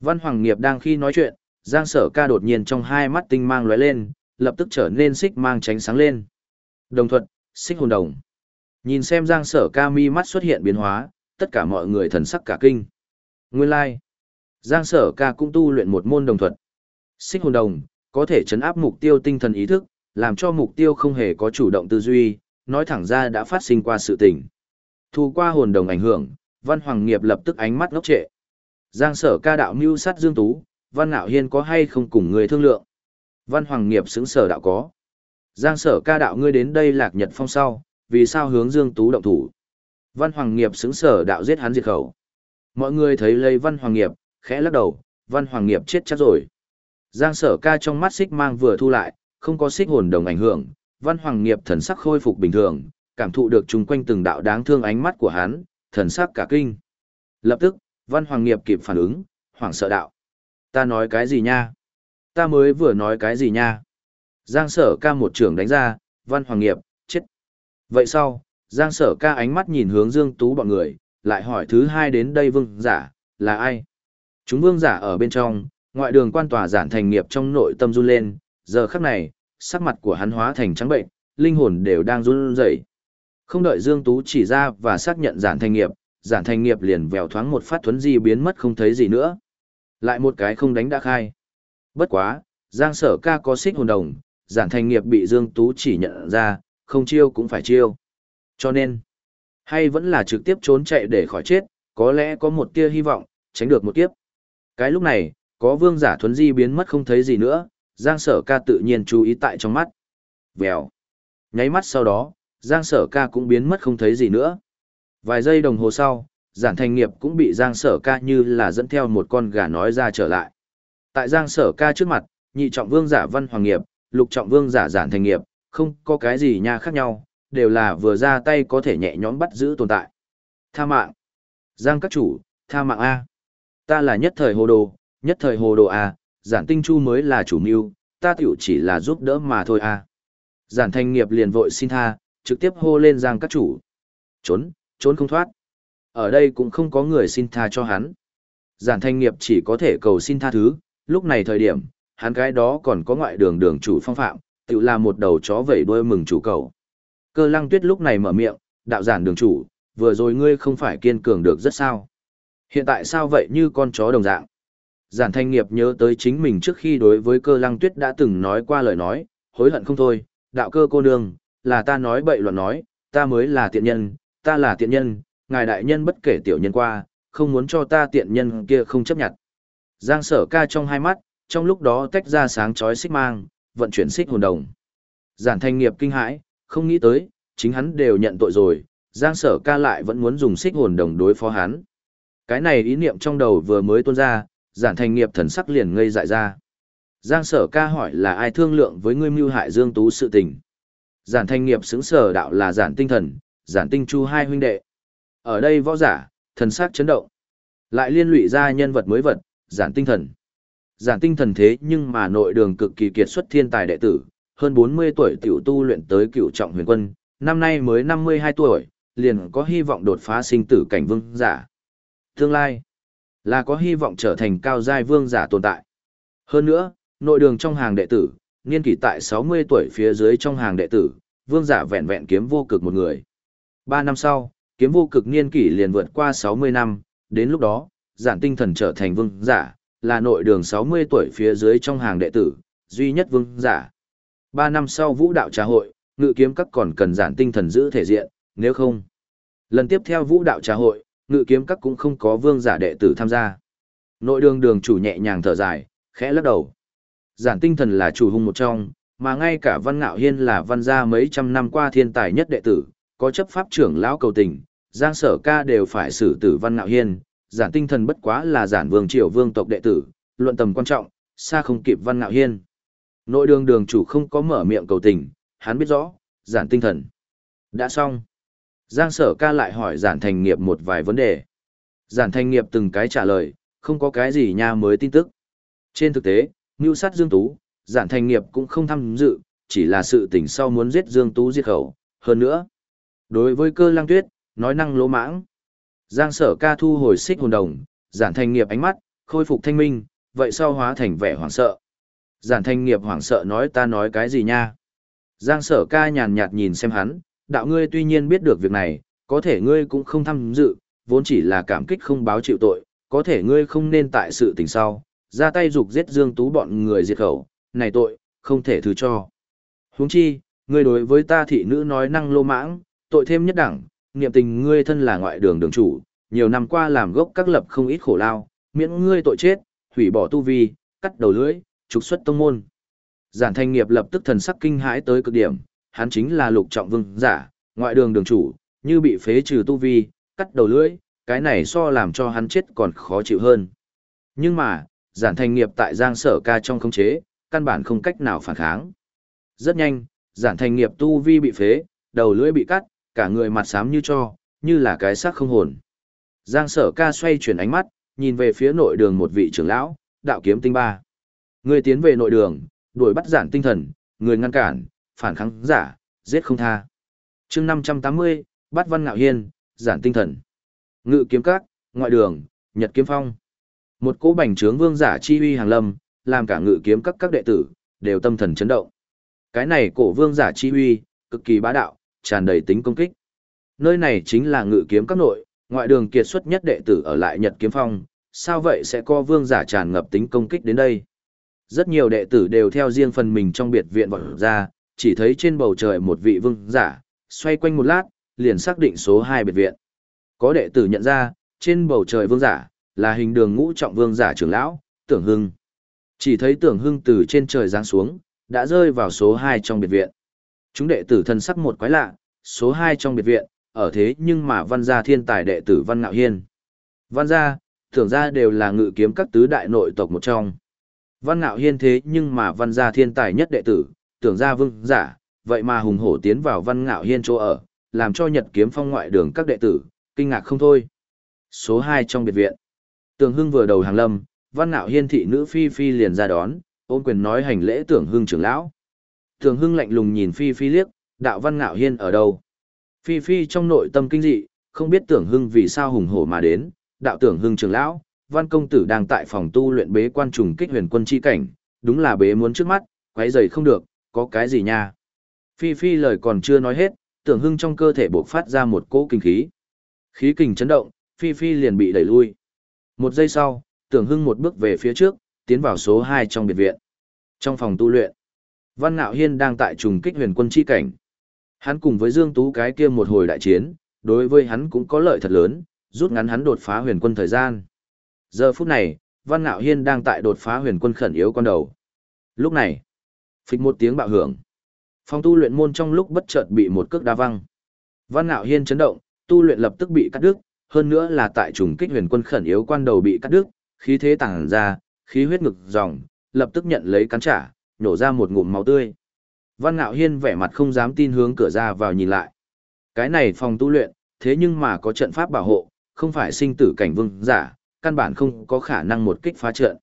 Văn Hoàng Nghiệp đang khi nói chuyện, Giang Sở ca đột nhiên trong hai mắt tinh mang lóe lên, lập tức trở nên xích mang tránh sáng lên. Đồng thuận, xích hồn đồng. Nhìn xem Giang Sở ca mi mắt xuất hiện biến hóa, tất cả mọi người thần sắc cả kinh. Nguyên lai, like. Giang Sở ca cũng tu luyện một môn đồng thuật. Xích hồn đồng, có thể chấn áp mục tiêu tinh thần ý thức, làm cho mục tiêu không hề có chủ động tư duy, nói thẳng ra đã phát sinh qua sự tình. Thu qua hồn đồng ảnh hưởng, Văn Hoàng Nghiệp lập tức ánh mắt ngốc trệ. Giang sở ca đạo mưu sát Dương Tú, Văn Ngạo Hiên có hay không cùng người thương lượng? Văn Hoàng Nghiệp xứng sở đạo có. Giang sở ca đạo ngươi đến đây lạc nhật phong sau, vì sao hướng Dương Tú động thủ? Văn Hoàng Nghiệp xứng sở đạo giết hắn diệt khẩu. Mọi người thấy lấy Văn Hoàng Nghiệp, khẽ lắc đầu, Văn Hoàng Nghiệp chết chắc rồi. Giang sở ca trong mắt xích mang vừa thu lại, không có xích hồn đồng ảnh hưởng, Văn Hoàng Nghiệp thần sắc khôi phục bình thường, cảm thụ được chung quanh từng đạo đáng thương ánh mắt của hắn, thần sắc cả kinh. Lập tức, Văn Hoàng Nghiệp kịp phản ứng, hoảng sợ đạo. Ta nói cái gì nha? Ta mới vừa nói cái gì nha? Giang sở ca một trưởng đánh ra, Văn Hoàng Nghiệp, chết. Vậy sau, Giang sở ca ánh mắt nhìn hướng Dương Tú bọn người, lại hỏi thứ hai đến đây vương giả, là ai? Chúng vương giả ở bên trong, ngoại đường quan tòa giản thành nghiệp trong nội tâm run lên, giờ khắc này, sắc mặt của hắn hóa thành trắng bệnh, linh hồn đều đang run rẩy. Không đợi Dương Tú chỉ ra và xác nhận giản thành nghiệp, giản thành nghiệp liền vèo thoáng một phát thuấn di biến mất không thấy gì nữa. Lại một cái không đánh đã khai. Bất quá, Giang sở ca có xích hồn đồng, giản thành nghiệp bị Dương Tú chỉ nhận ra, không chiêu cũng phải chiêu. Cho nên, hay vẫn là trực tiếp trốn chạy để khỏi chết, có lẽ có một tia hy vọng, tránh được một kiếp. Cái lúc này, có vương giả thuấn di biến mất không thấy gì nữa, Giang sở ca tự nhiên chú ý tại trong mắt. Vèo. Nháy mắt sau đó, Giang sở ca cũng biến mất không thấy gì nữa. Vài giây đồng hồ sau, giản thành nghiệp cũng bị Giang sở ca như là dẫn theo một con gà nói ra trở lại. Tại Giang sở ca trước mặt, nhị trọng vương giả văn hoàng nghiệp, lục trọng vương giả giản thành nghiệp, không có cái gì nha khác nhau, đều là vừa ra tay có thể nhẹ nhõm bắt giữ tồn tại. Tha mạng. Giang các chủ, tha mạng A. Ta là nhất thời hồ đồ, nhất thời hồ đồ A, giản tinh chu mới là chủ mưu, ta tiểu chỉ là giúp đỡ mà thôi A. Giản thành nghiệp liền vội xin tha, trực tiếp hô lên giang các chủ. Trốn, trốn không thoát. Ở đây cũng không có người xin tha cho hắn. Giản thanh nghiệp chỉ có thể cầu xin tha thứ, lúc này thời điểm, hắn cái đó còn có ngoại đường đường chủ phong phạm, tự là một đầu chó vẩy đuôi mừng chủ cầu. Cơ lăng tuyết lúc này mở miệng, đạo giản đường chủ, vừa rồi ngươi không phải kiên cường được rất sao. Hiện tại sao vậy như con chó đồng dạng? Giản thanh nghiệp nhớ tới chính mình trước khi đối với cơ lăng tuyết đã từng nói qua lời nói, hối hận không thôi, đạo cơ cô nương, là ta nói bậy loạn nói, ta mới là tiện nhân, ta là tiện nhân, ngài đại nhân bất kể tiểu nhân qua, không muốn cho ta tiện nhân kia không chấp nhận. Giang sở ca trong hai mắt, trong lúc đó tách ra sáng chói xích mang, vận chuyển xích hồn đồng. Giản thanh nghiệp kinh hãi, không nghĩ tới, chính hắn đều nhận tội rồi, Giang sở ca lại vẫn muốn dùng xích hồn đồng đối phó hắn. Cái này ý niệm trong đầu vừa mới tuôn ra, giản thanh nghiệp thần sắc liền ngây dại ra. Giang sở ca hỏi là ai thương lượng với ngươi mưu hại Dương Tú sự tình. Giản thanh nghiệp xứng sở đạo là giản tinh thần, giản tinh chu hai huynh đệ. Ở đây võ giả, thần sắc chấn động. Lại liên lụy ra nhân vật mới vật, giản tinh thần. Giản tinh thần thế nhưng mà nội đường cực kỳ kiệt xuất thiên tài đệ tử, hơn 40 tuổi tiểu tu luyện tới cựu trọng huyền quân, năm nay mới 52 tuổi, liền có hy vọng đột phá sinh tử cảnh vương giả. Tương lai, là có hy vọng trở thành cao giai vương giả tồn tại. Hơn nữa, nội đường trong hàng đệ tử, niên kỷ tại 60 tuổi phía dưới trong hàng đệ tử, vương giả vẹn vẹn kiếm vô cực một người. Ba năm sau, Kiếm vô cực niên kỷ liền vượt qua 60 năm, đến lúc đó, giản tinh thần trở thành vương giả, là nội đường 60 tuổi phía dưới trong hàng đệ tử, duy nhất vương giả. Ba năm sau vũ đạo trà hội, ngự kiếm các còn cần giản tinh thần giữ thể diện, nếu không. Lần tiếp theo vũ đạo trà hội, ngự kiếm các cũng không có vương giả đệ tử tham gia. Nội đường đường chủ nhẹ nhàng thở dài, khẽ lắc đầu. Giản tinh thần là chủ hung một trong, mà ngay cả văn ngạo hiên là văn gia mấy trăm năm qua thiên tài nhất đệ tử, có chấp pháp trưởng lão cầu tình, giang sở ca đều phải xử tử văn ngạo hiên, giản tinh thần bất quá là giản vương triều vương tộc đệ tử, luận tầm quan trọng, xa không kịp văn ngạo hiên. Nội đường đường chủ không có mở miệng cầu tình, hắn biết rõ, giản tinh thần. Đã xong. Giang sở ca lại hỏi giản thành nghiệp một vài vấn đề. Giản thành nghiệp từng cái trả lời, không có cái gì nha mới tin tức. Trên thực tế, Ngưu sát Dương Tú, giản thành nghiệp cũng không tham dự, chỉ là sự tỉnh sau muốn giết Dương Tú diệt khẩu. Hơn nữa, đối với cơ lang tuyết, nói năng lỗ mãng. Giang sở ca thu hồi xích hồn đồng, giản thành nghiệp ánh mắt, khôi phục thanh minh, vậy sau hóa thành vẻ hoảng sợ. Giản thành nghiệp hoảng sợ nói ta nói cái gì nha. Giang sở ca nhàn nhạt nhìn xem hắn, đạo ngươi tuy nhiên biết được việc này, có thể ngươi cũng không tham dự, vốn chỉ là cảm kích không báo chịu tội, có thể ngươi không nên tại sự tình sau, ra tay dục giết Dương Tú bọn người diệt khẩu, này tội, không thể thứ cho. Huống chi, ngươi đối với ta thị nữ nói năng lô mãng, tội thêm nhất đẳng, niệm tình ngươi thân là ngoại đường đường chủ, nhiều năm qua làm gốc các lập không ít khổ lao, miễn ngươi tội chết, hủy bỏ tu vi, cắt đầu lưỡi, trục xuất tông môn. Giản thanh nghiệp lập tức thần sắc kinh hãi tới cực điểm, hắn chính là lục trọng vương giả, ngoại đường đường chủ, như bị phế trừ tu vi, cắt đầu lưỡi, cái này so làm cho hắn chết còn khó chịu hơn. Nhưng mà, giản thanh nghiệp tại giang sở ca trong khống chế, căn bản không cách nào phản kháng. Rất nhanh, giản thanh nghiệp tu vi bị phế, đầu lưỡi bị cắt, cả người mặt xám như cho, như là cái xác không hồn. Giang sở ca xoay chuyển ánh mắt, nhìn về phía nội đường một vị trưởng lão, đạo kiếm tinh ba. Người tiến về nội đường, đuổi bắt giản tinh thần, người ngăn cản, phản kháng giả, giết không tha. chương 580, bắt văn ngạo hiên, giản tinh thần. Ngự kiếm các, ngoại đường, nhật kiếm phong. Một cỗ bành trướng vương giả chi uy hàng lâm, làm cả ngự kiếm các các đệ tử, đều tâm thần chấn động. Cái này cổ vương giả chi uy, cực kỳ bá đạo, tràn đầy tính công kích. Nơi này chính là ngự kiếm các nội, ngoại đường kiệt xuất nhất đệ tử ở lại Nhật Kiếm Phong, sao vậy sẽ có vương giả tràn ngập tính công kích đến đây? Rất nhiều đệ tử đều theo riêng phần mình trong biệt viện vọt ra, chỉ thấy trên bầu trời một vị vương giả, xoay quanh một lát, liền xác định số 2 biệt viện. Có đệ tử nhận ra, trên bầu trời vương giả, là hình đường ngũ trọng vương giả trưởng lão, Tưởng Hưng. Chỉ thấy Tưởng Hưng từ trên trời giáng xuống, đã rơi vào số 2 trong biệt viện. Chúng đệ tử thân sắc một quái lạ, số 2 trong biệt viện, ở thế nhưng mà văn gia thiên tài đệ tử Văn Ngạo Hiên. Văn gia, tưởng ra đều là ngự kiếm các tứ đại nội tộc một trong. Văn Ngạo Hiên thế nhưng mà văn gia thiên tài nhất đệ tử, tưởng ra vương giả, vậy mà hùng hổ tiến vào Văn Ngạo Hiên chỗ ở, làm cho Nhật kiếm phong ngoại đường các đệ tử, kinh ngạc không thôi. Số 2 trong biệt viện. Tưởng Hưng vừa đầu hàng lâm, Văn Ngạo Hiên thị nữ Phi Phi liền ra đón, ôn quyền nói hành lễ Tưởng Hưng trưởng lão. Tưởng Hưng lạnh lùng nhìn Phi Phi liếc, đạo Văn Ngạo Hiên ở đâu? Phi Phi trong nội tâm kinh dị, không biết Tưởng Hưng vì sao hùng hổ mà đến, đạo Tưởng Hưng trưởng lão, Văn công tử đang tại phòng tu luyện bế quan trùng kích huyền quân chi cảnh, đúng là bế muốn trước mắt, quấy rầy không được, có cái gì nha? Phi Phi lời còn chưa nói hết, Tưởng Hưng trong cơ thể bộc phát ra một cỗ kinh khí. Khí kình chấn động, Phi Phi liền bị đẩy lui. Một giây sau, Tưởng Hưng một bước về phía trước, tiến vào số 2 trong biệt viện. Trong phòng tu luyện, Văn Nạo Hiên đang tại trùng kích huyền quân chi cảnh. Hắn cùng với Dương Tú cái kia một hồi đại chiến, đối với hắn cũng có lợi thật lớn, rút ngắn hắn đột phá huyền quân thời gian. Giờ phút này, Văn Nạo Hiên đang tại đột phá huyền quân khẩn yếu con đầu. Lúc này, phịch một tiếng bạo hưởng. Phòng tu luyện môn trong lúc bất chợt bị một cước đá văng. Văn Nạo Hiên chấn động, tu luyện lập tức bị cắt đứt, hơn nữa là tại trùng kích huyền quân khẩn yếu quan đầu bị cắt đứt, khí thế tàng ra, khí huyết ngực dòng, lập tức nhận lấy cắn trả, nhổ ra một ngụm máu tươi. Văn Ngạo Hiên vẻ mặt không dám tin hướng cửa ra vào nhìn lại. Cái này phòng tu luyện, thế nhưng mà có trận pháp bảo hộ, không phải sinh tử cảnh vương giả, căn bản không có khả năng một kích phá trận.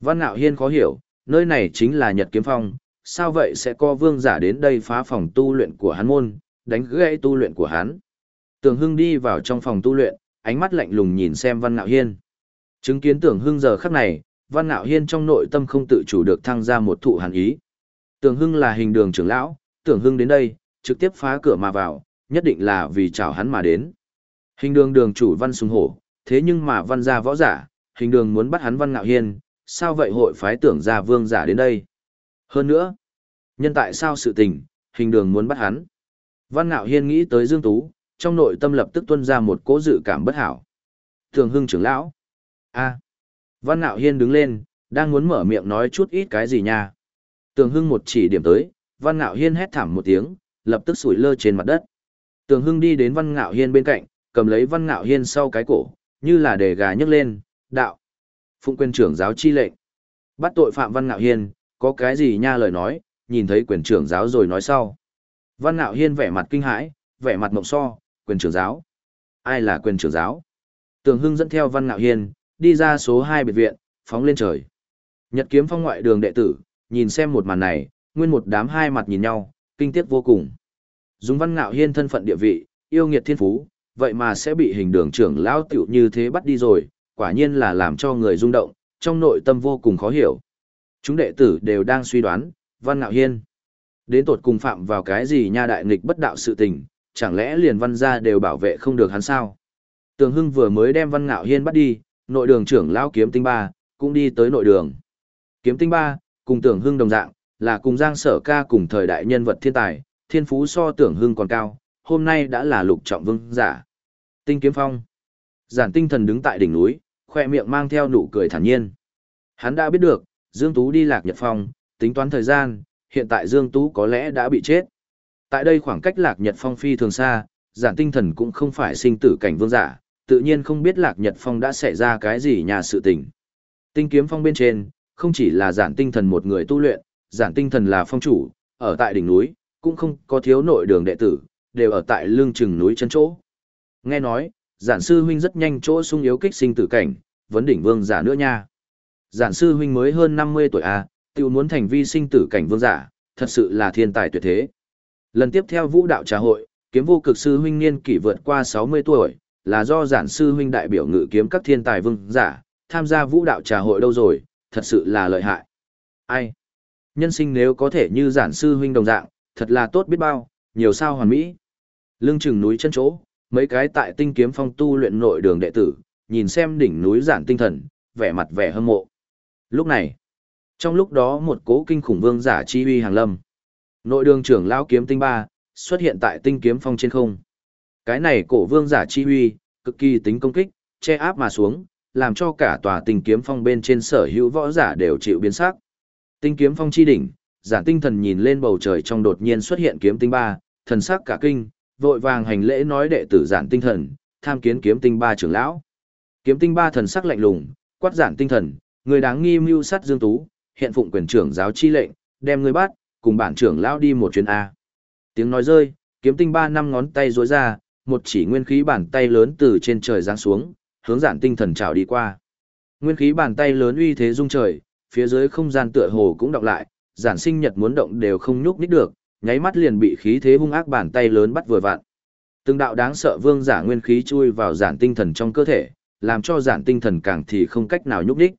Văn Ngạo Hiên khó hiểu, nơi này chính là Nhật Kiếm Phong, sao vậy sẽ có vương giả đến đây phá phòng tu luyện của hắn môn, đánh gãy tu luyện của hắn. Tưởng Hưng đi vào trong phòng tu luyện, ánh mắt lạnh lùng nhìn xem Văn Ngạo Hiên. Chứng kiến Tưởng Hưng giờ khắc này, Văn Nạo Hiên trong nội tâm không tự chủ được thăng ra một thụ hàn ý. Tưởng Hưng là hình đường trưởng lão, Tưởng Hưng đến đây, trực tiếp phá cửa mà vào, nhất định là vì chào hắn mà đến. Hình đường đường chủ văn sùng hổ, thế nhưng mà văn gia võ giả, hình đường muốn bắt hắn văn Nạo hiên, sao vậy hội phái tưởng gia vương giả đến đây? Hơn nữa, nhân tại sao sự tình, hình đường muốn bắt hắn? Văn Nạo hiên nghĩ tới Dương Tú, trong nội tâm lập tức tuân ra một cố dự cảm bất hảo. Thường hưng trưởng lão. a Văn ngạo hiên đứng lên, đang muốn mở miệng nói chút ít cái gì nha. Tường hưng một chỉ điểm tới, văn ngạo hiên hét thảm một tiếng, lập tức sủi lơ trên mặt đất. Tường hưng đi đến văn ngạo hiên bên cạnh, cầm lấy văn ngạo hiên sau cái cổ, như là để gà nhấc lên, đạo. Phụng quyền trưởng giáo chi lệnh. Bắt tội phạm văn ngạo hiên, có cái gì nha lời nói, nhìn thấy quyền trưởng giáo rồi nói sau. Văn ngạo hiên vẻ mặt kinh hãi, vẻ mặt mộng so, quyền trưởng giáo. Ai là quyền trưởng giáo? Tường hưng dẫn theo văn ngạo hiên, đi ra số 2 biệt viện, phóng lên trời. Nhật kiếm phong ngoại đường đệ tử, nhìn xem một màn này, nguyên một đám hai mặt nhìn nhau, kinh tiếc vô cùng. Dùng văn ngạo hiên thân phận địa vị, yêu nghiệt thiên phú, vậy mà sẽ bị hình đường trưởng lão tiểu như thế bắt đi rồi, quả nhiên là làm cho người rung động, trong nội tâm vô cùng khó hiểu. Chúng đệ tử đều đang suy đoán, văn ngạo hiên. Đến tột cùng phạm vào cái gì nha đại nghịch bất đạo sự tình, chẳng lẽ liền văn gia đều bảo vệ không được hắn sao? Tường Hưng vừa mới đem văn ngạo hiên bắt đi, nội đường trưởng lão kiếm tinh ba, cũng đi tới nội đường. Kiếm tinh ba, cùng tưởng hưng đồng dạng, là cùng giang sở ca cùng thời đại nhân vật thiên tài, thiên phú so tưởng hưng còn cao, hôm nay đã là lục trọng vương giả. Tinh kiếm phong. Giản tinh thần đứng tại đỉnh núi, khoe miệng mang theo nụ cười thản nhiên. Hắn đã biết được, Dương Tú đi lạc nhật phong, tính toán thời gian, hiện tại Dương Tú có lẽ đã bị chết. Tại đây khoảng cách lạc nhật phong phi thường xa, giản tinh thần cũng không phải sinh tử cảnh vương giả, tự nhiên không biết lạc nhật phong đã xảy ra cái gì nhà sự tình. Tinh kiếm phong bên trên, không chỉ là giản tinh thần một người tu luyện, giản tinh thần là phong chủ, ở tại đỉnh núi, cũng không có thiếu nội đường đệ tử, đều ở tại lương chừng núi chân chỗ. Nghe nói, giản sư huynh rất nhanh chỗ sung yếu kích sinh tử cảnh, vấn đỉnh vương giả nữa nha. Giản sư huynh mới hơn 50 tuổi a, à, tiêu muốn thành vi sinh tử cảnh vương giả, thật sự là thiên tài tuyệt thế. Lần tiếp theo vũ đạo trà hội, kiếm vô cực sư huynh niên kỷ vượt qua 60 tuổi, là do giản sư huynh đại biểu ngự kiếm các thiên tài vương giả, tham gia vũ đạo trà hội đâu rồi, thật sự là lợi hại. Ai? Nhân sinh nếu có thể như giản sư huynh đồng dạng, thật là tốt biết bao, nhiều sao hoàn mỹ. Lưng chừng núi chân chỗ, mấy cái tại tinh kiếm phong tu luyện nội đường đệ tử, nhìn xem đỉnh núi giản tinh thần, vẻ mặt vẻ hâm mộ. Lúc này, trong lúc đó một cố kinh khủng vương giả chi uy hàng lâm. Nội đường trưởng lão kiếm tinh ba, xuất hiện tại tinh kiếm phong trên không. Cái này cổ vương giả chi huy cực kỳ tính công kích, che áp mà xuống, làm cho cả tòa tinh kiếm phong bên trên sở hữu võ giả đều chịu biến sắc. Tinh kiếm phong chi đỉnh, giản tinh thần nhìn lên bầu trời trong đột nhiên xuất hiện kiếm tinh ba, thần sắc cả kinh, vội vàng hành lễ nói đệ tử giản tinh thần, tham kiến kiếm tinh ba trưởng lão. Kiếm tinh ba thần sắc lạnh lùng, quát giản tinh thần, người đáng nghi mưu sát Dương Tú, hiện phụng quyền trưởng giáo chi lệnh, đem người bắt, cùng bản trưởng lão đi một chuyến A. Tiếng nói rơi, kiếm tinh ba năm ngón tay rối ra, một chỉ nguyên khí bàn tay lớn từ trên trời giáng xuống, hướng giản tinh thần trào đi qua. Nguyên khí bàn tay lớn uy thế rung trời, phía dưới không gian tựa hồ cũng đọc lại, giản sinh nhật muốn động đều không nhúc nít được, nháy mắt liền bị khí thế hung ác bàn tay lớn bắt vừa vặn. Từng đạo đáng sợ vương giả nguyên khí chui vào giản tinh thần trong cơ thể, làm cho giản tinh thần càng thì không cách nào nhúc nhích.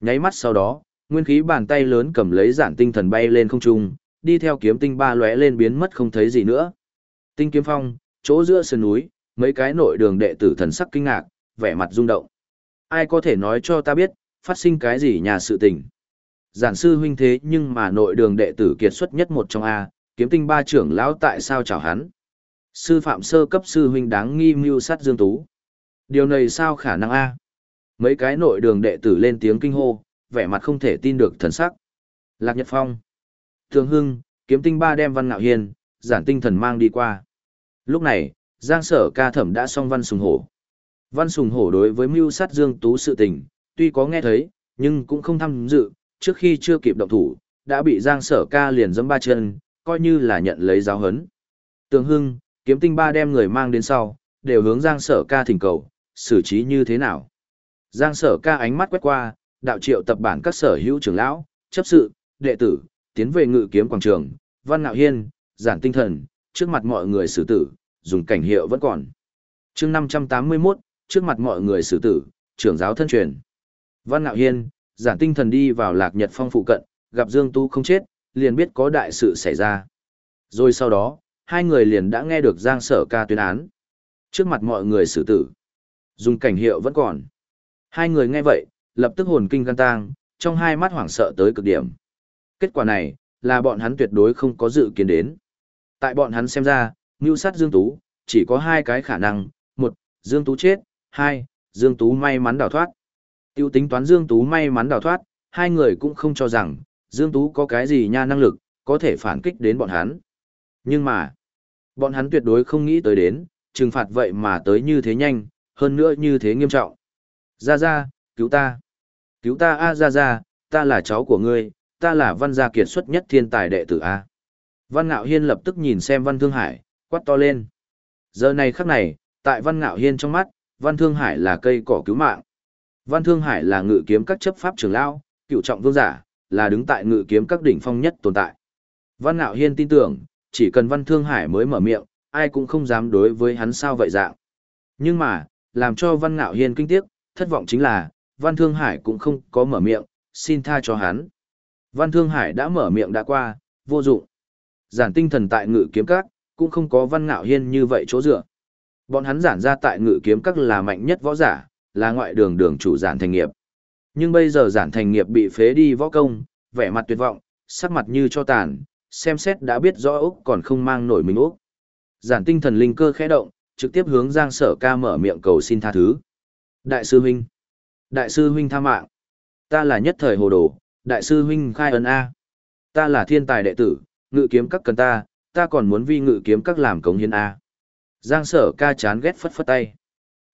Nháy mắt sau đó, nguyên khí bàn tay lớn cầm lấy giản tinh thần bay lên không trung, đi theo kiếm tinh ba lóe lên biến mất không thấy gì nữa. Tinh kiếm phong, chỗ giữa sườn núi, mấy cái nội đường đệ tử thần sắc kinh ngạc, vẻ mặt rung động. Ai có thể nói cho ta biết, phát sinh cái gì nhà sự tình? Giản sư huynh thế nhưng mà nội đường đệ tử kiệt xuất nhất một trong A, kiếm tinh ba trưởng lão tại sao chào hắn? Sư phạm sơ cấp sư huynh đáng nghi mưu sát Dương Tú. Điều này sao khả năng A? Mấy cái nội đường đệ tử lên tiếng kinh hô, vẻ mặt không thể tin được thần sắc. Lạc Nhật Phong. Thường Hưng, kiếm tinh ba đem văn ngạo hiền, giản tinh thần mang đi qua. Lúc này, Giang sở ca thẩm đã xong văn sùng hổ. Văn sùng hổ đối với mưu sát Dương Tú sự tình, tuy có nghe thấy, nhưng cũng không tham dự, trước khi chưa kịp động thủ, đã bị Giang sở ca liền giẫm ba chân, coi như là nhận lấy giáo hấn. Tường Hưng, kiếm tinh ba đem người mang đến sau, đều hướng Giang sở ca thỉnh cầu, xử trí như thế nào. Giang sở ca ánh mắt quét qua, đạo triệu tập bản các sở hữu trưởng lão, chấp sự, đệ tử, tiến về ngự kiếm quảng trường, văn ngạo hiên, giản tinh thần, trước mặt mọi người xử tử, dùng cảnh hiệu vẫn còn. chương 581, trước mặt mọi người xử tử, trưởng giáo thân truyền. Văn ngạo hiên, giản tinh thần đi vào lạc nhật phong phụ cận, gặp Dương Tu không chết, liền biết có đại sự xảy ra. Rồi sau đó, hai người liền đã nghe được Giang Sở ca tuyên án. Trước mặt mọi người xử tử. Dùng cảnh hiệu vẫn còn. Hai người nghe vậy, lập tức hồn kinh gan tang, trong hai mắt hoảng sợ tới cực điểm. Kết quả này, là bọn hắn tuyệt đối không có dự kiến đến. Tại bọn hắn xem ra, mưu sát Dương Tú, chỉ có hai cái khả năng, một, Dương Tú chết, hai, Dương Tú may mắn đào thoát. Tiêu tính toán Dương Tú may mắn đào thoát, hai người cũng không cho rằng, Dương Tú có cái gì nha năng lực, có thể phản kích đến bọn hắn. Nhưng mà, bọn hắn tuyệt đối không nghĩ tới đến, trừng phạt vậy mà tới như thế nhanh, hơn nữa như thế nghiêm trọng. Ra ra, cứu ta. Cứu ta a ra ra, ta là cháu của ngươi, ta là văn gia kiệt xuất nhất thiên tài đệ tử A. Văn Ngạo Hiên lập tức nhìn xem Văn Thương Hải, quát to lên. Giờ này khắc này, tại Văn Ngạo Hiên trong mắt, Văn Thương Hải là cây cỏ cứu mạng. Văn Thương Hải là ngự kiếm các chấp pháp trưởng lão, cựu trọng vương giả, là đứng tại ngự kiếm các đỉnh phong nhất tồn tại. Văn Ngạo Hiên tin tưởng, chỉ cần Văn Thương Hải mới mở miệng, ai cũng không dám đối với hắn sao vậy dạng. Nhưng mà, làm cho Văn Ngạo Hiên kinh tiếc, thất vọng chính là, Văn Thương Hải cũng không có mở miệng, xin tha cho hắn. Văn Thương Hải đã mở miệng đã qua, vô dụng. Giản tinh thần tại ngự kiếm các, cũng không có Văn Ngạo Hiên như vậy chỗ dựa. Bọn hắn giản ra tại ngự kiếm các là mạnh nhất võ giả, là ngoại đường đường chủ giản thành nghiệp. Nhưng bây giờ giản thành nghiệp bị phế đi võ công, vẻ mặt tuyệt vọng, sắc mặt như cho tàn, xem xét đã biết rõ Úc còn không mang nổi mình Úc. Giản tinh thần linh cơ khẽ động, trực tiếp hướng Giang Sở Ca mở miệng cầu xin tha thứ. Đại sư huynh, đại sư huynh tha mạng. Ta là nhất thời hồ đồ, đại sư huynh khai ấn A. Ta là thiên tài đệ tử, ngự kiếm các cần ta, ta còn muốn vi ngự kiếm các làm cống hiến A. Giang sở ca chán ghét phất phất tay.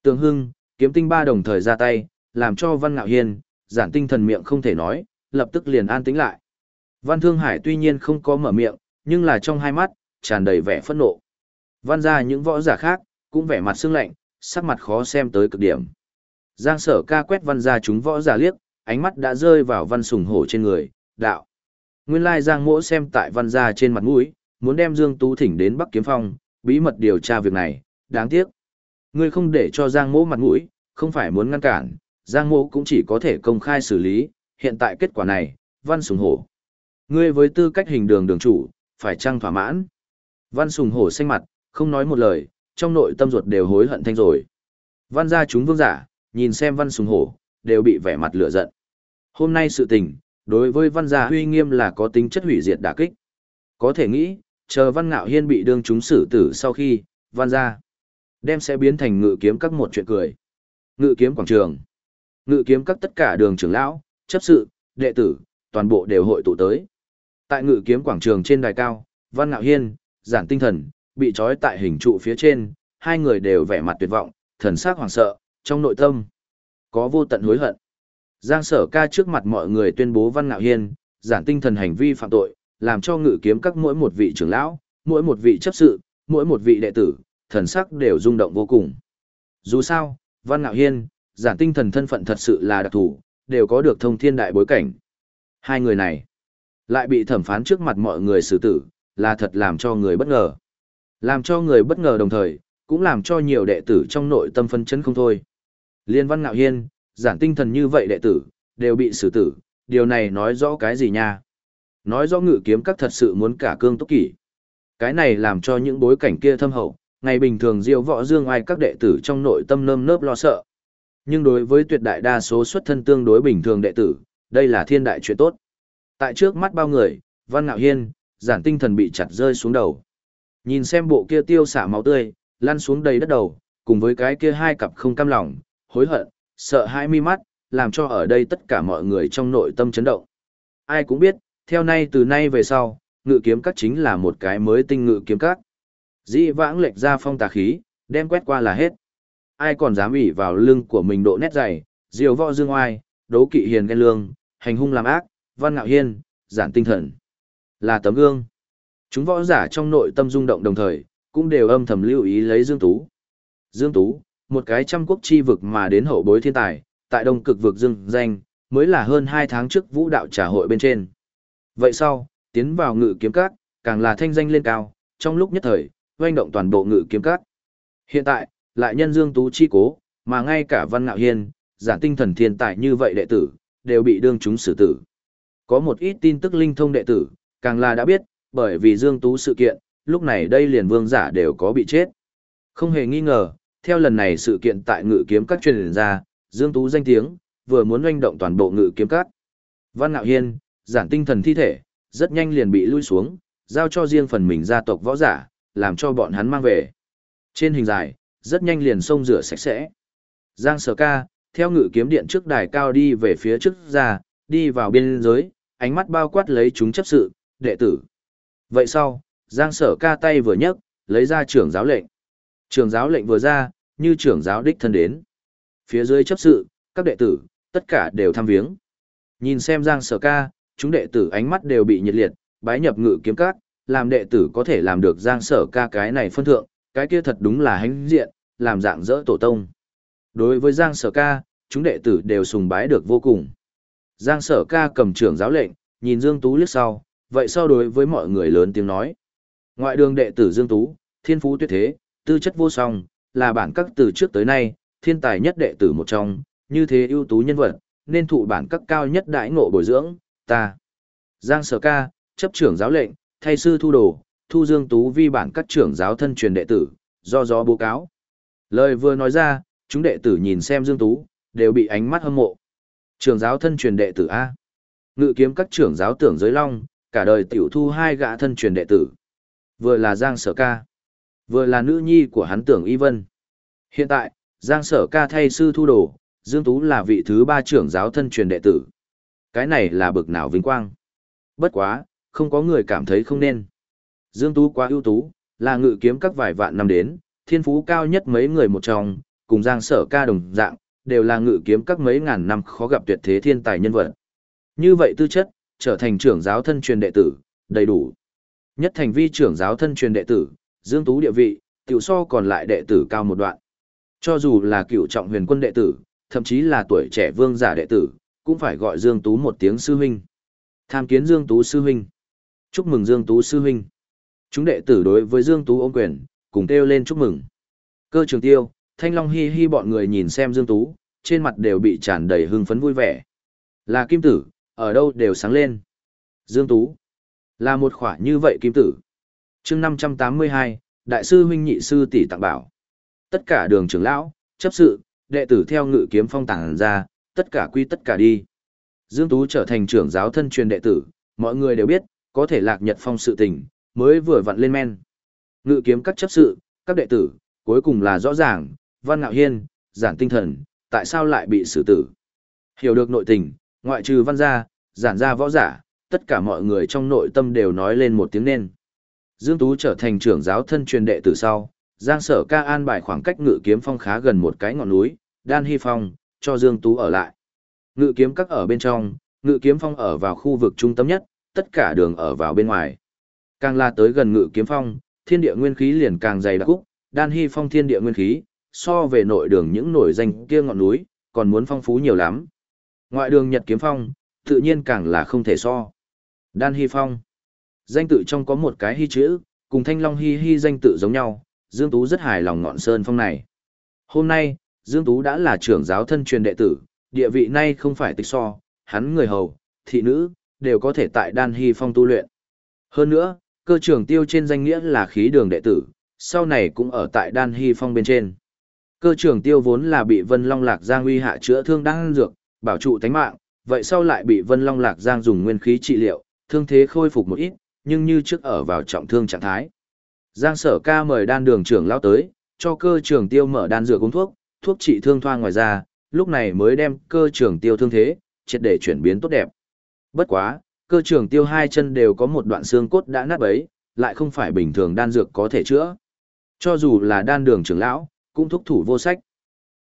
Tường hưng, kiếm tinh ba đồng thời ra tay, làm cho văn ngạo hiên, giản tinh thần miệng không thể nói, lập tức liền an tĩnh lại. Văn Thương Hải tuy nhiên không có mở miệng, nhưng là trong hai mắt, tràn đầy vẻ phẫn nộ. Văn ra những võ giả khác, cũng vẻ mặt sương lạnh, sắc mặt khó xem tới cực điểm. Giang sở ca quét văn ra chúng võ giả liếc, ánh mắt đã rơi vào văn sùng hổ trên người, đạo. Nguyên lai Giang mỗ xem tại văn gia trên mặt mũi, muốn đem Dương Tú thỉnh đến Bắc Kiếm Phong, bí mật điều tra việc này, đáng tiếc. Ngươi không để cho Giang mỗ mặt mũi, không phải muốn ngăn cản, Giang mỗ cũng chỉ có thể công khai xử lý, hiện tại kết quả này, văn sùng hổ. Ngươi với tư cách hình đường đường chủ, phải chăng thỏa mãn. Văn sùng hổ xanh mặt, không nói một lời, trong nội tâm ruột đều hối hận thanh rồi. Văn gia chúng vương giả, nhìn xem văn sùng hổ, đều bị vẻ mặt lửa giận. Hôm nay sự tình, đối với văn gia huy nghiêm là có tính chất hủy diệt đả kích. Có thể nghĩ, chờ văn ngạo hiên bị đương chúng xử tử sau khi, văn gia đem sẽ biến thành ngự kiếm các một chuyện cười. Ngự kiếm quảng trường. Ngự kiếm các tất cả đường trưởng lão, chấp sự, đệ tử, toàn bộ đều hội tụ tới. Tại ngự kiếm quảng trường trên đài cao, văn ngạo hiên, giản tinh thần, bị trói tại hình trụ phía trên, hai người đều vẻ mặt tuyệt vọng, thần sắc hoảng sợ, trong nội tâm có vô tận hối hận. Giang sở ca trước mặt mọi người tuyên bố văn ngạo hiên, giản tinh thần hành vi phạm tội, làm cho ngự kiếm các mỗi một vị trưởng lão, mỗi một vị chấp sự, mỗi một vị đệ tử, thần sắc đều rung động vô cùng. Dù sao, văn ngạo hiên, giản tinh thần thân phận thật sự là đặc thù, đều có được thông thiên đại bối cảnh. Hai người này, lại bị thẩm phán trước mặt mọi người xử tử, là thật làm cho người bất ngờ. Làm cho người bất ngờ đồng thời, cũng làm cho nhiều đệ tử trong nội tâm phân chấn không thôi. Liên văn ngạo hiên, giản tinh thần như vậy đệ tử, đều bị xử tử, điều này nói rõ cái gì nha? Nói rõ ngự kiếm các thật sự muốn cả cương tốc kỷ. Cái này làm cho những bối cảnh kia thâm hậu, ngày bình thường diêu võ dương ai các đệ tử trong nội tâm nơm nớp lo sợ. Nhưng đối với tuyệt đại đa số xuất thân tương đối bình thường đệ tử, đây là thiên đại chuyện tốt. Tại trước mắt bao người, Văn Ngạo Hiên, giản tinh thần bị chặt rơi xuống đầu. Nhìn xem bộ kia tiêu xả máu tươi, lăn xuống đầy đất đầu, cùng với cái kia hai cặp không cam lòng, hối hận, sợ hãi mi mắt, làm cho ở đây tất cả mọi người trong nội tâm chấn động. Ai cũng biết, theo nay từ nay về sau, ngự kiếm các chính là một cái mới tinh ngự kiếm các. Dĩ vãng lệch ra phong tà khí, đem quét qua là hết. Ai còn dám ủy vào lưng của mình độ nét dày, diều võ dương oai, đấu kỵ hiền ghen lương, hành hung làm ác, văn ngạo hiên, giản tinh thần. Là tấm gương. Chúng võ giả trong nội tâm rung động đồng thời, cũng đều âm thầm lưu ý lấy Dương Tú. Dương Tú, một cái trăm quốc chi vực mà đến hậu bối thiên tài, tại đông cực vực dương danh, mới là hơn 2 tháng trước vũ đạo trả hội bên trên. Vậy sau, tiến vào ngự kiếm các, càng là thanh danh lên cao, trong lúc nhất thời, doanh động toàn bộ ngự kiếm các. Hiện tại, lại nhân dương tú chi cố, mà ngay cả văn ngạo hiên, giản tinh thần thiên tài như vậy đệ tử, đều bị đương chúng xử tử. Có một ít tin tức linh thông đệ tử, càng là đã biết, bởi vì dương tú sự kiện, lúc này đây liền vương giả đều có bị chết. Không hề nghi ngờ, theo lần này sự kiện tại ngự kiếm các truyền ra, Dương Tú danh tiếng, vừa muốn doanh động toàn bộ ngự kiếm các. Văn Ngạo Hiên, giản tinh thần thi thể, rất nhanh liền bị lui xuống, giao cho riêng phần mình gia tộc võ giả, làm cho bọn hắn mang về. Trên hình dài, rất nhanh liền xông rửa sạch sẽ. Giang Sở Ca, theo ngự kiếm điện trước đài cao đi về phía trước ra, đi vào biên giới, ánh mắt bao quát lấy chúng chấp sự, đệ tử. Vậy sau, Giang Sở Ca tay vừa nhấc, lấy ra trưởng giáo lệnh. Trường giáo lệnh vừa ra, như trưởng giáo đích thân đến. Phía dưới chấp sự, các đệ tử, tất cả đều tham viếng. Nhìn xem Giang Sở Ca, chúng đệ tử ánh mắt đều bị nhiệt liệt, bái nhập ngự kiếm các, làm đệ tử có thể làm được Giang Sở Ca cái này phân thượng, cái kia thật đúng là hãnh diện, làm dạng dỡ tổ tông. Đối với Giang Sở Ca, chúng đệ tử đều sùng bái được vô cùng. Giang Sở Ca cầm trưởng giáo lệnh, nhìn Dương Tú liếc sau, vậy sau đối với mọi người lớn tiếng nói. Ngoại đường đệ tử Dương Tú, thiên phú tuyệt thế, tư chất vô song, là bản các từ trước tới nay, thiên tài nhất đệ tử một trong, như thế ưu tú nhân vật, nên thụ bản các cao nhất đại ngộ bồi dưỡng, ta. Giang Sở Ca, chấp trưởng giáo lệnh, thay sư thu đồ, thu Dương Tú vi bản các trưởng giáo thân truyền đệ tử, do gió bố cáo. Lời vừa nói ra, chúng đệ tử nhìn xem Dương Tú, đều bị ánh mắt hâm mộ. Trưởng giáo thân truyền đệ tử A. Ngự kiếm các trưởng giáo tưởng giới long, cả đời tiểu thu hai gã thân truyền đệ tử. Vừa là Giang Sở Ca, vừa là nữ nhi của hắn tưởng Y Vân. Hiện tại, Giang Sở Ca thay sư thu đồ, Dương Tú là vị thứ ba trưởng giáo thân truyền đệ tử. Cái này là bực nào vinh quang. Bất quá, không có người cảm thấy không nên. Dương Tú quá ưu tú, là ngự kiếm các vài vạn năm đến, thiên phú cao nhất mấy người một trong, cùng Giang Sở Ca đồng dạng, đều là ngự kiếm các mấy ngàn năm khó gặp tuyệt thế thiên tài nhân vật. Như vậy tư chất, trở thành trưởng giáo thân truyền đệ tử, đầy đủ. Nhất thành vi trưởng giáo thân truyền đệ tử, Dương Tú địa vị, tiểu so còn lại đệ tử cao một đoạn. Cho dù là cựu trọng huyền quân đệ tử, thậm chí là tuổi trẻ vương giả đệ tử, cũng phải gọi Dương Tú một tiếng sư huynh. Tham kiến Dương Tú sư huynh. Chúc mừng Dương Tú sư huynh. Chúng đệ tử đối với Dương Tú ôm quyền, cùng kêu lên chúc mừng. Cơ trường tiêu, Thanh Long hi hi bọn người nhìn xem Dương Tú, trên mặt đều bị tràn đầy hưng phấn vui vẻ. Là kim tử, ở đâu đều sáng lên. Dương Tú, là một khỏa như vậy kim tử chương 582, Đại sư huynh nhị sư tỷ tặng bảo. Tất cả đường trưởng lão, chấp sự, đệ tử theo ngự kiếm phong tàng ra, tất cả quy tất cả đi. Dương Tú trở thành trưởng giáo thân truyền đệ tử, mọi người đều biết, có thể lạc nhật phong sự tình, mới vừa vặn lên men. Ngự kiếm các chấp sự, các đệ tử, cuối cùng là rõ ràng, Văn Ngạo Hiên, giản tinh thần, tại sao lại bị xử tử. Hiểu được nội tình, ngoại trừ văn gia, giản gia võ giả, tất cả mọi người trong nội tâm đều nói lên một tiếng nên. Dương Tú trở thành trưởng giáo thân truyền đệ từ sau, Giang Sở Ca an bài khoảng cách ngự kiếm phong khá gần một cái ngọn núi, Đan Hy Phong, cho Dương Tú ở lại. Ngự kiếm các ở bên trong, ngự kiếm phong ở vào khu vực trung tâm nhất, tất cả đường ở vào bên ngoài. Càng là tới gần ngự kiếm phong, thiên địa nguyên khí liền càng dày đặc cúc, Đan Hy Phong thiên địa nguyên khí, so về nội đường những nổi danh kia ngọn núi, còn muốn phong phú nhiều lắm. Ngoại đường Nhật Kiếm Phong, tự nhiên càng là không thể so. Đan Hy Phong. Danh tự trong có một cái hy chữ, cùng Thanh Long Hy Hy danh tự giống nhau, Dương Tú rất hài lòng ngọn sơn phong này. Hôm nay, Dương Tú đã là trưởng giáo thân truyền đệ tử, địa vị nay không phải tịch so, hắn người hầu, thị nữ, đều có thể tại Đan Hy Phong tu luyện. Hơn nữa, cơ trưởng tiêu trên danh nghĩa là khí đường đệ tử, sau này cũng ở tại Đan Hy Phong bên trên. Cơ trưởng tiêu vốn là bị Vân Long Lạc Giang uy hạ chữa thương đang dược, bảo trụ tánh mạng, vậy sau lại bị Vân Long Lạc Giang dùng nguyên khí trị liệu, thương thế khôi phục một ít, nhưng như trước ở vào trọng thương trạng thái. Giang sở ca mời đan đường trưởng lao tới, cho cơ trưởng tiêu mở đan dược uống thuốc, thuốc trị thương thoa ngoài ra, lúc này mới đem cơ trưởng tiêu thương thế, triệt để chuyển biến tốt đẹp. Bất quá, cơ trưởng tiêu hai chân đều có một đoạn xương cốt đã nát bấy, lại không phải bình thường đan dược có thể chữa. Cho dù là đan đường trưởng lão, cũng thúc thủ vô sách.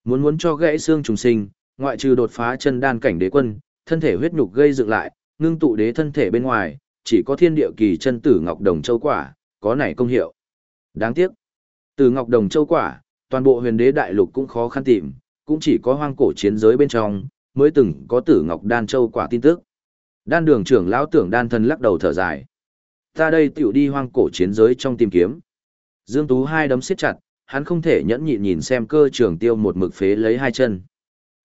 Muốn muốn cho gãy xương trùng sinh, ngoại trừ đột phá chân đan cảnh đế quân, thân thể huyết nhục gây dựng lại, ngưng tụ đế thân thể bên ngoài, chỉ có thiên địa kỳ chân tử ngọc đồng châu quả, có này công hiệu. Đáng tiếc, từ ngọc đồng châu quả, toàn bộ huyền đế đại lục cũng khó khăn tìm, cũng chỉ có hoang cổ chiến giới bên trong, mới từng có tử ngọc đan châu quả tin tức. Đan đường trưởng lão tưởng đan thần lắc đầu thở dài. Ta đây tiểu đi hoang cổ chiến giới trong tìm kiếm. Dương Tú hai đấm siết chặt, hắn không thể nhẫn nhịn nhìn xem cơ trường tiêu một mực phế lấy hai chân.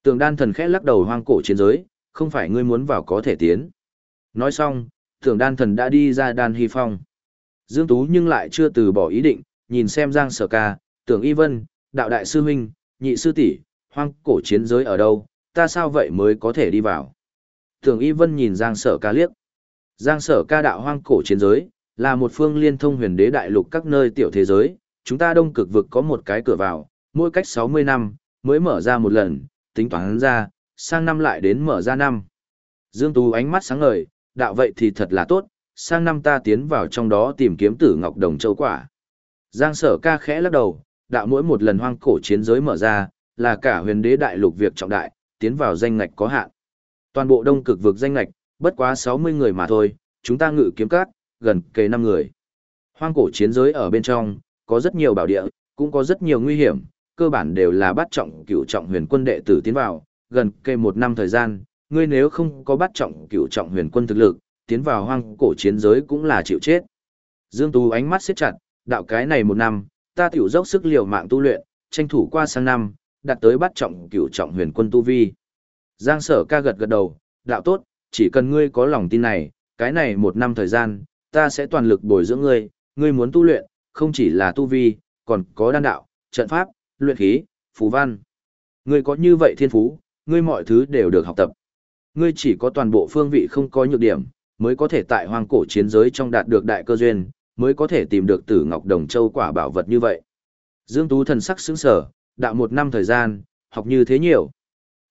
Tường đan thần khẽ lắc đầu hoang cổ chiến giới, không phải ngươi muốn vào có thể tiến. Nói xong, tưởng đan thần đã đi ra đan hy phong. Dương Tú nhưng lại chưa từ bỏ ý định, nhìn xem Giang Sở Ca, tưởng Y Vân, đạo đại sư huynh, nhị sư tỷ, hoang cổ chiến giới ở đâu, ta sao vậy mới có thể đi vào. Tưởng Y Vân nhìn Giang Sở ca liếc. Giang Sở ca đạo hoang cổ chiến giới, là một phương liên thông huyền đế đại lục các nơi tiểu thế giới, chúng ta đông cực vực có một cái cửa vào, mỗi cách 60 năm, mới mở ra một lần, tính toán ra, sang năm lại đến mở ra năm. Dương Tú ánh mắt sáng ngời, đạo vậy thì thật là tốt, sang năm ta tiến vào trong đó tìm kiếm tử ngọc đồng châu quả. Giang sở ca khẽ lắc đầu, đạo mỗi một lần hoang cổ chiến giới mở ra, là cả huyền đế đại lục việc trọng đại, tiến vào danh ngạch có hạn. Toàn bộ đông cực vực danh ngạch, bất quá 60 người mà thôi, chúng ta ngự kiếm cát, gần kề 5 người. Hoang cổ chiến giới ở bên trong, có rất nhiều bảo địa, cũng có rất nhiều nguy hiểm, cơ bản đều là bắt trọng cửu trọng huyền quân đệ tử tiến vào, gần kề một năm thời gian, ngươi nếu không có bắt trọng cửu trọng huyền quân thực lực, tiến vào hoang cổ chiến giới cũng là chịu chết. Dương Tú ánh mắt siết chặt, đạo cái này một năm, ta tiểu dốc sức liều mạng tu luyện, tranh thủ qua sang năm, đạt tới bắt trọng cửu trọng huyền quân tu vi. Giang sở ca gật gật đầu, đạo tốt, chỉ cần ngươi có lòng tin này, cái này một năm thời gian, ta sẽ toàn lực bồi dưỡng ngươi, ngươi muốn tu luyện, không chỉ là tu vi, còn có đan đạo, trận pháp, luyện khí, phù văn. Ngươi có như vậy thiên phú, ngươi mọi thứ đều được học tập. Ngươi chỉ có toàn bộ phương vị không có nhược điểm, mới có thể tại hoang cổ chiến giới trong đạt được đại cơ duyên, mới có thể tìm được tử ngọc đồng châu quả bảo vật như vậy. Dương Tú thần sắc sững sở, đạo một năm thời gian, học như thế nhiều.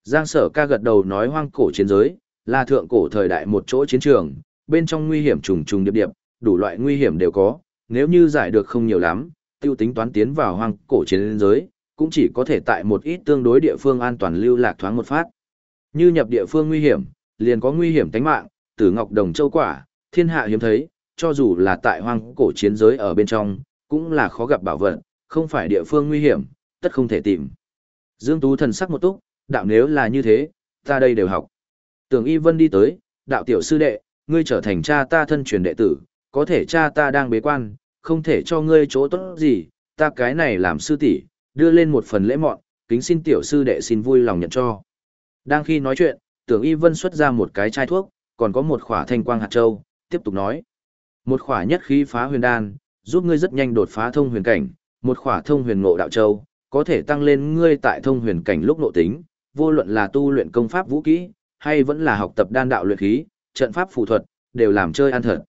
Giang sở ca gật đầu nói hoang cổ chiến giới, là thượng cổ thời đại một chỗ chiến trường, bên trong nguy hiểm trùng trùng điệp điệp, đủ loại nguy hiểm đều có, nếu như giải được không nhiều lắm, tiêu tính toán tiến vào hoang cổ chiến giới, cũng chỉ có thể tại một ít tương đối địa phương an toàn lưu lạc thoáng một phát. Như nhập địa phương nguy hiểm, liền có nguy hiểm tính mạng, tử ngọc đồng châu quả, thiên hạ hiếm thấy, cho dù là tại hoang cổ chiến giới ở bên trong, cũng là khó gặp bảo vật, không phải địa phương nguy hiểm, tất không thể tìm. Dương Tú thần sắc một túc, đạo nếu là như thế, ta đây đều học. Tưởng Y Vân đi tới, đạo tiểu sư đệ, ngươi trở thành cha ta thân truyền đệ tử, có thể cha ta đang bế quan, không thể cho ngươi chỗ tốt gì, ta cái này làm sư tỷ, đưa lên một phần lễ mọn, kính xin tiểu sư đệ xin vui lòng nhận cho. Đang khi nói chuyện, tưởng Y Vân xuất ra một cái chai thuốc, còn có một khỏa thanh quang hạt châu, tiếp tục nói. Một khỏa nhất khí phá huyền đan, giúp ngươi rất nhanh đột phá thông huyền cảnh, một khỏa thông huyền ngộ đạo châu, có thể tăng lên ngươi tại thông huyền cảnh lúc nội tính, vô luận là tu luyện công pháp vũ kỹ, hay vẫn là học tập đan đạo luyện khí, trận pháp phù thuật, đều làm chơi ăn thật.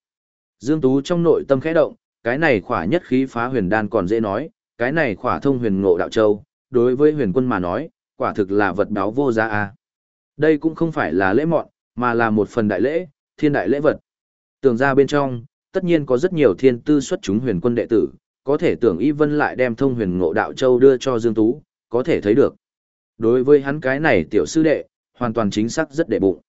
Dương Tú trong nội tâm khẽ động, cái này khỏa nhất khí phá huyền đan còn dễ nói, cái này khỏa thông huyền ngộ đạo châu, đối với huyền quân mà nói, quả thực là vật đáo vô giá a. Đây cũng không phải là lễ mọn, mà là một phần đại lễ, thiên đại lễ vật. Tưởng ra bên trong, tất nhiên có rất nhiều thiên tư xuất chúng huyền quân đệ tử, có thể tưởng Y Vân lại đem thông huyền ngộ đạo châu đưa cho Dương Tú, có thể thấy được. Đối với hắn cái này tiểu sư đệ, hoàn toàn chính xác rất đệ bụng.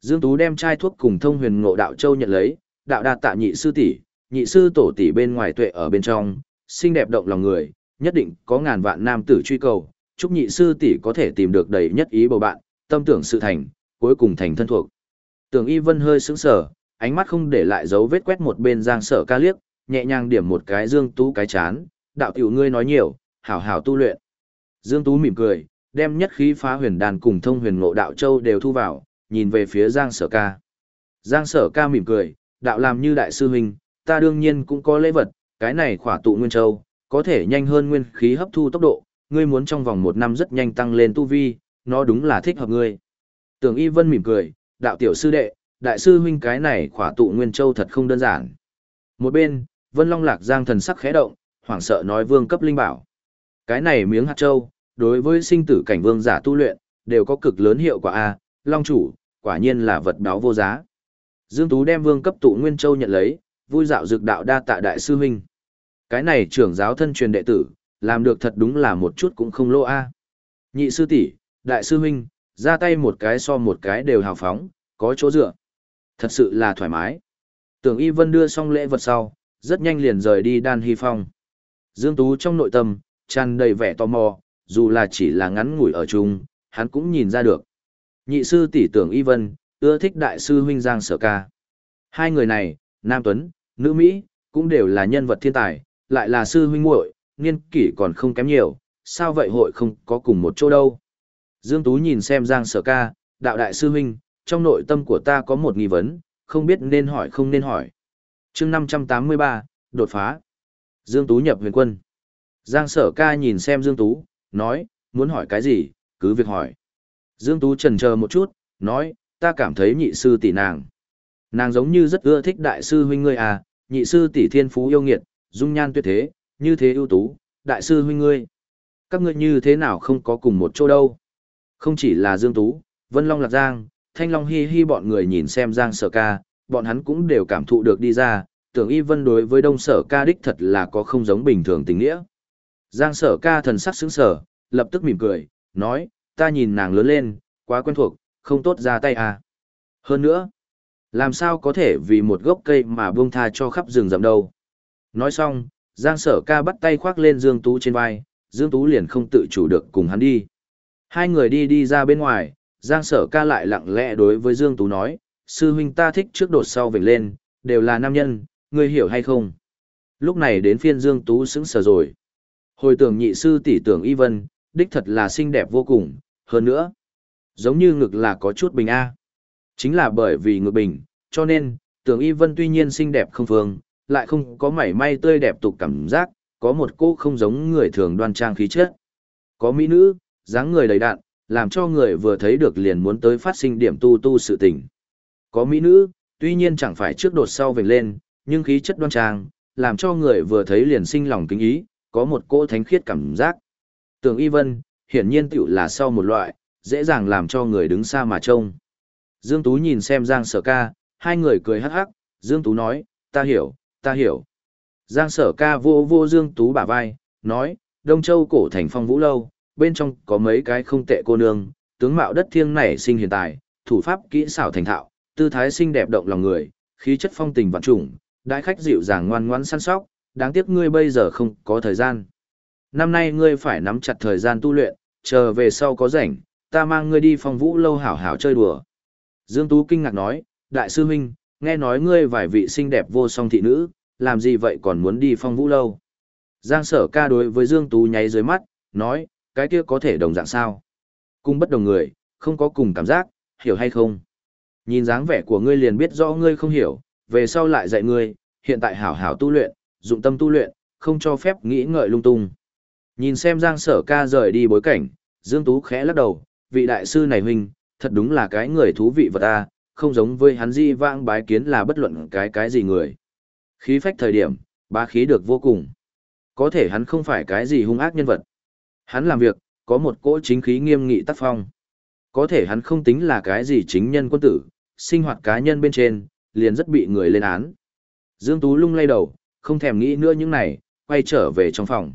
Dương Tú đem chai thuốc cùng thông huyền ngộ đạo châu nhận lấy, đạo đạt tạ nhị sư tỷ, nhị sư tổ tỷ bên ngoài tuệ ở bên trong, xinh đẹp động lòng người, nhất định có ngàn vạn nam tử truy cầu, chúc nhị sư tỷ có thể tìm được đầy nhất ý bầu bạn, tâm tưởng sự thành, cuối cùng thành thân thuộc. Tưởng Y Vân hơi sững sờ, ánh mắt không để lại dấu vết quét một bên Giang Sở Ca liếc, nhẹ nhàng điểm một cái Dương Tú cái chán, đạo tiểu ngươi nói nhiều, hảo hảo tu luyện. Dương Tú mỉm cười, đem nhất khí phá huyền đàn cùng thông huyền ngộ đạo châu đều thu vào, nhìn về phía Giang Sở Ca. Giang Sở Ca mỉm cười, đạo làm như đại sư huynh, ta đương nhiên cũng có lễ vật, cái này khỏa tụ nguyên châu, có thể nhanh hơn nguyên khí hấp thu tốc độ, ngươi muốn trong vòng một năm rất nhanh tăng lên tu vi, nó đúng là thích hợp ngươi. Tưởng Y Vân mỉm cười, đạo tiểu sư đệ, đại sư huynh cái này khỏa tụ nguyên châu thật không đơn giản. Một bên, Vân Long Lạc Giang thần sắc khẽ động, hoảng sợ nói vương cấp linh bảo. Cái này miếng hạt châu, đối với sinh tử cảnh vương giả tu luyện, đều có cực lớn hiệu quả a, Long chủ, quả nhiên là vật báo vô giá. Dương Tú đem vương cấp tụ nguyên châu nhận lấy, vui dạo dược đạo đa tạ đại sư huynh. Cái này trưởng giáo thân truyền đệ tử, làm được thật đúng là một chút cũng không lô a. Nhị sư tỷ, đại sư huynh, ra tay một cái so một cái đều hào phóng, có chỗ dựa. Thật sự là thoải mái. Tưởng Y Vân đưa xong lễ vật sau, rất nhanh liền rời đi đan hy phong. Dương Tú trong nội tâm, tràn đầy vẻ tò mò, dù là chỉ là ngắn ngủi ở chung, hắn cũng nhìn ra được. Nhị sư tỷ tưởng Y Vân, ưa thích đại sư huynh Giang Sở Ca. Hai người này, Nam Tuấn, Nữ Mỹ, cũng đều là nhân vật thiên tài, lại là sư huynh muội, niên kỷ còn không kém nhiều, sao vậy hội không có cùng một chỗ đâu. Dương Tú nhìn xem Giang Sở Ca, đạo đại sư huynh, trong nội tâm của ta có một nghi vấn, không biết nên hỏi không nên hỏi. chương 583, đột phá. Dương Tú nhập huyền quân. Giang sở ca nhìn xem Dương Tú, nói, muốn hỏi cái gì, cứ việc hỏi. Dương Tú trần chờ một chút, nói, ta cảm thấy nhị sư tỷ nàng. Nàng giống như rất ưa thích đại sư huynh ngươi à, nhị sư tỷ thiên phú yêu nghiệt, dung nhan tuyệt thế, như thế ưu tú, đại sư huynh ngươi. Các ngươi như thế nào không có cùng một chỗ đâu. Không chỉ là Dương Tú, Vân Long Lạc Giang, Thanh Long Hi Hi bọn người nhìn xem Giang sở ca, bọn hắn cũng đều cảm thụ được đi ra, tưởng y vân đối với đông sở ca đích thật là có không giống bình thường tình nghĩa. Giang sở ca thần sắc sững sở, lập tức mỉm cười, nói, ta nhìn nàng lớn lên, quá quen thuộc, không tốt ra tay à. Hơn nữa, làm sao có thể vì một gốc cây mà buông tha cho khắp rừng rậm đâu. Nói xong, Giang sở ca bắt tay khoác lên Dương Tú trên vai, Dương Tú liền không tự chủ được cùng hắn đi. Hai người đi đi ra bên ngoài, Giang sở ca lại lặng lẽ đối với Dương Tú nói, sư huynh ta thích trước đột sau vểnh lên, đều là nam nhân, ngươi hiểu hay không? Lúc này đến phiên Dương Tú sững sờ rồi. Hồi tưởng nhị sư tỷ tưởng y vân, đích thật là xinh đẹp vô cùng, hơn nữa. Giống như ngực là có chút bình A. Chính là bởi vì ngực bình, cho nên, tưởng y vân tuy nhiên xinh đẹp không phương, lại không có mảy may tươi đẹp tục cảm giác, có một cô không giống người thường đoan trang khí chất. Có mỹ nữ, dáng người đầy đạn, làm cho người vừa thấy được liền muốn tới phát sinh điểm tu tu sự tình. Có mỹ nữ, tuy nhiên chẳng phải trước đột sau vểnh lên, nhưng khí chất đoan trang, làm cho người vừa thấy liền sinh lòng kính ý, có một cỗ thánh khiết cảm giác. Tưởng Y Vân, hiển nhiên tiểu là sau một loại, dễ dàng làm cho người đứng xa mà trông. Dương Tú nhìn xem Giang Sở Ca, hai người cười hắc hắc, Dương Tú nói, ta hiểu, ta hiểu. Giang Sở Ca vô vô Dương Tú bả vai, nói, Đông Châu cổ thành phong vũ lâu, bên trong có mấy cái không tệ cô nương, tướng mạo đất thiêng nảy sinh hiện tại, thủ pháp kỹ xảo thành thạo, tư thái xinh đẹp động lòng người, khí chất phong tình vạn trùng, đại khách dịu dàng ngoan ngoãn săn sóc, đáng tiếc ngươi bây giờ không có thời gian. Năm nay ngươi phải nắm chặt thời gian tu luyện, chờ về sau có rảnh, ta mang ngươi đi phong vũ lâu hảo hảo chơi đùa. Dương Tú kinh ngạc nói, đại sư huynh, nghe nói ngươi vài vị xinh đẹp vô song thị nữ, làm gì vậy còn muốn đi phong vũ lâu. Giang sở ca đối với Dương Tú nháy dưới mắt, nói, cái kia có thể đồng dạng sao? Cùng bất đồng người, không có cùng cảm giác, hiểu hay không? Nhìn dáng vẻ của ngươi liền biết rõ ngươi không hiểu, về sau lại dạy ngươi, hiện tại hảo hảo tu luyện, dụng tâm tu luyện, không cho phép nghĩ ngợi lung tung. Nhìn xem Giang Sở Ca rời đi bối cảnh, Dương Tú khẽ lắc đầu, vị đại sư này huynh, thật đúng là cái người thú vị vật ta, không giống với hắn di vãng bái kiến là bất luận cái cái gì người. Khí phách thời điểm, ba khí được vô cùng. Có thể hắn không phải cái gì hung ác nhân vật. Hắn làm việc, có một cỗ chính khí nghiêm nghị tác phong. Có thể hắn không tính là cái gì chính nhân quân tử, sinh hoạt cá nhân bên trên, liền rất bị người lên án. Dương Tú lung lay đầu, không thèm nghĩ nữa những này, quay trở về trong phòng.